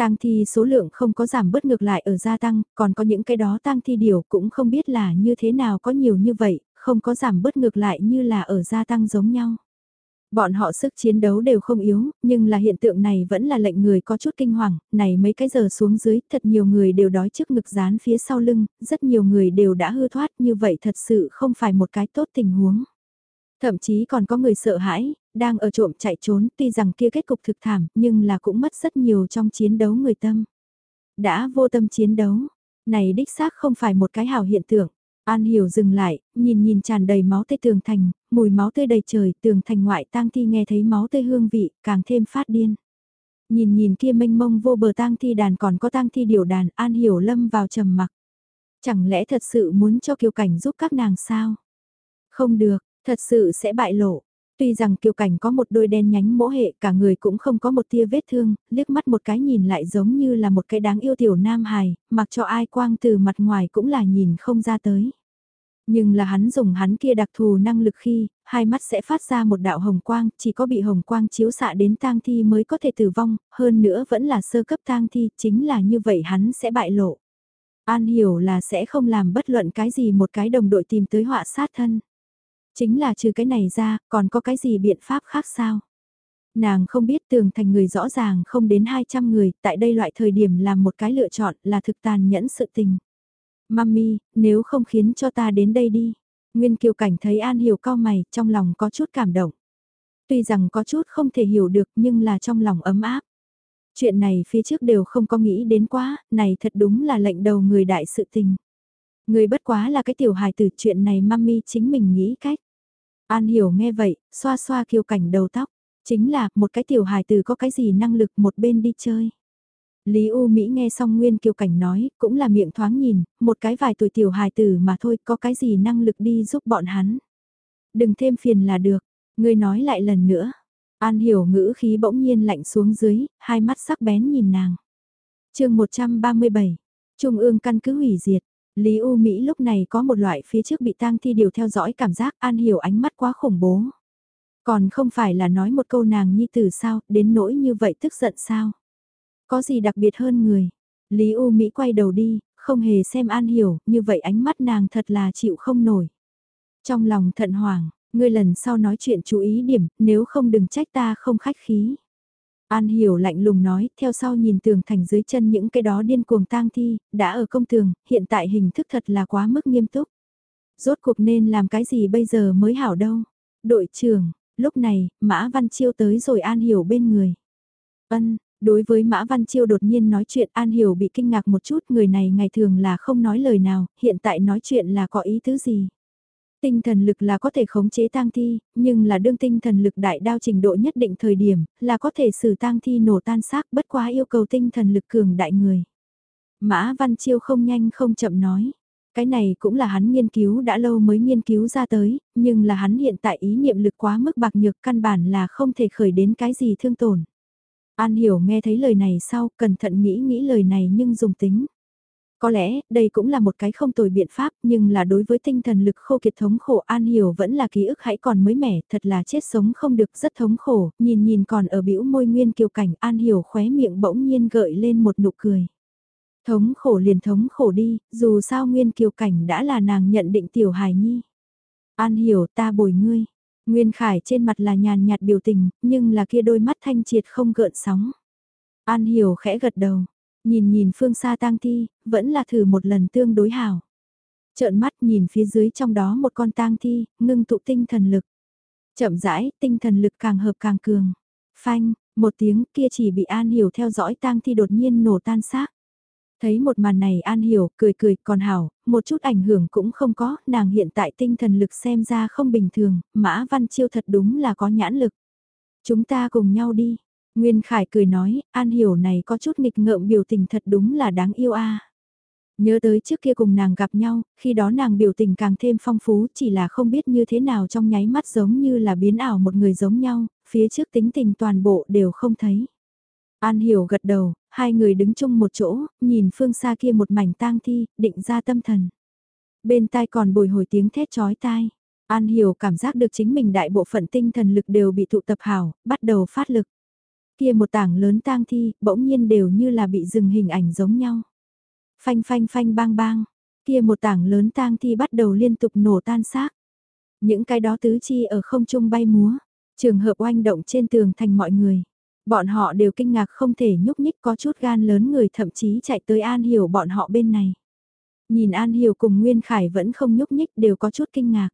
Tang thi số lượng không có giảm bớt ngược lại ở gia tăng, còn có những cái đó tang thi điều cũng không biết là như thế nào có nhiều như vậy, không có giảm bớt ngược lại như là ở gia tăng giống nhau. Bọn họ sức chiến đấu đều không yếu, nhưng là hiện tượng này vẫn là lệnh người có chút kinh hoàng, này mấy cái giờ xuống dưới, thật nhiều người đều đói trước ngực dán phía sau lưng, rất nhiều người đều đã hư thoát như vậy thật sự không phải một cái tốt tình huống. Thậm chí còn có người sợ hãi, đang ở trộm chạy trốn tuy rằng kia kết cục thực thảm nhưng là cũng mất rất nhiều trong chiến đấu người tâm. Đã vô tâm chiến đấu, này đích xác không phải một cái hào hiện tượng. An hiểu dừng lại, nhìn nhìn tràn đầy máu tươi tường thành, mùi máu tươi đầy trời, tường thành ngoại tang thi nghe thấy máu tươi hương vị, càng thêm phát điên. Nhìn nhìn kia mênh mông vô bờ tang thi đàn còn có tang thi điều đàn, An Hiểu Lâm vào trầm mặc. Chẳng lẽ thật sự muốn cho Kiều Cảnh giúp các nàng sao? Không được, thật sự sẽ bại lộ. Tuy rằng Kiều Cảnh có một đôi đen nhánh mỗ hệ cả người cũng không có một tia vết thương, liếc mắt một cái nhìn lại giống như là một cái đáng yêu tiểu nam hài, mặc cho ai quang từ mặt ngoài cũng là nhìn không ra tới. Nhưng là hắn dùng hắn kia đặc thù năng lực khi, hai mắt sẽ phát ra một đạo hồng quang, chỉ có bị hồng quang chiếu xạ đến tang thi mới có thể tử vong, hơn nữa vẫn là sơ cấp tang thi, chính là như vậy hắn sẽ bại lộ. An hiểu là sẽ không làm bất luận cái gì một cái đồng đội tìm tới họa sát thân. Chính là trừ cái này ra, còn có cái gì biện pháp khác sao? Nàng không biết tường thành người rõ ràng không đến 200 người, tại đây loại thời điểm làm một cái lựa chọn là thực tàn nhẫn sự tình. Mami, nếu không khiến cho ta đến đây đi. Nguyên Kiều Cảnh thấy An Hiểu cao mày, trong lòng có chút cảm động. Tuy rằng có chút không thể hiểu được nhưng là trong lòng ấm áp. Chuyện này phía trước đều không có nghĩ đến quá, này thật đúng là lệnh đầu người đại sự tình. Người bất quá là cái tiểu hài từ chuyện này mami chính mình nghĩ cách. An hiểu nghe vậy, xoa xoa kiều cảnh đầu tóc. Chính là một cái tiểu hài từ có cái gì năng lực một bên đi chơi. Lý U Mỹ nghe xong Nguyên Kiều Cảnh nói, cũng là miệng thoáng nhìn, một cái vài tuổi tiểu hài tử mà thôi, có cái gì năng lực đi giúp bọn hắn. Đừng thêm phiền là được, ngươi nói lại lần nữa. An hiểu ngữ khí bỗng nhiên lạnh xuống dưới, hai mắt sắc bén nhìn nàng. chương 137, Trung ương căn cứ hủy diệt. Lý U Mỹ lúc này có một loại phía trước bị tang thi điều theo dõi cảm giác An hiểu ánh mắt quá khủng bố. Còn không phải là nói một câu nàng nhi tử sao, đến nỗi như vậy tức giận sao. Có gì đặc biệt hơn người. Lý U Mỹ quay đầu đi, không hề xem An hiểu, như vậy ánh mắt nàng thật là chịu không nổi. Trong lòng thận hoàng, ngươi lần sau nói chuyện chú ý điểm, nếu không đừng trách ta không khách khí. An hiểu lạnh lùng nói, theo sau nhìn tường thành dưới chân những cái đó điên cuồng tang thi, đã ở công tường, hiện tại hình thức thật là quá mức nghiêm túc. Rốt cuộc nên làm cái gì bây giờ mới hảo đâu. Đội trưởng, lúc này, Mã Văn Chiêu tới rồi An hiểu bên người. Ân, đối với Mã Văn Chiêu đột nhiên nói chuyện An hiểu bị kinh ngạc một chút, người này ngày thường là không nói lời nào, hiện tại nói chuyện là có ý thứ gì. Tinh thần lực là có thể khống chế tang thi, nhưng là đương tinh thần lực đại đao trình độ nhất định thời điểm, là có thể xử tang thi nổ tan xác bất quá yêu cầu tinh thần lực cường đại người. Mã Văn Chiêu không nhanh không chậm nói. Cái này cũng là hắn nghiên cứu đã lâu mới nghiên cứu ra tới, nhưng là hắn hiện tại ý niệm lực quá mức bạc nhược căn bản là không thể khởi đến cái gì thương tổn. An hiểu nghe thấy lời này sau, cẩn thận nghĩ nghĩ lời này nhưng dùng tính. Có lẽ, đây cũng là một cái không tồi biện pháp, nhưng là đối với tinh thần lực khô kiệt thống khổ An Hiểu vẫn là ký ức hãy còn mới mẻ, thật là chết sống không được, rất thống khổ, nhìn nhìn còn ở bĩu môi nguyên kiều cảnh An Hiểu khóe miệng bỗng nhiên gợi lên một nụ cười. Thống khổ liền thống khổ đi, dù sao nguyên kiều cảnh đã là nàng nhận định tiểu hài nhi. An Hiểu ta bồi ngươi. Nguyên Khải trên mặt là nhàn nhạt biểu tình, nhưng là kia đôi mắt thanh triệt không gợn sóng. An Hiểu khẽ gật đầu, Nhìn nhìn phương xa tang thi, vẫn là thử một lần tương đối hảo. Trợn mắt nhìn phía dưới trong đó một con tang thi, ngưng tụ tinh thần lực. Chậm rãi, tinh thần lực càng hợp càng cường. Phanh, một tiếng kia chỉ bị An Hiểu theo dõi tang thi đột nhiên nổ tan xác. Thấy một màn này An Hiểu cười cười còn hảo, một chút ảnh hưởng cũng không có, nàng hiện tại tinh thần lực xem ra không bình thường, Mã Văn Chiêu thật đúng là có nhãn lực. Chúng ta cùng nhau đi, Nguyên Khải cười nói, An Hiểu này có chút nghịch ngợm biểu tình thật đúng là đáng yêu a. Nhớ tới trước kia cùng nàng gặp nhau, khi đó nàng biểu tình càng thêm phong phú chỉ là không biết như thế nào trong nháy mắt giống như là biến ảo một người giống nhau, phía trước tính tình toàn bộ đều không thấy. An Hiểu gật đầu, hai người đứng chung một chỗ, nhìn phương xa kia một mảnh tang thi, định ra tâm thần. Bên tai còn bồi hồi tiếng thét chói tai. An Hiểu cảm giác được chính mình đại bộ phận tinh thần lực đều bị tụ tập hảo, bắt đầu phát lực. Kia một tảng lớn tang thi, bỗng nhiên đều như là bị dừng hình ảnh giống nhau. Phanh phanh phanh bang bang, kia một tảng lớn tang thi bắt đầu liên tục nổ tan xác. Những cái đó tứ chi ở không trung bay múa, trường hợp oanh động trên tường thành mọi người. Bọn họ đều kinh ngạc không thể nhúc nhích có chút gan lớn người thậm chí chạy tới An Hiểu bọn họ bên này. Nhìn An Hiểu cùng Nguyên Khải vẫn không nhúc nhích đều có chút kinh ngạc.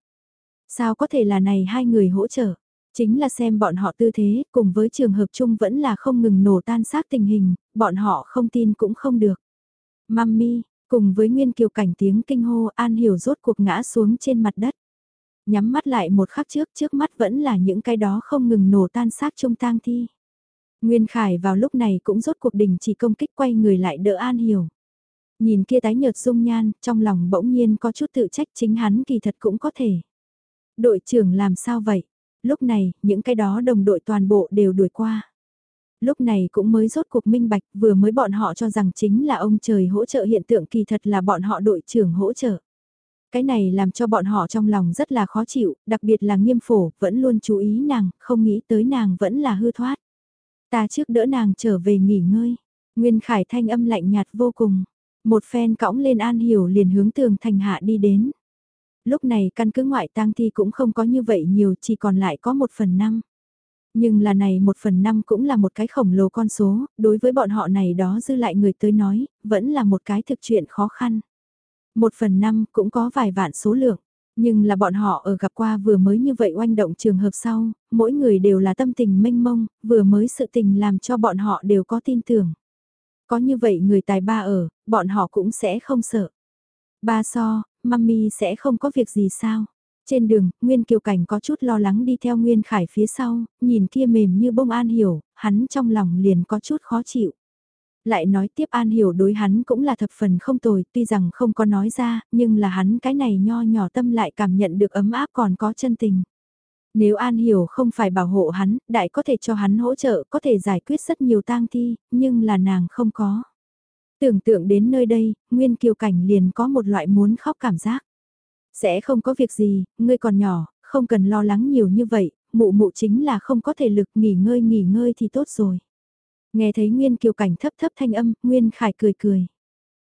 Sao có thể là này hai người hỗ trợ? Chính là xem bọn họ tư thế, cùng với trường hợp chung vẫn là không ngừng nổ tan xác tình hình, bọn họ không tin cũng không được. Mami, cùng với nguyên kiều cảnh tiếng kinh hô An Hiểu rốt cuộc ngã xuống trên mặt đất. Nhắm mắt lại một khắc trước, trước mắt vẫn là những cái đó không ngừng nổ tan xác trong tang thi. Nguyên Khải vào lúc này cũng rốt cuộc đình chỉ công kích quay người lại đỡ An Hiểu. Nhìn kia tái nhợt dung nhan, trong lòng bỗng nhiên có chút tự trách chính hắn kỳ thật cũng có thể. Đội trưởng làm sao vậy? Lúc này, những cái đó đồng đội toàn bộ đều đuổi qua. Lúc này cũng mới rốt cuộc minh bạch, vừa mới bọn họ cho rằng chính là ông trời hỗ trợ hiện tượng kỳ thật là bọn họ đội trưởng hỗ trợ. Cái này làm cho bọn họ trong lòng rất là khó chịu, đặc biệt là nghiêm phổ, vẫn luôn chú ý nàng, không nghĩ tới nàng vẫn là hư thoát. Ta trước đỡ nàng trở về nghỉ ngơi. Nguyên Khải thanh âm lạnh nhạt vô cùng. Một phen cõng lên An Hiểu liền hướng tường thành hạ đi đến. Lúc này căn cứ ngoại tang thi cũng không có như vậy nhiều chỉ còn lại có một phần năm. Nhưng là này một phần năm cũng là một cái khổng lồ con số, đối với bọn họ này đó dư lại người tới nói, vẫn là một cái thực chuyện khó khăn. Một phần năm cũng có vài vạn số lượng. Nhưng là bọn họ ở gặp qua vừa mới như vậy oanh động trường hợp sau, mỗi người đều là tâm tình mênh mông, vừa mới sự tình làm cho bọn họ đều có tin tưởng. Có như vậy người tài ba ở, bọn họ cũng sẽ không sợ. Ba so, mami sẽ không có việc gì sao? Trên đường, Nguyên Kiều Cảnh có chút lo lắng đi theo Nguyên Khải phía sau, nhìn kia mềm như bông an hiểu, hắn trong lòng liền có chút khó chịu. Lại nói tiếp An Hiểu đối hắn cũng là thập phần không tồi, tuy rằng không có nói ra, nhưng là hắn cái này nho nhỏ tâm lại cảm nhận được ấm áp còn có chân tình. Nếu An Hiểu không phải bảo hộ hắn, đại có thể cho hắn hỗ trợ, có thể giải quyết rất nhiều tang thi, nhưng là nàng không có. Tưởng tượng đến nơi đây, Nguyên Kiều Cảnh liền có một loại muốn khóc cảm giác. Sẽ không có việc gì, ngươi còn nhỏ, không cần lo lắng nhiều như vậy, mụ mụ chính là không có thể lực nghỉ ngơi nghỉ ngơi thì tốt rồi. Nghe thấy Nguyên Kiều Cảnh thấp thấp thanh âm, Nguyên Khải cười cười.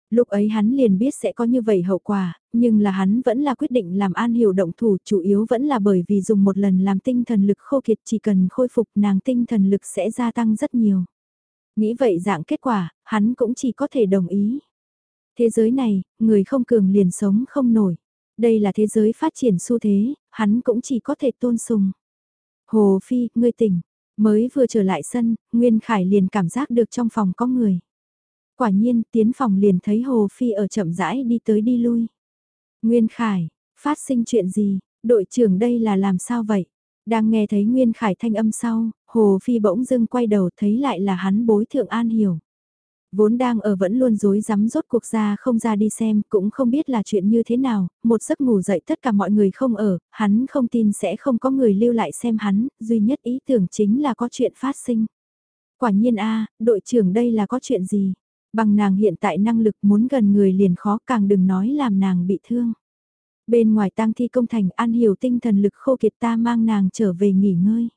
Lúc ấy hắn liền biết sẽ có như vậy hậu quả, nhưng là hắn vẫn là quyết định làm an hiểu động thủ chủ yếu vẫn là bởi vì dùng một lần làm tinh thần lực khô kiệt chỉ cần khôi phục nàng tinh thần lực sẽ gia tăng rất nhiều. Nghĩ vậy dạng kết quả, hắn cũng chỉ có thể đồng ý. Thế giới này, người không cường liền sống không nổi. Đây là thế giới phát triển xu thế, hắn cũng chỉ có thể tôn sùng. Hồ Phi, ngươi tỉnh, mới vừa trở lại sân, Nguyên Khải liền cảm giác được trong phòng có người. Quả nhiên, tiến phòng liền thấy Hồ Phi ở chậm rãi đi tới đi lui. Nguyên Khải, phát sinh chuyện gì, đội trưởng đây là làm sao vậy? Đang nghe thấy Nguyên Khải thanh âm sau, Hồ Phi bỗng dưng quay đầu thấy lại là hắn bối thượng an hiểu. Vốn đang ở vẫn luôn dối rắm rốt cuộc ra không ra đi xem, cũng không biết là chuyện như thế nào, một giấc ngủ dậy tất cả mọi người không ở, hắn không tin sẽ không có người lưu lại xem hắn, duy nhất ý tưởng chính là có chuyện phát sinh. Quả nhiên a đội trưởng đây là có chuyện gì? Bằng nàng hiện tại năng lực muốn gần người liền khó càng đừng nói làm nàng bị thương. Bên ngoài tang thi công thành an hiểu tinh thần lực khô kiệt ta mang nàng trở về nghỉ ngơi.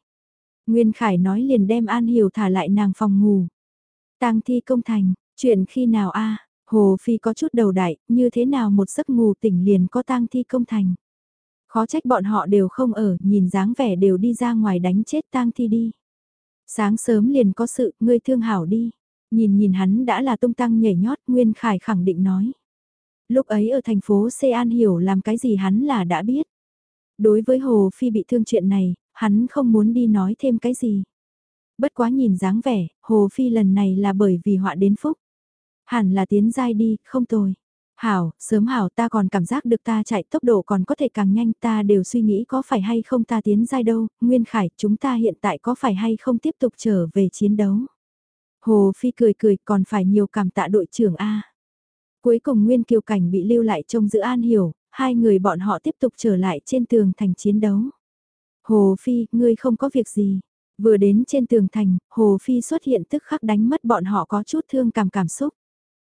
Nguyên Khải nói liền đem An Hiểu thả lại nàng phòng ngủ. tang thi công thành, chuyện khi nào a Hồ Phi có chút đầu đại, như thế nào một giấc ngủ tỉnh liền có tang thi công thành. Khó trách bọn họ đều không ở, nhìn dáng vẻ đều đi ra ngoài đánh chết tang thi đi. Sáng sớm liền có sự, ngươi thương hảo đi. Nhìn nhìn hắn đã là tung tăng nhảy nhót, Nguyên Khải khẳng định nói. Lúc ấy ở thành phố C An hiểu làm cái gì hắn là đã biết. Đối với Hồ Phi bị thương chuyện này, hắn không muốn đi nói thêm cái gì. Bất quá nhìn dáng vẻ, Hồ Phi lần này là bởi vì họa đến phúc. Hẳn là tiến dai đi, không tồi. Hảo, sớm hảo ta còn cảm giác được ta chạy tốc độ còn có thể càng nhanh ta đều suy nghĩ có phải hay không ta tiến dai đâu, Nguyên Khải chúng ta hiện tại có phải hay không tiếp tục trở về chiến đấu. Hồ Phi cười cười còn phải nhiều cảm tạ đội trưởng A. Cuối cùng Nguyên Kiều Cảnh bị lưu lại trông giữ an hiểu, hai người bọn họ tiếp tục trở lại trên tường thành chiến đấu. Hồ Phi, ngươi không có việc gì. Vừa đến trên tường thành, Hồ Phi xuất hiện tức khắc đánh mất bọn họ có chút thương cảm cảm xúc.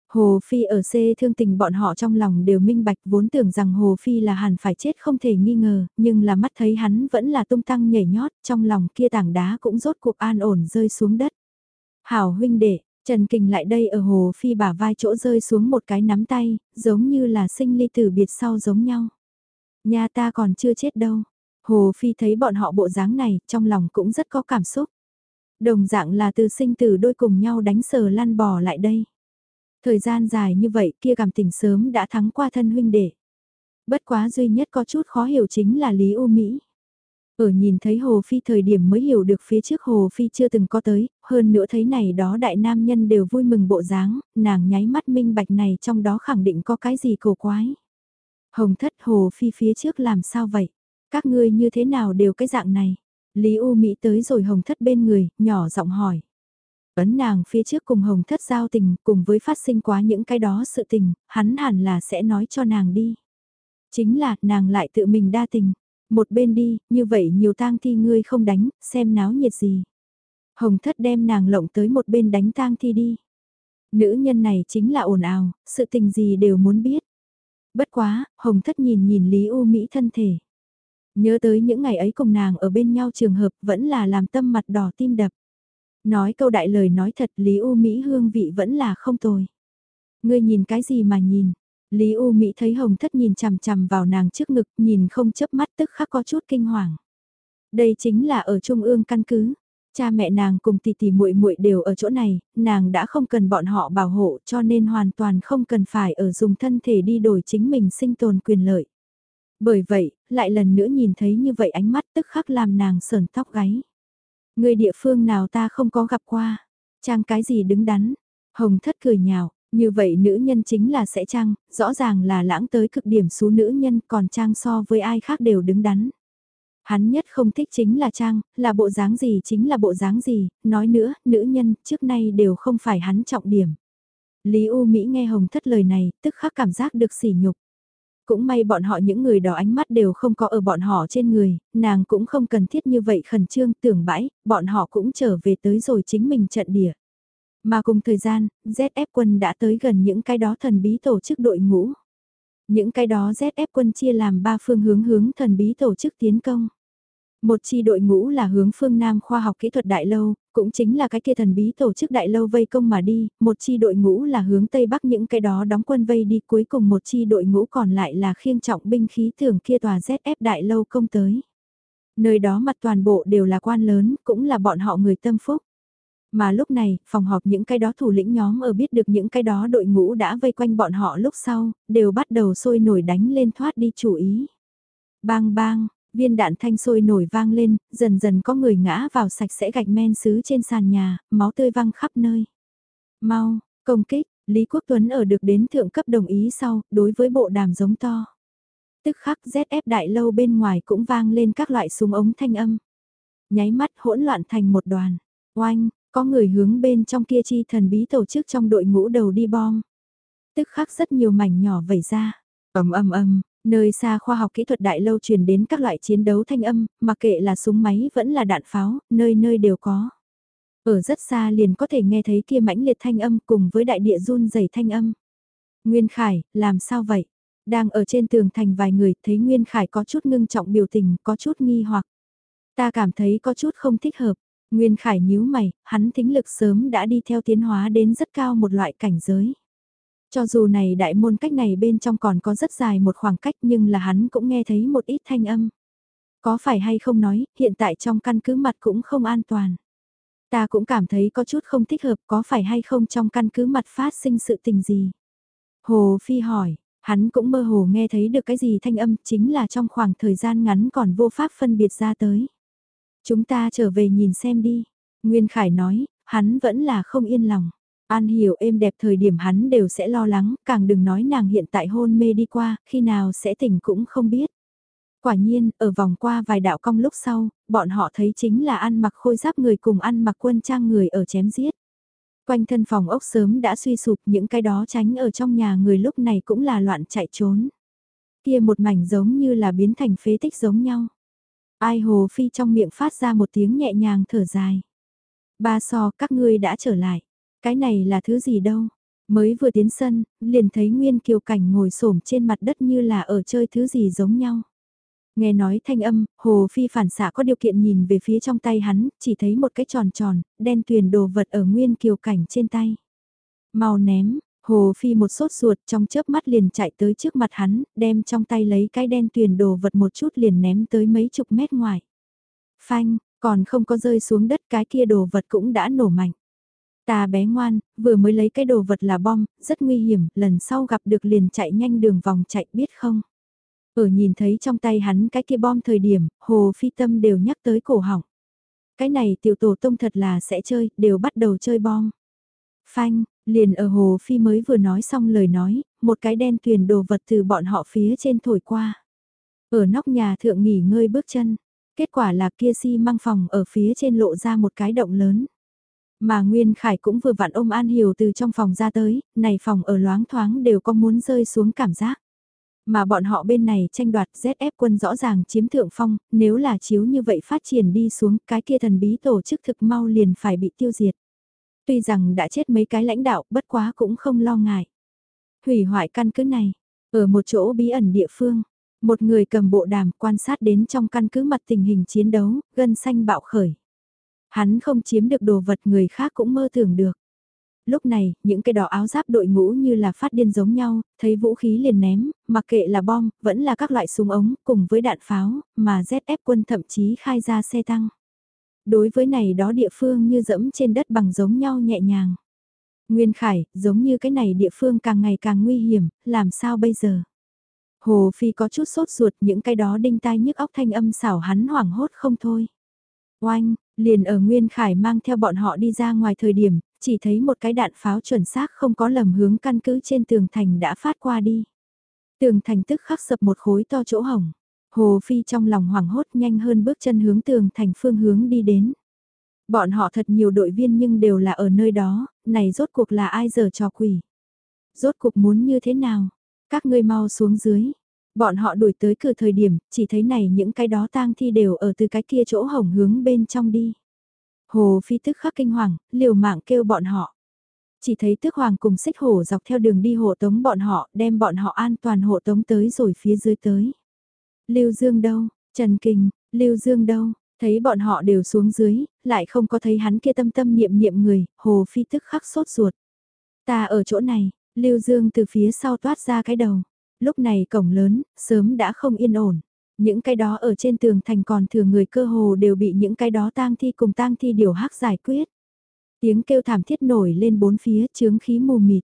Hồ Phi ở C thương tình bọn họ trong lòng đều minh bạch vốn tưởng rằng Hồ Phi là hẳn phải chết không thể nghi ngờ, nhưng là mắt thấy hắn vẫn là tung tăng nhảy nhót, trong lòng kia tảng đá cũng rốt cuộc an ổn rơi xuống đất. Hảo huynh đệ, Trần Kình lại đây ở Hồ Phi bả vai chỗ rơi xuống một cái nắm tay, giống như là sinh ly tử biệt sau giống nhau. Nhà ta còn chưa chết đâu. Hồ Phi thấy bọn họ bộ dáng này, trong lòng cũng rất có cảm xúc. Đồng dạng là từ sinh tử đôi cùng nhau đánh sờ lăn bò lại đây. Thời gian dài như vậy kia cảm tình sớm đã thắng qua thân huynh đệ. Bất quá duy nhất có chút khó hiểu chính là Lý U Mỹ. Ở nhìn thấy Hồ Phi thời điểm mới hiểu được phía trước Hồ Phi chưa từng có tới, hơn nữa thấy này đó đại nam nhân đều vui mừng bộ dáng, nàng nháy mắt minh bạch này trong đó khẳng định có cái gì cổ quái. Hồng thất Hồ Phi phía trước làm sao vậy? Các ngươi như thế nào đều cái dạng này? Lý U Mỹ tới rồi hồng thất bên người, nhỏ giọng hỏi. Ấn nàng phía trước cùng hồng thất giao tình cùng với phát sinh quá những cái đó sự tình, hắn hẳn là sẽ nói cho nàng đi. Chính là nàng lại tự mình đa tình. Một bên đi, như vậy nhiều tang thi ngươi không đánh, xem náo nhiệt gì. Hồng thất đem nàng lộng tới một bên đánh tang thi đi. Nữ nhân này chính là ồn ào, sự tình gì đều muốn biết. Bất quá, Hồng thất nhìn nhìn Lý U Mỹ thân thể. Nhớ tới những ngày ấy cùng nàng ở bên nhau trường hợp vẫn là làm tâm mặt đỏ tim đập. Nói câu đại lời nói thật Lý U Mỹ hương vị vẫn là không tồi. Ngươi nhìn cái gì mà nhìn? Lý U Mỹ thấy Hồng Thất nhìn chằm chằm vào nàng trước ngực, nhìn không chớp mắt tức khắc có chút kinh hoàng. Đây chính là ở Trung ương căn cứ. Cha mẹ nàng cùng tỷ tỷ muội muội đều ở chỗ này, nàng đã không cần bọn họ bảo hộ cho nên hoàn toàn không cần phải ở dùng thân thể đi đổi chính mình sinh tồn quyền lợi. Bởi vậy, lại lần nữa nhìn thấy như vậy ánh mắt tức khắc làm nàng sờn tóc gáy. Người địa phương nào ta không có gặp qua, trang cái gì đứng đắn, hồng thất cười nhào, như vậy nữ nhân chính là sẽ trang, rõ ràng là lãng tới cực điểm số nữ nhân còn trang so với ai khác đều đứng đắn. Hắn nhất không thích chính là trang, là bộ dáng gì chính là bộ dáng gì, nói nữa, nữ nhân trước nay đều không phải hắn trọng điểm. Lý U Mỹ nghe Hồng thất lời này, tức khắc cảm giác được sỉ nhục. Cũng may bọn họ những người đó ánh mắt đều không có ở bọn họ trên người, nàng cũng không cần thiết như vậy khẩn trương tưởng bãi, bọn họ cũng trở về tới rồi chính mình trận địa. Mà cùng thời gian, ZF quân đã tới gần những cái đó thần bí tổ chức đội ngũ. Những cái đó ZF quân chia làm ba phương hướng hướng thần bí tổ chức tiến công. Một chi đội ngũ là hướng phương Nam khoa học kỹ thuật đại lâu, cũng chính là cái kia thần bí tổ chức đại lâu vây công mà đi, một chi đội ngũ là hướng Tây Bắc những cái đó đóng quân vây đi, cuối cùng một chi đội ngũ còn lại là khiêng trọng binh khí thường kia tòa ZF đại lâu công tới. Nơi đó mặt toàn bộ đều là quan lớn, cũng là bọn họ người tâm phúc. Mà lúc này, phòng họp những cái đó thủ lĩnh nhóm ở biết được những cái đó đội ngũ đã vây quanh bọn họ lúc sau, đều bắt đầu sôi nổi đánh lên thoát đi chủ ý. Bang bang, viên đạn thanh sôi nổi vang lên, dần dần có người ngã vào sạch sẽ gạch men sứ trên sàn nhà, máu tươi văng khắp nơi. Mau, công kích, Lý Quốc Tuấn ở được đến thượng cấp đồng ý sau, đối với bộ đàm giống to. Tức khắc ZF đại lâu bên ngoài cũng vang lên các loại súng ống thanh âm. Nháy mắt hỗn loạn thành một đoàn. Oanh, có người hướng bên trong kia chi thần bí tổ chức trong đội ngũ đầu đi bom. Tức khắc rất nhiều mảnh nhỏ vẩy ra. ầm ầm ầm, nơi xa khoa học kỹ thuật đại lâu truyền đến các loại chiến đấu thanh âm, mà kệ là súng máy vẫn là đạn pháo, nơi nơi đều có. Ở rất xa liền có thể nghe thấy kia mãnh liệt thanh âm cùng với đại địa run rẩy thanh âm. Nguyên Khải, làm sao vậy? Đang ở trên tường thành vài người thấy Nguyên Khải có chút ngưng trọng biểu tình, có chút nghi hoặc. Ta cảm thấy có chút không thích hợp. Nguyên Khải nhíu mày, hắn thính lực sớm đã đi theo tiến hóa đến rất cao một loại cảnh giới. Cho dù này đại môn cách này bên trong còn có rất dài một khoảng cách nhưng là hắn cũng nghe thấy một ít thanh âm. Có phải hay không nói, hiện tại trong căn cứ mặt cũng không an toàn. Ta cũng cảm thấy có chút không thích hợp có phải hay không trong căn cứ mặt phát sinh sự tình gì. Hồ Phi hỏi, hắn cũng mơ hồ nghe thấy được cái gì thanh âm chính là trong khoảng thời gian ngắn còn vô pháp phân biệt ra tới. Chúng ta trở về nhìn xem đi. Nguyên Khải nói, hắn vẫn là không yên lòng. An hiểu êm đẹp thời điểm hắn đều sẽ lo lắng, càng đừng nói nàng hiện tại hôn mê đi qua, khi nào sẽ tỉnh cũng không biết. Quả nhiên, ở vòng qua vài đạo cong lúc sau, bọn họ thấy chính là ăn mặc khôi giáp người cùng ăn mặc quân trang người ở chém giết. Quanh thân phòng ốc sớm đã suy sụp những cái đó tránh ở trong nhà người lúc này cũng là loạn chạy trốn. Kia một mảnh giống như là biến thành phế tích giống nhau. Ai hồ phi trong miệng phát ra một tiếng nhẹ nhàng thở dài. Ba so các ngươi đã trở lại. Cái này là thứ gì đâu. Mới vừa tiến sân, liền thấy Nguyên Kiều Cảnh ngồi xổm trên mặt đất như là ở chơi thứ gì giống nhau. Nghe nói thanh âm, Hồ Phi phản xạ có điều kiện nhìn về phía trong tay hắn, chỉ thấy một cái tròn tròn, đen tuyền đồ vật ở Nguyên Kiều Cảnh trên tay. Mau ném, Hồ Phi một sốt ruột trong chớp mắt liền chạy tới trước mặt hắn, đem trong tay lấy cái đen tuyền đồ vật một chút liền ném tới mấy chục mét ngoài. Phanh, còn không có rơi xuống đất cái kia đồ vật cũng đã nổ mạnh. Ta bé ngoan, vừa mới lấy cái đồ vật là bom, rất nguy hiểm, lần sau gặp được liền chạy nhanh đường vòng chạy biết không? Ở nhìn thấy trong tay hắn cái kia bom thời điểm, Hồ Phi Tâm đều nhắc tới cổ họng. Cái này tiểu tổ tông thật là sẽ chơi, đều bắt đầu chơi bom. Phanh, Liền ở Hồ Phi mới vừa nói xong lời nói, một cái đen thuyền đồ vật từ bọn họ phía trên thổi qua. Ở nóc nhà thượng nghỉ ngơi bước chân, kết quả là kia si măng phòng ở phía trên lộ ra một cái động lớn. Mà Nguyên Khải cũng vừa vặn ôm An Hiểu từ trong phòng ra tới, này phòng ở loáng thoáng đều có muốn rơi xuống cảm giác. Mà bọn họ bên này tranh đoạt ZF quân rõ ràng chiếm thượng phong, nếu là chiếu như vậy phát triển đi xuống, cái kia thần bí tổ chức thực mau liền phải bị tiêu diệt. Tuy rằng đã chết mấy cái lãnh đạo, bất quá cũng không lo ngại. Hủy hoại căn cứ này, ở một chỗ bí ẩn địa phương, một người cầm bộ đàm quan sát đến trong căn cứ mặt tình hình chiến đấu, gân xanh bạo khởi. Hắn không chiếm được đồ vật người khác cũng mơ tưởng được. Lúc này, những cái đỏ áo giáp đội ngũ như là phát điên giống nhau, thấy vũ khí liền ném, mặc kệ là bom, vẫn là các loại súng ống, cùng với đạn pháo, mà ZF quân thậm chí khai ra xe tăng. Đối với này đó địa phương như dẫm trên đất bằng giống nhau nhẹ nhàng. Nguyên Khải, giống như cái này địa phương càng ngày càng nguy hiểm, làm sao bây giờ? Hồ Phi có chút sốt ruột những cái đó đinh tai nhức óc thanh âm xảo hắn hoảng hốt không thôi. Oanh, liền ở Nguyên Khải mang theo bọn họ đi ra ngoài thời điểm, chỉ thấy một cái đạn pháo chuẩn xác không có lầm hướng căn cứ trên tường thành đã phát qua đi. Tường thành tức khắc sập một khối to chỗ hỏng. Hồ Phi trong lòng hoảng hốt nhanh hơn bước chân hướng tường thành phương hướng đi đến. Bọn họ thật nhiều đội viên nhưng đều là ở nơi đó, này rốt cuộc là ai giờ trò quỷ. Rốt cuộc muốn như thế nào? Các ngươi mau xuống dưới. Bọn họ đuổi tới cửa thời điểm, chỉ thấy này những cái đó tang thi đều ở từ cái kia chỗ hổng hướng bên trong đi. Hồ Phi tức khắc kinh hoàng, liều mạng kêu bọn họ. Chỉ thấy tước hoàng cùng xích hổ dọc theo đường đi hộ tống bọn họ, đem bọn họ an toàn hộ tống tới rồi phía dưới tới. Lưu Dương đâu, Trần Kình, Lưu Dương đâu, thấy bọn họ đều xuống dưới, lại không có thấy hắn kia tâm tâm niệm niệm người, Hồ Phi tức khắc sốt ruột. Ta ở chỗ này, Lưu Dương từ phía sau toát ra cái đầu. Lúc này cổng lớn, sớm đã không yên ổn. Những cái đó ở trên tường thành còn thừa người cơ hồ đều bị những cái đó tang thi cùng tang thi điều hắc giải quyết. Tiếng kêu thảm thiết nổi lên bốn phía chướng khí mù mịt.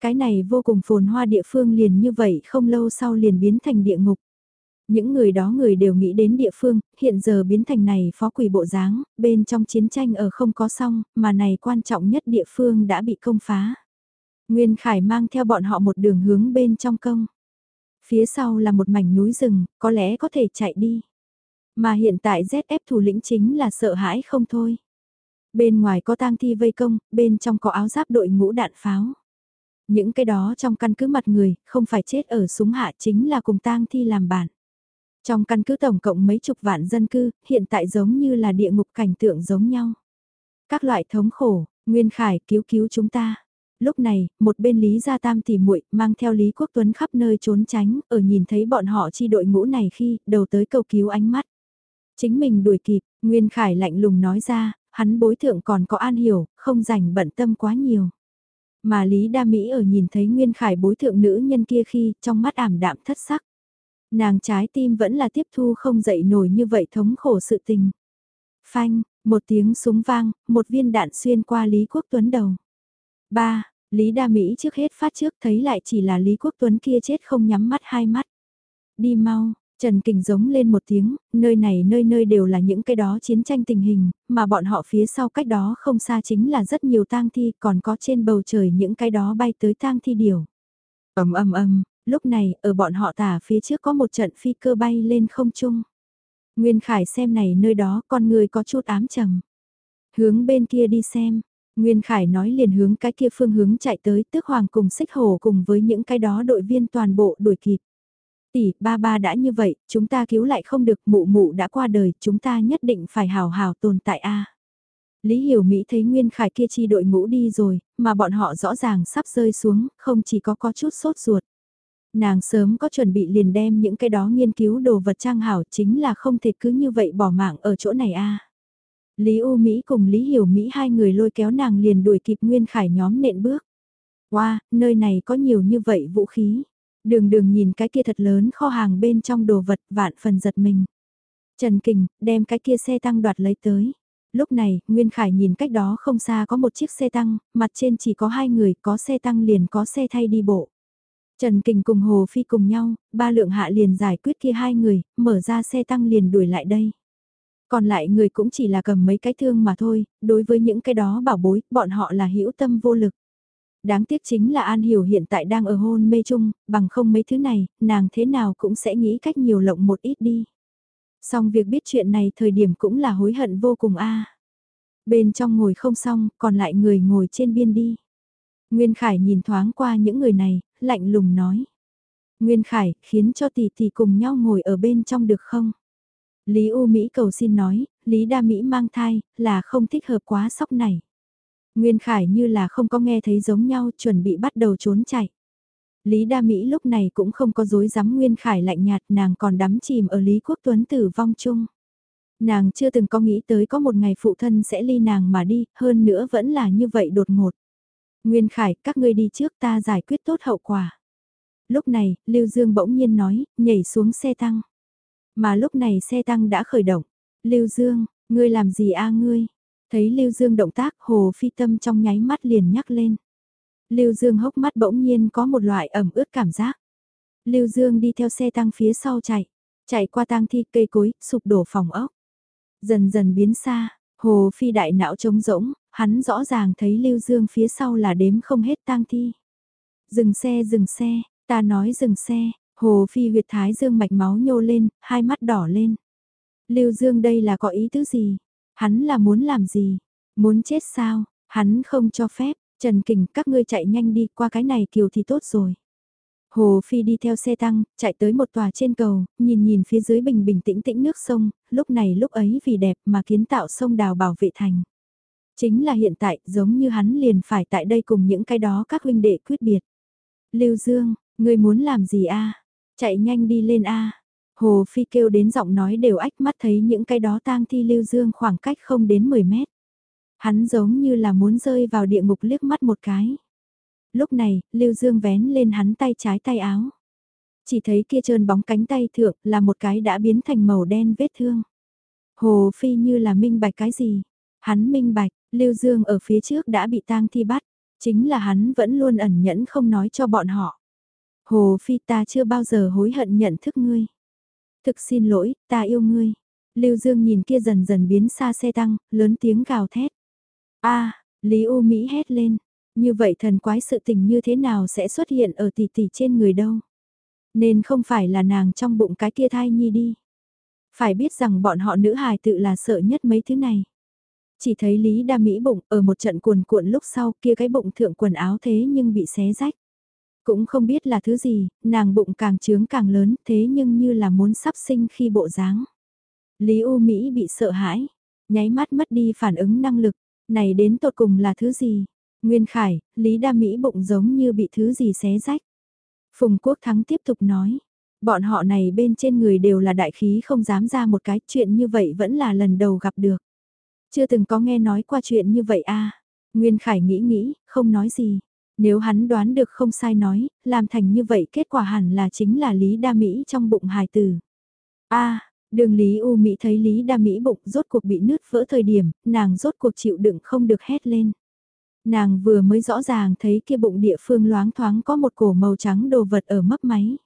Cái này vô cùng phồn hoa địa phương liền như vậy không lâu sau liền biến thành địa ngục. Những người đó người đều nghĩ đến địa phương, hiện giờ biến thành này phó quỷ bộ dáng, bên trong chiến tranh ở không có xong, mà này quan trọng nhất địa phương đã bị công phá. Nguyên Khải mang theo bọn họ một đường hướng bên trong công. Phía sau là một mảnh núi rừng, có lẽ có thể chạy đi. Mà hiện tại ZF thủ lĩnh chính là sợ hãi không thôi. Bên ngoài có tang thi vây công, bên trong có áo giáp đội ngũ đạn pháo. Những cái đó trong căn cứ mặt người, không phải chết ở súng hạ chính là cùng tang thi làm bạn. Trong căn cứ tổng cộng mấy chục vạn dân cư, hiện tại giống như là địa ngục cảnh tượng giống nhau. Các loại thống khổ, Nguyên Khải cứu cứu chúng ta. Lúc này, một bên Lý Gia Tam tỉ muội mang theo Lý Quốc Tuấn khắp nơi trốn tránh, ở nhìn thấy bọn họ chi đội ngũ này khi, đầu tới cầu cứu ánh mắt. Chính mình đuổi kịp, Nguyên Khải lạnh lùng nói ra, hắn bối thượng còn có an hiểu, không rảnh bận tâm quá nhiều. Mà Lý Đa Mỹ ở nhìn thấy Nguyên Khải bối thượng nữ nhân kia khi, trong mắt ảm đạm thất sắc. Nàng trái tim vẫn là tiếp thu không dậy nổi như vậy thống khổ sự tình. Phanh, một tiếng súng vang, một viên đạn xuyên qua Lý Quốc Tuấn đầu. Ba, Lý Đa Mỹ trước hết phát trước thấy lại chỉ là Lý Quốc Tuấn kia chết không nhắm mắt hai mắt. Đi mau, Trần Kình giống lên một tiếng, nơi này nơi nơi đều là những cái đó chiến tranh tình hình, mà bọn họ phía sau cách đó không xa chính là rất nhiều tang thi, còn có trên bầu trời những cái đó bay tới tang thi điều. ầm ầm ầm, lúc này ở bọn họ tả phía trước có một trận phi cơ bay lên không trung. Nguyên Khải xem này nơi đó con người có chút ám trầm. Hướng bên kia đi xem, Nguyên Khải nói liền hướng cái kia phương hướng chạy tới tước hoàng cùng xích hổ cùng với những cái đó đội viên toàn bộ đuổi kịp. Tỷ, ba ba đã như vậy, chúng ta cứu lại không được, mụ mụ đã qua đời, chúng ta nhất định phải hào hào tồn tại a. Lý Hiểu Mỹ thấy Nguyên Khải kia chi đội ngũ đi rồi, mà bọn họ rõ ràng sắp rơi xuống, không chỉ có có chút sốt ruột. Nàng sớm có chuẩn bị liền đem những cái đó nghiên cứu đồ vật trang hảo chính là không thể cứ như vậy bỏ mạng ở chỗ này a. Lý U Mỹ cùng Lý Hiểu Mỹ hai người lôi kéo nàng liền đuổi kịp Nguyên Khải nhóm nện bước. Wow, nơi này có nhiều như vậy vũ khí. Đường đường nhìn cái kia thật lớn kho hàng bên trong đồ vật vạn phần giật mình. Trần Kình, đem cái kia xe tăng đoạt lấy tới. Lúc này, Nguyên Khải nhìn cách đó không xa có một chiếc xe tăng, mặt trên chỉ có hai người, có xe tăng liền có xe thay đi bộ. Trần Kình cùng Hồ Phi cùng nhau, ba lượng hạ liền giải quyết kia hai người, mở ra xe tăng liền đuổi lại đây. Còn lại người cũng chỉ là cầm mấy cái thương mà thôi, đối với những cái đó bảo bối, bọn họ là hữu tâm vô lực. Đáng tiếc chính là An Hiểu hiện tại đang ở hôn mê chung, bằng không mấy thứ này, nàng thế nào cũng sẽ nghĩ cách nhiều lộng một ít đi. Xong việc biết chuyện này thời điểm cũng là hối hận vô cùng a. Bên trong ngồi không xong, còn lại người ngồi trên biên đi. Nguyên Khải nhìn thoáng qua những người này, lạnh lùng nói. Nguyên Khải, khiến cho tỷ tỷ cùng nhau ngồi ở bên trong được không? Lý U Mỹ cầu xin nói, Lý Đa Mỹ mang thai, là không thích hợp quá sóc này. Nguyên Khải như là không có nghe thấy giống nhau, chuẩn bị bắt đầu trốn chạy. Lý Đa Mỹ lúc này cũng không có dối dám Nguyên Khải lạnh nhạt, nàng còn đắm chìm ở Lý Quốc Tuấn tử vong chung. Nàng chưa từng có nghĩ tới có một ngày phụ thân sẽ ly nàng mà đi, hơn nữa vẫn là như vậy đột ngột. Nguyên Khải, các ngươi đi trước ta giải quyết tốt hậu quả. Lúc này, Lưu Dương bỗng nhiên nói, nhảy xuống xe tăng. Mà lúc này xe tăng đã khởi động. Lưu Dương, ngươi làm gì a ngươi? Thấy Lưu Dương động tác, Hồ Phi Tâm trong nháy mắt liền nhắc lên. Lưu Dương hốc mắt bỗng nhiên có một loại ẩm ướt cảm giác. Lưu Dương đi theo xe tăng phía sau chạy, chạy qua tang thi cây cối, sụp đổ phòng ốc. Dần dần biến xa, Hồ Phi đại não trống rỗng, hắn rõ ràng thấy Lưu Dương phía sau là đếm không hết tang thi. Dừng xe dừng xe, ta nói dừng xe, Hồ Phi huyệt thái dương mạch máu nhô lên, hai mắt đỏ lên. Lưu Dương đây là có ý tứ gì? Hắn là muốn làm gì? Muốn chết sao? Hắn không cho phép, Trần Kình các ngươi chạy nhanh đi qua cái này kiều thì tốt rồi. Hồ Phi đi theo xe tăng, chạy tới một tòa trên cầu, nhìn nhìn phía dưới bình bình tĩnh tĩnh nước sông, lúc này lúc ấy vì đẹp mà kiến tạo sông đào bảo vệ thành. Chính là hiện tại, giống như hắn liền phải tại đây cùng những cái đó các huynh đệ quyết biệt. Lưu Dương, ngươi muốn làm gì a? Chạy nhanh đi lên a. Hồ Phi kêu đến giọng nói đều ách mắt thấy những cái đó tang thi Lưu Dương khoảng cách không đến 10 mét. Hắn giống như là muốn rơi vào địa ngục liếc mắt một cái. Lúc này, Lưu Dương vén lên hắn tay trái tay áo. Chỉ thấy kia trơn bóng cánh tay thượng là một cái đã biến thành màu đen vết thương. Hồ Phi như là minh bạch cái gì? Hắn minh bạch, Lưu Dương ở phía trước đã bị tang thi bắt. Chính là hắn vẫn luôn ẩn nhẫn không nói cho bọn họ. Hồ Phi ta chưa bao giờ hối hận nhận thức ngươi. Thực xin lỗi, ta yêu ngươi. Lưu Dương nhìn kia dần dần biến xa xe tăng, lớn tiếng gào thét. a Lý U Mỹ hét lên. Như vậy thần quái sự tình như thế nào sẽ xuất hiện ở tỷ tỷ trên người đâu? Nên không phải là nàng trong bụng cái kia thai nhi đi. Phải biết rằng bọn họ nữ hài tự là sợ nhất mấy thứ này. Chỉ thấy Lý Đa Mỹ bụng ở một trận cuồn cuộn lúc sau kia cái bụng thượng quần áo thế nhưng bị xé rách. Cũng không biết là thứ gì, nàng bụng càng trướng càng lớn thế nhưng như là muốn sắp sinh khi bộ dáng. Lý U Mỹ bị sợ hãi, nháy mắt mất đi phản ứng năng lực, này đến tột cùng là thứ gì? Nguyên Khải, Lý Đa Mỹ bụng giống như bị thứ gì xé rách. Phùng Quốc Thắng tiếp tục nói, bọn họ này bên trên người đều là đại khí không dám ra một cái chuyện như vậy vẫn là lần đầu gặp được. Chưa từng có nghe nói qua chuyện như vậy a à? Nguyên Khải nghĩ nghĩ, không nói gì. Nếu hắn đoán được không sai nói, làm thành như vậy kết quả hẳn là chính là Lý Đa Mỹ trong bụng hài tử. a đường Lý U Mỹ thấy Lý Đa Mỹ bụng rốt cuộc bị nứt vỡ thời điểm, nàng rốt cuộc chịu đựng không được hét lên. Nàng vừa mới rõ ràng thấy kia bụng địa phương loáng thoáng có một cổ màu trắng đồ vật ở mấp máy.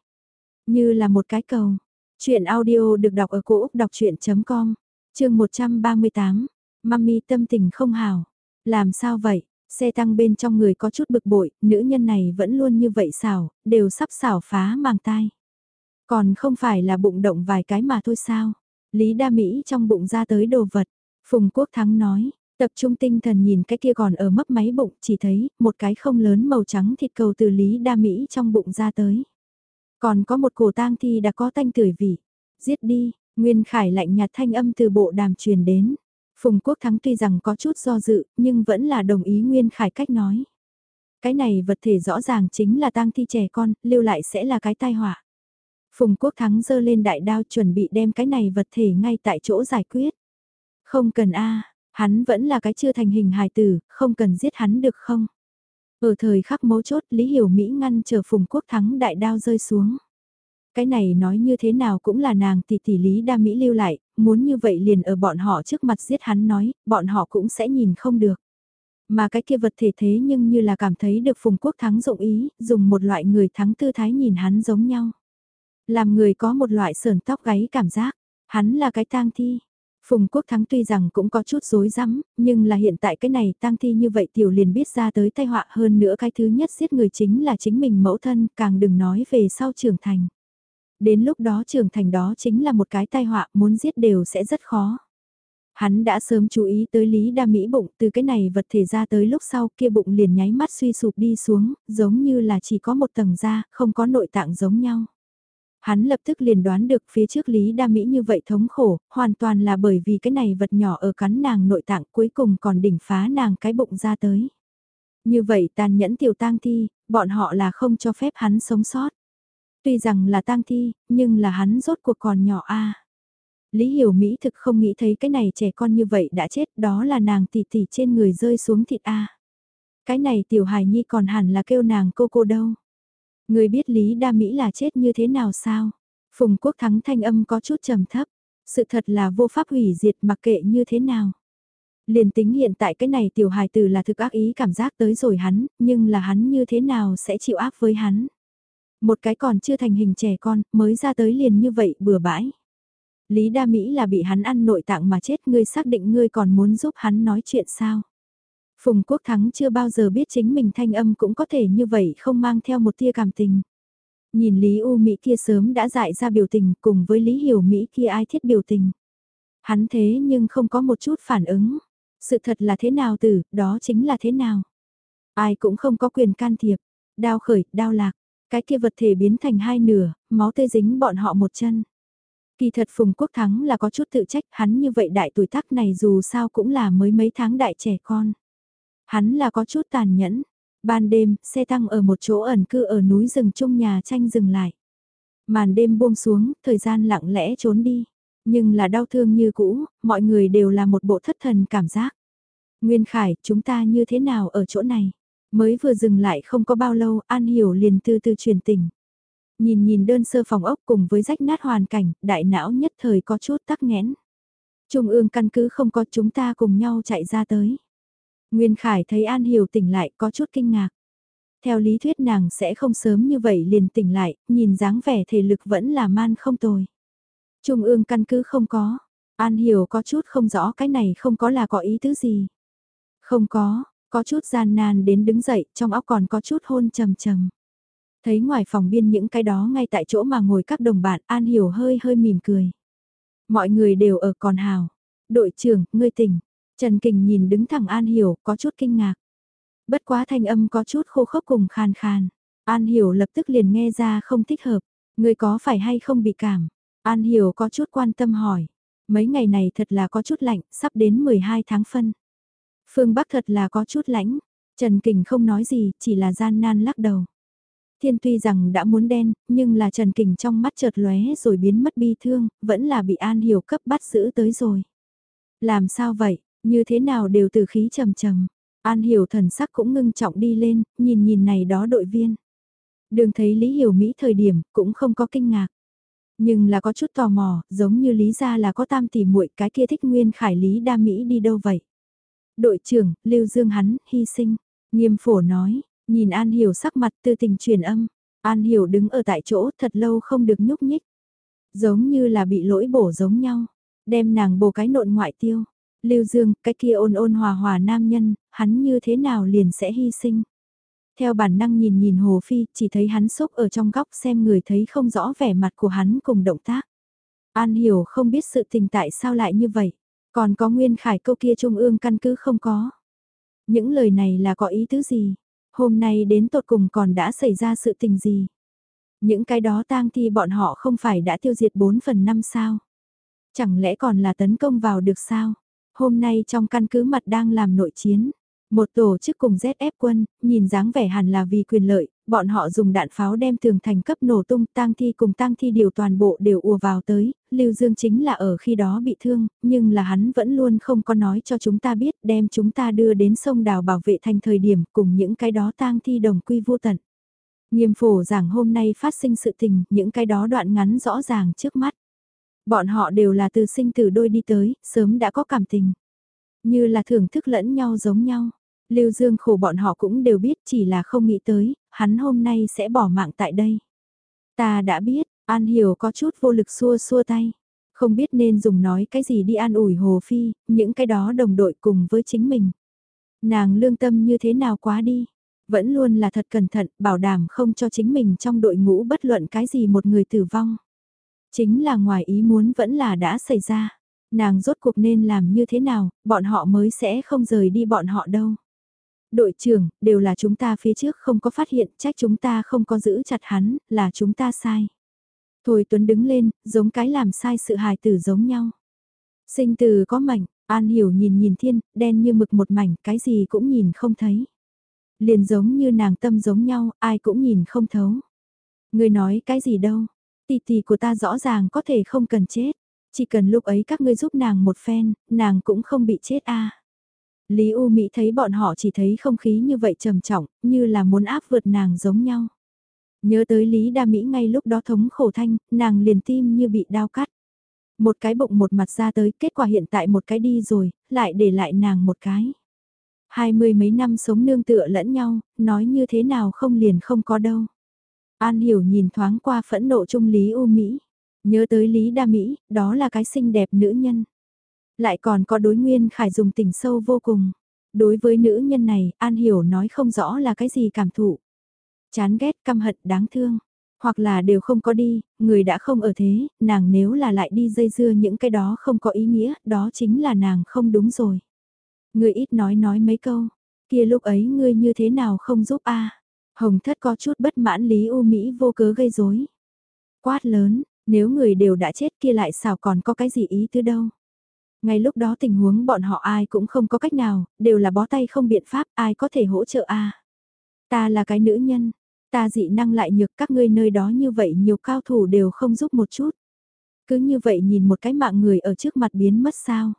Như là một cái cầu. Chuyện audio được đọc ở cổ Úc đọc chuyện.com, chương 138, Mami tâm tình không hào. Làm sao vậy? Xe tăng bên trong người có chút bực bội, nữ nhân này vẫn luôn như vậy xảo, đều sắp xảo phá màng tai. Còn không phải là bụng động vài cái mà thôi sao? Lý Đa Mỹ trong bụng ra tới đồ vật. Phùng Quốc Thắng nói, tập trung tinh thần nhìn cái kia còn ở mấp máy bụng, chỉ thấy một cái không lớn màu trắng thịt cầu từ Lý Đa Mỹ trong bụng ra tới. Còn có một cổ tang thi đã có tanh tưởi vị. Giết đi, Nguyên Khải lạnh nhạt thanh âm từ bộ đàm truyền đến. Phùng Quốc Thắng tuy rằng có chút do dự, nhưng vẫn là đồng ý Nguyên Khải cách nói. Cái này vật thể rõ ràng chính là tang thi trẻ con, lưu lại sẽ là cái tai họa. Phùng Quốc Thắng giơ lên đại đao chuẩn bị đem cái này vật thể ngay tại chỗ giải quyết. Không cần a, hắn vẫn là cái chưa thành hình hài tử, không cần giết hắn được không? Ở thời khắc mấu chốt Lý Hiểu Mỹ ngăn chờ Phùng Quốc Thắng đại đao rơi xuống. Cái này nói như thế nào cũng là nàng tỷ tỷ Lý Đa Mỹ lưu lại, muốn như vậy liền ở bọn họ trước mặt giết hắn nói, bọn họ cũng sẽ nhìn không được. Mà cái kia vật thể thế nhưng như là cảm thấy được Phùng Quốc Thắng dụng ý, dùng một loại người thắng tư thái nhìn hắn giống nhau. Làm người có một loại sờn tóc gáy cảm giác, hắn là cái tang thi. Phùng Quốc Thắng tuy rằng cũng có chút rối rắm, nhưng là hiện tại cái này tang thi như vậy tiểu liền biết ra tới tai họa hơn nữa cái thứ nhất giết người chính là chính mình mẫu thân, càng đừng nói về sau trưởng thành. Đến lúc đó trưởng thành đó chính là một cái tai họa muốn giết đều sẽ rất khó. Hắn đã sớm chú ý tới Lý Đa Mỹ bụng từ cái này vật thể ra tới lúc sau kia bụng liền nháy mắt suy sụp đi xuống, giống như là chỉ có một tầng da, không có nội tạng giống nhau. Hắn lập tức liền đoán được phía trước Lý Đa Mỹ như vậy thống khổ, hoàn toàn là bởi vì cái này vật nhỏ ở cắn nàng nội tạng cuối cùng còn đỉnh phá nàng cái bụng ra tới. Như vậy tàn nhẫn tiểu tang thi, bọn họ là không cho phép hắn sống sót. Tuy rằng là tang thi, nhưng là hắn rốt cuộc còn nhỏ a. Lý Hiểu Mỹ thực không nghĩ thấy cái này trẻ con như vậy đã chết, đó là nàng tỷ tỷ trên người rơi xuống thịt a. Cái này tiểu hài nhi còn hẳn là kêu nàng cô cô đâu. Người biết Lý Đa Mỹ là chết như thế nào sao? Phùng Quốc Thắng thanh âm có chút trầm thấp. Sự thật là vô pháp hủy diệt mặc kệ như thế nào. Liền tính hiện tại cái này tiểu hài tử là thực ác ý cảm giác tới rồi hắn, nhưng là hắn như thế nào sẽ chịu áp với hắn. Một cái còn chưa thành hình trẻ con, mới ra tới liền như vậy bừa bãi. Lý Đa Mỹ là bị hắn ăn nội tạng mà chết ngươi xác định ngươi còn muốn giúp hắn nói chuyện sao. Phùng Quốc Thắng chưa bao giờ biết chính mình thanh âm cũng có thể như vậy không mang theo một tia cảm tình. Nhìn Lý U Mỹ kia sớm đã dại ra biểu tình cùng với Lý Hiểu Mỹ kia ai thiết biểu tình. Hắn thế nhưng không có một chút phản ứng. Sự thật là thế nào tử, đó chính là thế nào. Ai cũng không có quyền can thiệp. Đao khởi, đao lạc. Cái kia vật thể biến thành hai nửa, máu tê dính bọn họ một chân. Kỳ thật Phùng Quốc Thắng là có chút tự trách hắn như vậy đại tuổi tác này dù sao cũng là mới mấy tháng đại trẻ con. Hắn là có chút tàn nhẫn. Ban đêm, xe tăng ở một chỗ ẩn cư ở núi rừng chung nhà tranh dừng lại. Màn đêm buông xuống, thời gian lặng lẽ trốn đi. Nhưng là đau thương như cũ, mọi người đều là một bộ thất thần cảm giác. Nguyên Khải, chúng ta như thế nào ở chỗ này? Mới vừa dừng lại không có bao lâu, An Hiểu liền từ từ truyền tình. Nhìn nhìn đơn sơ phòng ốc cùng với rách nát hoàn cảnh, đại não nhất thời có chút tắc nghẽn. Trung ương căn cứ không có chúng ta cùng nhau chạy ra tới. Nguyên Khải thấy An Hiểu tỉnh lại có chút kinh ngạc. Theo lý thuyết nàng sẽ không sớm như vậy liền tỉnh lại, nhìn dáng vẻ thể lực vẫn là man không tồi. Trung ương căn cứ không có, An Hiểu có chút không rõ cái này không có là có ý tứ gì. Không có, có chút gian nan đến đứng dậy, trong óc còn có chút hôn trầm trầm. Thấy ngoài phòng biên những cái đó ngay tại chỗ mà ngồi các đồng bạn An Hiểu hơi hơi mỉm cười. Mọi người đều ở còn hào. Đội trưởng, ngươi tỉnh. Trần Kình nhìn đứng thẳng An Hiểu có chút kinh ngạc. Bất quá thanh âm có chút khô khốc cùng khàn khàn. An Hiểu lập tức liền nghe ra không thích hợp. Ngươi có phải hay không bị cảm? An Hiểu có chút quan tâm hỏi. Mấy ngày này thật là có chút lạnh, sắp đến 12 tháng phân. Phương Bắc thật là có chút lãnh. Trần Kình không nói gì, chỉ là gian nan lắc đầu. Thiên tuy rằng đã muốn đen, nhưng là Trần Kình trong mắt chợt lóe rồi biến mất bi thương, vẫn là bị An Hiểu cấp bắt giữ tới rồi. Làm sao vậy, như thế nào đều từ khí trầm trầm. An Hiểu thần sắc cũng ngưng trọng đi lên, nhìn nhìn này đó đội viên. Đường thấy Lý Hiểu Mỹ thời điểm, cũng không có kinh ngạc. Nhưng là có chút tò mò, giống như Lý ra là có tam tỷ muội cái kia thích nguyên khải Lý đa Mỹ đi đâu vậy. Đội trưởng, Lưu Dương hắn, hy sinh. Nghiêm phổ nói, nhìn An Hiểu sắc mặt tư tình truyền âm. An Hiểu đứng ở tại chỗ thật lâu không được nhúc nhích. Giống như là bị lỗi bổ giống nhau. Đem nàng bổ cái nộn ngoại tiêu. Lưu Dương, cái kia ôn ôn hòa hòa nam nhân, hắn như thế nào liền sẽ hy sinh. Theo bản năng nhìn nhìn Hồ Phi, chỉ thấy hắn xúc ở trong góc xem người thấy không rõ vẻ mặt của hắn cùng động tác. An hiểu không biết sự tình tại sao lại như vậy. Còn có nguyên khải câu kia trung ương căn cứ không có. Những lời này là có ý tứ gì? Hôm nay đến tột cùng còn đã xảy ra sự tình gì? Những cái đó tang thi bọn họ không phải đã tiêu diệt 4 phần 5 sao? Chẳng lẽ còn là tấn công vào được sao? Hôm nay trong căn cứ mặt đang làm nội chiến. Một tổ chức cùng ZF quân, nhìn dáng vẻ hẳn là vì quyền lợi, bọn họ dùng đạn pháo đem tường thành cấp nổ tung tang thi cùng tang thi điều toàn bộ đều ùa vào tới, Lưu Dương chính là ở khi đó bị thương, nhưng là hắn vẫn luôn không có nói cho chúng ta biết đem chúng ta đưa đến sông đào bảo vệ thành thời điểm cùng những cái đó tang thi đồng quy vô tận. Nghiêm phổ giảng hôm nay phát sinh sự tình, những cái đó đoạn ngắn rõ ràng trước mắt. Bọn họ đều là từ sinh từ đôi đi tới, sớm đã có cảm tình. Như là thưởng thức lẫn nhau giống nhau. Lưu Dương khổ bọn họ cũng đều biết chỉ là không nghĩ tới, hắn hôm nay sẽ bỏ mạng tại đây. Ta đã biết, An Hiểu có chút vô lực xua xua tay. Không biết nên dùng nói cái gì đi an ủi Hồ Phi, những cái đó đồng đội cùng với chính mình. Nàng lương tâm như thế nào quá đi. Vẫn luôn là thật cẩn thận, bảo đảm không cho chính mình trong đội ngũ bất luận cái gì một người tử vong. Chính là ngoài ý muốn vẫn là đã xảy ra. Nàng rốt cuộc nên làm như thế nào, bọn họ mới sẽ không rời đi bọn họ đâu. Đội trưởng, đều là chúng ta phía trước không có phát hiện, trách chúng ta không có giữ chặt hắn, là chúng ta sai. Thôi Tuấn đứng lên, giống cái làm sai sự hài tử giống nhau. Sinh từ có mảnh, An Hiểu nhìn nhìn thiên, đen như mực một mảnh, cái gì cũng nhìn không thấy. Liền giống như nàng tâm giống nhau, ai cũng nhìn không thấu. Người nói cái gì đâu, tỷ tỷ của ta rõ ràng có thể không cần chết. Chỉ cần lúc ấy các ngươi giúp nàng một phen, nàng cũng không bị chết a. Lý U Mỹ thấy bọn họ chỉ thấy không khí như vậy trầm trọng, như là muốn áp vượt nàng giống nhau. Nhớ tới Lý Đa Mỹ ngay lúc đó thống khổ thanh, nàng liền tim như bị đau cắt. Một cái bụng một mặt ra tới, kết quả hiện tại một cái đi rồi, lại để lại nàng một cái. Hai mươi mấy năm sống nương tựa lẫn nhau, nói như thế nào không liền không có đâu. An hiểu nhìn thoáng qua phẫn nộ trung Lý U Mỹ. Nhớ tới Lý Đa Mỹ, đó là cái xinh đẹp nữ nhân. Lại còn có đối nguyên khải dùng tình sâu vô cùng. Đối với nữ nhân này, An Hiểu nói không rõ là cái gì cảm thụ. Chán ghét, căm hận, đáng thương. Hoặc là đều không có đi, người đã không ở thế, nàng nếu là lại đi dây dưa những cái đó không có ý nghĩa, đó chính là nàng không đúng rồi. Người ít nói nói mấy câu, kia lúc ấy ngươi như thế nào không giúp a Hồng thất có chút bất mãn Lý U Mỹ vô cớ gây rối Quát lớn, nếu người đều đã chết kia lại sao còn có cái gì ý tứ đâu. Ngay lúc đó tình huống bọn họ ai cũng không có cách nào, đều là bó tay không biện pháp, ai có thể hỗ trợ a Ta là cái nữ nhân, ta dị năng lại nhược các ngươi nơi đó như vậy nhiều cao thủ đều không giúp một chút. Cứ như vậy nhìn một cái mạng người ở trước mặt biến mất sao.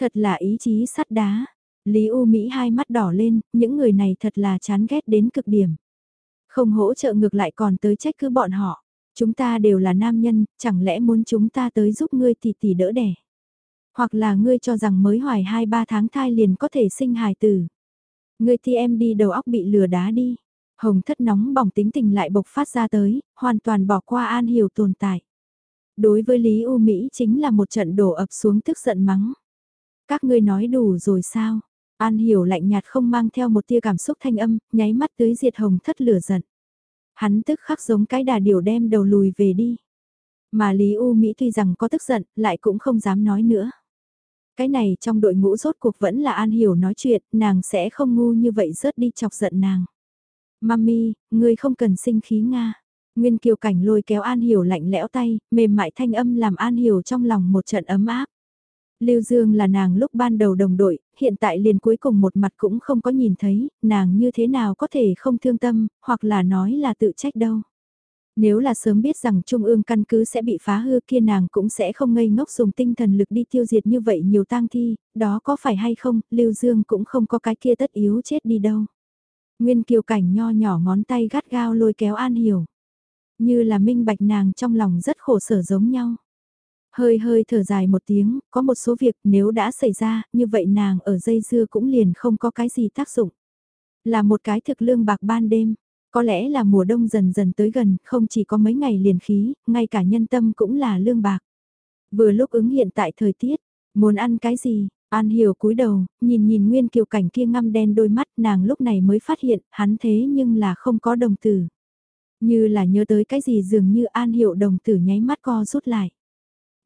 Thật là ý chí sắt đá. Lý U Mỹ hai mắt đỏ lên, những người này thật là chán ghét đến cực điểm. Không hỗ trợ ngược lại còn tới trách cứ bọn họ. Chúng ta đều là nam nhân, chẳng lẽ muốn chúng ta tới giúp ngươi tỷ tỷ đỡ đẻ. Hoặc là ngươi cho rằng mới hoài 2-3 tháng thai liền có thể sinh hài tử. Ngươi thì em đi đầu óc bị lừa đá đi. Hồng thất nóng bỏng tính tình lại bộc phát ra tới, hoàn toàn bỏ qua An Hiểu tồn tại. Đối với Lý U Mỹ chính là một trận đổ ập xuống tức giận mắng. Các ngươi nói đủ rồi sao? An Hiểu lạnh nhạt không mang theo một tia cảm xúc thanh âm, nháy mắt tưới diệt hồng thất lửa giận. Hắn tức khắc giống cái đà điểu đem đầu lùi về đi. Mà Lý U Mỹ tuy rằng có tức giận, lại cũng không dám nói nữa. Cái này trong đội ngũ rốt cuộc vẫn là An Hiểu nói chuyện, nàng sẽ không ngu như vậy rớt đi chọc giận nàng. Mami, ngươi không cần sinh khí Nga. Nguyên Kiều Cảnh lôi kéo An Hiểu lạnh lẽo tay, mềm mại thanh âm làm An Hiểu trong lòng một trận ấm áp. Lưu Dương là nàng lúc ban đầu đồng đội, hiện tại liền cuối cùng một mặt cũng không có nhìn thấy, nàng như thế nào có thể không thương tâm, hoặc là nói là tự trách đâu. Nếu là sớm biết rằng trung ương căn cứ sẽ bị phá hư kia nàng cũng sẽ không ngây ngốc dùng tinh thần lực đi tiêu diệt như vậy nhiều tang thi, đó có phải hay không, Lưu Dương cũng không có cái kia tất yếu chết đi đâu. Nguyên kiều cảnh nho nhỏ ngón tay gắt gao lôi kéo An Hiểu. Như là minh bạch nàng trong lòng rất khổ sở giống nhau. Hơi hơi thở dài một tiếng, có một số việc nếu đã xảy ra, như vậy nàng ở dây dưa cũng liền không có cái gì tác dụng. Là một cái thực lương bạc ban đêm, có lẽ là mùa đông dần dần tới gần, không chỉ có mấy ngày liền khí, ngay cả nhân tâm cũng là lương bạc. Vừa lúc ứng hiện tại thời tiết, muốn ăn cái gì, An Hiểu cúi đầu, nhìn nhìn Nguyên Kiều Cảnh kia ngăm đen đôi mắt nàng lúc này mới phát hiện hắn thế nhưng là không có đồng tử. Như là nhớ tới cái gì dường như An Hiểu đồng tử nháy mắt co rút lại.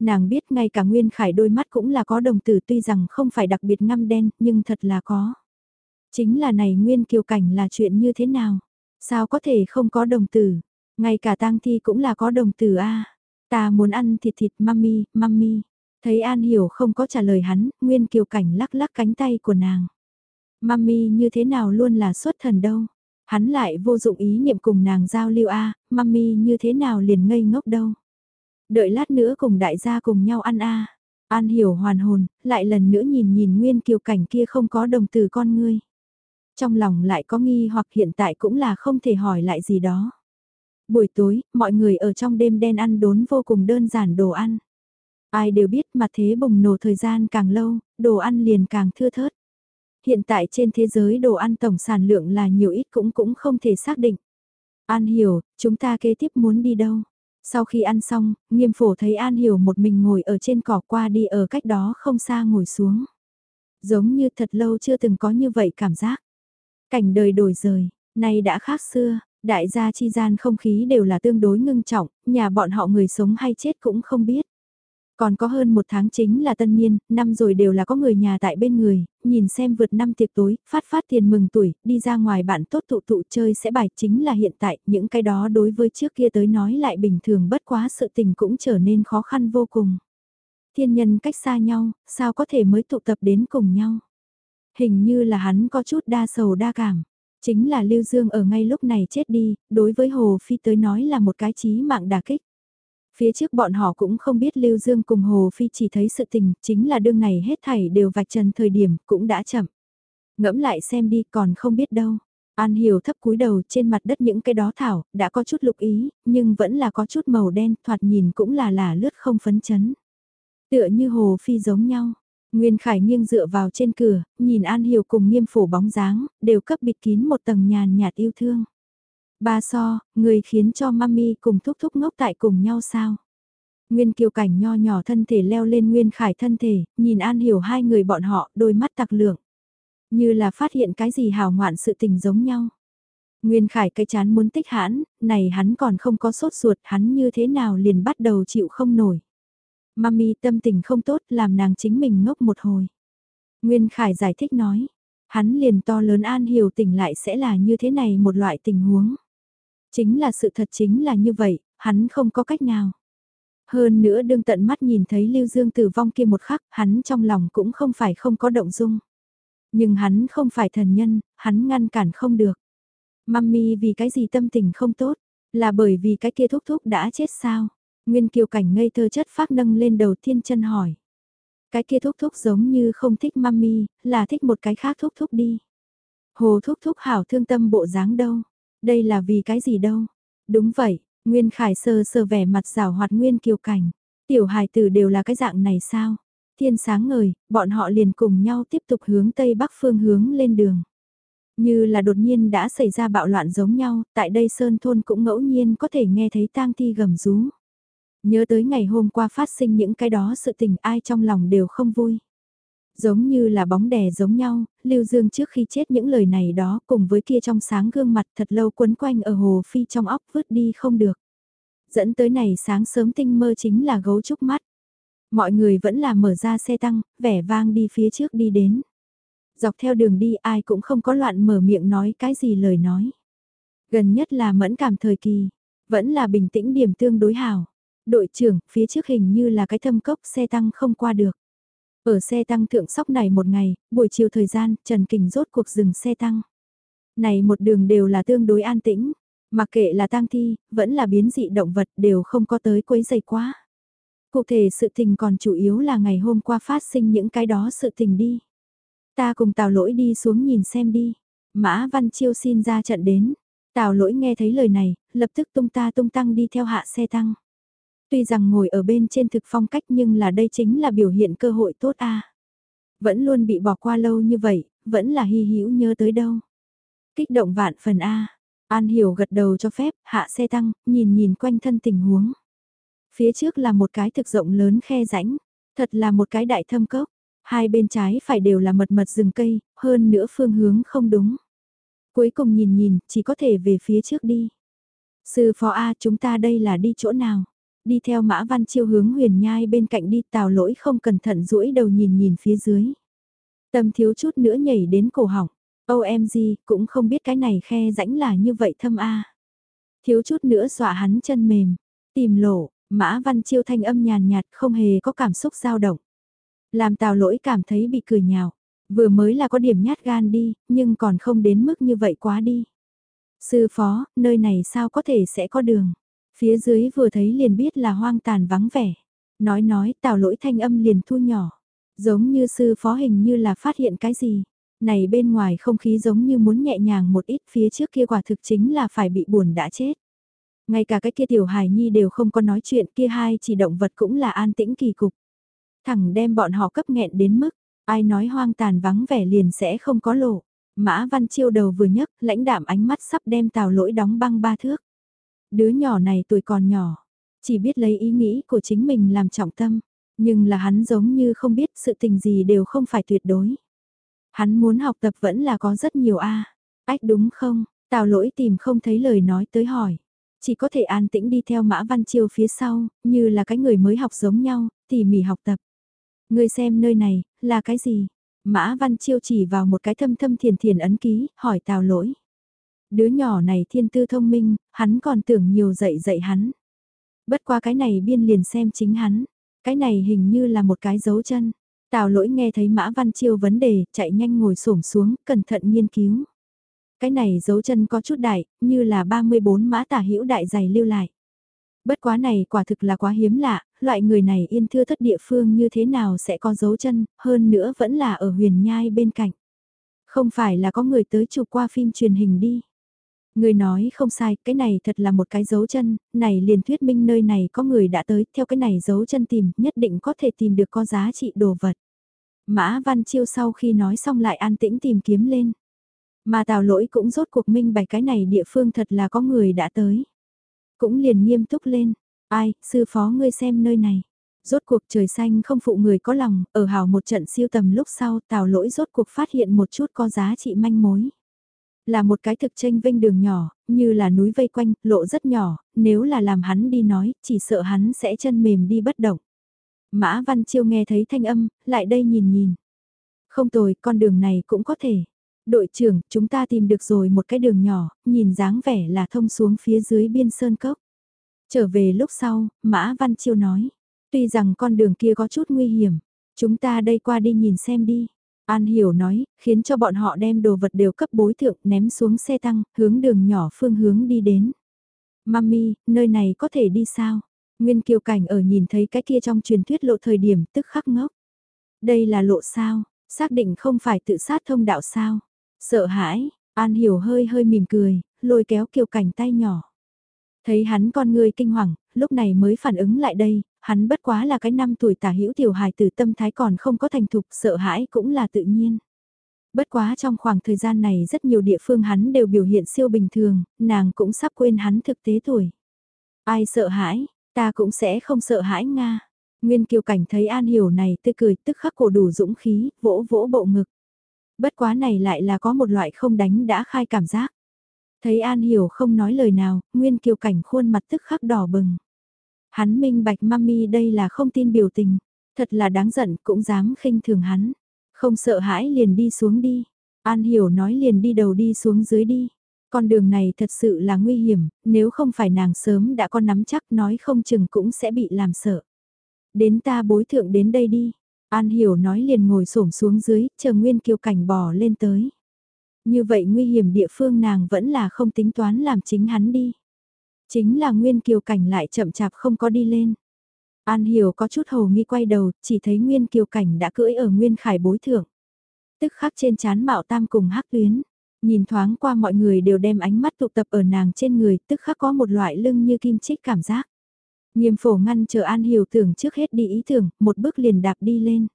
Nàng biết ngay cả Nguyên Khải đôi mắt cũng là có đồng tử tuy rằng không phải đặc biệt ngăm đen nhưng thật là có. Chính là này Nguyên Kiều Cảnh là chuyện như thế nào? Sao có thể không có đồng tử? Ngay cả tang thi cũng là có đồng tử a. Ta muốn ăn thịt thịt mami, mami. Thấy An Hiểu không có trả lời hắn, Nguyên Kiều Cảnh lắc lắc cánh tay của nàng. Mami như thế nào luôn là xuất thần đâu. Hắn lại vô dụng ý niệm cùng nàng giao lưu a, mami như thế nào liền ngây ngốc đâu. Đợi lát nữa cùng đại gia cùng nhau ăn a. An Hiểu hoàn hồn, lại lần nữa nhìn nhìn Nguyên Kiều Cảnh kia không có đồng từ con ngươi. Trong lòng lại có nghi hoặc hiện tại cũng là không thể hỏi lại gì đó. Buổi tối, mọi người ở trong đêm đen ăn đốn vô cùng đơn giản đồ ăn. Ai đều biết mà thế bùng nổ thời gian càng lâu, đồ ăn liền càng thưa thớt. Hiện tại trên thế giới đồ ăn tổng sản lượng là nhiều ít cũng cũng không thể xác định. An hiểu, chúng ta kế tiếp muốn đi đâu? Sau khi ăn xong, nghiêm phổ thấy An hiểu một mình ngồi ở trên cỏ qua đi ở cách đó không xa ngồi xuống. Giống như thật lâu chưa từng có như vậy cảm giác. Cảnh đời đổi rời, nay đã khác xưa, đại gia chi gian không khí đều là tương đối ngưng trọng, nhà bọn họ người sống hay chết cũng không biết. Còn có hơn một tháng chính là tân niên, năm rồi đều là có người nhà tại bên người, nhìn xem vượt năm tiệc tối, phát phát tiền mừng tuổi, đi ra ngoài bạn tốt tụ tụ chơi sẽ bài chính là hiện tại, những cái đó đối với trước kia tới nói lại bình thường bất quá sự tình cũng trở nên khó khăn vô cùng. Thiên nhân cách xa nhau, sao có thể mới tụ tập đến cùng nhau? Hình như là hắn có chút đa sầu đa cảm. Chính là Lưu Dương ở ngay lúc này chết đi, đối với Hồ Phi tới nói là một cái chí mạng đà kích. Phía trước bọn họ cũng không biết Lưu Dương cùng Hồ Phi chỉ thấy sự tình, chính là đương này hết thảy đều vạch trần thời điểm, cũng đã chậm. Ngẫm lại xem đi còn không biết đâu. An Hiểu thấp cúi đầu trên mặt đất những cái đó thảo, đã có chút lục ý, nhưng vẫn là có chút màu đen, thoạt nhìn cũng là là lướt không phấn chấn. Tựa như Hồ Phi giống nhau. Nguyên Khải nghiêng dựa vào trên cửa, nhìn An Hiểu cùng nghiêm phổ bóng dáng, đều cấp bịt kín một tầng nhàn nhạt yêu thương. Ba so, người khiến cho mami cùng thúc thúc ngốc tại cùng nhau sao? Nguyên kiều cảnh nho nhỏ thân thể leo lên Nguyên Khải thân thể, nhìn An Hiểu hai người bọn họ, đôi mắt tặc lượng. Như là phát hiện cái gì hào ngoạn sự tình giống nhau. Nguyên Khải cái chán muốn tích hãn, này hắn còn không có sốt ruột, hắn như thế nào liền bắt đầu chịu không nổi. Mami tâm tình không tốt làm nàng chính mình ngốc một hồi. Nguyên Khải giải thích nói, hắn liền to lớn an hiểu tỉnh lại sẽ là như thế này một loại tình huống. Chính là sự thật chính là như vậy, hắn không có cách nào. Hơn nữa đương tận mắt nhìn thấy Lưu Dương tử vong kia một khắc, hắn trong lòng cũng không phải không có động dung. Nhưng hắn không phải thần nhân, hắn ngăn cản không được. Mami vì cái gì tâm tình không tốt, là bởi vì cái kia thúc thúc đã chết sao? Nguyên kiều cảnh ngây thơ chất phát nâng lên đầu thiên chân hỏi. Cái kia thúc thúc giống như không thích mami, là thích một cái khác thúc thúc đi. Hồ thúc thúc hảo thương tâm bộ dáng đâu. Đây là vì cái gì đâu. Đúng vậy, Nguyên Khải sơ sơ vẻ mặt rào hoạt Nguyên kiều cảnh. Tiểu hài tử đều là cái dạng này sao? Thiên sáng ngời, bọn họ liền cùng nhau tiếp tục hướng tây bắc phương hướng lên đường. Như là đột nhiên đã xảy ra bạo loạn giống nhau, tại đây Sơn Thôn cũng ngẫu nhiên có thể nghe thấy tang thi gầm rú. Nhớ tới ngày hôm qua phát sinh những cái đó sự tình ai trong lòng đều không vui. Giống như là bóng đè giống nhau, Lưu Dương trước khi chết những lời này đó cùng với kia trong sáng gương mặt thật lâu quấn quanh ở hồ phi trong óc vứt đi không được. Dẫn tới này sáng sớm tinh mơ chính là gấu trúc mắt. Mọi người vẫn là mở ra xe tăng, vẻ vang đi phía trước đi đến. Dọc theo đường đi ai cũng không có loạn mở miệng nói cái gì lời nói. Gần nhất là mẫn cảm thời kỳ, vẫn là bình tĩnh điểm tương đối hảo. Đội trưởng, phía trước hình như là cái thâm cốc xe tăng không qua được. Ở xe tăng thượng sóc này một ngày, buổi chiều thời gian, Trần Kình rốt cuộc dừng xe tăng. Này một đường đều là tương đối an tĩnh, mặc kệ là tang thi, vẫn là biến dị động vật đều không có tới quấy dày quá. Cụ thể sự tình còn chủ yếu là ngày hôm qua phát sinh những cái đó sự tình đi. Ta cùng tào lỗi đi xuống nhìn xem đi. Mã Văn Chiêu xin ra trận đến. Tào lỗi nghe thấy lời này, lập tức tung ta tung tăng đi theo hạ xe tăng. Tuy rằng ngồi ở bên trên thực phong cách nhưng là đây chính là biểu hiện cơ hội tốt a. Vẫn luôn bị bỏ qua lâu như vậy, vẫn là hy hữu nhớ tới đâu. Kích động vạn phần a. An hiểu gật đầu cho phép, hạ xe tăng, nhìn nhìn quanh thân tình huống. Phía trước là một cái thực rộng lớn khe rãnh, thật là một cái đại thâm cốc. Hai bên trái phải đều là mật mật rừng cây, hơn nữa phương hướng không đúng. Cuối cùng nhìn nhìn, chỉ có thể về phía trước đi. Sư phó A chúng ta đây là đi chỗ nào? Đi theo Mã Văn Chiêu hướng huyền nhai bên cạnh đi tào lỗi không cẩn thận duỗi đầu nhìn nhìn phía dưới. Tâm thiếu chút nữa nhảy đến cổ họng. OMG cũng không biết cái này khe rãnh là như vậy thâm A. Thiếu chút nữa dọa hắn chân mềm. Tìm lộ, Mã Văn Chiêu thanh âm nhàn nhạt không hề có cảm xúc dao động. Làm tào lỗi cảm thấy bị cười nhào. Vừa mới là có điểm nhát gan đi, nhưng còn không đến mức như vậy quá đi. Sư phó, nơi này sao có thể sẽ có đường. Phía dưới vừa thấy liền biết là hoang tàn vắng vẻ. Nói nói tào lỗi thanh âm liền thu nhỏ. Giống như sư phó hình như là phát hiện cái gì. Này bên ngoài không khí giống như muốn nhẹ nhàng một ít phía trước kia quả thực chính là phải bị buồn đã chết. Ngay cả cái kia tiểu hài nhi đều không có nói chuyện kia hai chỉ động vật cũng là an tĩnh kỳ cục. Thẳng đem bọn họ cấp nghẹn đến mức, ai nói hoang tàn vắng vẻ liền sẽ không có lộ. Mã Văn Chiêu đầu vừa nhấc, lãnh đạm ánh mắt sắp đem tào lỗi đóng băng ba thước. Đứa nhỏ này tuổi còn nhỏ, chỉ biết lấy ý nghĩ của chính mình làm trọng tâm, nhưng là hắn giống như không biết sự tình gì đều không phải tuyệt đối. Hắn muốn học tập vẫn là có rất nhiều a Ách đúng không? Tào lỗi tìm không thấy lời nói tới hỏi. Chỉ có thể an tĩnh đi theo Mã Văn Chiêu phía sau, như là cái người mới học giống nhau, tỉ mỉ học tập. người xem nơi này, là cái gì? Mã Văn Chiêu chỉ vào một cái thâm thâm thiền thiền ấn ký, hỏi tào lỗi. Đứa nhỏ này thiên tư thông minh, hắn còn tưởng nhiều dạy dạy hắn. Bất qua cái này biên liền xem chính hắn. Cái này hình như là một cái dấu chân. Tào lỗi nghe thấy Mã Văn Chiêu vấn đề, chạy nhanh ngồi xổm xuống, cẩn thận nghiên cứu. Cái này dấu chân có chút đại, như là 34 mã tả hữu đại dày lưu lại. Bất quá này quả thực là quá hiếm lạ, loại người này yên thưa thất địa phương như thế nào sẽ có dấu chân, hơn nữa vẫn là ở huyền nhai bên cạnh. Không phải là có người tới chụp qua phim truyền hình đi. Người nói không sai, cái này thật là một cái dấu chân, này liền thuyết minh nơi này có người đã tới, theo cái này dấu chân tìm, nhất định có thể tìm được có giá trị đồ vật. Mã Văn Chiêu sau khi nói xong lại an tĩnh tìm kiếm lên. Mà tào lỗi cũng rốt cuộc minh bạch cái này địa phương thật là có người đã tới. Cũng liền nghiêm túc lên, ai, sư phó ngươi xem nơi này. Rốt cuộc trời xanh không phụ người có lòng, ở hào một trận siêu tầm lúc sau tào lỗi rốt cuộc phát hiện một chút có giá trị manh mối. Là một cái thực tranh vinh đường nhỏ, như là núi vây quanh, lộ rất nhỏ, nếu là làm hắn đi nói, chỉ sợ hắn sẽ chân mềm đi bất động. Mã Văn Chiêu nghe thấy thanh âm, lại đây nhìn nhìn. Không tồi, con đường này cũng có thể. Đội trưởng, chúng ta tìm được rồi một cái đường nhỏ, nhìn dáng vẻ là thông xuống phía dưới biên sơn cốc. Trở về lúc sau, Mã Văn Chiêu nói, tuy rằng con đường kia có chút nguy hiểm, chúng ta đây qua đi nhìn xem đi. An Hiểu nói, khiến cho bọn họ đem đồ vật đều cấp bối thượng ném xuống xe tăng, hướng đường nhỏ phương hướng đi đến. Mami, nơi này có thể đi sao? Nguyên Kiều Cảnh ở nhìn thấy cái kia trong truyền thuyết lộ thời điểm tức khắc ngốc. Đây là lộ sao? Xác định không phải tự sát thông đạo sao? Sợ hãi, An Hiểu hơi hơi mỉm cười, lôi kéo Kiều Cảnh tay nhỏ. Thấy hắn con người kinh hoàng, lúc này mới phản ứng lại đây, hắn bất quá là cái năm tuổi tả hữu tiểu hài tử tâm thái còn không có thành thục sợ hãi cũng là tự nhiên. Bất quá trong khoảng thời gian này rất nhiều địa phương hắn đều biểu hiện siêu bình thường, nàng cũng sắp quên hắn thực tế tuổi. Ai sợ hãi, ta cũng sẽ không sợ hãi Nga. Nguyên Kiều Cảnh thấy An Hiểu này tươi cười tức khắc cổ đủ dũng khí, vỗ vỗ bộ ngực. Bất quá này lại là có một loại không đánh đã khai cảm giác. Thấy An Hiểu không nói lời nào, Nguyên Kiều Cảnh khuôn mặt tức khắc đỏ bừng. Hắn minh bạch mami đây là không tin biểu tình, thật là đáng giận cũng dám khinh thường hắn. Không sợ hãi liền đi xuống đi. An Hiểu nói liền đi đầu đi xuống dưới đi. Con đường này thật sự là nguy hiểm, nếu không phải nàng sớm đã có nắm chắc nói không chừng cũng sẽ bị làm sợ. Đến ta bối thượng đến đây đi. An Hiểu nói liền ngồi xổm xuống dưới, chờ Nguyên Kiều Cảnh bò lên tới. Như vậy nguy hiểm địa phương nàng vẫn là không tính toán làm chính hắn đi. Chính là Nguyên Kiều Cảnh lại chậm chạp không có đi lên. An Hiểu có chút hồ nghi quay đầu, chỉ thấy Nguyên Kiều Cảnh đã cưỡi ở Nguyên Khải bối thượng. Tức khắc trên chán mạo tam cùng hắc tuyến. Nhìn thoáng qua mọi người đều đem ánh mắt tụ tập ở nàng trên người, tức khắc có một loại lưng như kim chích cảm giác. Nghiêm phổ ngăn chờ An Hiểu tưởng trước hết đi ý tưởng, một bước liền đạp đi lên.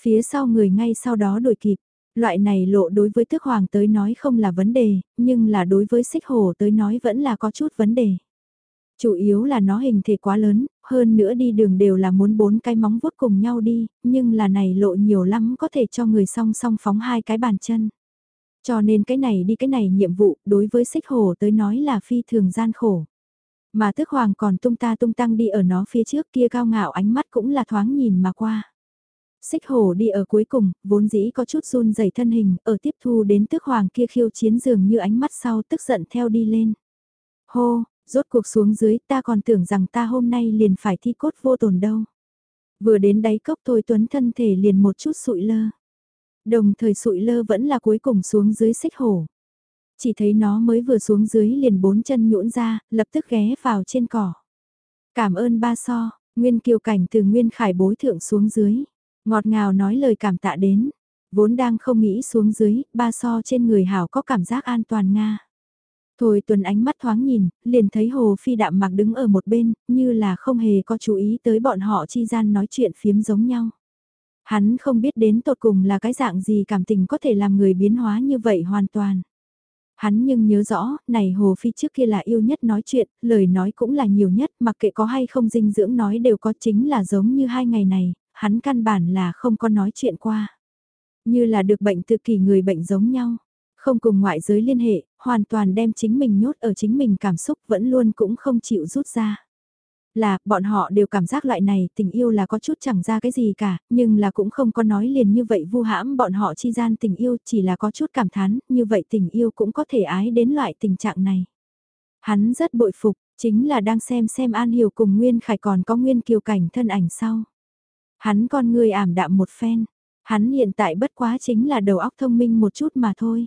Phía sau người ngay sau đó đổi kịp. Loại này lộ đối với thức hoàng tới nói không là vấn đề, nhưng là đối với xích hồ tới nói vẫn là có chút vấn đề. Chủ yếu là nó hình thể quá lớn, hơn nữa đi đường đều là muốn bốn cái móng vuốt cùng nhau đi, nhưng là này lộ nhiều lắm có thể cho người song song phóng hai cái bàn chân. Cho nên cái này đi cái này nhiệm vụ đối với xích hồ tới nói là phi thường gian khổ. Mà tước hoàng còn tung ta tung tăng đi ở nó phía trước kia cao ngạo ánh mắt cũng là thoáng nhìn mà qua. Xích hổ đi ở cuối cùng, vốn dĩ có chút run rẩy thân hình, ở tiếp thu đến tước hoàng kia khiêu chiến dường như ánh mắt sau tức giận theo đi lên. Hô, rốt cuộc xuống dưới ta còn tưởng rằng ta hôm nay liền phải thi cốt vô tồn đâu. Vừa đến đáy cốc thôi tuấn thân thể liền một chút sụi lơ. Đồng thời sụi lơ vẫn là cuối cùng xuống dưới xích hổ. Chỉ thấy nó mới vừa xuống dưới liền bốn chân nhũn ra, lập tức ghé vào trên cỏ. Cảm ơn ba so, Nguyên Kiều Cảnh từ Nguyên Khải bối thượng xuống dưới. Ngọt ngào nói lời cảm tạ đến. Vốn đang không nghĩ xuống dưới, ba so trên người hảo có cảm giác an toàn Nga. Thôi tuần ánh mắt thoáng nhìn, liền thấy Hồ Phi đạm mặc đứng ở một bên, như là không hề có chú ý tới bọn họ chi gian nói chuyện phiếm giống nhau. Hắn không biết đến tột cùng là cái dạng gì cảm tình có thể làm người biến hóa như vậy hoàn toàn. Hắn nhưng nhớ rõ, này Hồ Phi trước kia là yêu nhất nói chuyện, lời nói cũng là nhiều nhất, mặc kệ có hay không dinh dưỡng nói đều có chính là giống như hai ngày này, hắn căn bản là không có nói chuyện qua. Như là được bệnh tự kỳ người bệnh giống nhau, không cùng ngoại giới liên hệ, hoàn toàn đem chính mình nhốt ở chính mình cảm xúc vẫn luôn cũng không chịu rút ra. Là, bọn họ đều cảm giác loại này tình yêu là có chút chẳng ra cái gì cả, nhưng là cũng không có nói liền như vậy vu hãm bọn họ chi gian tình yêu chỉ là có chút cảm thán, như vậy tình yêu cũng có thể ái đến loại tình trạng này. Hắn rất bội phục, chính là đang xem xem An Hiểu cùng Nguyên Khải còn có Nguyên Kiều Cảnh thân ảnh sau. Hắn con người ảm đạm một phen, hắn hiện tại bất quá chính là đầu óc thông minh một chút mà thôi.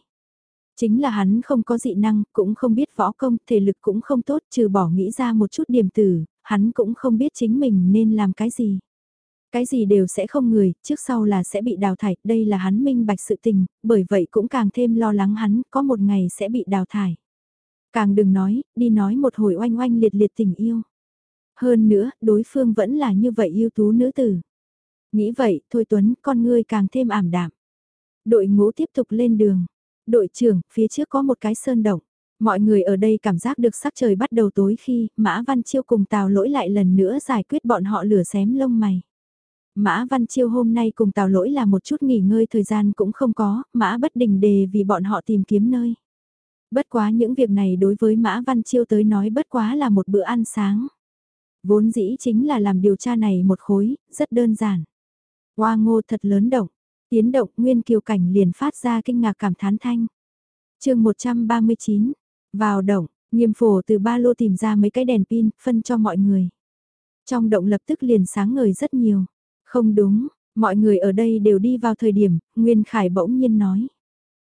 Chính là hắn không có dị năng, cũng không biết võ công, thể lực cũng không tốt trừ bỏ nghĩ ra một chút điểm tử, hắn cũng không biết chính mình nên làm cái gì. Cái gì đều sẽ không người, trước sau là sẽ bị đào thải, đây là hắn minh bạch sự tình, bởi vậy cũng càng thêm lo lắng hắn có một ngày sẽ bị đào thải. Càng đừng nói, đi nói một hồi oanh oanh liệt liệt tình yêu. Hơn nữa, đối phương vẫn là như vậy yêu tú nữ tử. Nghĩ vậy, thôi Tuấn, con ngươi càng thêm ảm đạm. Đội ngũ tiếp tục lên đường. Đội trưởng, phía trước có một cái sơn động. Mọi người ở đây cảm giác được sắc trời bắt đầu tối khi Mã Văn Chiêu cùng Tào Lỗi lại lần nữa giải quyết bọn họ lửa xém lông mày. Mã Văn Chiêu hôm nay cùng Tào Lỗi là một chút nghỉ ngơi thời gian cũng không có, Mã bất đình đề vì bọn họ tìm kiếm nơi. Bất quá những việc này đối với Mã Văn Chiêu tới nói bất quá là một bữa ăn sáng. Vốn dĩ chính là làm điều tra này một khối, rất đơn giản. Hoa ngô thật lớn động, tiến động nguyên kiều cảnh liền phát ra kinh ngạc cảm thán thanh. chương 139, vào động, nghiêm phổ từ ba lô tìm ra mấy cái đèn pin, phân cho mọi người. Trong động lập tức liền sáng ngời rất nhiều. Không đúng, mọi người ở đây đều đi vào thời điểm, Nguyên Khải bỗng nhiên nói.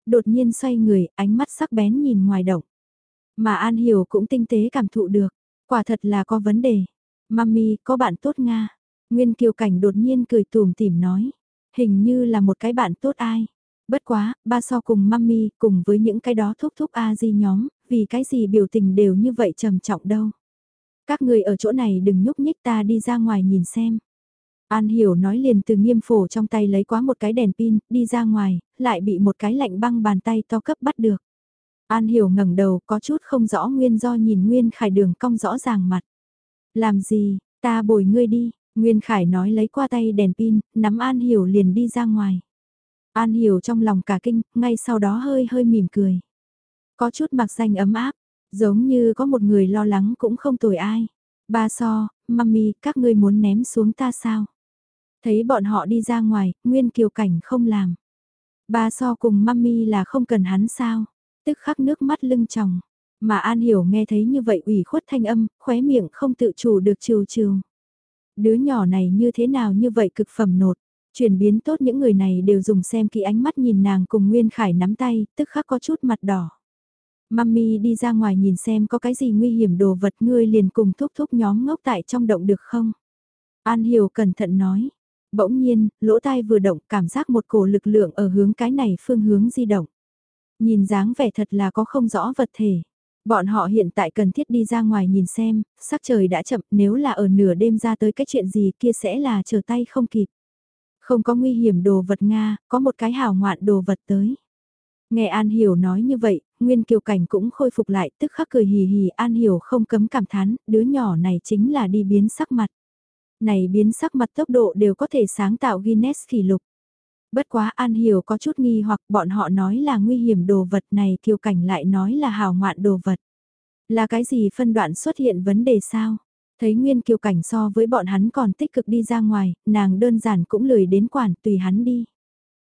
Đột nhiên xoay người, ánh mắt sắc bén nhìn ngoài động. Mà An Hiểu cũng tinh tế cảm thụ được. Quả thật là có vấn đề. Mami, có bạn tốt Nga. Nguyên Kiều Cảnh đột nhiên cười tùm tìm nói. Hình như là một cái bạn tốt ai. Bất quá, ba so cùng mami, cùng với những cái đó thúc thúc A di nhóm, vì cái gì biểu tình đều như vậy trầm trọng đâu. Các người ở chỗ này đừng nhúc nhích ta đi ra ngoài nhìn xem. An Hiểu nói liền từ nghiêm phổ trong tay lấy quá một cái đèn pin, đi ra ngoài, lại bị một cái lạnh băng bàn tay to cấp bắt được. An Hiểu ngẩng đầu có chút không rõ nguyên do nhìn Nguyên Khải đường cong rõ ràng mặt. Làm gì, ta bồi ngươi đi, Nguyên Khải nói lấy qua tay đèn pin, nắm An Hiểu liền đi ra ngoài. An Hiểu trong lòng cả kinh, ngay sau đó hơi hơi mỉm cười. Có chút mặc danh ấm áp, giống như có một người lo lắng cũng không tồi ai. Ba so, mami, các ngươi muốn ném xuống ta sao? Thấy bọn họ đi ra ngoài, Nguyên Kiều Cảnh không làm. Ba so cùng mami là không cần hắn sao? Tức khắc nước mắt lưng tròng. Mà An Hiểu nghe thấy như vậy ủy khuất thanh âm, khóe miệng không tự chủ được trừ trừ. Đứa nhỏ này như thế nào như vậy cực phẩm nột. Chuyển biến tốt những người này đều dùng xem kỹ ánh mắt nhìn nàng cùng Nguyên Khải nắm tay, tức khắc có chút mặt đỏ. Mami đi ra ngoài nhìn xem có cái gì nguy hiểm đồ vật ngươi liền cùng thúc thúc nhóm ngốc tại trong động được không? An Hiểu cẩn thận nói. Bỗng nhiên, lỗ tai vừa động cảm giác một cổ lực lượng ở hướng cái này phương hướng di động. Nhìn dáng vẻ thật là có không rõ vật thể. Bọn họ hiện tại cần thiết đi ra ngoài nhìn xem, sắc trời đã chậm nếu là ở nửa đêm ra tới cái chuyện gì kia sẽ là chờ tay không kịp. Không có nguy hiểm đồ vật Nga, có một cái hào ngoạn đồ vật tới. Nghe An Hiểu nói như vậy, Nguyên Kiều Cảnh cũng khôi phục lại tức khắc cười hì hì An Hiểu không cấm cảm thán, đứa nhỏ này chính là đi biến sắc mặt. Này biến sắc mặt tốc độ đều có thể sáng tạo Guinness kỷ lục. Bất quá An Hiểu có chút nghi hoặc bọn họ nói là nguy hiểm đồ vật này Kiều Cảnh lại nói là hào ngoạn đồ vật. Là cái gì phân đoạn xuất hiện vấn đề sao? Thấy Nguyên Kiều Cảnh so với bọn hắn còn tích cực đi ra ngoài, nàng đơn giản cũng lười đến quản tùy hắn đi.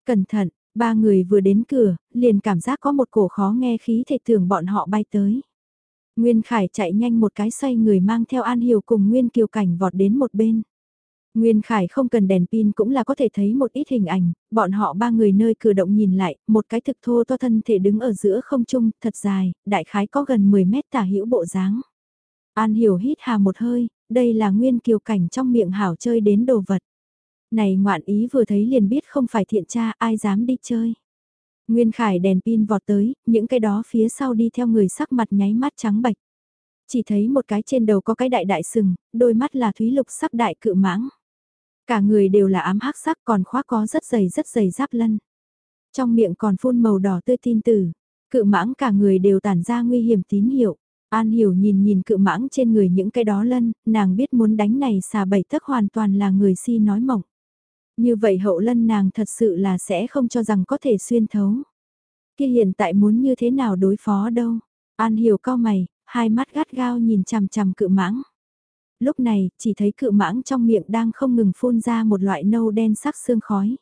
Cẩn thận, ba người vừa đến cửa, liền cảm giác có một cổ khó nghe khí thể thường bọn họ bay tới. Nguyên Khải chạy nhanh một cái xoay người mang theo An Hiểu cùng Nguyên Kiều Cảnh vọt đến một bên. Nguyên Khải không cần đèn pin cũng là có thể thấy một ít hình ảnh, bọn họ ba người nơi cửa động nhìn lại, một cái thực thô to thân thể đứng ở giữa không trung, thật dài, đại khái có gần 10 mét tả hữu bộ dáng. An hiểu hít hà một hơi, đây là nguyên kiều cảnh trong miệng hảo chơi đến đồ vật. Này ngoạn ý vừa thấy liền biết không phải thiện tra ai dám đi chơi. Nguyên khải đèn pin vọt tới, những cái đó phía sau đi theo người sắc mặt nháy mắt trắng bạch. Chỉ thấy một cái trên đầu có cái đại đại sừng, đôi mắt là thúy lục sắc đại cự mãng. Cả người đều là ám hắc sắc còn khoác có rất dày rất dày giáp lân. Trong miệng còn phun màu đỏ tươi tin tử. Cự mãng cả người đều tản ra nguy hiểm tín hiệu. An hiểu nhìn nhìn cự mãng trên người những cái đó lân, nàng biết muốn đánh này xà bảy tấc hoàn toàn là người si nói mộng. Như vậy hậu lân nàng thật sự là sẽ không cho rằng có thể xuyên thấu. Kia hiện tại muốn như thế nào đối phó đâu. An hiểu cao mày, hai mắt gắt gao nhìn chằm chằm cự mãng. Lúc này, chỉ thấy cự mãng trong miệng đang không ngừng phun ra một loại nâu đen sắc xương khói.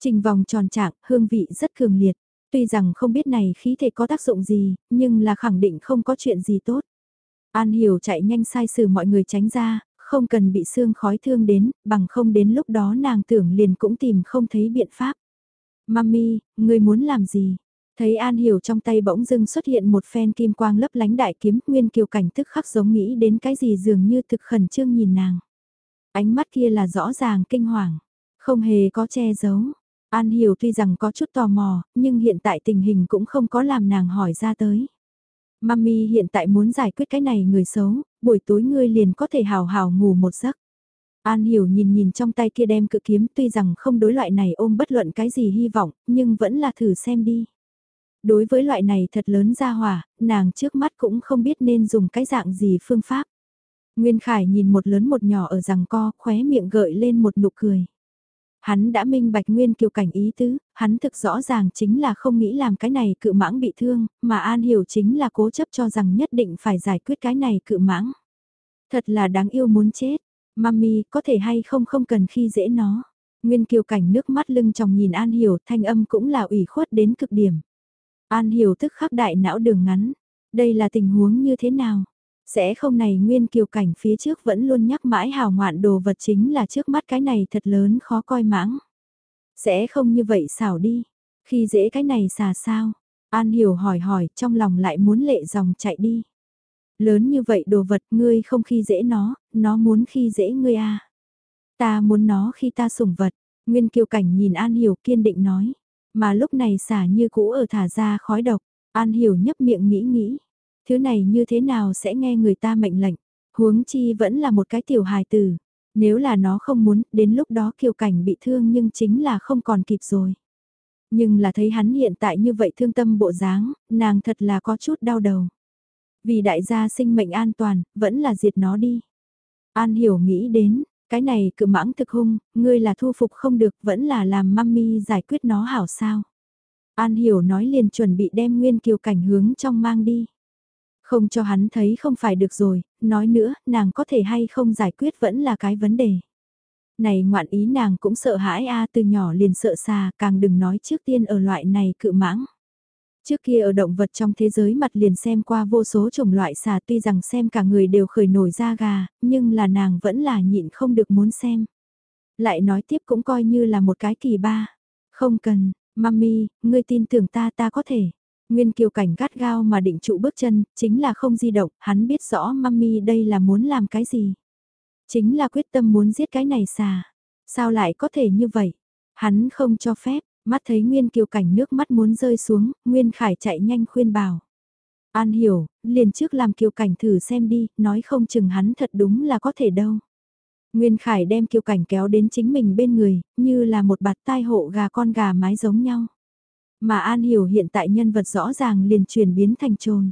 Trình vòng tròn trạng, hương vị rất cường liệt. Tuy rằng không biết này khí thể có tác dụng gì, nhưng là khẳng định không có chuyện gì tốt. An hiểu chạy nhanh sai xử mọi người tránh ra, không cần bị xương khói thương đến, bằng không đến lúc đó nàng tưởng liền cũng tìm không thấy biện pháp. Mami, người muốn làm gì? Thấy An Hiểu trong tay bỗng dưng xuất hiện một phen kim quang lấp lánh đại kiếm, Nguyên Kiều cảnh tức khắc giống nghĩ đến cái gì dường như thực khẩn trương nhìn nàng. Ánh mắt kia là rõ ràng kinh hoàng, không hề có che giấu. An Hiểu tuy rằng có chút tò mò, nhưng hiện tại tình hình cũng không có làm nàng hỏi ra tới. Mami hiện tại muốn giải quyết cái này người xấu, buổi tối ngươi liền có thể hào hào ngủ một giấc. An hiểu nhìn nhìn trong tay kia đem cự kiếm tuy rằng không đối loại này ôm bất luận cái gì hy vọng, nhưng vẫn là thử xem đi. Đối với loại này thật lớn ra hỏa, nàng trước mắt cũng không biết nên dùng cái dạng gì phương pháp. Nguyên Khải nhìn một lớn một nhỏ ở rằng co, khóe miệng gợi lên một nụ cười. Hắn đã minh bạch Nguyên Kiều cảnh ý tứ, hắn thực rõ ràng chính là không nghĩ làm cái này cự mãng bị thương, mà An Hiểu chính là cố chấp cho rằng nhất định phải giải quyết cái này cự mãng. Thật là đáng yêu muốn chết, mami có thể hay không không cần khi dễ nó. Nguyên Kiều cảnh nước mắt lưng tròng nhìn An Hiểu thanh âm cũng là ủy khuất đến cực điểm. An Hiểu tức khắc đại não đường ngắn, đây là tình huống như thế nào? Sẽ không này nguyên kiều cảnh phía trước vẫn luôn nhắc mãi hào ngoạn đồ vật chính là trước mắt cái này thật lớn khó coi mãng. Sẽ không như vậy xảo đi. Khi dễ cái này xà sao? An hiểu hỏi hỏi trong lòng lại muốn lệ dòng chạy đi. Lớn như vậy đồ vật ngươi không khi dễ nó, nó muốn khi dễ ngươi à. Ta muốn nó khi ta sủng vật. Nguyên kiều cảnh nhìn An hiểu kiên định nói. Mà lúc này xả như cũ ở thả ra khói độc. An hiểu nhấp miệng nghĩ nghĩ thứ này như thế nào sẽ nghe người ta mệnh lệnh, huống chi vẫn là một cái tiểu hài tử. Nếu là nó không muốn, đến lúc đó kiều cảnh bị thương nhưng chính là không còn kịp rồi. Nhưng là thấy hắn hiện tại như vậy thương tâm bộ dáng, nàng thật là có chút đau đầu. Vì đại gia sinh mệnh an toàn, vẫn là diệt nó đi. An hiểu nghĩ đến, cái này cự mãng thực hung, ngươi là thu phục không được, vẫn là làm mami giải quyết nó hảo sao. An hiểu nói liền chuẩn bị đem nguyên kiều cảnh hướng trong mang đi. Không cho hắn thấy không phải được rồi, nói nữa, nàng có thể hay không giải quyết vẫn là cái vấn đề. Này ngoạn ý nàng cũng sợ hãi a từ nhỏ liền sợ xa, càng đừng nói trước tiên ở loại này cự mãng. Trước kia ở động vật trong thế giới mặt liền xem qua vô số chủng loại xà tuy rằng xem cả người đều khởi nổi da gà, nhưng là nàng vẫn là nhịn không được muốn xem. Lại nói tiếp cũng coi như là một cái kỳ ba. Không cần, mami, ngươi tin tưởng ta ta có thể. Nguyên Kiều Cảnh gắt gao mà định trụ bước chân, chính là không di động, hắn biết rõ mami đây là muốn làm cái gì. Chính là quyết tâm muốn giết cái này xà. Sao lại có thể như vậy? Hắn không cho phép, mắt thấy Nguyên Kiều Cảnh nước mắt muốn rơi xuống, Nguyên Khải chạy nhanh khuyên bảo. An hiểu, liền trước làm Kiều Cảnh thử xem đi, nói không chừng hắn thật đúng là có thể đâu. Nguyên Khải đem Kiều Cảnh kéo đến chính mình bên người, như là một bạt tai hộ gà con gà mái giống nhau. Mà An Hiểu hiện tại nhân vật rõ ràng liền chuyển biến thành trồn.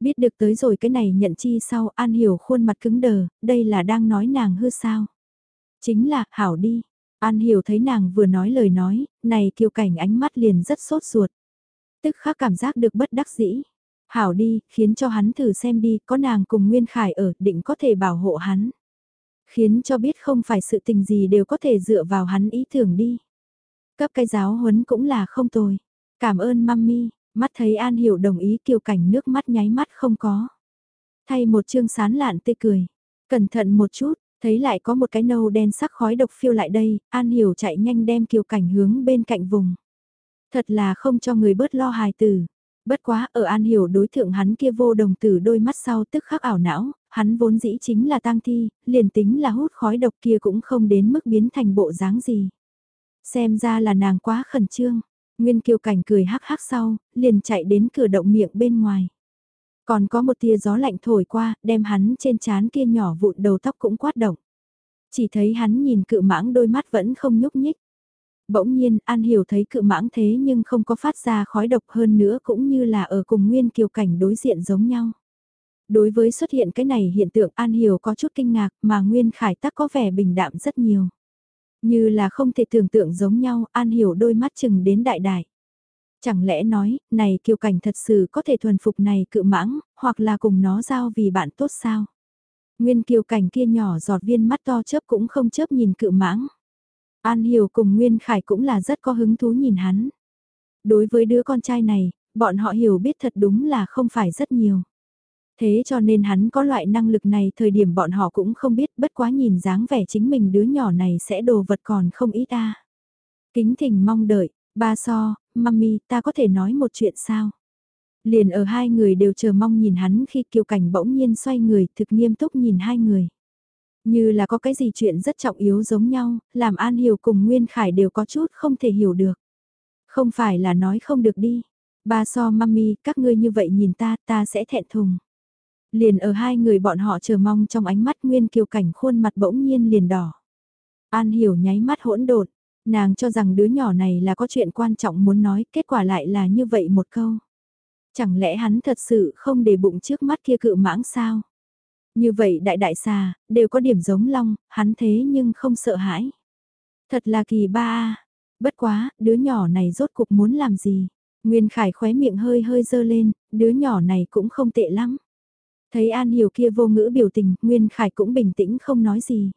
Biết được tới rồi cái này nhận chi sau An Hiểu khuôn mặt cứng đờ, đây là đang nói nàng hư sao. Chính là, hảo đi. An Hiểu thấy nàng vừa nói lời nói, này kiều cảnh ánh mắt liền rất sốt ruột. Tức khắc cảm giác được bất đắc dĩ. Hảo đi, khiến cho hắn thử xem đi, có nàng cùng Nguyên Khải ở, định có thể bảo hộ hắn. Khiến cho biết không phải sự tình gì đều có thể dựa vào hắn ý tưởng đi. Cấp cái giáo huấn cũng là không tồi. Cảm ơn mami, mắt thấy An Hiểu đồng ý kiều cảnh nước mắt nháy mắt không có. Thay một chương sán lạn tươi cười. Cẩn thận một chút, thấy lại có một cái nâu đen sắc khói độc phiêu lại đây, An Hiểu chạy nhanh đem kiều cảnh hướng bên cạnh vùng. Thật là không cho người bớt lo hài tử. Bất quá ở An Hiểu đối thượng hắn kia vô đồng tử đôi mắt sau tức khắc ảo não, hắn vốn dĩ chính là tang thi, liền tính là hút khói độc kia cũng không đến mức biến thành bộ dáng gì. Xem ra là nàng quá khẩn trương, Nguyên Kiều Cảnh cười hắc hắc sau, liền chạy đến cửa động miệng bên ngoài. Còn có một tia gió lạnh thổi qua, đem hắn trên trán kia nhỏ vụn đầu tóc cũng quát động. Chỉ thấy hắn nhìn cự mãng đôi mắt vẫn không nhúc nhích. Bỗng nhiên, An Hiểu thấy cự mãng thế nhưng không có phát ra khói độc hơn nữa cũng như là ở cùng Nguyên Kiều Cảnh đối diện giống nhau. Đối với xuất hiện cái này hiện tượng An Hiểu có chút kinh ngạc mà Nguyên Khải tắc có vẻ bình đạm rất nhiều. Như là không thể tưởng tượng giống nhau, An Hiểu đôi mắt chừng đến đại đại. Chẳng lẽ nói, này kiều cảnh thật sự có thể thuần phục này cự mãng, hoặc là cùng nó giao vì bạn tốt sao? Nguyên kiều cảnh kia nhỏ giọt viên mắt to chớp cũng không chớp nhìn cự mãng. An Hiểu cùng Nguyên Khải cũng là rất có hứng thú nhìn hắn. Đối với đứa con trai này, bọn họ hiểu biết thật đúng là không phải rất nhiều. Thế cho nên hắn có loại năng lực này thời điểm bọn họ cũng không biết bất quá nhìn dáng vẻ chính mình đứa nhỏ này sẽ đồ vật còn không ít ta. Kính thỉnh mong đợi, ba so, mami ta có thể nói một chuyện sao? Liền ở hai người đều chờ mong nhìn hắn khi kiều cảnh bỗng nhiên xoay người thực nghiêm túc nhìn hai người. Như là có cái gì chuyện rất trọng yếu giống nhau, làm An Hiểu cùng Nguyên Khải đều có chút không thể hiểu được. Không phải là nói không được đi. Ba so mami, các ngươi như vậy nhìn ta, ta sẽ thẹn thùng. Liền ở hai người bọn họ chờ mong trong ánh mắt Nguyên Kiều Cảnh khuôn mặt bỗng nhiên liền đỏ. An Hiểu nháy mắt hỗn độn, nàng cho rằng đứa nhỏ này là có chuyện quan trọng muốn nói, kết quả lại là như vậy một câu. Chẳng lẽ hắn thật sự không để bụng trước mắt kia cự mãng sao? Như vậy đại đại xà, đều có điểm giống long, hắn thế nhưng không sợ hãi. Thật là kỳ ba a Bất quá, đứa nhỏ này rốt cuộc muốn làm gì? Nguyên Khải khóe miệng hơi hơi dơ lên, đứa nhỏ này cũng không tệ lắm. Thấy An Hiểu kia vô ngữ biểu tình, Nguyên Khải cũng bình tĩnh không nói gì.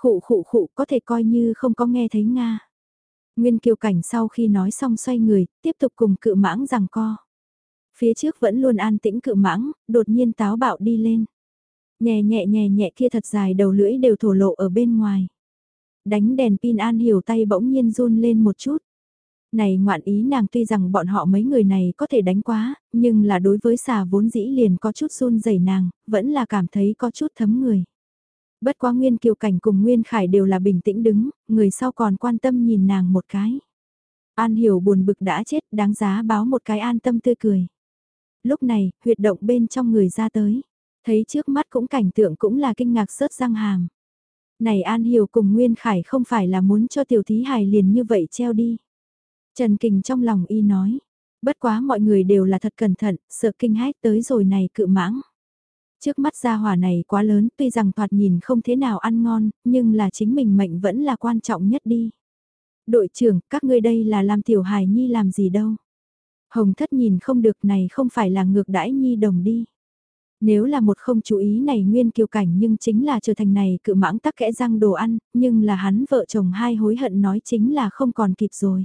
Khụ khụ khụ có thể coi như không có nghe thấy Nga. Nguyên Kiều Cảnh sau khi nói xong xoay người, tiếp tục cùng cự mãng rằng co. Phía trước vẫn luôn an tĩnh cự mãng, đột nhiên táo bạo đi lên. Nhẹ nhẹ nhẹ nhẹ kia thật dài đầu lưỡi đều thổ lộ ở bên ngoài. Đánh đèn pin An Hiểu tay bỗng nhiên run lên một chút. Này ngoạn ý nàng tuy rằng bọn họ mấy người này có thể đánh quá, nhưng là đối với xà vốn dĩ liền có chút run rẩy nàng, vẫn là cảm thấy có chút thấm người. Bất quá Nguyên Kiều Cảnh cùng Nguyên Khải đều là bình tĩnh đứng, người sau còn quan tâm nhìn nàng một cái. An hiểu buồn bực đã chết, đáng giá báo một cái an tâm tươi cười. Lúc này, huyệt động bên trong người ra tới. Thấy trước mắt cũng cảnh tượng cũng là kinh ngạc rớt răng hàm. Này An hiểu cùng Nguyên Khải không phải là muốn cho tiểu thí hài liền như vậy treo đi. Trần Kình trong lòng y nói. Bất quá mọi người đều là thật cẩn thận, sợ kinh hét tới rồi này cự mãng. Trước mắt gia hỏa này quá lớn, tuy rằng thoạt nhìn không thế nào ăn ngon, nhưng là chính mình mệnh vẫn là quan trọng nhất đi. Đội trưởng, các ngươi đây là làm tiểu hài nhi làm gì đâu. Hồng thất nhìn không được này không phải là ngược đãi nhi đồng đi. Nếu là một không chú ý này nguyên kiều cảnh nhưng chính là trở thành này cự mãng tắc kẽ răng đồ ăn, nhưng là hắn vợ chồng hai hối hận nói chính là không còn kịp rồi.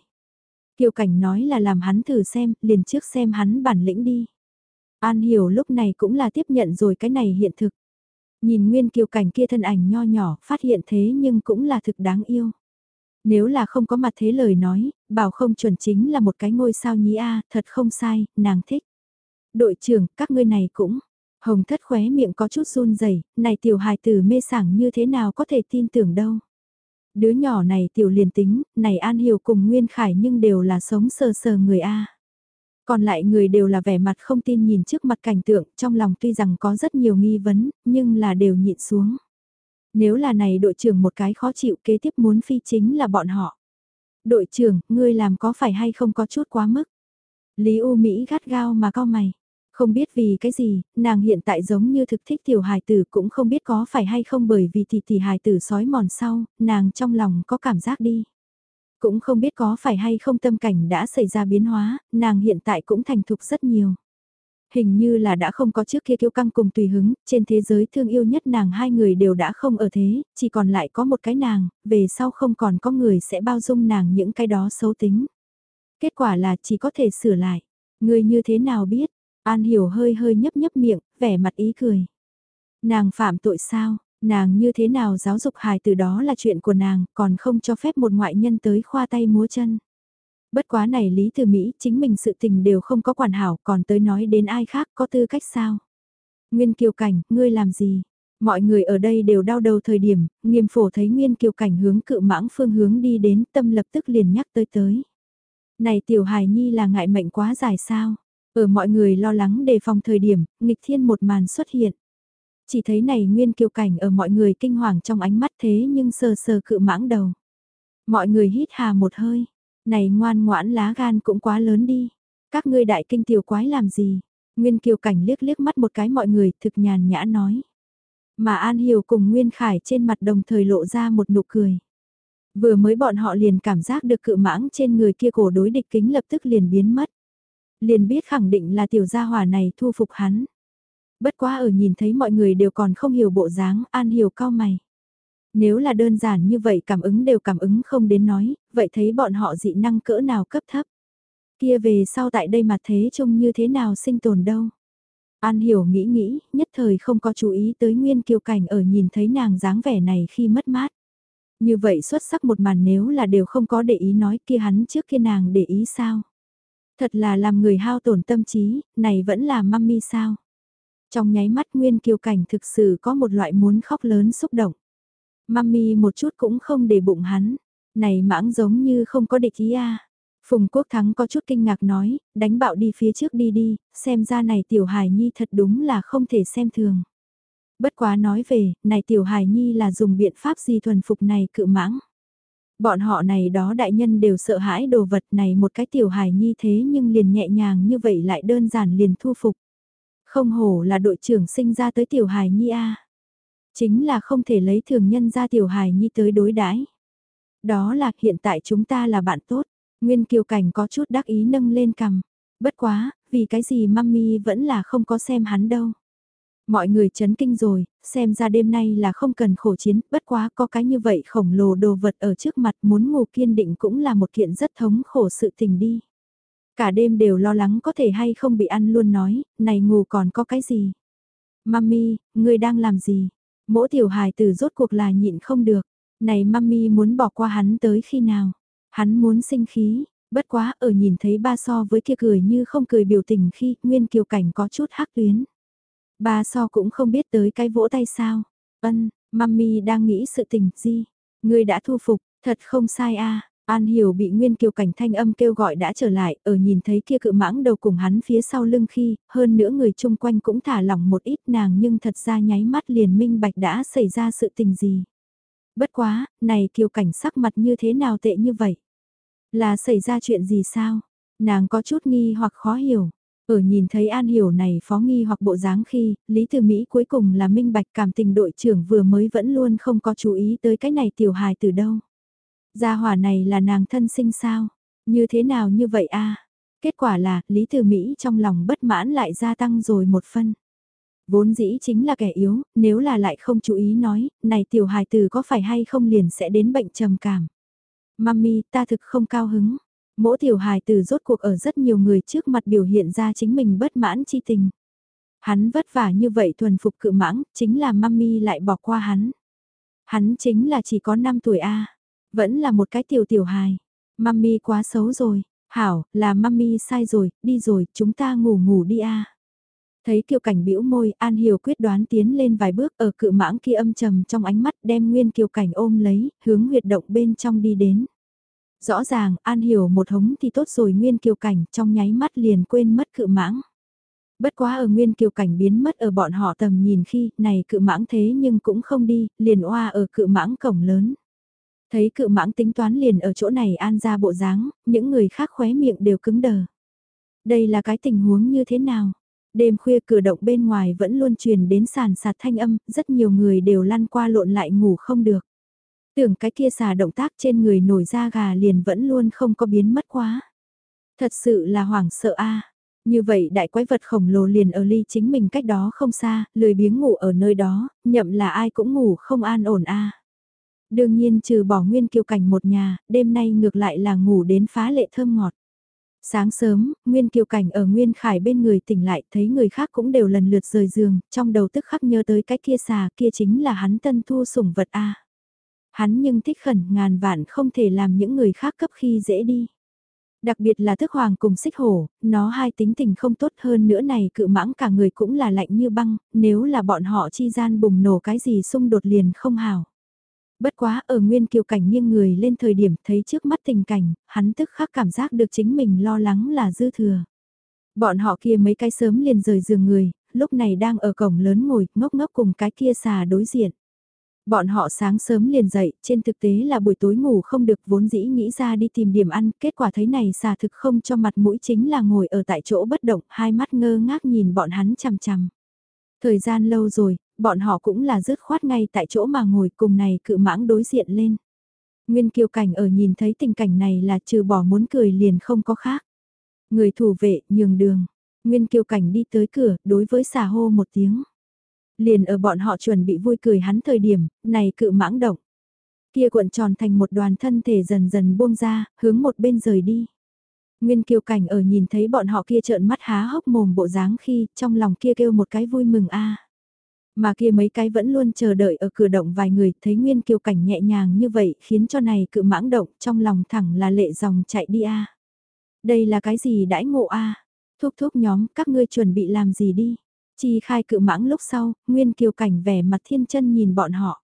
Kiều cảnh nói là làm hắn thử xem, liền trước xem hắn bản lĩnh đi. An hiểu lúc này cũng là tiếp nhận rồi cái này hiện thực. Nhìn nguyên kiều cảnh kia thân ảnh nho nhỏ, phát hiện thế nhưng cũng là thực đáng yêu. Nếu là không có mặt thế lời nói, bảo không chuẩn chính là một cái ngôi sao nhí a thật không sai, nàng thích. Đội trưởng, các ngươi này cũng, hồng thất khóe miệng có chút run rẩy này tiểu hài tử mê sảng như thế nào có thể tin tưởng đâu. Đứa nhỏ này tiểu liền tính, này An Hiểu cùng Nguyên Khải nhưng đều là sống sờ sờ người A. Còn lại người đều là vẻ mặt không tin nhìn trước mặt cảnh tượng, trong lòng tuy rằng có rất nhiều nghi vấn, nhưng là đều nhịn xuống. Nếu là này đội trưởng một cái khó chịu kế tiếp muốn phi chính là bọn họ. Đội trưởng, ngươi làm có phải hay không có chút quá mức? Lý U Mỹ gắt gao mà cao mày. Không biết vì cái gì, nàng hiện tại giống như thực thích tiểu hài tử cũng không biết có phải hay không bởi vì tỷ tỷ hài tử sói mòn sau, nàng trong lòng có cảm giác đi. Cũng không biết có phải hay không tâm cảnh đã xảy ra biến hóa, nàng hiện tại cũng thành thục rất nhiều. Hình như là đã không có trước kia kiêu căng cùng tùy hứng, trên thế giới thương yêu nhất nàng hai người đều đã không ở thế, chỉ còn lại có một cái nàng, về sau không còn có người sẽ bao dung nàng những cái đó xấu tính. Kết quả là chỉ có thể sửa lại. Người như thế nào biết, An Hiểu hơi hơi nhấp nhấp miệng, vẻ mặt ý cười. Nàng phạm tội sao, nàng như thế nào giáo dục hài từ đó là chuyện của nàng, còn không cho phép một ngoại nhân tới khoa tay múa chân. Bất quá này Lý Từ Mỹ chính mình sự tình đều không có quản hảo còn tới nói đến ai khác có tư cách sao. Nguyên Kiều Cảnh, ngươi làm gì? Mọi người ở đây đều đau đầu thời điểm, nghiêm phổ thấy Nguyên Kiều Cảnh hướng cự mãng phương hướng đi đến tâm lập tức liền nhắc tới tới. Này Tiểu Hài Nhi là ngại mệnh quá dài sao? Ở mọi người lo lắng đề phòng thời điểm, nghịch thiên một màn xuất hiện. Chỉ thấy này nguyên kiều cảnh ở mọi người kinh hoàng trong ánh mắt thế nhưng sờ sờ cự mãng đầu. Mọi người hít hà một hơi. Này ngoan ngoãn lá gan cũng quá lớn đi. Các ngươi đại kinh tiểu quái làm gì? Nguyên kiều cảnh liếc liếc mắt một cái mọi người, thực nhàn nhã nói. Mà An Hiểu cùng Nguyên Khải trên mặt đồng thời lộ ra một nụ cười. Vừa mới bọn họ liền cảm giác được cự mãng trên người kia cổ đối địch kính lập tức liền biến mất liền biết khẳng định là tiểu gia hỏa này thu phục hắn. Bất quá ở nhìn thấy mọi người đều còn không hiểu bộ dáng, An hiểu cao mày. Nếu là đơn giản như vậy cảm ứng đều cảm ứng không đến nói, vậy thấy bọn họ dị năng cỡ nào cấp thấp. Kia về sau tại đây mà thế trông như thế nào sinh tồn đâu. An hiểu nghĩ nghĩ, nhất thời không có chú ý tới Nguyên Kiều Cảnh ở nhìn thấy nàng dáng vẻ này khi mất mát. Như vậy xuất sắc một màn nếu là đều không có để ý nói kia hắn trước kia nàng để ý sao. Thật là làm người hao tổn tâm trí, này vẫn là mami sao. Trong nháy mắt Nguyên Kiều Cảnh thực sự có một loại muốn khóc lớn xúc động. Mami một chút cũng không để bụng hắn, này mãng giống như không có địch ý à. Phùng Quốc Thắng có chút kinh ngạc nói, đánh bạo đi phía trước đi đi, xem ra này tiểu hải nhi thật đúng là không thể xem thường. Bất quá nói về, này tiểu hải nhi là dùng biện pháp gì thuần phục này cự mãng. Bọn họ này đó đại nhân đều sợ hãi đồ vật này một cái tiểu hải nhi thế nhưng liền nhẹ nhàng như vậy lại đơn giản liền thu phục. Không hổ là đội trưởng sinh ra tới tiểu hài nhi a Chính là không thể lấy thường nhân ra tiểu hài nhi tới đối đãi Đó là hiện tại chúng ta là bạn tốt. Nguyên Kiều Cảnh có chút đắc ý nâng lên cằm. Bất quá, vì cái gì mami vẫn là không có xem hắn đâu. Mọi người chấn kinh rồi, xem ra đêm nay là không cần khổ chiến, bất quá có cái như vậy khổng lồ đồ vật ở trước mặt muốn ngủ kiên định cũng là một kiện rất thống khổ sự tình đi. Cả đêm đều lo lắng có thể hay không bị ăn luôn nói, này ngủ còn có cái gì? Mami, ngươi đang làm gì? Mỗi tiểu hài tử rốt cuộc là nhịn không được. Này mami muốn bỏ qua hắn tới khi nào? Hắn muốn sinh khí, bất quá ở nhìn thấy ba so với kia cười như không cười biểu tình khi Nguyên Kiều Cảnh có chút hắc tuyến. Ba so cũng không biết tới cái vỗ tay sao. Ân, mami đang nghĩ sự tình gì? Người đã thu phục, thật không sai a. An Hiểu bị Nguyên Kiều Cảnh thanh âm kêu gọi đã trở lại, ở nhìn thấy kia cự mãng đầu cùng hắn phía sau lưng khi, hơn nữa người chung quanh cũng thả lỏng một ít nàng nhưng thật ra nháy mắt liền minh bạch đã xảy ra sự tình gì. Bất quá, này Kiều Cảnh sắc mặt như thế nào tệ như vậy? Là xảy ra chuyện gì sao? Nàng có chút nghi hoặc khó hiểu. Ở nhìn thấy An Hiểu này phó nghi hoặc bộ dáng khi, Lý Từ Mỹ cuối cùng là minh bạch cảm tình đội trưởng vừa mới vẫn luôn không có chú ý tới cái này tiểu hài từ đâu. Gia hỏa này là nàng thân sinh sao? Như thế nào như vậy a? Kết quả là, Lý Từ Mỹ trong lòng bất mãn lại gia tăng rồi một phân. Vốn dĩ chính là kẻ yếu, nếu là lại không chú ý nói, này tiểu hài tử có phải hay không liền sẽ đến bệnh trầm cảm. Mami, ta thực không cao hứng. Mỗi tiểu hài tử rốt cuộc ở rất nhiều người trước mặt biểu hiện ra chính mình bất mãn chi tình. Hắn vất vả như vậy thuần phục cự mãng, chính là mami lại bỏ qua hắn. Hắn chính là chỉ có 5 tuổi A, vẫn là một cái tiểu tiểu hài. Mami quá xấu rồi, hảo, là mami sai rồi, đi rồi, chúng ta ngủ ngủ đi A. Thấy kiều cảnh bĩu môi, An Hiểu quyết đoán tiến lên vài bước ở cự mãng kia âm trầm trong ánh mắt đem nguyên kiều cảnh ôm lấy, hướng huyệt động bên trong đi đến. Rõ ràng, An Hiểu một hống thì tốt rồi nguyên kiều cảnh trong nháy mắt liền quên mất cự mãng. Bất quá ở nguyên kiều cảnh biến mất ở bọn họ tầm nhìn khi, này cự mãng thế nhưng cũng không đi, liền oa ở cự mãng cổng lớn. Thấy cự mãng tính toán liền ở chỗ này an ra bộ dáng, những người khác khóe miệng đều cứng đờ. Đây là cái tình huống như thế nào? Đêm khuya cửa động bên ngoài vẫn luôn truyền đến sàn sạt thanh âm, rất nhiều người đều lăn qua lộn lại ngủ không được. Tưởng cái kia xà động tác trên người nổi da gà liền vẫn luôn không có biến mất quá. Thật sự là hoảng sợ a. Như vậy đại quái vật khổng lồ liền ở ly chính mình cách đó không xa, lười biếng ngủ ở nơi đó, nhậm là ai cũng ngủ không an ổn a. Đương nhiên trừ bỏ nguyên kiều cảnh một nhà, đêm nay ngược lại là ngủ đến phá lệ thơm ngọt. Sáng sớm, Nguyên Kiều Cảnh ở Nguyên Khải bên người tỉnh lại thấy người khác cũng đều lần lượt rời giường, trong đầu tức khắc nhớ tới cái kia xà kia chính là hắn tân thu sủng vật A. Hắn nhưng thích khẩn ngàn vạn không thể làm những người khác cấp khi dễ đi. Đặc biệt là thức hoàng cùng xích hổ, nó hai tính tình không tốt hơn nữa này cự mãng cả người cũng là lạnh như băng, nếu là bọn họ chi gian bùng nổ cái gì xung đột liền không hào. Bất quá ở nguyên kiều cảnh nghiêng người lên thời điểm thấy trước mắt tình cảnh, hắn tức khắc cảm giác được chính mình lo lắng là dư thừa. Bọn họ kia mấy cái sớm liền rời giường người, lúc này đang ở cổng lớn ngồi, ngốc ngốc cùng cái kia xà đối diện. Bọn họ sáng sớm liền dậy, trên thực tế là buổi tối ngủ không được vốn dĩ nghĩ ra đi tìm điểm ăn, kết quả thấy này xà thực không cho mặt mũi chính là ngồi ở tại chỗ bất động, hai mắt ngơ ngác nhìn bọn hắn chằm chằm. Thời gian lâu rồi, bọn họ cũng là dứt khoát ngay tại chỗ mà ngồi cùng này cự mãng đối diện lên. Nguyên kiều cảnh ở nhìn thấy tình cảnh này là trừ bỏ muốn cười liền không có khác. Người thủ vệ, nhường đường. Nguyên Kiều Cảnh đi tới cửa, đối với xà hô một tiếng. Liền ở bọn họ chuẩn bị vui cười hắn thời điểm, này cự mãng động. Kia cuộn tròn thành một đoàn thân thể dần dần buông ra, hướng một bên rời đi. Nguyên Kiều Cảnh ở nhìn thấy bọn họ kia trợn mắt há hốc mồm bộ dáng khi trong lòng kia kêu một cái vui mừng a. Mà kia mấy cái vẫn luôn chờ đợi ở cửa động vài người thấy Nguyên Kiều Cảnh nhẹ nhàng như vậy khiến cho này cự mãng động trong lòng thẳng là lệ dòng chạy đi a. À. Đây là cái gì đãi ngộ a? À? Thúc thúc nhóm các ngươi chuẩn bị làm gì đi? Chi khai cự mãng lúc sau, Nguyên Kiều Cảnh vẻ mặt thiên chân nhìn bọn họ.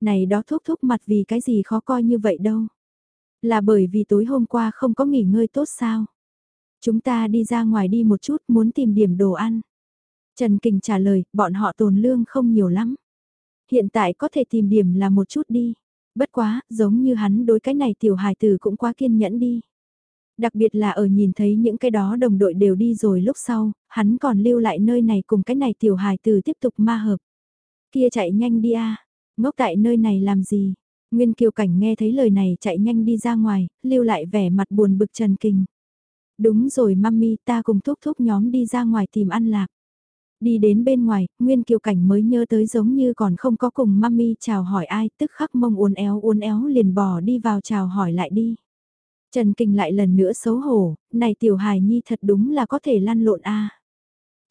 Này đó thúc thúc mặt vì cái gì khó coi như vậy đâu. Là bởi vì tối hôm qua không có nghỉ ngơi tốt sao? Chúng ta đi ra ngoài đi một chút muốn tìm điểm đồ ăn. Trần Kình trả lời, bọn họ tồn lương không nhiều lắm. Hiện tại có thể tìm điểm là một chút đi. Bất quá, giống như hắn đối cái này tiểu hài tử cũng quá kiên nhẫn đi. Đặc biệt là ở nhìn thấy những cái đó đồng đội đều đi rồi lúc sau, hắn còn lưu lại nơi này cùng cái này tiểu hài tử tiếp tục ma hợp. Kia chạy nhanh đi a ngốc tại nơi này làm gì? Nguyên Kiều Cảnh nghe thấy lời này chạy nhanh đi ra ngoài, lưu lại vẻ mặt buồn bực Trần Kình. Đúng rồi mami ta cùng thúc thúc nhóm đi ra ngoài tìm ăn lạc. Đi đến bên ngoài, Nguyên Kiều Cảnh mới nhớ tới giống như còn không có cùng mami chào hỏi ai, tức khắc mông uốn éo uốn éo liền bò đi vào chào hỏi lại đi. Trần Kình lại lần nữa xấu hổ, này tiểu hài nhi thật đúng là có thể lăn lộn a.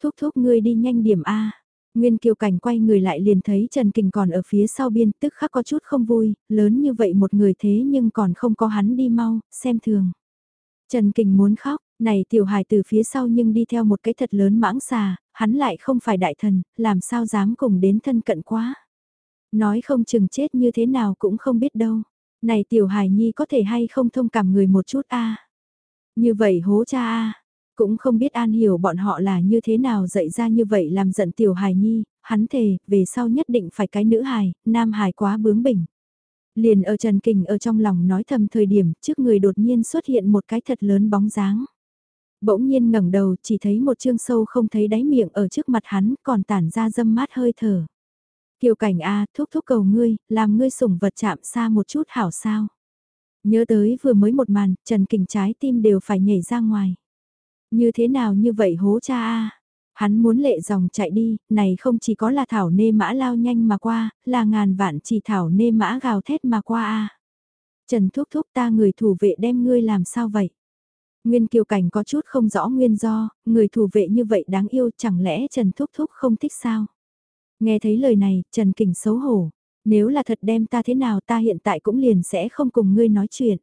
Thúc thúc ngươi đi nhanh điểm a. Nguyên Kiều Cảnh quay người lại liền thấy Trần Kình còn ở phía sau biên tức khắc có chút không vui, lớn như vậy một người thế nhưng còn không có hắn đi mau, xem thường. Trần Kình muốn khóc, này tiểu hài từ phía sau nhưng đi theo một cái thật lớn mãng xà, hắn lại không phải đại thần, làm sao dám cùng đến thân cận quá. Nói không chừng chết như thế nào cũng không biết đâu. Này tiểu hài nhi có thể hay không thông cảm người một chút a Như vậy hố cha a Cũng không biết an hiểu bọn họ là như thế nào dạy ra như vậy làm giận tiểu hài nhi, hắn thề, về sau nhất định phải cái nữ hài, nam hài quá bướng bỉnh. Liền ở Trần Kình ở trong lòng nói thầm thời điểm trước người đột nhiên xuất hiện một cái thật lớn bóng dáng. Bỗng nhiên ngẩng đầu chỉ thấy một chương sâu không thấy đáy miệng ở trước mặt hắn còn tản ra dâm mát hơi thở. Kiều cảnh A thúc thúc cầu ngươi, làm ngươi sủng vật chạm xa một chút hảo sao. Nhớ tới vừa mới một màn, Trần Kình trái tim đều phải nhảy ra ngoài. Như thế nào như vậy hố cha A. Hắn muốn lệ dòng chạy đi, này không chỉ có là thảo nê mã lao nhanh mà qua, là ngàn vạn chỉ thảo nê mã gào thét mà qua A. Trần thúc thúc ta người thủ vệ đem ngươi làm sao vậy? Nguyên Kiều Cảnh có chút không rõ nguyên do, người thủ vệ như vậy đáng yêu chẳng lẽ Trần Thúc Thúc không thích sao? Nghe thấy lời này, Trần Kình xấu hổ. Nếu là thật đem ta thế nào ta hiện tại cũng liền sẽ không cùng ngươi nói chuyện.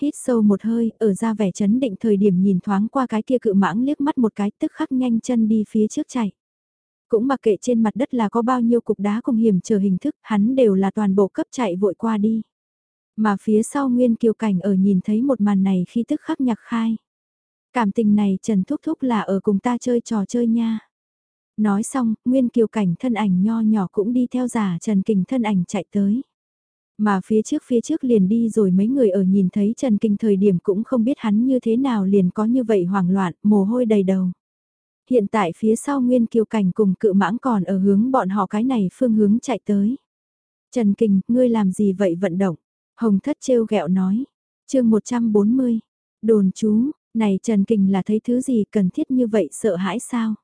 Hít sâu một hơi, ở ra vẻ chấn định thời điểm nhìn thoáng qua cái kia cự mãng liếc mắt một cái tức khắc nhanh chân đi phía trước chạy. Cũng mặc kệ trên mặt đất là có bao nhiêu cục đá cùng hiểm trở hình thức, hắn đều là toàn bộ cấp chạy vội qua đi. Mà phía sau Nguyên Kiều Cảnh ở nhìn thấy một màn này khi tức khắc nhạc khai. Cảm tình này Trần Thúc Thúc là ở cùng ta chơi trò chơi nha. Nói xong, Nguyên Kiều Cảnh thân ảnh nho nhỏ cũng đi theo giả Trần Kình thân ảnh chạy tới. Mà phía trước phía trước liền đi rồi mấy người ở nhìn thấy Trần Kinh thời điểm cũng không biết hắn như thế nào liền có như vậy hoảng loạn, mồ hôi đầy đầu. Hiện tại phía sau Nguyên Kiều Cảnh cùng cự mãng còn ở hướng bọn họ cái này phương hướng chạy tới. Trần Kinh, ngươi làm gì vậy vận động? Hồng thất trêu ghẹo nói. chương 140. Đồn chú, này Trần Kình là thấy thứ gì cần thiết như vậy sợ hãi sao?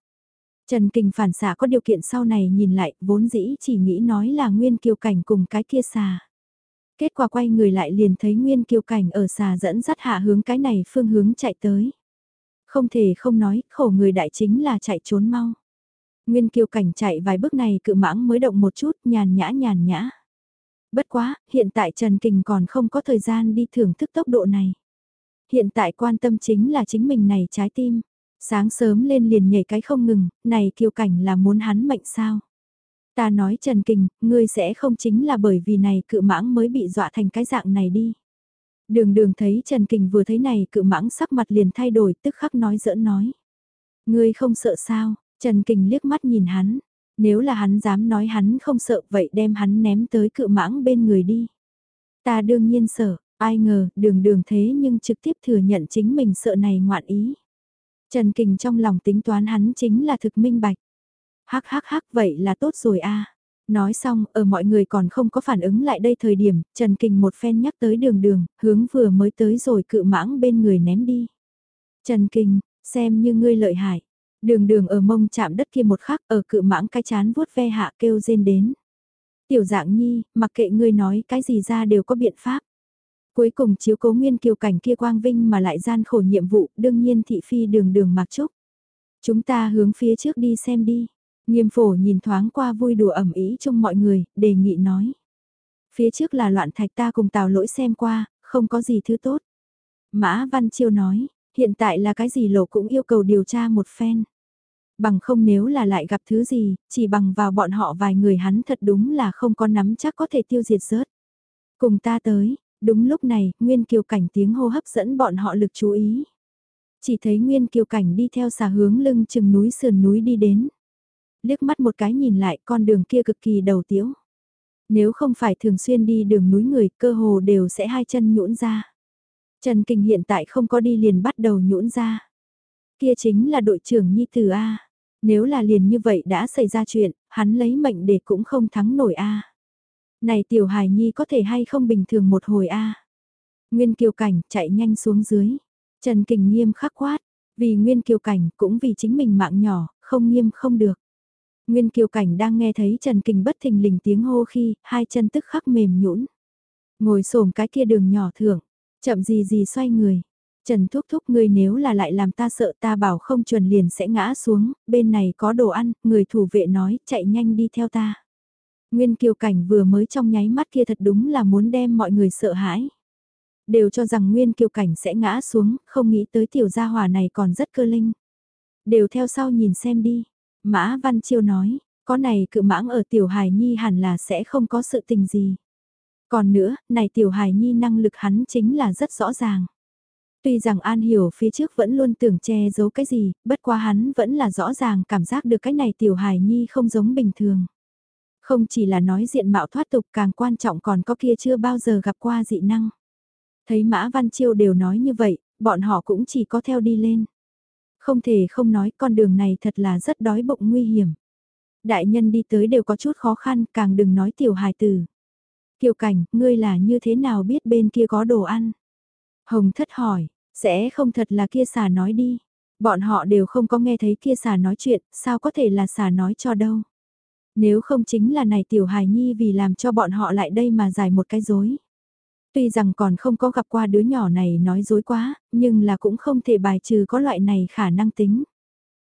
Trần Kình phản xạ có điều kiện sau này nhìn lại, vốn dĩ chỉ nghĩ nói là Nguyên Kiều Cảnh cùng cái kia xà. Kết quả quay người lại liền thấy Nguyên Kiều Cảnh ở xà dẫn dắt hạ hướng cái này phương hướng chạy tới. Không thể không nói, khổ người đại chính là chạy trốn mau. Nguyên Kiều Cảnh chạy vài bước này cự mãng mới động một chút, nhàn nhã nhàn nhã. Bất quá, hiện tại Trần Kình còn không có thời gian đi thưởng thức tốc độ này. Hiện tại quan tâm chính là chính mình này trái tim. Sáng sớm lên liền nhảy cái không ngừng, này kiều cảnh là muốn hắn mệnh sao. Ta nói Trần Kình, ngươi sẽ không chính là bởi vì này cự mãng mới bị dọa thành cái dạng này đi. Đường đường thấy Trần Kình vừa thấy này cự mãng sắc mặt liền thay đổi tức khắc nói giỡn nói. Ngươi không sợ sao, Trần Kình liếc mắt nhìn hắn, nếu là hắn dám nói hắn không sợ vậy đem hắn ném tới cự mãng bên người đi. Ta đương nhiên sợ, ai ngờ đường đường thế nhưng trực tiếp thừa nhận chính mình sợ này ngoạn ý. Trần Kình trong lòng tính toán hắn chính là thực minh bạch. Hắc hắc hắc vậy là tốt rồi a. Nói xong, ở mọi người còn không có phản ứng lại đây thời điểm, Trần Kình một phen nhắc tới đường đường, hướng vừa mới tới rồi cự mãng bên người ném đi. Trần Kình, xem như ngươi lợi hại, Đường đường ở mông chạm đất kia một khắc ở cự mãng cái chán vuốt ve hạ kêu rên đến. Tiểu dạng nhi, mặc kệ ngươi nói cái gì ra đều có biện pháp. Cuối cùng chiếu cố nguyên kiều cảnh kia quang vinh mà lại gian khổ nhiệm vụ, đương nhiên thị phi đường đường mặc trúc. Chúng ta hướng phía trước đi xem đi. Nghiêm phổ nhìn thoáng qua vui đùa ẩm ý trong mọi người, đề nghị nói. Phía trước là loạn thạch ta cùng tào lỗi xem qua, không có gì thứ tốt. Mã Văn Chiêu nói, hiện tại là cái gì lộ cũng yêu cầu điều tra một phen. Bằng không nếu là lại gặp thứ gì, chỉ bằng vào bọn họ vài người hắn thật đúng là không có nắm chắc có thể tiêu diệt rớt. Cùng ta tới, đúng lúc này, Nguyên Kiều Cảnh tiếng hô hấp dẫn bọn họ lực chú ý. Chỉ thấy Nguyên Kiều Cảnh đi theo xà hướng lưng chừng núi sườn núi đi đến. Liếc mắt một cái nhìn lại con đường kia cực kỳ đầu tiếu. Nếu không phải thường xuyên đi đường núi người cơ hồ đều sẽ hai chân nhũn ra. Trần Kinh hiện tại không có đi liền bắt đầu nhũn ra. Kia chính là đội trưởng Nhi Tử A. Nếu là liền như vậy đã xảy ra chuyện, hắn lấy mệnh để cũng không thắng nổi A. Này tiểu hài nhi có thể hay không bình thường một hồi A. Nguyên kiều cảnh chạy nhanh xuống dưới. Trần Kình nghiêm khắc quát, vì Nguyên kiều cảnh cũng vì chính mình mạng nhỏ, không nghiêm không được. Nguyên kiều cảnh đang nghe thấy Trần Kình bất thình lình tiếng hô khi, hai chân tức khắc mềm nhũn Ngồi xổm cái kia đường nhỏ thượng, chậm gì gì xoay người, Trần Thúc Thúc ngươi nếu là lại làm ta sợ ta bảo không chuẩn liền sẽ ngã xuống, bên này có đồ ăn, người thủ vệ nói, chạy nhanh đi theo ta. Nguyên Kiều Cảnh vừa mới trong nháy mắt kia thật đúng là muốn đem mọi người sợ hãi. Đều cho rằng Nguyên Kiều Cảnh sẽ ngã xuống, không nghĩ tới tiểu gia hỏa này còn rất cơ linh. Đều theo sau nhìn xem đi. Mã Văn Chiêu nói, có này cự mãng ở tiểu hài nhi hẳn là sẽ không có sự tình gì. Còn nữa, này tiểu hài nhi năng lực hắn chính là rất rõ ràng. Tuy rằng An Hiểu phía trước vẫn luôn tưởng che giấu cái gì, bất quá hắn vẫn là rõ ràng cảm giác được cái này tiểu hài nhi không giống bình thường. Không chỉ là nói diện mạo thoát tục càng quan trọng còn có kia chưa bao giờ gặp qua dị năng. Thấy Mã Văn Chiêu đều nói như vậy, bọn họ cũng chỉ có theo đi lên. Không thể không nói con đường này thật là rất đói bụng nguy hiểm. Đại nhân đi tới đều có chút khó khăn, càng đừng nói tiểu hài tử. Kiều cảnh, ngươi là như thế nào biết bên kia có đồ ăn? Hồng thất hỏi, sẽ không thật là kia xà nói đi. Bọn họ đều không có nghe thấy kia xà nói chuyện, sao có thể là xà nói cho đâu. Nếu không chính là này tiểu hài nhi vì làm cho bọn họ lại đây mà giải một cái dối. Tuy rằng còn không có gặp qua đứa nhỏ này nói dối quá, nhưng là cũng không thể bài trừ có loại này khả năng tính.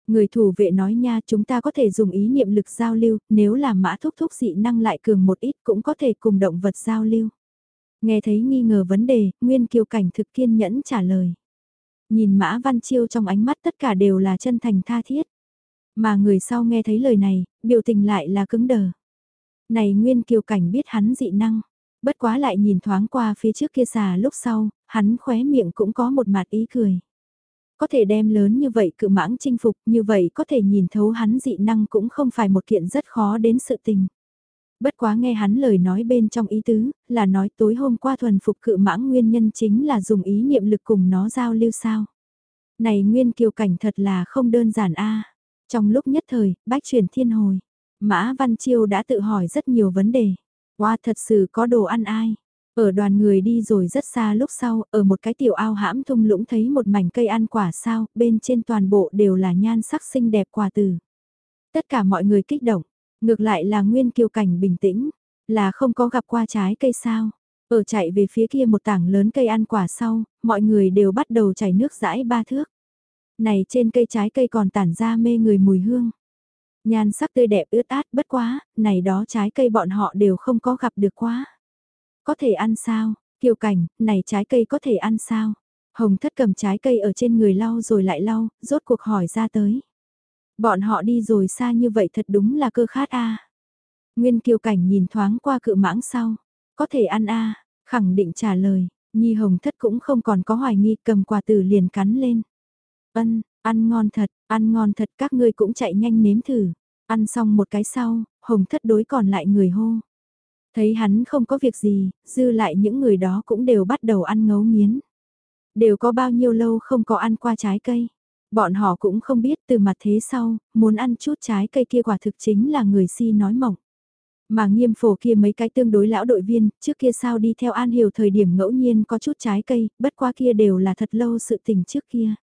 Người thủ vệ nói nha chúng ta có thể dùng ý niệm lực giao lưu, nếu là mã thúc thúc dị năng lại cường một ít cũng có thể cùng động vật giao lưu. Nghe thấy nghi ngờ vấn đề, Nguyên Kiều Cảnh thực kiên nhẫn trả lời. Nhìn Mã Văn Chiêu trong ánh mắt tất cả đều là chân thành tha thiết. Mà người sau nghe thấy lời này, biểu tình lại là cứng đờ. Này Nguyên Kiều Cảnh biết hắn dị năng, bất quá lại nhìn thoáng qua phía trước kia xà lúc sau, hắn khóe miệng cũng có một mặt ý cười. Có thể đem lớn như vậy cự mãng chinh phục, như vậy có thể nhìn thấu hắn dị năng cũng không phải một kiện rất khó đến sự tình. Bất quá nghe hắn lời nói bên trong ý tứ, là nói tối hôm qua thuần phục cự mãng nguyên nhân chính là dùng ý niệm lực cùng nó giao lưu sao. Này nguyên kiều cảnh thật là không đơn giản a Trong lúc nhất thời, bách chuyển thiên hồi, Mã Văn Chiêu đã tự hỏi rất nhiều vấn đề. Wow thật sự có đồ ăn ai? Ở đoàn người đi rồi rất xa lúc sau, ở một cái tiểu ao hãm thung lũng thấy một mảnh cây ăn quả sao, bên trên toàn bộ đều là nhan sắc xinh đẹp quả từ. Tất cả mọi người kích động, Ngược lại là Nguyên Kiều Cảnh bình tĩnh, là không có gặp qua trái cây sao. Ở chạy về phía kia một tảng lớn cây ăn quả sau, mọi người đều bắt đầu chảy nước rãi ba thước. Này trên cây trái cây còn tản ra mê người mùi hương. Nhan sắc tươi đẹp ướt át bất quá, này đó trái cây bọn họ đều không có gặp được quá. Có thể ăn sao? Kiều cảnh, này trái cây có thể ăn sao? Hồng thất cầm trái cây ở trên người lau rồi lại lau, rốt cuộc hỏi ra tới. Bọn họ đi rồi xa như vậy thật đúng là cơ khát a. Nguyên Kiều Cảnh nhìn thoáng qua cự mãng sau, có thể ăn a, khẳng định trả lời, Nhi Hồng Thất cũng không còn có hoài nghi cầm quả tử liền cắn lên. Ân, ăn ngon thật, ăn ngon thật các ngươi cũng chạy nhanh nếm thử. Ăn xong một cái sau, Hồng Thất đối còn lại người hô. Thấy hắn không có việc gì, dư lại những người đó cũng đều bắt đầu ăn ngấu nghiến. Đều có bao nhiêu lâu không có ăn qua trái cây. Bọn họ cũng không biết từ mặt thế sau, muốn ăn chút trái cây kia quả thực chính là người si nói mỏng. Mà nghiêm phổ kia mấy cái tương đối lão đội viên, trước kia sao đi theo An Hiểu thời điểm ngẫu nhiên có chút trái cây, bất qua kia đều là thật lâu sự tình trước kia.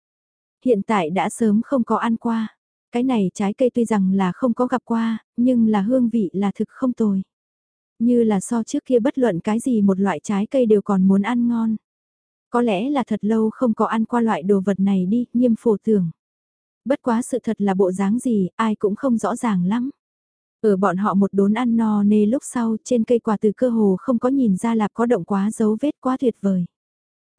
Hiện tại đã sớm không có ăn qua. Cái này trái cây tuy rằng là không có gặp qua, nhưng là hương vị là thực không tồi. Như là so trước kia bất luận cái gì một loại trái cây đều còn muốn ăn ngon. Có lẽ là thật lâu không có ăn qua loại đồ vật này đi, nghiêm phổ tưởng. Bất quá sự thật là bộ dáng gì, ai cũng không rõ ràng lắm. Ở bọn họ một đốn ăn no nê lúc sau trên cây quả từ cơ hồ không có nhìn ra là có động quá dấu vết quá tuyệt vời.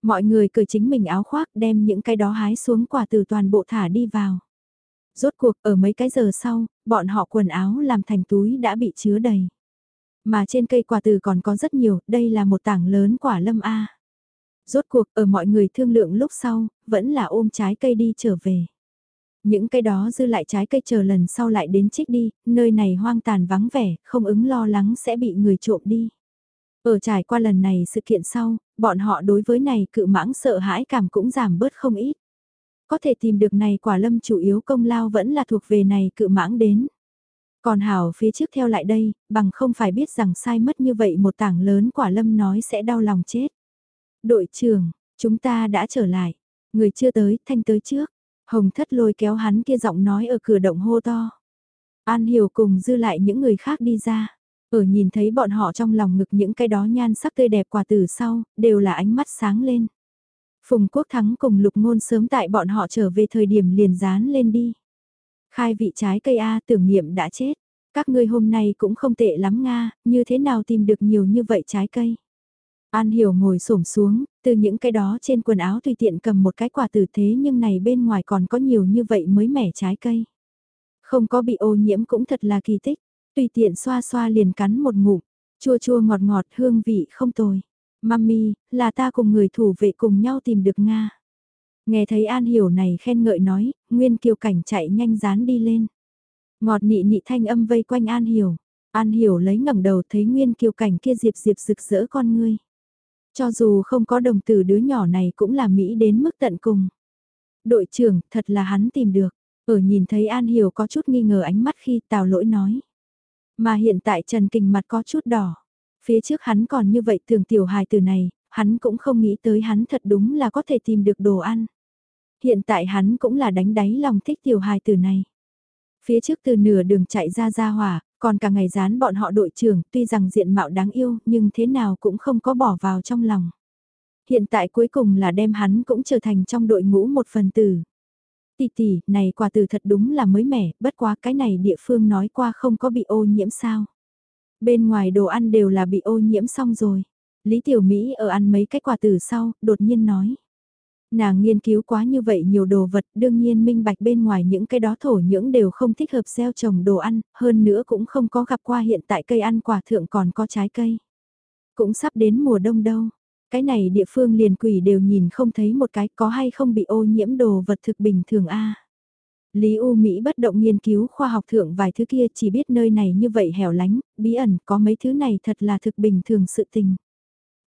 Mọi người cởi chính mình áo khoác đem những cái đó hái xuống quả từ toàn bộ thả đi vào. Rốt cuộc ở mấy cái giờ sau, bọn họ quần áo làm thành túi đã bị chứa đầy. Mà trên cây quả từ còn có rất nhiều, đây là một tảng lớn quả lâm A. Rốt cuộc ở mọi người thương lượng lúc sau, vẫn là ôm trái cây đi trở về. Những cây đó dư lại trái cây chờ lần sau lại đến trích đi, nơi này hoang tàn vắng vẻ, không ứng lo lắng sẽ bị người trộm đi. Ở trải qua lần này sự kiện sau, bọn họ đối với này cự mãng sợ hãi cảm cũng giảm bớt không ít. Có thể tìm được này quả lâm chủ yếu công lao vẫn là thuộc về này cự mãng đến. Còn Hảo phía trước theo lại đây, bằng không phải biết rằng sai mất như vậy một tảng lớn quả lâm nói sẽ đau lòng chết. Đội trưởng, chúng ta đã trở lại. Người chưa tới, thanh tới trước. Hồng thất lôi kéo hắn kia giọng nói ở cửa động hô to. An hiểu cùng dư lại những người khác đi ra. Ở nhìn thấy bọn họ trong lòng ngực những cái đó nhan sắc tươi đẹp quả từ sau, đều là ánh mắt sáng lên. Phùng Quốc Thắng cùng lục ngôn sớm tại bọn họ trở về thời điểm liền dán lên đi. Khai vị trái cây A tưởng niệm đã chết. Các ngươi hôm nay cũng không tệ lắm Nga, như thế nào tìm được nhiều như vậy trái cây. An Hiểu ngồi xổm xuống, từ những cái đó trên quần áo tùy tiện cầm một cái quả tử thế nhưng này bên ngoài còn có nhiều như vậy mới mẻ trái cây. Không có bị ô nhiễm cũng thật là kỳ tích, tùy tiện xoa xoa liền cắn một ngụm, chua chua ngọt ngọt hương vị không tồi. Mami, là ta cùng người thủ vệ cùng nhau tìm được Nga. Nghe thấy An Hiểu này khen ngợi nói, Nguyên Kiều Cảnh chạy nhanh dán đi lên. Ngọt nị nị thanh âm vây quanh An Hiểu. An Hiểu lấy ngẩng đầu thấy Nguyên Kiều Cảnh kia diệp diệp rực rỡ con ngươi. Cho dù không có đồng tử đứa nhỏ này cũng là Mỹ đến mức tận cùng. Đội trưởng, thật là hắn tìm được. Ở nhìn thấy An Hiểu có chút nghi ngờ ánh mắt khi tào lỗi nói. Mà hiện tại Trần Kình mặt có chút đỏ. Phía trước hắn còn như vậy thường tiểu hài từ này, hắn cũng không nghĩ tới hắn thật đúng là có thể tìm được đồ ăn. Hiện tại hắn cũng là đánh đáy lòng thích tiểu hài từ này. Phía trước từ nửa đường chạy ra ra hỏa, còn cả ngày dán bọn họ đội trưởng tuy rằng diện mạo đáng yêu nhưng thế nào cũng không có bỏ vào trong lòng. Hiện tại cuối cùng là đem hắn cũng trở thành trong đội ngũ một phần tử. Tỷ tỷ, này quả từ thật đúng là mới mẻ, bất quá cái này địa phương nói qua không có bị ô nhiễm sao. Bên ngoài đồ ăn đều là bị ô nhiễm xong rồi. Lý Tiểu Mỹ ở ăn mấy cái quả từ sau, đột nhiên nói. Nàng nghiên cứu quá như vậy nhiều đồ vật, đương nhiên minh bạch bên ngoài những cái đó thổ nhưỡng đều không thích hợp gieo trồng đồ ăn, hơn nữa cũng không có gặp qua hiện tại cây ăn quả thượng còn có trái cây. Cũng sắp đến mùa đông đâu. Cái này địa phương liền quỷ đều nhìn không thấy một cái có hay không bị ô nhiễm đồ vật thực bình thường a. Lý U Mỹ bất động nghiên cứu khoa học thượng vài thứ kia chỉ biết nơi này như vậy hẻo lánh, bí ẩn có mấy thứ này thật là thực bình thường sự tình.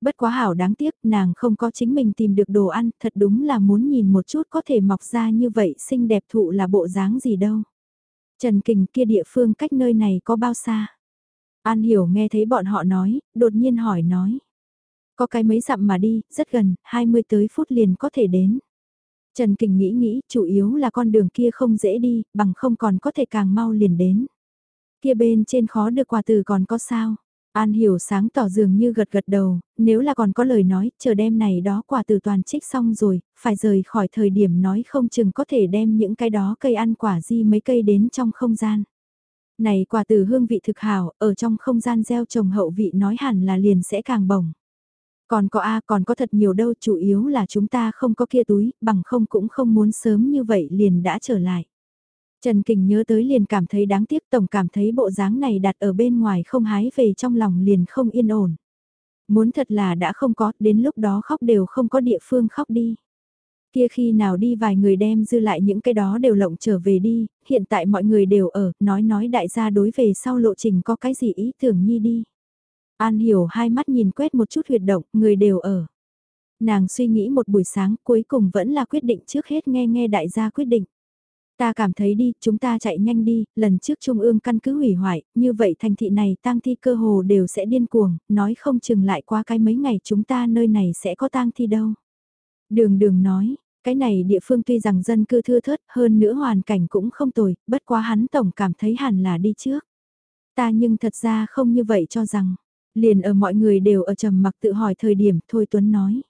Bất quá hảo đáng tiếc nàng không có chính mình tìm được đồ ăn, thật đúng là muốn nhìn một chút có thể mọc ra như vậy xinh đẹp thụ là bộ dáng gì đâu. Trần Kình kia địa phương cách nơi này có bao xa? An Hiểu nghe thấy bọn họ nói, đột nhiên hỏi nói. Có cái mấy dặm mà đi, rất gần, 20 tới phút liền có thể đến. Trần Kình nghĩ nghĩ, chủ yếu là con đường kia không dễ đi, bằng không còn có thể càng mau liền đến. Kia bên trên khó được quà từ còn có sao? An hiểu sáng tỏ dường như gật gật đầu, nếu là còn có lời nói, chờ đêm này đó quả từ toàn trích xong rồi, phải rời khỏi thời điểm nói không chừng có thể đem những cái đó cây ăn quả di mấy cây đến trong không gian. Này quả từ hương vị thực hảo, ở trong không gian gieo trồng hậu vị nói hẳn là liền sẽ càng bổng. Còn có A còn có thật nhiều đâu, chủ yếu là chúng ta không có kia túi, bằng không cũng không muốn sớm như vậy liền đã trở lại. Trần Kình nhớ tới liền cảm thấy đáng tiếc tổng cảm thấy bộ dáng này đặt ở bên ngoài không hái về trong lòng liền không yên ổn. Muốn thật là đã không có, đến lúc đó khóc đều không có địa phương khóc đi. Kia khi nào đi vài người đem dư lại những cái đó đều lộng trở về đi, hiện tại mọi người đều ở, nói nói đại gia đối về sau lộ trình có cái gì ý tưởng nhi đi. An hiểu hai mắt nhìn quét một chút huyệt động, người đều ở. Nàng suy nghĩ một buổi sáng cuối cùng vẫn là quyết định trước hết nghe nghe đại gia quyết định. Ta cảm thấy đi, chúng ta chạy nhanh đi, lần trước Trung ương căn cứ hủy hoại, như vậy thành thị này tang thi cơ hồ đều sẽ điên cuồng, nói không chừng lại qua cái mấy ngày chúng ta nơi này sẽ có tang thi đâu. Đường đường nói, Cái này địa phương tuy rằng dân cư thưa thớt hơn nữa hoàn cảnh cũng không tồi, bất quá hắn tổng cảm thấy hẳn là đi trước. Ta nhưng thật ra không như vậy cho rằng, liền ở mọi người đều ở trầm mặc tự hỏi thời điểm Thôi Tuấn nói.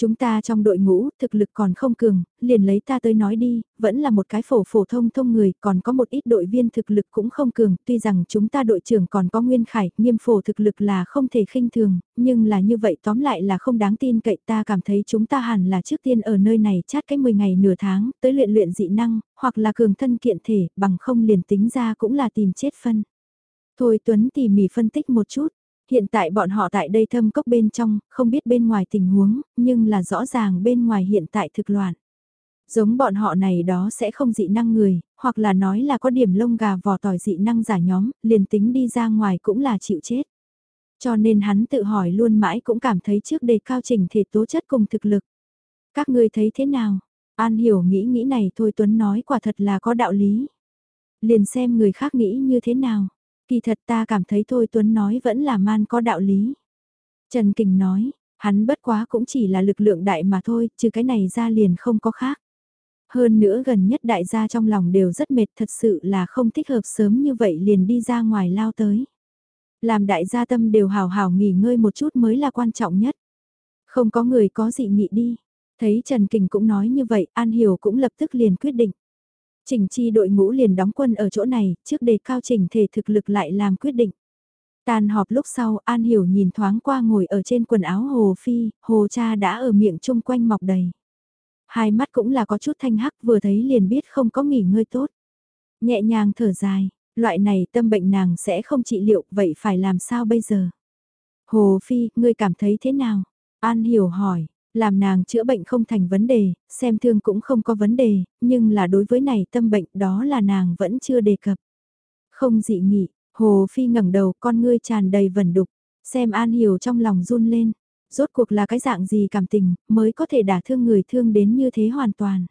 Chúng ta trong đội ngũ, thực lực còn không cường, liền lấy ta tới nói đi, vẫn là một cái phổ phổ thông thông người, còn có một ít đội viên thực lực cũng không cường, tuy rằng chúng ta đội trưởng còn có nguyên khải, nghiêm phổ thực lực là không thể khinh thường, nhưng là như vậy tóm lại là không đáng tin cậy ta cảm thấy chúng ta hẳn là trước tiên ở nơi này chát cái 10 ngày nửa tháng, tới luyện luyện dị năng, hoặc là cường thân kiện thể, bằng không liền tính ra cũng là tìm chết phân. Thôi Tuấn tỉ mỉ phân tích một chút, hiện tại bọn họ tại đây thâm cốc bên trong, không biết bên ngoài tình huống, nhưng là rõ ràng bên ngoài hiện tại thực loạn. Giống bọn họ này đó sẽ không dị năng người, hoặc là nói là có điểm lông gà vò tỏi dị năng giả nhóm, liền tính đi ra ngoài cũng là chịu chết. Cho nên hắn tự hỏi luôn mãi cũng cảm thấy trước đề cao trình thể tố chất cùng thực lực. Các ngươi thấy thế nào? An hiểu nghĩ nghĩ này thôi Tuấn nói quả thật là có đạo lý. Liền xem người khác nghĩ như thế nào. Kỳ thật ta cảm thấy thôi Tuấn nói vẫn là man có đạo lý. Trần Kình nói, hắn bất quá cũng chỉ là lực lượng đại mà thôi, trừ cái này ra liền không có khác. Hơn nữa gần nhất đại gia trong lòng đều rất mệt thật sự là không thích hợp sớm như vậy liền đi ra ngoài lao tới. Làm đại gia tâm đều hào hào nghỉ ngơi một chút mới là quan trọng nhất. Không có người có dị nghị đi. Thấy Trần Kình cũng nói như vậy, An Hiểu cũng lập tức liền quyết định. Trình chi đội ngũ liền đóng quân ở chỗ này, trước đề cao trình thể thực lực lại làm quyết định. Tàn họp lúc sau, An Hiểu nhìn thoáng qua ngồi ở trên quần áo Hồ Phi, Hồ cha đã ở miệng chung quanh mọc đầy. Hai mắt cũng là có chút thanh hắc vừa thấy liền biết không có nghỉ ngơi tốt. Nhẹ nhàng thở dài, loại này tâm bệnh nàng sẽ không trị liệu, vậy phải làm sao bây giờ? Hồ Phi, ngươi cảm thấy thế nào? An Hiểu hỏi, làm nàng chữa bệnh không thành vấn đề, xem thương cũng không có vấn đề, nhưng là đối với này tâm bệnh đó là nàng vẫn chưa đề cập. Không dị nghị, Hồ Phi ngẩng đầu con ngươi tràn đầy vẩn đục, xem An Hiểu trong lòng run lên, rốt cuộc là cái dạng gì cảm tình mới có thể đả thương người thương đến như thế hoàn toàn.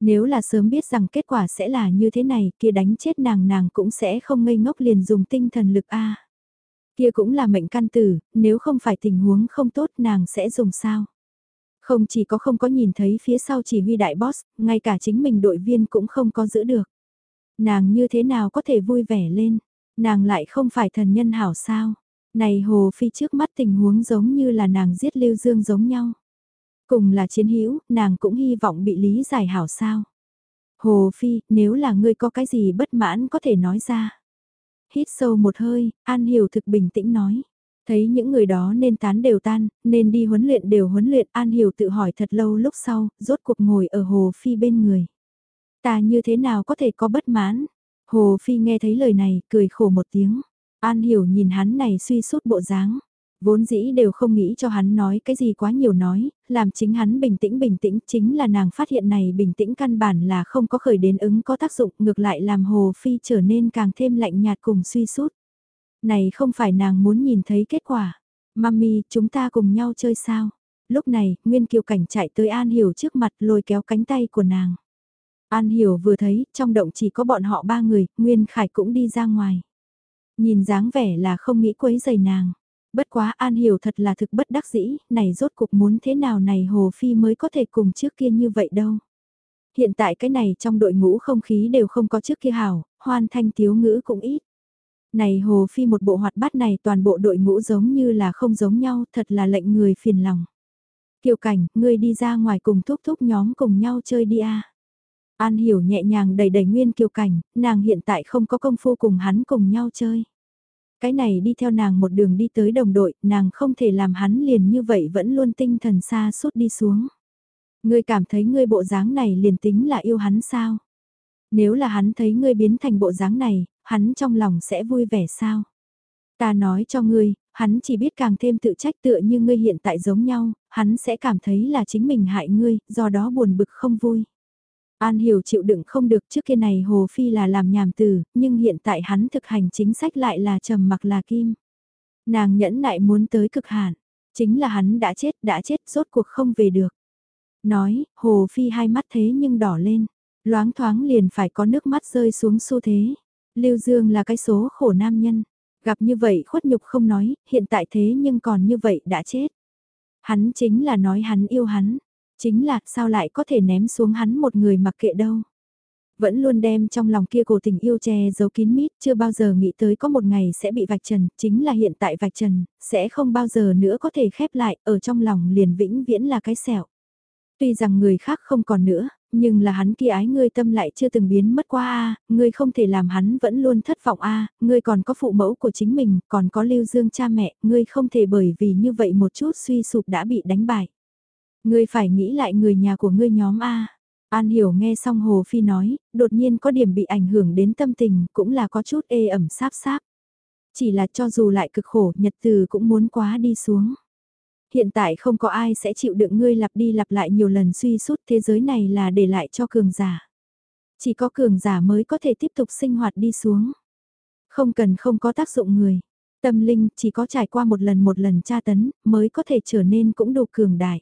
Nếu là sớm biết rằng kết quả sẽ là như thế này kia đánh chết nàng nàng cũng sẽ không ngây ngốc liền dùng tinh thần lực A. Kia cũng là mệnh căn tử, nếu không phải tình huống không tốt nàng sẽ dùng sao. Không chỉ có không có nhìn thấy phía sau chỉ huy đại boss, ngay cả chính mình đội viên cũng không có giữ được. Nàng như thế nào có thể vui vẻ lên, nàng lại không phải thần nhân hảo sao. Này Hồ Phi trước mắt tình huống giống như là nàng giết Lưu Dương giống nhau. Cùng là chiến hữu, nàng cũng hy vọng bị lý giải hảo sao. Hồ Phi, nếu là ngươi có cái gì bất mãn có thể nói ra. Hít sâu một hơi, An Hiểu thực bình tĩnh nói. Thấy những người đó nên tán đều tan, nên đi huấn luyện đều huấn luyện An Hiểu tự hỏi thật lâu lúc sau, rốt cuộc ngồi ở Hồ Phi bên người. Ta như thế nào có thể có bất mãn? Hồ Phi nghe thấy lời này, cười khổ một tiếng. An Hiểu nhìn hắn này suy sút bộ dáng. Vốn dĩ đều không nghĩ cho hắn nói cái gì quá nhiều nói, làm chính hắn bình tĩnh bình tĩnh chính là nàng phát hiện này bình tĩnh căn bản là không có khởi đến ứng có tác dụng ngược lại làm Hồ Phi trở nên càng thêm lạnh nhạt cùng suy sút. Này không phải nàng muốn nhìn thấy kết quả. Mami, chúng ta cùng nhau chơi sao? Lúc này, Nguyên Kiều Cảnh chạy tới An Hiểu trước mặt lôi kéo cánh tay của nàng. An Hiểu vừa thấy, trong động chỉ có bọn họ ba người, Nguyên Khải cũng đi ra ngoài. Nhìn dáng vẻ là không nghĩ quấy giày nàng. Bất quá An Hiểu thật là thực bất đắc dĩ, này rốt cục muốn thế nào này Hồ Phi mới có thể cùng trước kia như vậy đâu. Hiện tại cái này trong đội ngũ không khí đều không có trước kia hảo, hoan thanh tiếu ngữ cũng ít. Này Hồ Phi một bộ hoạt bát này toàn bộ đội ngũ giống như là không giống nhau, thật là lệnh người phiền lòng. Kiều Cảnh, ngươi đi ra ngoài cùng thúc thúc nhóm cùng nhau chơi đi a. An Hiểu nhẹ nhàng đầy đầy Nguyên Kiều Cảnh, nàng hiện tại không có công phu cùng hắn cùng nhau chơi. Cái này đi theo nàng một đường đi tới đồng đội, nàng không thể làm hắn liền như vậy vẫn luôn tinh thần xa suốt đi xuống. Ngươi cảm thấy ngươi bộ dáng này liền tính là yêu hắn sao? Nếu là hắn thấy ngươi biến thành bộ dáng này, hắn trong lòng sẽ vui vẻ sao? Ta nói cho ngươi, hắn chỉ biết càng thêm tự trách tựa như ngươi hiện tại giống nhau, hắn sẽ cảm thấy là chính mình hại ngươi, do đó buồn bực không vui. An hiểu chịu đựng không được trước kia này Hồ Phi là làm nhàm từ, nhưng hiện tại hắn thực hành chính sách lại là trầm mặc là kim. Nàng nhẫn nại muốn tới cực hạn, chính là hắn đã chết, đã chết, rốt cuộc không về được. Nói, Hồ Phi hai mắt thế nhưng đỏ lên, loáng thoáng liền phải có nước mắt rơi xuống xu thế. Lưu Dương là cái số khổ nam nhân, gặp như vậy khuất nhục không nói, hiện tại thế nhưng còn như vậy đã chết. Hắn chính là nói hắn yêu hắn, Chính là sao lại có thể ném xuống hắn một người mặc kệ đâu. Vẫn luôn đem trong lòng kia cổ tình yêu che giấu kín mít, chưa bao giờ nghĩ tới có một ngày sẽ bị vạch trần, chính là hiện tại vạch trần, sẽ không bao giờ nữa có thể khép lại, ở trong lòng liền vĩnh viễn là cái sẹo. Tuy rằng người khác không còn nữa, nhưng là hắn kia ái ngươi tâm lại chưa từng biến mất qua a, ngươi không thể làm hắn vẫn luôn thất vọng a, ngươi còn có phụ mẫu của chính mình, còn có Lưu Dương cha mẹ, ngươi không thể bởi vì như vậy một chút suy sụp đã bị đánh bại. Ngươi phải nghĩ lại người nhà của ngươi nhóm a. An Hiểu nghe xong Hồ Phi nói, đột nhiên có điểm bị ảnh hưởng đến tâm tình, cũng là có chút ê ẩm sáp sáp. Chỉ là cho dù lại cực khổ, nhật từ cũng muốn quá đi xuống. Hiện tại không có ai sẽ chịu đựng ngươi lặp đi lặp lại nhiều lần suy sút thế giới này là để lại cho cường giả. Chỉ có cường giả mới có thể tiếp tục sinh hoạt đi xuống. Không cần không có tác dụng người. Tâm linh chỉ có trải qua một lần một lần tra tấn mới có thể trở nên cũng đủ cường đại.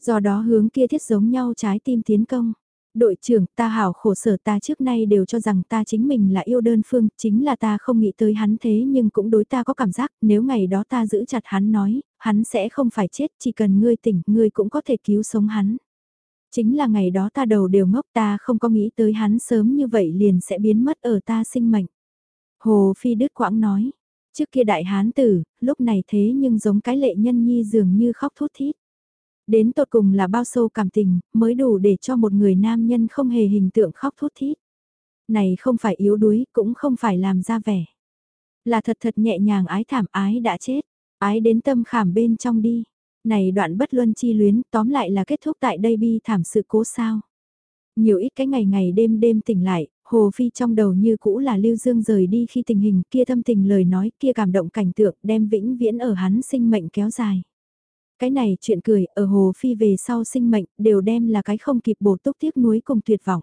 Do đó hướng kia thiết giống nhau trái tim tiến công. Đội trưởng ta hảo khổ sở ta trước nay đều cho rằng ta chính mình là yêu đơn phương, chính là ta không nghĩ tới hắn thế nhưng cũng đối ta có cảm giác, nếu ngày đó ta giữ chặt hắn nói, hắn sẽ không phải chết, chỉ cần ngươi tỉnh, ngươi cũng có thể cứu sống hắn. Chính là ngày đó ta đầu đều ngốc ta không có nghĩ tới hắn sớm như vậy liền sẽ biến mất ở ta sinh mệnh. Hồ Phi Đức Quãng nói, trước kia đại hán tử, lúc này thế nhưng giống cái lệ nhân nhi dường như khóc thút thít. Đến tột cùng là bao sâu cảm tình, mới đủ để cho một người nam nhân không hề hình tượng khóc thút thít. Này không phải yếu đuối, cũng không phải làm ra vẻ. Là thật thật nhẹ nhàng ái thảm ái đã chết, ái đến tâm khảm bên trong đi. Này đoạn bất luân chi luyến, tóm lại là kết thúc tại đây bi thảm sự cố sao. Nhiều ít cái ngày ngày đêm đêm tỉnh lại, Hồ Phi trong đầu như cũ là Lưu Dương rời đi khi tình hình kia thâm tình lời nói kia cảm động cảnh tượng đem vĩnh viễn ở hắn sinh mệnh kéo dài. Cái này chuyện cười ở Hồ Phi về sau sinh mệnh đều đem là cái không kịp bổ túc tiếc nuối cùng tuyệt vọng.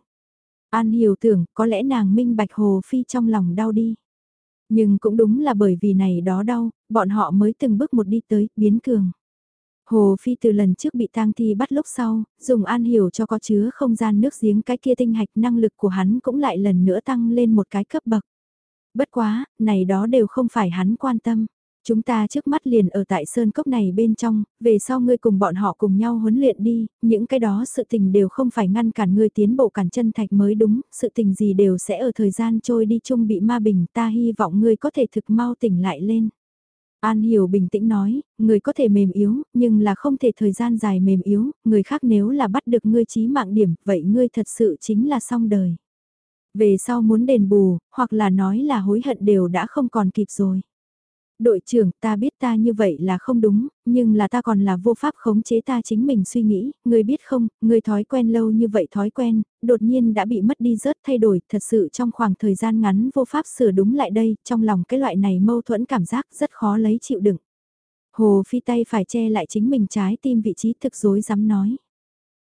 An hiểu tưởng có lẽ nàng minh bạch Hồ Phi trong lòng đau đi. Nhưng cũng đúng là bởi vì này đó đau, bọn họ mới từng bước một đi tới, biến cường. Hồ Phi từ lần trước bị tang thi bắt lúc sau, dùng an hiểu cho có chứa không gian nước giếng cái kia tinh hạch năng lực của hắn cũng lại lần nữa tăng lên một cái cấp bậc. Bất quá, này đó đều không phải hắn quan tâm. Chúng ta trước mắt liền ở tại sơn cốc này bên trong, về sau ngươi cùng bọn họ cùng nhau huấn luyện đi, những cái đó sự tình đều không phải ngăn cản ngươi tiến bộ cản chân thạch mới đúng, sự tình gì đều sẽ ở thời gian trôi đi chung bị ma bình, ta hy vọng ngươi có thể thực mau tỉnh lại lên. An Hiểu bình tĩnh nói, người có thể mềm yếu, nhưng là không thể thời gian dài mềm yếu, người khác nếu là bắt được ngươi chí mạng điểm, vậy ngươi thật sự chính là xong đời. Về sau muốn đền bù, hoặc là nói là hối hận đều đã không còn kịp rồi. Đội trưởng, ta biết ta như vậy là không đúng, nhưng là ta còn là vô pháp khống chế ta chính mình suy nghĩ, người biết không, người thói quen lâu như vậy thói quen, đột nhiên đã bị mất đi rớt thay đổi, thật sự trong khoảng thời gian ngắn vô pháp sửa đúng lại đây, trong lòng cái loại này mâu thuẫn cảm giác rất khó lấy chịu đựng. Hồ Phi tay phải che lại chính mình trái tim vị trí thực dối dám nói.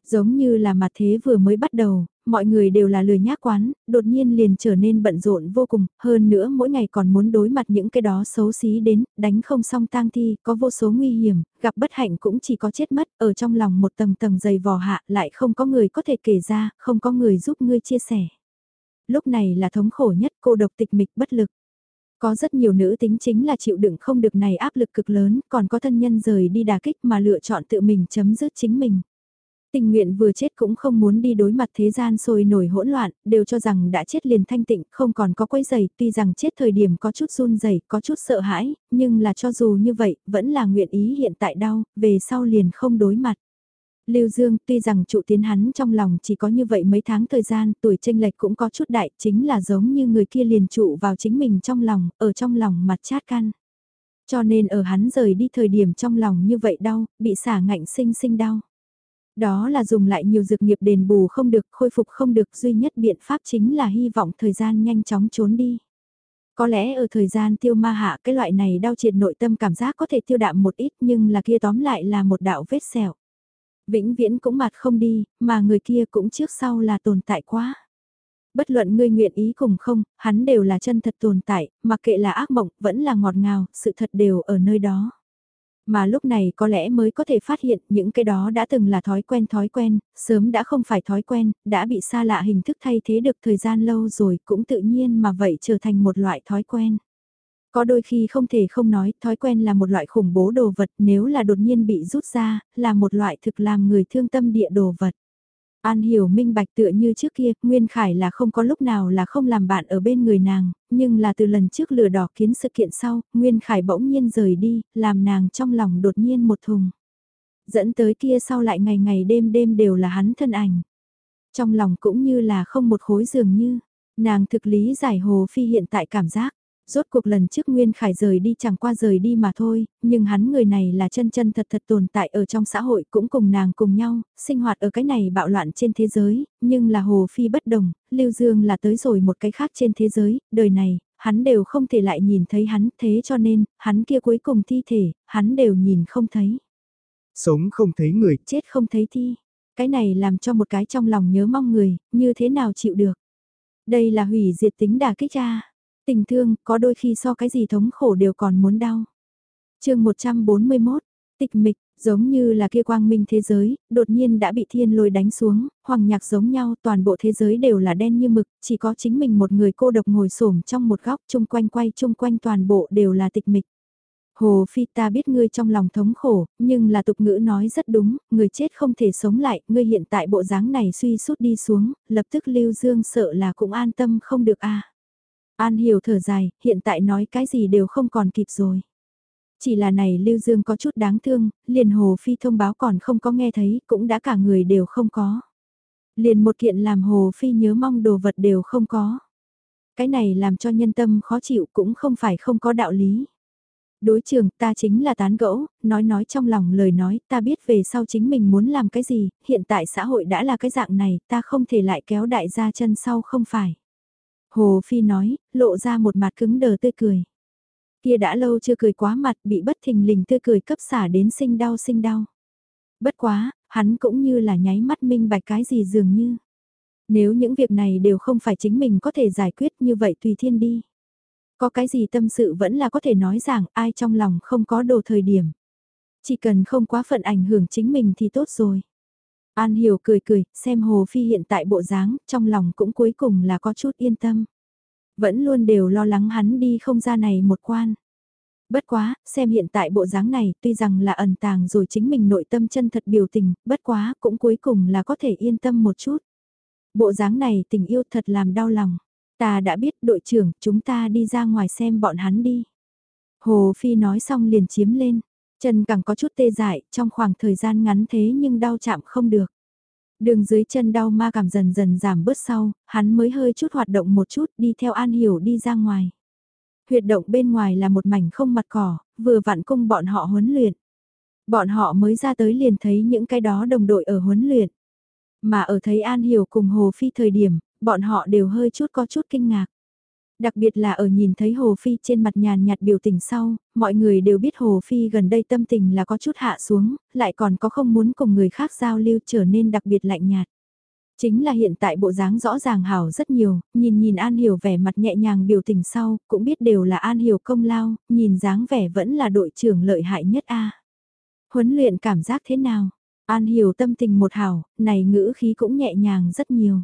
Giống như là mặt thế vừa mới bắt đầu, mọi người đều là lười nhác quán, đột nhiên liền trở nên bận rộn vô cùng, hơn nữa mỗi ngày còn muốn đối mặt những cái đó xấu xí đến, đánh không xong tang thi, có vô số nguy hiểm, gặp bất hạnh cũng chỉ có chết mất, ở trong lòng một tầng tầng dày vò hạ lại không có người có thể kể ra, không có người giúp ngươi chia sẻ. Lúc này là thống khổ nhất cô độc tịch mịch bất lực. Có rất nhiều nữ tính chính là chịu đựng không được này áp lực cực lớn, còn có thân nhân rời đi đà kích mà lựa chọn tự mình chấm dứt chính mình tình nguyện vừa chết cũng không muốn đi đối mặt thế gian sôi nổi hỗn loạn, đều cho rằng đã chết liền thanh tịnh, không còn có quấy giày, tuy rằng chết thời điểm có chút run rẩy, có chút sợ hãi, nhưng là cho dù như vậy, vẫn là nguyện ý hiện tại đau, về sau liền không đối mặt. Lưu Dương tuy rằng trụ tiến hắn trong lòng chỉ có như vậy mấy tháng thời gian, tuổi tranh lệch cũng có chút đại, chính là giống như người kia liền trụ vào chính mình trong lòng, ở trong lòng mặt chát căn. Cho nên ở hắn rời đi thời điểm trong lòng như vậy đau, bị xả ngạnh sinh sinh đau. Đó là dùng lại nhiều dược nghiệp đền bù không được, khôi phục không được, duy nhất biện pháp chính là hy vọng thời gian nhanh chóng trốn đi. Có lẽ ở thời gian tiêu ma hạ cái loại này đau triệt nội tâm cảm giác có thể tiêu đạm một ít nhưng là kia tóm lại là một đạo vết sẹo. Vĩnh viễn cũng mặt không đi, mà người kia cũng trước sau là tồn tại quá. Bất luận ngươi nguyện ý cùng không, hắn đều là chân thật tồn tại, mặc kệ là ác mộng, vẫn là ngọt ngào, sự thật đều ở nơi đó. Mà lúc này có lẽ mới có thể phát hiện những cái đó đã từng là thói quen thói quen, sớm đã không phải thói quen, đã bị xa lạ hình thức thay thế được thời gian lâu rồi cũng tự nhiên mà vậy trở thành một loại thói quen. Có đôi khi không thể không nói, thói quen là một loại khủng bố đồ vật, nếu là đột nhiên bị rút ra, là một loại thực làm người thương tâm địa đồ vật. An hiểu minh bạch tựa như trước kia, Nguyên Khải là không có lúc nào là không làm bạn ở bên người nàng, nhưng là từ lần trước lừa đỏ kiến sự kiện sau, Nguyên Khải bỗng nhiên rời đi, làm nàng trong lòng đột nhiên một thùng. Dẫn tới kia sau lại ngày ngày đêm đêm đều là hắn thân ảnh. Trong lòng cũng như là không một khối dường như, nàng thực lý giải Hồ Phi hiện tại cảm giác. Rốt cuộc lần trước Nguyên Khải rời đi chẳng qua rời đi mà thôi, nhưng hắn người này là chân chân thật thật tồn tại ở trong xã hội cũng cùng nàng cùng nhau, sinh hoạt ở cái này bạo loạn trên thế giới, nhưng là Hồ Phi bất đồng, Lưu Dương là tới rồi một cái khác trên thế giới, đời này, hắn đều không thể lại nhìn thấy hắn, thế cho nên, hắn kia cuối cùng thi thể, hắn đều nhìn không thấy. Sống không thấy người, chết không thấy thi. Cái này làm cho một cái trong lòng nhớ mong người, như thế nào chịu được. Đây là hủy diệt tính đà kích ra. Tình thương, có đôi khi so cái gì thống khổ đều còn muốn đau. chương 141, tịch mịch, giống như là kia quang minh thế giới, đột nhiên đã bị thiên lôi đánh xuống, hoàng nhạc giống nhau, toàn bộ thế giới đều là đen như mực, chỉ có chính mình một người cô độc ngồi xổm trong một góc chung quanh quay chung quanh toàn bộ đều là tịch mịch. Hồ Phi ta biết ngươi trong lòng thống khổ, nhưng là tục ngữ nói rất đúng, người chết không thể sống lại, ngươi hiện tại bộ dáng này suy sút đi xuống, lập tức Lưu Dương sợ là cũng an tâm không được a. An hiểu thở dài, hiện tại nói cái gì đều không còn kịp rồi. Chỉ là này Lưu Dương có chút đáng thương, liền Hồ Phi thông báo còn không có nghe thấy, cũng đã cả người đều không có. Liền một kiện làm Hồ Phi nhớ mong đồ vật đều không có. Cái này làm cho nhân tâm khó chịu cũng không phải không có đạo lý. Đối trường ta chính là tán gẫu, nói nói trong lòng lời nói ta biết về sau chính mình muốn làm cái gì, hiện tại xã hội đã là cái dạng này, ta không thể lại kéo đại gia chân sau không phải. Hồ Phi nói, lộ ra một mặt cứng đờ tươi cười. Kia đã lâu chưa cười quá mặt bị bất thình lình tươi cười cấp xả đến sinh đau sinh đau. Bất quá, hắn cũng như là nháy mắt minh bạch cái gì dường như. Nếu những việc này đều không phải chính mình có thể giải quyết như vậy tùy thiên đi. Có cái gì tâm sự vẫn là có thể nói rằng ai trong lòng không có đồ thời điểm. Chỉ cần không quá phận ảnh hưởng chính mình thì tốt rồi. An Hiểu cười cười, xem Hồ Phi hiện tại bộ dáng, trong lòng cũng cuối cùng là có chút yên tâm. Vẫn luôn đều lo lắng hắn đi không ra này một quan. Bất quá, xem hiện tại bộ dáng này, tuy rằng là ẩn tàng rồi chính mình nội tâm chân thật biểu tình, bất quá, cũng cuối cùng là có thể yên tâm một chút. Bộ dáng này tình yêu thật làm đau lòng. Ta đã biết đội trưởng, chúng ta đi ra ngoài xem bọn hắn đi. Hồ Phi nói xong liền chiếm lên. Chân càng có chút tê dại, trong khoảng thời gian ngắn thế nhưng đau chạm không được. Đường dưới chân đau ma cảm dần dần giảm bớt sau, hắn mới hơi chút hoạt động một chút đi theo An Hiểu đi ra ngoài. Huyệt động bên ngoài là một mảnh không mặt cỏ, vừa vặn cung bọn họ huấn luyện. Bọn họ mới ra tới liền thấy những cái đó đồng đội ở huấn luyện. Mà ở thấy An Hiểu cùng Hồ Phi thời điểm, bọn họ đều hơi chút có chút kinh ngạc. Đặc biệt là ở nhìn thấy Hồ Phi trên mặt nhàn nhạt biểu tình sau, mọi người đều biết Hồ Phi gần đây tâm tình là có chút hạ xuống, lại còn có không muốn cùng người khác giao lưu trở nên đặc biệt lạnh nhạt. Chính là hiện tại bộ dáng rõ ràng hảo rất nhiều, nhìn nhìn An Hiểu vẻ mặt nhẹ nhàng biểu tình sau, cũng biết đều là An Hiểu công lao, nhìn dáng vẻ vẫn là đội trưởng lợi hại nhất a. Huấn luyện cảm giác thế nào? An Hiểu tâm tình một hảo, này ngữ khí cũng nhẹ nhàng rất nhiều.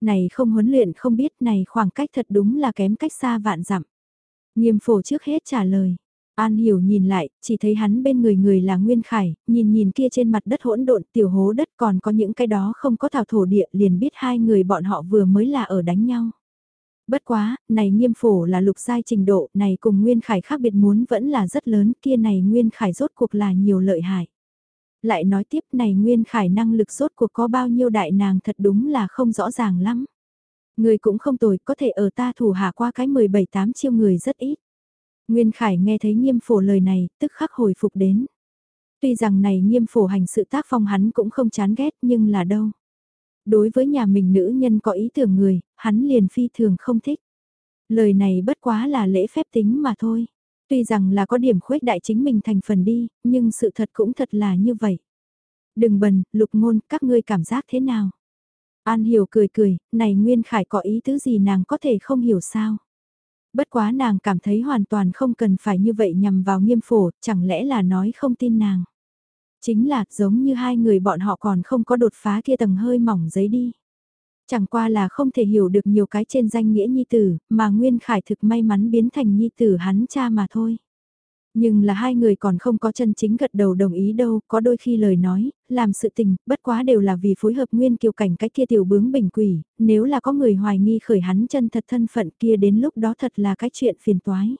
Này không huấn luyện không biết này khoảng cách thật đúng là kém cách xa vạn dặm. Nghiêm phổ trước hết trả lời. An hiểu nhìn lại, chỉ thấy hắn bên người người là Nguyên Khải, nhìn nhìn kia trên mặt đất hỗn độn tiểu hố đất còn có những cái đó không có thảo thổ địa liền biết hai người bọn họ vừa mới là ở đánh nhau. Bất quá, này nghiêm phổ là lục giai trình độ, này cùng Nguyên Khải khác biệt muốn vẫn là rất lớn, kia này Nguyên Khải rốt cuộc là nhiều lợi hại. Lại nói tiếp này nguyên khải năng lực sốt cuộc có bao nhiêu đại nàng thật đúng là không rõ ràng lắm. Người cũng không tồi, có thể ở ta thủ hạ qua cái 17-8 chiêu người rất ít. Nguyên Khải nghe thấy nghiêm phổ lời này, tức khắc hồi phục đến. Tuy rằng này nghiêm phổ hành sự tác phong hắn cũng không chán ghét nhưng là đâu. Đối với nhà mình nữ nhân có ý tưởng người, hắn liền phi thường không thích. Lời này bất quá là lễ phép tính mà thôi. Tuy rằng là có điểm khuếch đại chính mình thành phần đi, nhưng sự thật cũng thật là như vậy. Đừng bần, lục ngôn, các ngươi cảm giác thế nào? An hiểu cười cười, này Nguyên Khải có ý tứ gì nàng có thể không hiểu sao? Bất quá nàng cảm thấy hoàn toàn không cần phải như vậy nhằm vào nghiêm phổ, chẳng lẽ là nói không tin nàng. Chính là giống như hai người bọn họ còn không có đột phá kia tầng hơi mỏng giấy đi. Chẳng qua là không thể hiểu được nhiều cái trên danh nghĩa nhi tử, mà Nguyên Khải thực may mắn biến thành nhi tử hắn cha mà thôi. Nhưng là hai người còn không có chân chính gật đầu đồng ý đâu, có đôi khi lời nói, làm sự tình, bất quá đều là vì phối hợp nguyên kiều cảnh cái kia tiểu bướng bình quỷ, nếu là có người hoài nghi khởi hắn chân thật thân phận kia đến lúc đó thật là cái chuyện phiền toái.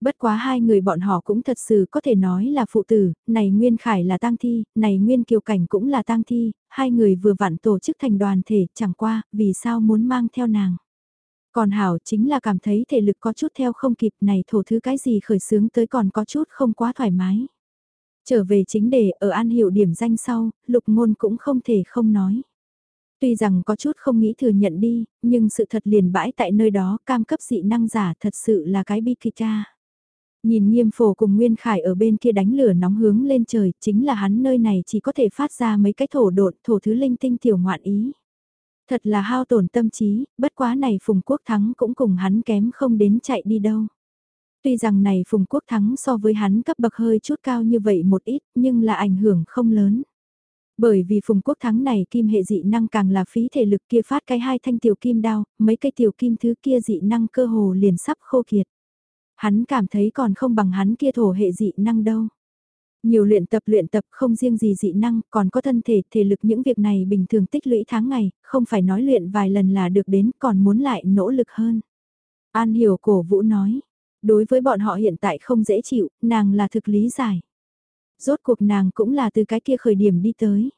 Bất quá hai người bọn họ cũng thật sự có thể nói là phụ tử, này Nguyên Khải là tang thi, này Nguyên Kiều Cảnh cũng là tang thi, hai người vừa vặn tổ chức thành đoàn thể, chẳng qua, vì sao muốn mang theo nàng. Còn Hảo chính là cảm thấy thể lực có chút theo không kịp này thổ thứ cái gì khởi sướng tới còn có chút không quá thoải mái. Trở về chính đề ở an hiệu điểm danh sau, lục ngôn cũng không thể không nói. Tuy rằng có chút không nghĩ thừa nhận đi, nhưng sự thật liền bãi tại nơi đó cam cấp dị năng giả thật sự là cái bi kịch. Nhìn nghiêm phổ cùng Nguyên Khải ở bên kia đánh lửa nóng hướng lên trời, chính là hắn nơi này chỉ có thể phát ra mấy cái thổ độn, thổ thứ linh tinh tiểu ngoạn ý. Thật là hao tổn tâm trí, bất quá này Phùng Quốc Thắng cũng cùng hắn kém không đến chạy đi đâu. Tuy rằng này Phùng Quốc Thắng so với hắn cấp bậc hơi chút cao như vậy một ít, nhưng là ảnh hưởng không lớn. Bởi vì Phùng Quốc Thắng này kim hệ dị năng càng là phí thể lực kia phát cái hai thanh tiểu kim đao, mấy cây tiểu kim thứ kia dị năng cơ hồ liền sắp khô kiệt. Hắn cảm thấy còn không bằng hắn kia thổ hệ dị năng đâu. Nhiều luyện tập luyện tập không riêng gì dị năng, còn có thân thể, thể lực những việc này bình thường tích lũy tháng ngày, không phải nói luyện vài lần là được đến, còn muốn lại nỗ lực hơn. An hiểu cổ vũ nói, đối với bọn họ hiện tại không dễ chịu, nàng là thực lý giải. Rốt cuộc nàng cũng là từ cái kia khởi điểm đi tới.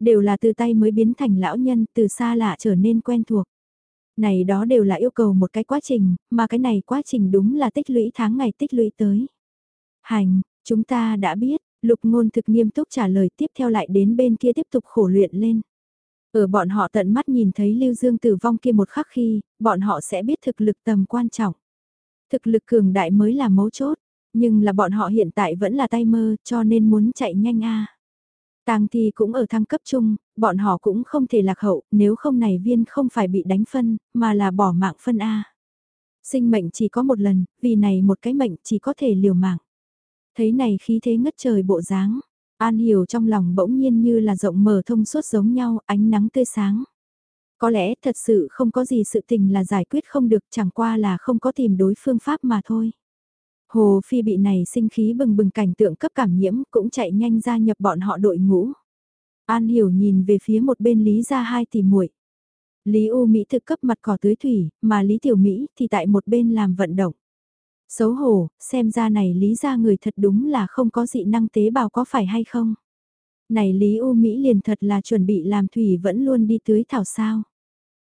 Đều là từ tay mới biến thành lão nhân, từ xa lạ trở nên quen thuộc. Này đó đều là yêu cầu một cái quá trình, mà cái này quá trình đúng là tích lũy tháng ngày tích lũy tới. Hành, chúng ta đã biết, lục ngôn thực nghiêm túc trả lời tiếp theo lại đến bên kia tiếp tục khổ luyện lên. Ở bọn họ tận mắt nhìn thấy Lưu Dương tử vong kia một khắc khi, bọn họ sẽ biết thực lực tầm quan trọng. Thực lực cường đại mới là mấu chốt, nhưng là bọn họ hiện tại vẫn là tay mơ cho nên muốn chạy nhanh a. Tang thi cũng ở thăng cấp chung, bọn họ cũng không thể lạc hậu, nếu không này viên không phải bị đánh phân, mà là bỏ mạng phân A. Sinh mệnh chỉ có một lần, vì này một cái mệnh chỉ có thể liều mạng. Thấy này khí thế ngất trời bộ dáng, An hiểu trong lòng bỗng nhiên như là rộng mở thông suốt giống nhau, ánh nắng tươi sáng. Có lẽ thật sự không có gì sự tình là giải quyết không được chẳng qua là không có tìm đối phương pháp mà thôi. Hồ Phi bị này sinh khí bừng bừng cảnh tượng cấp cảm nhiễm cũng chạy nhanh ra nhập bọn họ đội ngũ. An Hiểu nhìn về phía một bên Lý gia hai tỷ muội. Lý U Mỹ thực cấp mặt cỏ tưới thủy, mà Lý Tiểu Mỹ thì tại một bên làm vận động. Xấu hổ, xem ra này Lý gia người thật đúng là không có dị năng tế bào có phải hay không. Này Lý U Mỹ liền thật là chuẩn bị làm thủy vẫn luôn đi tưới thảo sao.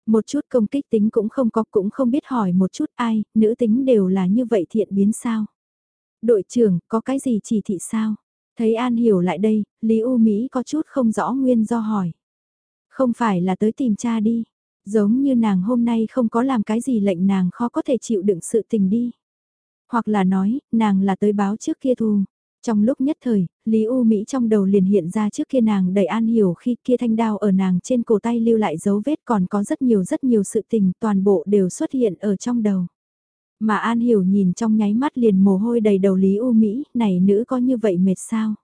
Một chút công kích tính cũng không có cũng không biết hỏi một chút ai, nữ tính đều là như vậy thiện biến sao. Đội trưởng, có cái gì chỉ thị sao? Thấy An hiểu lại đây, Lý U Mỹ có chút không rõ nguyên do hỏi. Không phải là tới tìm cha đi. Giống như nàng hôm nay không có làm cái gì lệnh nàng khó có thể chịu đựng sự tình đi. Hoặc là nói, nàng là tới báo trước kia thù. Trong lúc nhất thời, Lý U Mỹ trong đầu liền hiện ra trước kia nàng đầy an hiểu khi kia thanh đao ở nàng trên cổ tay lưu lại dấu vết còn có rất nhiều rất nhiều sự tình toàn bộ đều xuất hiện ở trong đầu. Mà An Hiểu nhìn trong nháy mắt liền mồ hôi đầy đầu Lý U Mỹ, này nữ có như vậy mệt sao?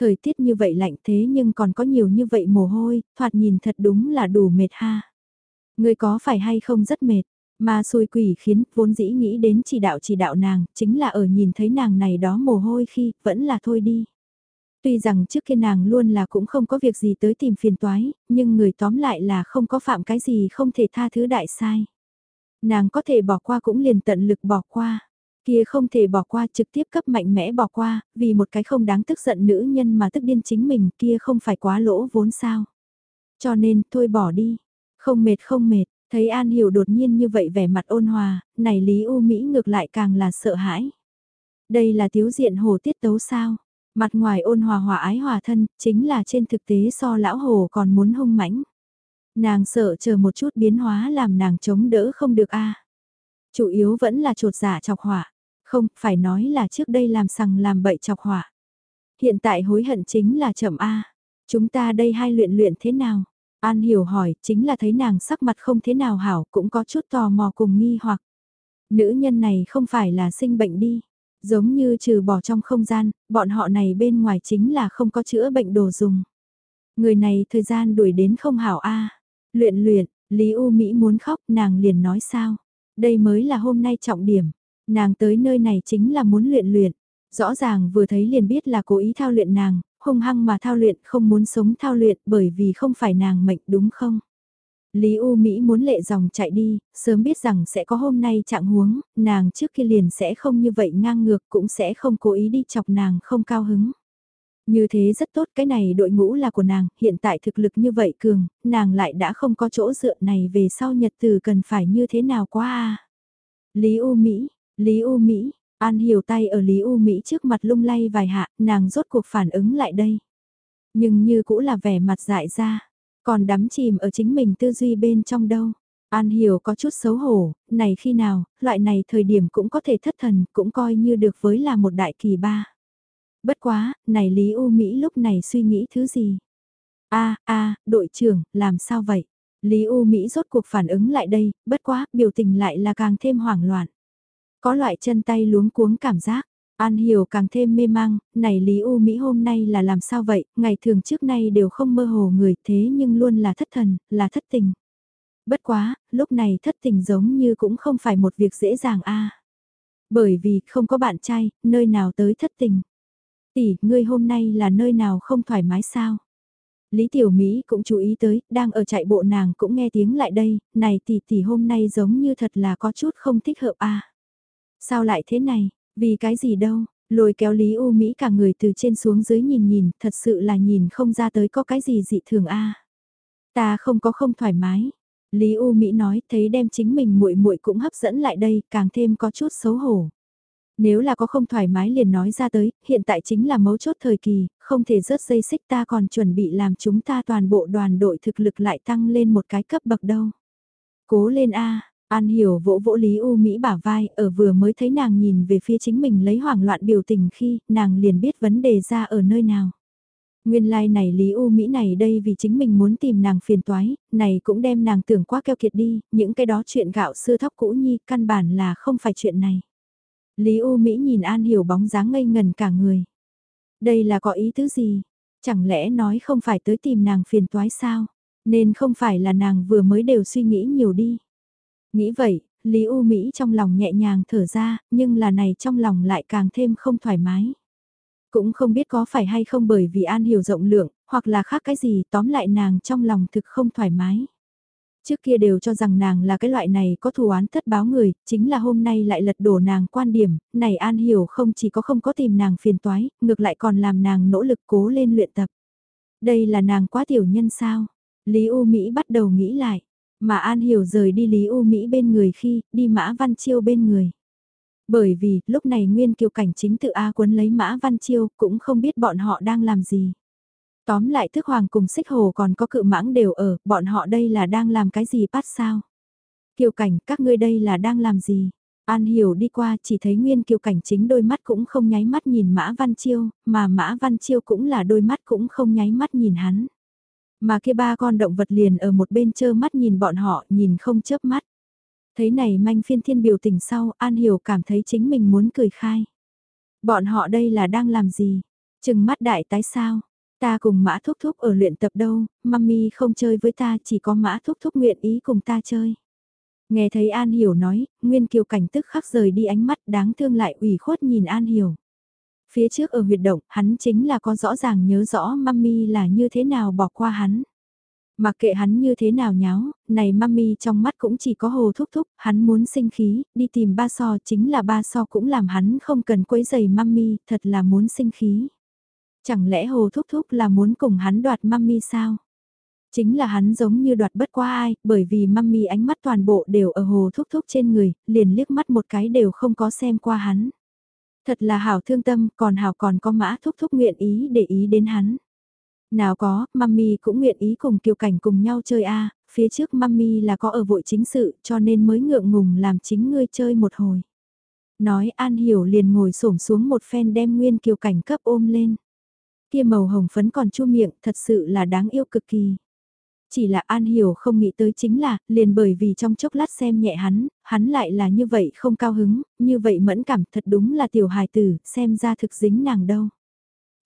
Thời tiết như vậy lạnh thế nhưng còn có nhiều như vậy mồ hôi, thoạt nhìn thật đúng là đủ mệt ha. Người có phải hay không rất mệt, mà xui quỷ khiến vốn dĩ nghĩ đến chỉ đạo chỉ đạo nàng, chính là ở nhìn thấy nàng này đó mồ hôi khi, vẫn là thôi đi. Tuy rằng trước kia nàng luôn là cũng không có việc gì tới tìm phiền toái, nhưng người tóm lại là không có phạm cái gì không thể tha thứ đại sai. Nàng có thể bỏ qua cũng liền tận lực bỏ qua. Kia không thể bỏ qua trực tiếp cấp mạnh mẽ bỏ qua, vì một cái không đáng tức giận nữ nhân mà tức điên chính mình kia không phải quá lỗ vốn sao. Cho nên, thôi bỏ đi. Không mệt không mệt, thấy An Hiểu đột nhiên như vậy vẻ mặt ôn hòa, này Lý U Mỹ ngược lại càng là sợ hãi. Đây là thiếu diện hồ tiết tấu sao? Mặt ngoài ôn hòa hòa ái hòa thân, chính là trên thực tế so lão hồ còn muốn hung mãnh. Nàng sợ chờ một chút biến hóa làm nàng chống đỡ không được a. Chủ yếu vẫn là trột giả dạ chọc hỏa. Không, phải nói là trước đây làm sằng làm bậy chọc hỏa. Hiện tại hối hận chính là chậm a. Chúng ta đây hai luyện luyện thế nào? An hiểu hỏi, chính là thấy nàng sắc mặt không thế nào hảo, cũng có chút tò mò cùng nghi hoặc. Nữ nhân này không phải là sinh bệnh đi. Giống như trừ bỏ trong không gian, bọn họ này bên ngoài chính là không có chữa bệnh đồ dùng. Người này thời gian đuổi đến không hảo a. Luyện luyện, Lý U Mỹ muốn khóc, nàng liền nói sao? Đây mới là hôm nay trọng điểm. Nàng tới nơi này chính là muốn luyện luyện. Rõ ràng vừa thấy liền biết là cố ý thao luyện nàng, hung hăng mà thao luyện không muốn sống thao luyện bởi vì không phải nàng mệnh đúng không? Lý U Mỹ muốn lệ dòng chạy đi, sớm biết rằng sẽ có hôm nay trạng huống, nàng trước kia liền sẽ không như vậy ngang ngược cũng sẽ không cố ý đi chọc nàng không cao hứng. Như thế rất tốt cái này đội ngũ là của nàng, hiện tại thực lực như vậy cường, nàng lại đã không có chỗ dựa này về sau nhật từ cần phải như thế nào quá à. Lý U Mỹ, Lý U Mỹ, An hiểu tay ở Lý U Mỹ trước mặt lung lay vài hạ, nàng rốt cuộc phản ứng lại đây. Nhưng như cũ là vẻ mặt dại ra, còn đắm chìm ở chính mình tư duy bên trong đâu. An hiểu có chút xấu hổ, này khi nào, loại này thời điểm cũng có thể thất thần, cũng coi như được với là một đại kỳ ba. Bất quá, này Lý U Mỹ lúc này suy nghĩ thứ gì? a a đội trưởng, làm sao vậy? Lý U Mỹ rốt cuộc phản ứng lại đây, bất quá, biểu tình lại là càng thêm hoảng loạn. Có loại chân tay luống cuống cảm giác, An Hiểu càng thêm mê mang, này Lý U Mỹ hôm nay là làm sao vậy, ngày thường trước nay đều không mơ hồ người thế nhưng luôn là thất thần, là thất tình. Bất quá, lúc này thất tình giống như cũng không phải một việc dễ dàng a Bởi vì không có bạn trai, nơi nào tới thất tình. Tỷ, ngươi hôm nay là nơi nào không thoải mái sao? Lý Tiểu Mỹ cũng chú ý tới, đang ở chạy bộ nàng cũng nghe tiếng lại đây, này tỷ tỷ hôm nay giống như thật là có chút không thích hợp à? Sao lại thế này, vì cái gì đâu, lôi kéo Lý U Mỹ cả người từ trên xuống dưới nhìn nhìn, thật sự là nhìn không ra tới có cái gì dị thường a. Ta không có không thoải mái. Lý U Mỹ nói, thấy đem chính mình muội muội cũng hấp dẫn lại đây, càng thêm có chút xấu hổ. Nếu là có không thoải mái liền nói ra tới, hiện tại chính là mấu chốt thời kỳ, không thể rớt dây xích ta còn chuẩn bị làm chúng ta toàn bộ đoàn đội thực lực lại tăng lên một cái cấp bậc đâu. Cố lên A, An hiểu vỗ vỗ Lý U Mỹ bả vai, ở vừa mới thấy nàng nhìn về phía chính mình lấy hoảng loạn biểu tình khi nàng liền biết vấn đề ra ở nơi nào. Nguyên lai like này Lý U Mỹ này đây vì chính mình muốn tìm nàng phiền toái, này cũng đem nàng tưởng quá keo kiệt đi, những cái đó chuyện gạo xưa thóc cũ nhi căn bản là không phải chuyện này. Lý U Mỹ nhìn An Hiểu bóng dáng ngây ngần cả người. Đây là có ý tứ gì? Chẳng lẽ nói không phải tới tìm nàng phiền toái sao? Nên không phải là nàng vừa mới đều suy nghĩ nhiều đi. Nghĩ vậy, Lý U Mỹ trong lòng nhẹ nhàng thở ra, nhưng là này trong lòng lại càng thêm không thoải mái. Cũng không biết có phải hay không bởi vì An Hiểu rộng lượng, hoặc là khác cái gì tóm lại nàng trong lòng thực không thoải mái. Trước kia đều cho rằng nàng là cái loại này có thù án thất báo người, chính là hôm nay lại lật đổ nàng quan điểm, này An Hiểu không chỉ có không có tìm nàng phiền toái, ngược lại còn làm nàng nỗ lực cố lên luyện tập. Đây là nàng quá tiểu nhân sao? Lý U Mỹ bắt đầu nghĩ lại, mà An Hiểu rời đi Lý U Mỹ bên người khi đi Mã Văn Chiêu bên người. Bởi vì, lúc này Nguyên Kiều Cảnh chính tự A quấn lấy Mã Văn Chiêu cũng không biết bọn họ đang làm gì. Tóm lại thức hoàng cùng xích hồ còn có cự mãng đều ở, bọn họ đây là đang làm cái gì bắt sao? Kiều cảnh, các ngươi đây là đang làm gì? An hiểu đi qua chỉ thấy nguyên kiều cảnh chính đôi mắt cũng không nháy mắt nhìn Mã Văn Chiêu, mà Mã Văn Chiêu cũng là đôi mắt cũng không nháy mắt nhìn hắn. Mà kia ba con động vật liền ở một bên chơ mắt nhìn bọn họ nhìn không chớp mắt. Thấy này manh phiên thiên biểu tình sau An hiểu cảm thấy chính mình muốn cười khai. Bọn họ đây là đang làm gì? Chừng mắt đại tái sao? Ta cùng mã thúc thúc ở luyện tập đâu, mami không chơi với ta chỉ có mã thúc thúc nguyện ý cùng ta chơi. Nghe thấy An Hiểu nói, Nguyên Kiều cảnh tức khắc rời đi ánh mắt đáng thương lại ủy khuất nhìn An Hiểu. Phía trước ở huyệt động, hắn chính là có rõ ràng nhớ rõ mami là như thế nào bỏ qua hắn. Mặc kệ hắn như thế nào nháo, này mami trong mắt cũng chỉ có hồ thúc thúc, hắn muốn sinh khí, đi tìm ba so chính là ba so cũng làm hắn không cần quấy giày mami, thật là muốn sinh khí. Chẳng lẽ Hồ Thúc Thúc là muốn cùng hắn đoạt mami sao? Chính là hắn giống như đoạt bất qua ai, bởi vì mami ánh mắt toàn bộ đều ở Hồ Thúc Thúc trên người, liền liếc mắt một cái đều không có xem qua hắn. Thật là hảo thương tâm, còn hảo còn có mã Thúc Thúc nguyện ý để ý đến hắn. Nào có, mami cũng nguyện ý cùng kiều cảnh cùng nhau chơi a phía trước mami là có ở vội chính sự cho nên mới ngượng ngùng làm chính ngươi chơi một hồi. Nói An Hiểu liền ngồi xổm xuống một phen đem nguyên kiều cảnh cấp ôm lên. Kia màu hồng phấn còn chua miệng thật sự là đáng yêu cực kỳ. Chỉ là An Hiểu không nghĩ tới chính là, liền bởi vì trong chốc lát xem nhẹ hắn, hắn lại là như vậy không cao hứng, như vậy mẫn cảm thật đúng là tiểu hài tử, xem ra thực dính nàng đâu.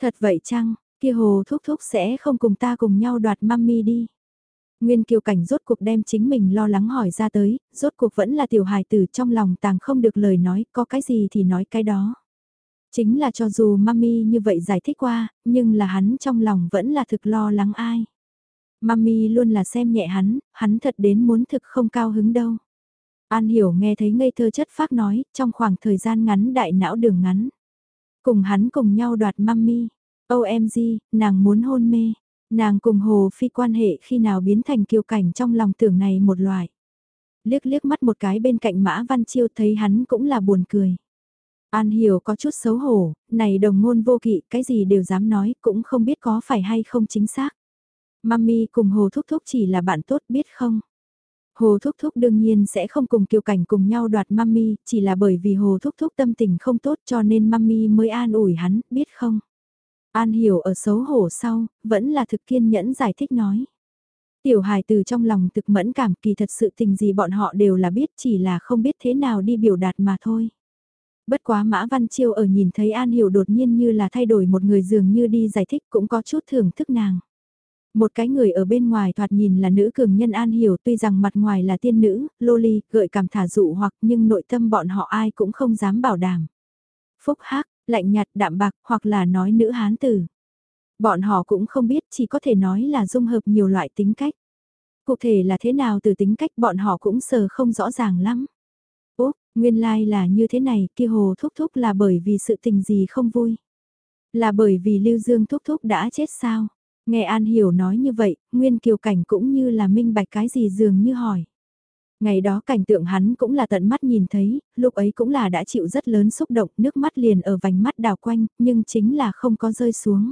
Thật vậy chăng, kia hồ thúc thúc sẽ không cùng ta cùng nhau đoạt mami đi. Nguyên kiều cảnh rốt cuộc đem chính mình lo lắng hỏi ra tới, rốt cuộc vẫn là tiểu hài tử trong lòng tàng không được lời nói, có cái gì thì nói cái đó. Chính là cho dù mami như vậy giải thích qua, nhưng là hắn trong lòng vẫn là thực lo lắng ai. Mami luôn là xem nhẹ hắn, hắn thật đến muốn thực không cao hứng đâu. An hiểu nghe thấy ngây thơ chất phác nói, trong khoảng thời gian ngắn đại não đường ngắn. Cùng hắn cùng nhau đoạt mami. OMG, nàng muốn hôn mê. Nàng cùng Hồ Phi quan hệ khi nào biến thành kiêu cảnh trong lòng tưởng này một loại. Liếc liếc mắt một cái bên cạnh Mã Văn Chiêu thấy hắn cũng là buồn cười. An Hiểu có chút xấu hổ, này đồng ngôn vô kỵ, cái gì đều dám nói, cũng không biết có phải hay không chính xác. Mami cùng Hồ Thúc Thúc chỉ là bạn tốt biết không? Hồ Thúc Thúc đương nhiên sẽ không cùng kiều cảnh cùng nhau đoạt Mami, chỉ là bởi vì Hồ Thúc Thúc tâm tình không tốt cho nên Mami mới an ủi hắn, biết không? An hiểu ở xấu hổ sau, vẫn là thực kiên nhẫn giải thích nói. Tiểu hài từ trong lòng thực mẫn cảm kỳ thật sự tình gì bọn họ đều là biết chỉ là không biết thế nào đi biểu đạt mà thôi. Bất quá Mã Văn Chiêu ở nhìn thấy An Hiểu đột nhiên như là thay đổi một người dường như đi giải thích cũng có chút thưởng thức nàng. Một cái người ở bên ngoài thoạt nhìn là nữ cường nhân An Hiểu tuy rằng mặt ngoài là tiên nữ, loli, gợi cảm thả dụ hoặc nhưng nội tâm bọn họ ai cũng không dám bảo đảm. Phúc Hắc, lạnh nhạt đạm bạc hoặc là nói nữ hán tử. Bọn họ cũng không biết chỉ có thể nói là dung hợp nhiều loại tính cách. Cụ thể là thế nào từ tính cách bọn họ cũng sờ không rõ ràng lắm. Nguyên lai like là như thế này, kia hồ thúc thúc là bởi vì sự tình gì không vui. Là bởi vì Lưu Dương thúc thúc đã chết sao? Nghe An Hiểu nói như vậy, Nguyên Kiều Cảnh cũng như là minh bạch cái gì dường như hỏi. Ngày đó cảnh tượng hắn cũng là tận mắt nhìn thấy, lúc ấy cũng là đã chịu rất lớn xúc động, nước mắt liền ở vành mắt đào quanh, nhưng chính là không có rơi xuống.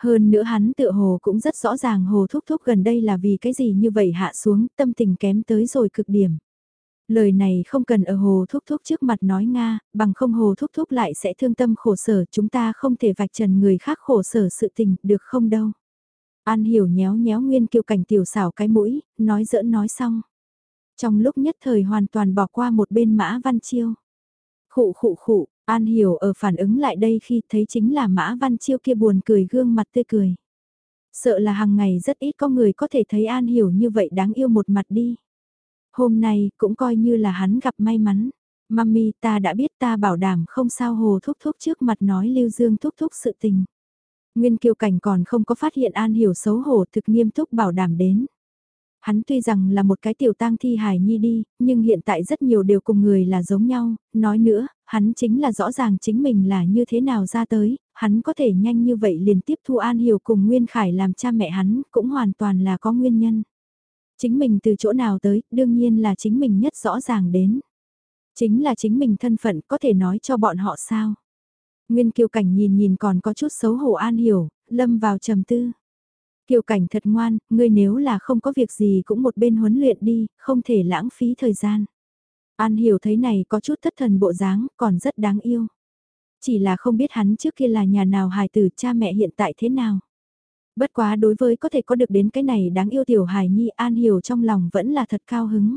Hơn nữa hắn tự hồ cũng rất rõ ràng hồ thúc thúc gần đây là vì cái gì như vậy hạ xuống, tâm tình kém tới rồi cực điểm. Lời này không cần ở hồ thúc thúc trước mặt nói Nga, bằng không hồ thúc thúc lại sẽ thương tâm khổ sở, chúng ta không thể vạch trần người khác khổ sở sự tình, được không đâu. An hiểu nhéo nhéo nguyên kiều cảnh tiểu xảo cái mũi, nói giỡn nói xong. Trong lúc nhất thời hoàn toàn bỏ qua một bên Mã Văn Chiêu. Khụ khụ khụ, An Hiểu ở phản ứng lại đây khi thấy chính là Mã Văn Chiêu kia buồn cười gương mặt tươi cười. Sợ là hàng ngày rất ít có người có thể thấy An Hiểu như vậy đáng yêu một mặt đi. Hôm nay cũng coi như là hắn gặp may mắn. Mami ta đã biết ta bảo đảm không sao hồ thúc thúc trước mặt nói Lưu Dương thúc thúc sự tình. Nguyên Kiều Cảnh còn không có phát hiện An Hiểu xấu hổ thực nghiêm túc bảo đảm đến. Hắn tuy rằng là một cái tiểu tang thi hài nhi đi, nhưng hiện tại rất nhiều đều cùng người là giống nhau, nói nữa, hắn chính là rõ ràng chính mình là như thế nào ra tới, hắn có thể nhanh như vậy liền tiếp thu An Hiểu cùng Nguyên Khải làm cha mẹ hắn, cũng hoàn toàn là có nguyên nhân. Chính mình từ chỗ nào tới, đương nhiên là chính mình nhất rõ ràng đến. Chính là chính mình thân phận có thể nói cho bọn họ sao. Nguyên Kiều Cảnh nhìn nhìn còn có chút xấu hổ An Hiểu, lâm vào trầm tư. Kiều cảnh thật ngoan, ngươi nếu là không có việc gì cũng một bên huấn luyện đi, không thể lãng phí thời gian. An hiểu thấy này có chút thất thần bộ dáng, còn rất đáng yêu. Chỉ là không biết hắn trước kia là nhà nào hài tử cha mẹ hiện tại thế nào. Bất quá đối với có thể có được đến cái này đáng yêu tiểu hài nhi An hiểu trong lòng vẫn là thật cao hứng.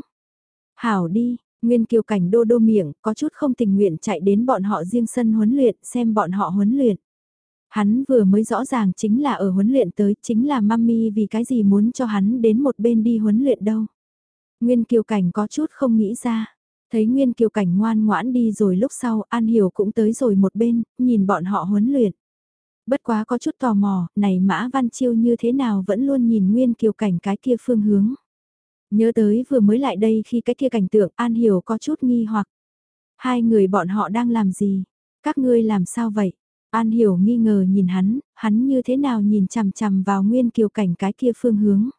Hảo đi, Nguyên kiều cảnh đô đô miệng, có chút không tình nguyện chạy đến bọn họ riêng sân huấn luyện xem bọn họ huấn luyện. Hắn vừa mới rõ ràng chính là ở huấn luyện tới, chính là mami vì cái gì muốn cho hắn đến một bên đi huấn luyện đâu. Nguyên Kiều Cảnh có chút không nghĩ ra. Thấy Nguyên Kiều Cảnh ngoan ngoãn đi rồi lúc sau An Hiểu cũng tới rồi một bên, nhìn bọn họ huấn luyện. Bất quá có chút tò mò, này Mã Văn Chiêu như thế nào vẫn luôn nhìn Nguyên Kiều Cảnh cái kia phương hướng. Nhớ tới vừa mới lại đây khi cái kia cảnh tượng An Hiểu có chút nghi hoặc. Hai người bọn họ đang làm gì? Các ngươi làm sao vậy? An hiểu nghi ngờ nhìn hắn, hắn như thế nào nhìn chằm chằm vào nguyên kiều cảnh cái kia phương hướng.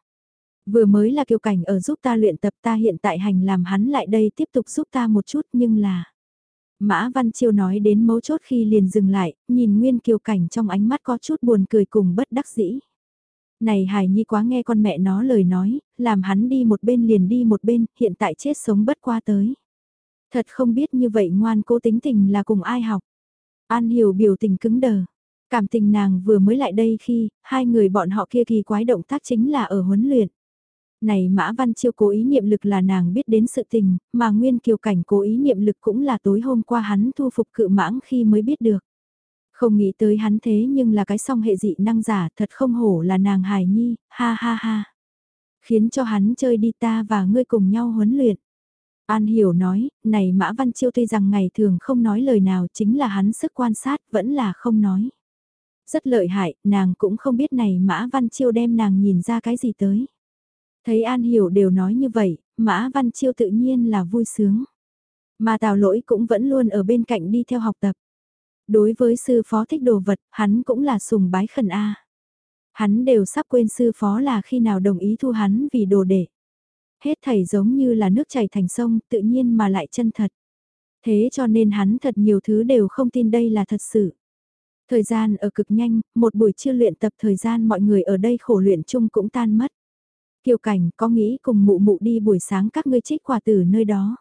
Vừa mới là kiều cảnh ở giúp ta luyện tập ta hiện tại hành làm hắn lại đây tiếp tục giúp ta một chút nhưng là... Mã Văn Chiêu nói đến mấu chốt khi liền dừng lại, nhìn Nguyên Kiều Cảnh trong ánh mắt có chút buồn cười cùng bất đắc dĩ. Này Hải Nhi quá nghe con mẹ nó lời nói, làm hắn đi một bên liền đi một bên, hiện tại chết sống bất qua tới. Thật không biết như vậy ngoan cố tính tình là cùng ai học. An hiểu biểu tình cứng đờ. Cảm tình nàng vừa mới lại đây khi, hai người bọn họ kia kỳ quái động tác chính là ở huấn luyện. Này Mã Văn Chiêu cố ý niệm lực là nàng biết đến sự tình, mà Nguyên Kiều Cảnh cố ý niệm lực cũng là tối hôm qua hắn thu phục cự mãng khi mới biết được. Không nghĩ tới hắn thế nhưng là cái song hệ dị năng giả thật không hổ là nàng hài nhi, ha ha ha. Khiến cho hắn chơi đi ta và ngươi cùng nhau huấn luyện. An Hiểu nói, này Mã Văn Chiêu tuy rằng ngày thường không nói lời nào chính là hắn sức quan sát vẫn là không nói. Rất lợi hại, nàng cũng không biết này Mã Văn Chiêu đem nàng nhìn ra cái gì tới. Thấy An Hiểu đều nói như vậy, Mã Văn Chiêu tự nhiên là vui sướng. Mà Tào Lỗi cũng vẫn luôn ở bên cạnh đi theo học tập. Đối với sư phó thích đồ vật, hắn cũng là sùng bái khẩn A. Hắn đều sắp quên sư phó là khi nào đồng ý thu hắn vì đồ đệ. Hết thảy giống như là nước chảy thành sông, tự nhiên mà lại chân thật. Thế cho nên hắn thật nhiều thứ đều không tin đây là thật sự. Thời gian ở cực nhanh, một buổi trưa luyện tập thời gian mọi người ở đây khổ luyện chung cũng tan mất. Kiều Cảnh có nghĩ cùng mụ mụ đi buổi sáng các ngươi trích quả từ nơi đó.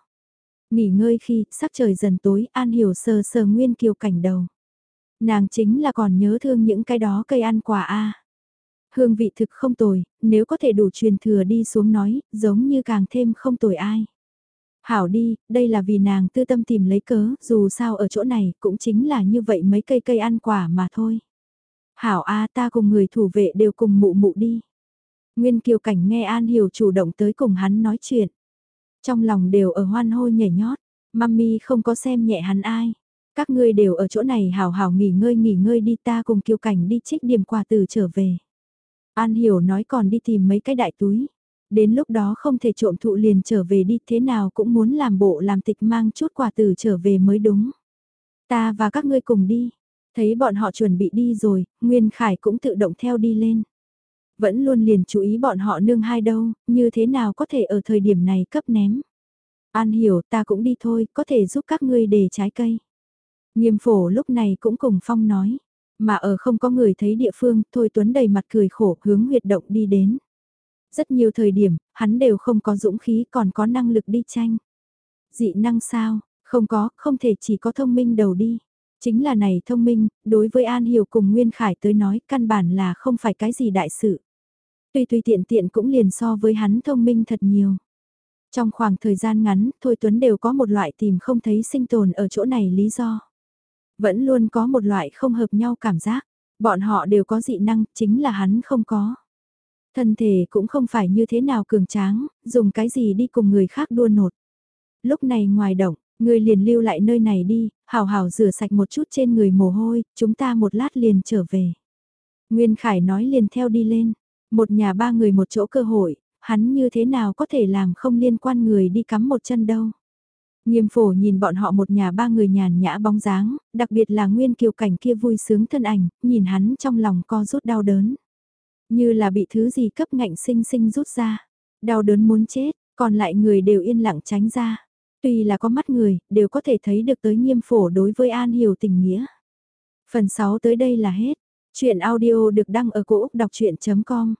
Nghỉ ngơi khi sắc trời dần tối An Hiểu sờ sờ nguyên Kiều Cảnh đầu. Nàng chính là còn nhớ thương những cái đó cây ăn quả a Hương vị thực không tồi, nếu có thể đủ truyền thừa đi xuống nói, giống như càng thêm không tồi ai. Hảo đi, đây là vì nàng tư tâm tìm lấy cớ, dù sao ở chỗ này cũng chính là như vậy mấy cây cây ăn quả mà thôi. Hảo A ta cùng người thủ vệ đều cùng mụ mụ đi. Nguyên Kiều Cảnh nghe An Hiểu chủ động tới cùng hắn nói chuyện. Trong lòng đều ở hoan hô nhảy nhót, mami không có xem nhẹ hắn ai. Các ngươi đều ở chỗ này hào hào nghỉ ngơi nghỉ ngơi đi ta cùng Kiều Cảnh đi trích điểm quà từ trở về. An Hiểu nói còn đi tìm mấy cái đại túi. Đến lúc đó không thể trộm thụ liền trở về đi thế nào cũng muốn làm bộ làm tịch mang chút quà từ trở về mới đúng. Ta và các ngươi cùng đi. Thấy bọn họ chuẩn bị đi rồi, Nguyên Khải cũng tự động theo đi lên. Vẫn luôn liền chú ý bọn họ nương hai đâu, như thế nào có thể ở thời điểm này cấp ném. An hiểu ta cũng đi thôi, có thể giúp các ngươi để trái cây. Nghiêm phổ lúc này cũng cùng Phong nói. Mà ở không có người thấy địa phương, Thôi Tuấn đầy mặt cười khổ hướng huyệt động đi đến. Rất nhiều thời điểm, hắn đều không có dũng khí còn có năng lực đi tranh. Dị năng sao, không có, không thể chỉ có thông minh đầu đi. Chính là này thông minh, đối với An Hiểu cùng Nguyên Khải tới nói căn bản là không phải cái gì đại sự. Tuy tùy tiện tiện cũng liền so với hắn thông minh thật nhiều. Trong khoảng thời gian ngắn, Thôi Tuấn đều có một loại tìm không thấy sinh tồn ở chỗ này lý do. Vẫn luôn có một loại không hợp nhau cảm giác. Bọn họ đều có dị năng, chính là hắn không có. Thân thể cũng không phải như thế nào cường tráng, dùng cái gì đi cùng người khác đua nột. Lúc này ngoài động, người liền lưu lại nơi này đi, hào hào rửa sạch một chút trên người mồ hôi, chúng ta một lát liền trở về. Nguyên Khải nói liền theo đi lên, một nhà ba người một chỗ cơ hội, hắn như thế nào có thể làm không liên quan người đi cắm một chân đâu. Nghiêm phổ nhìn bọn họ một nhà ba người nhàn nhã bóng dáng, đặc biệt là nguyên kiều cảnh kia vui sướng thân ảnh, nhìn hắn trong lòng co rút đau đớn. Như là bị thứ gì cấp ngạnh sinh sinh rút ra. Đau đớn muốn chết, còn lại người đều yên lặng tránh ra. Tuy là có mắt người, đều có thể thấy được tới nghiêm phổ đối với An Hiểu tình nghĩa. Phần 6 tới đây là hết. Chuyện audio được đăng ở cổ Úc đọc chuyện.com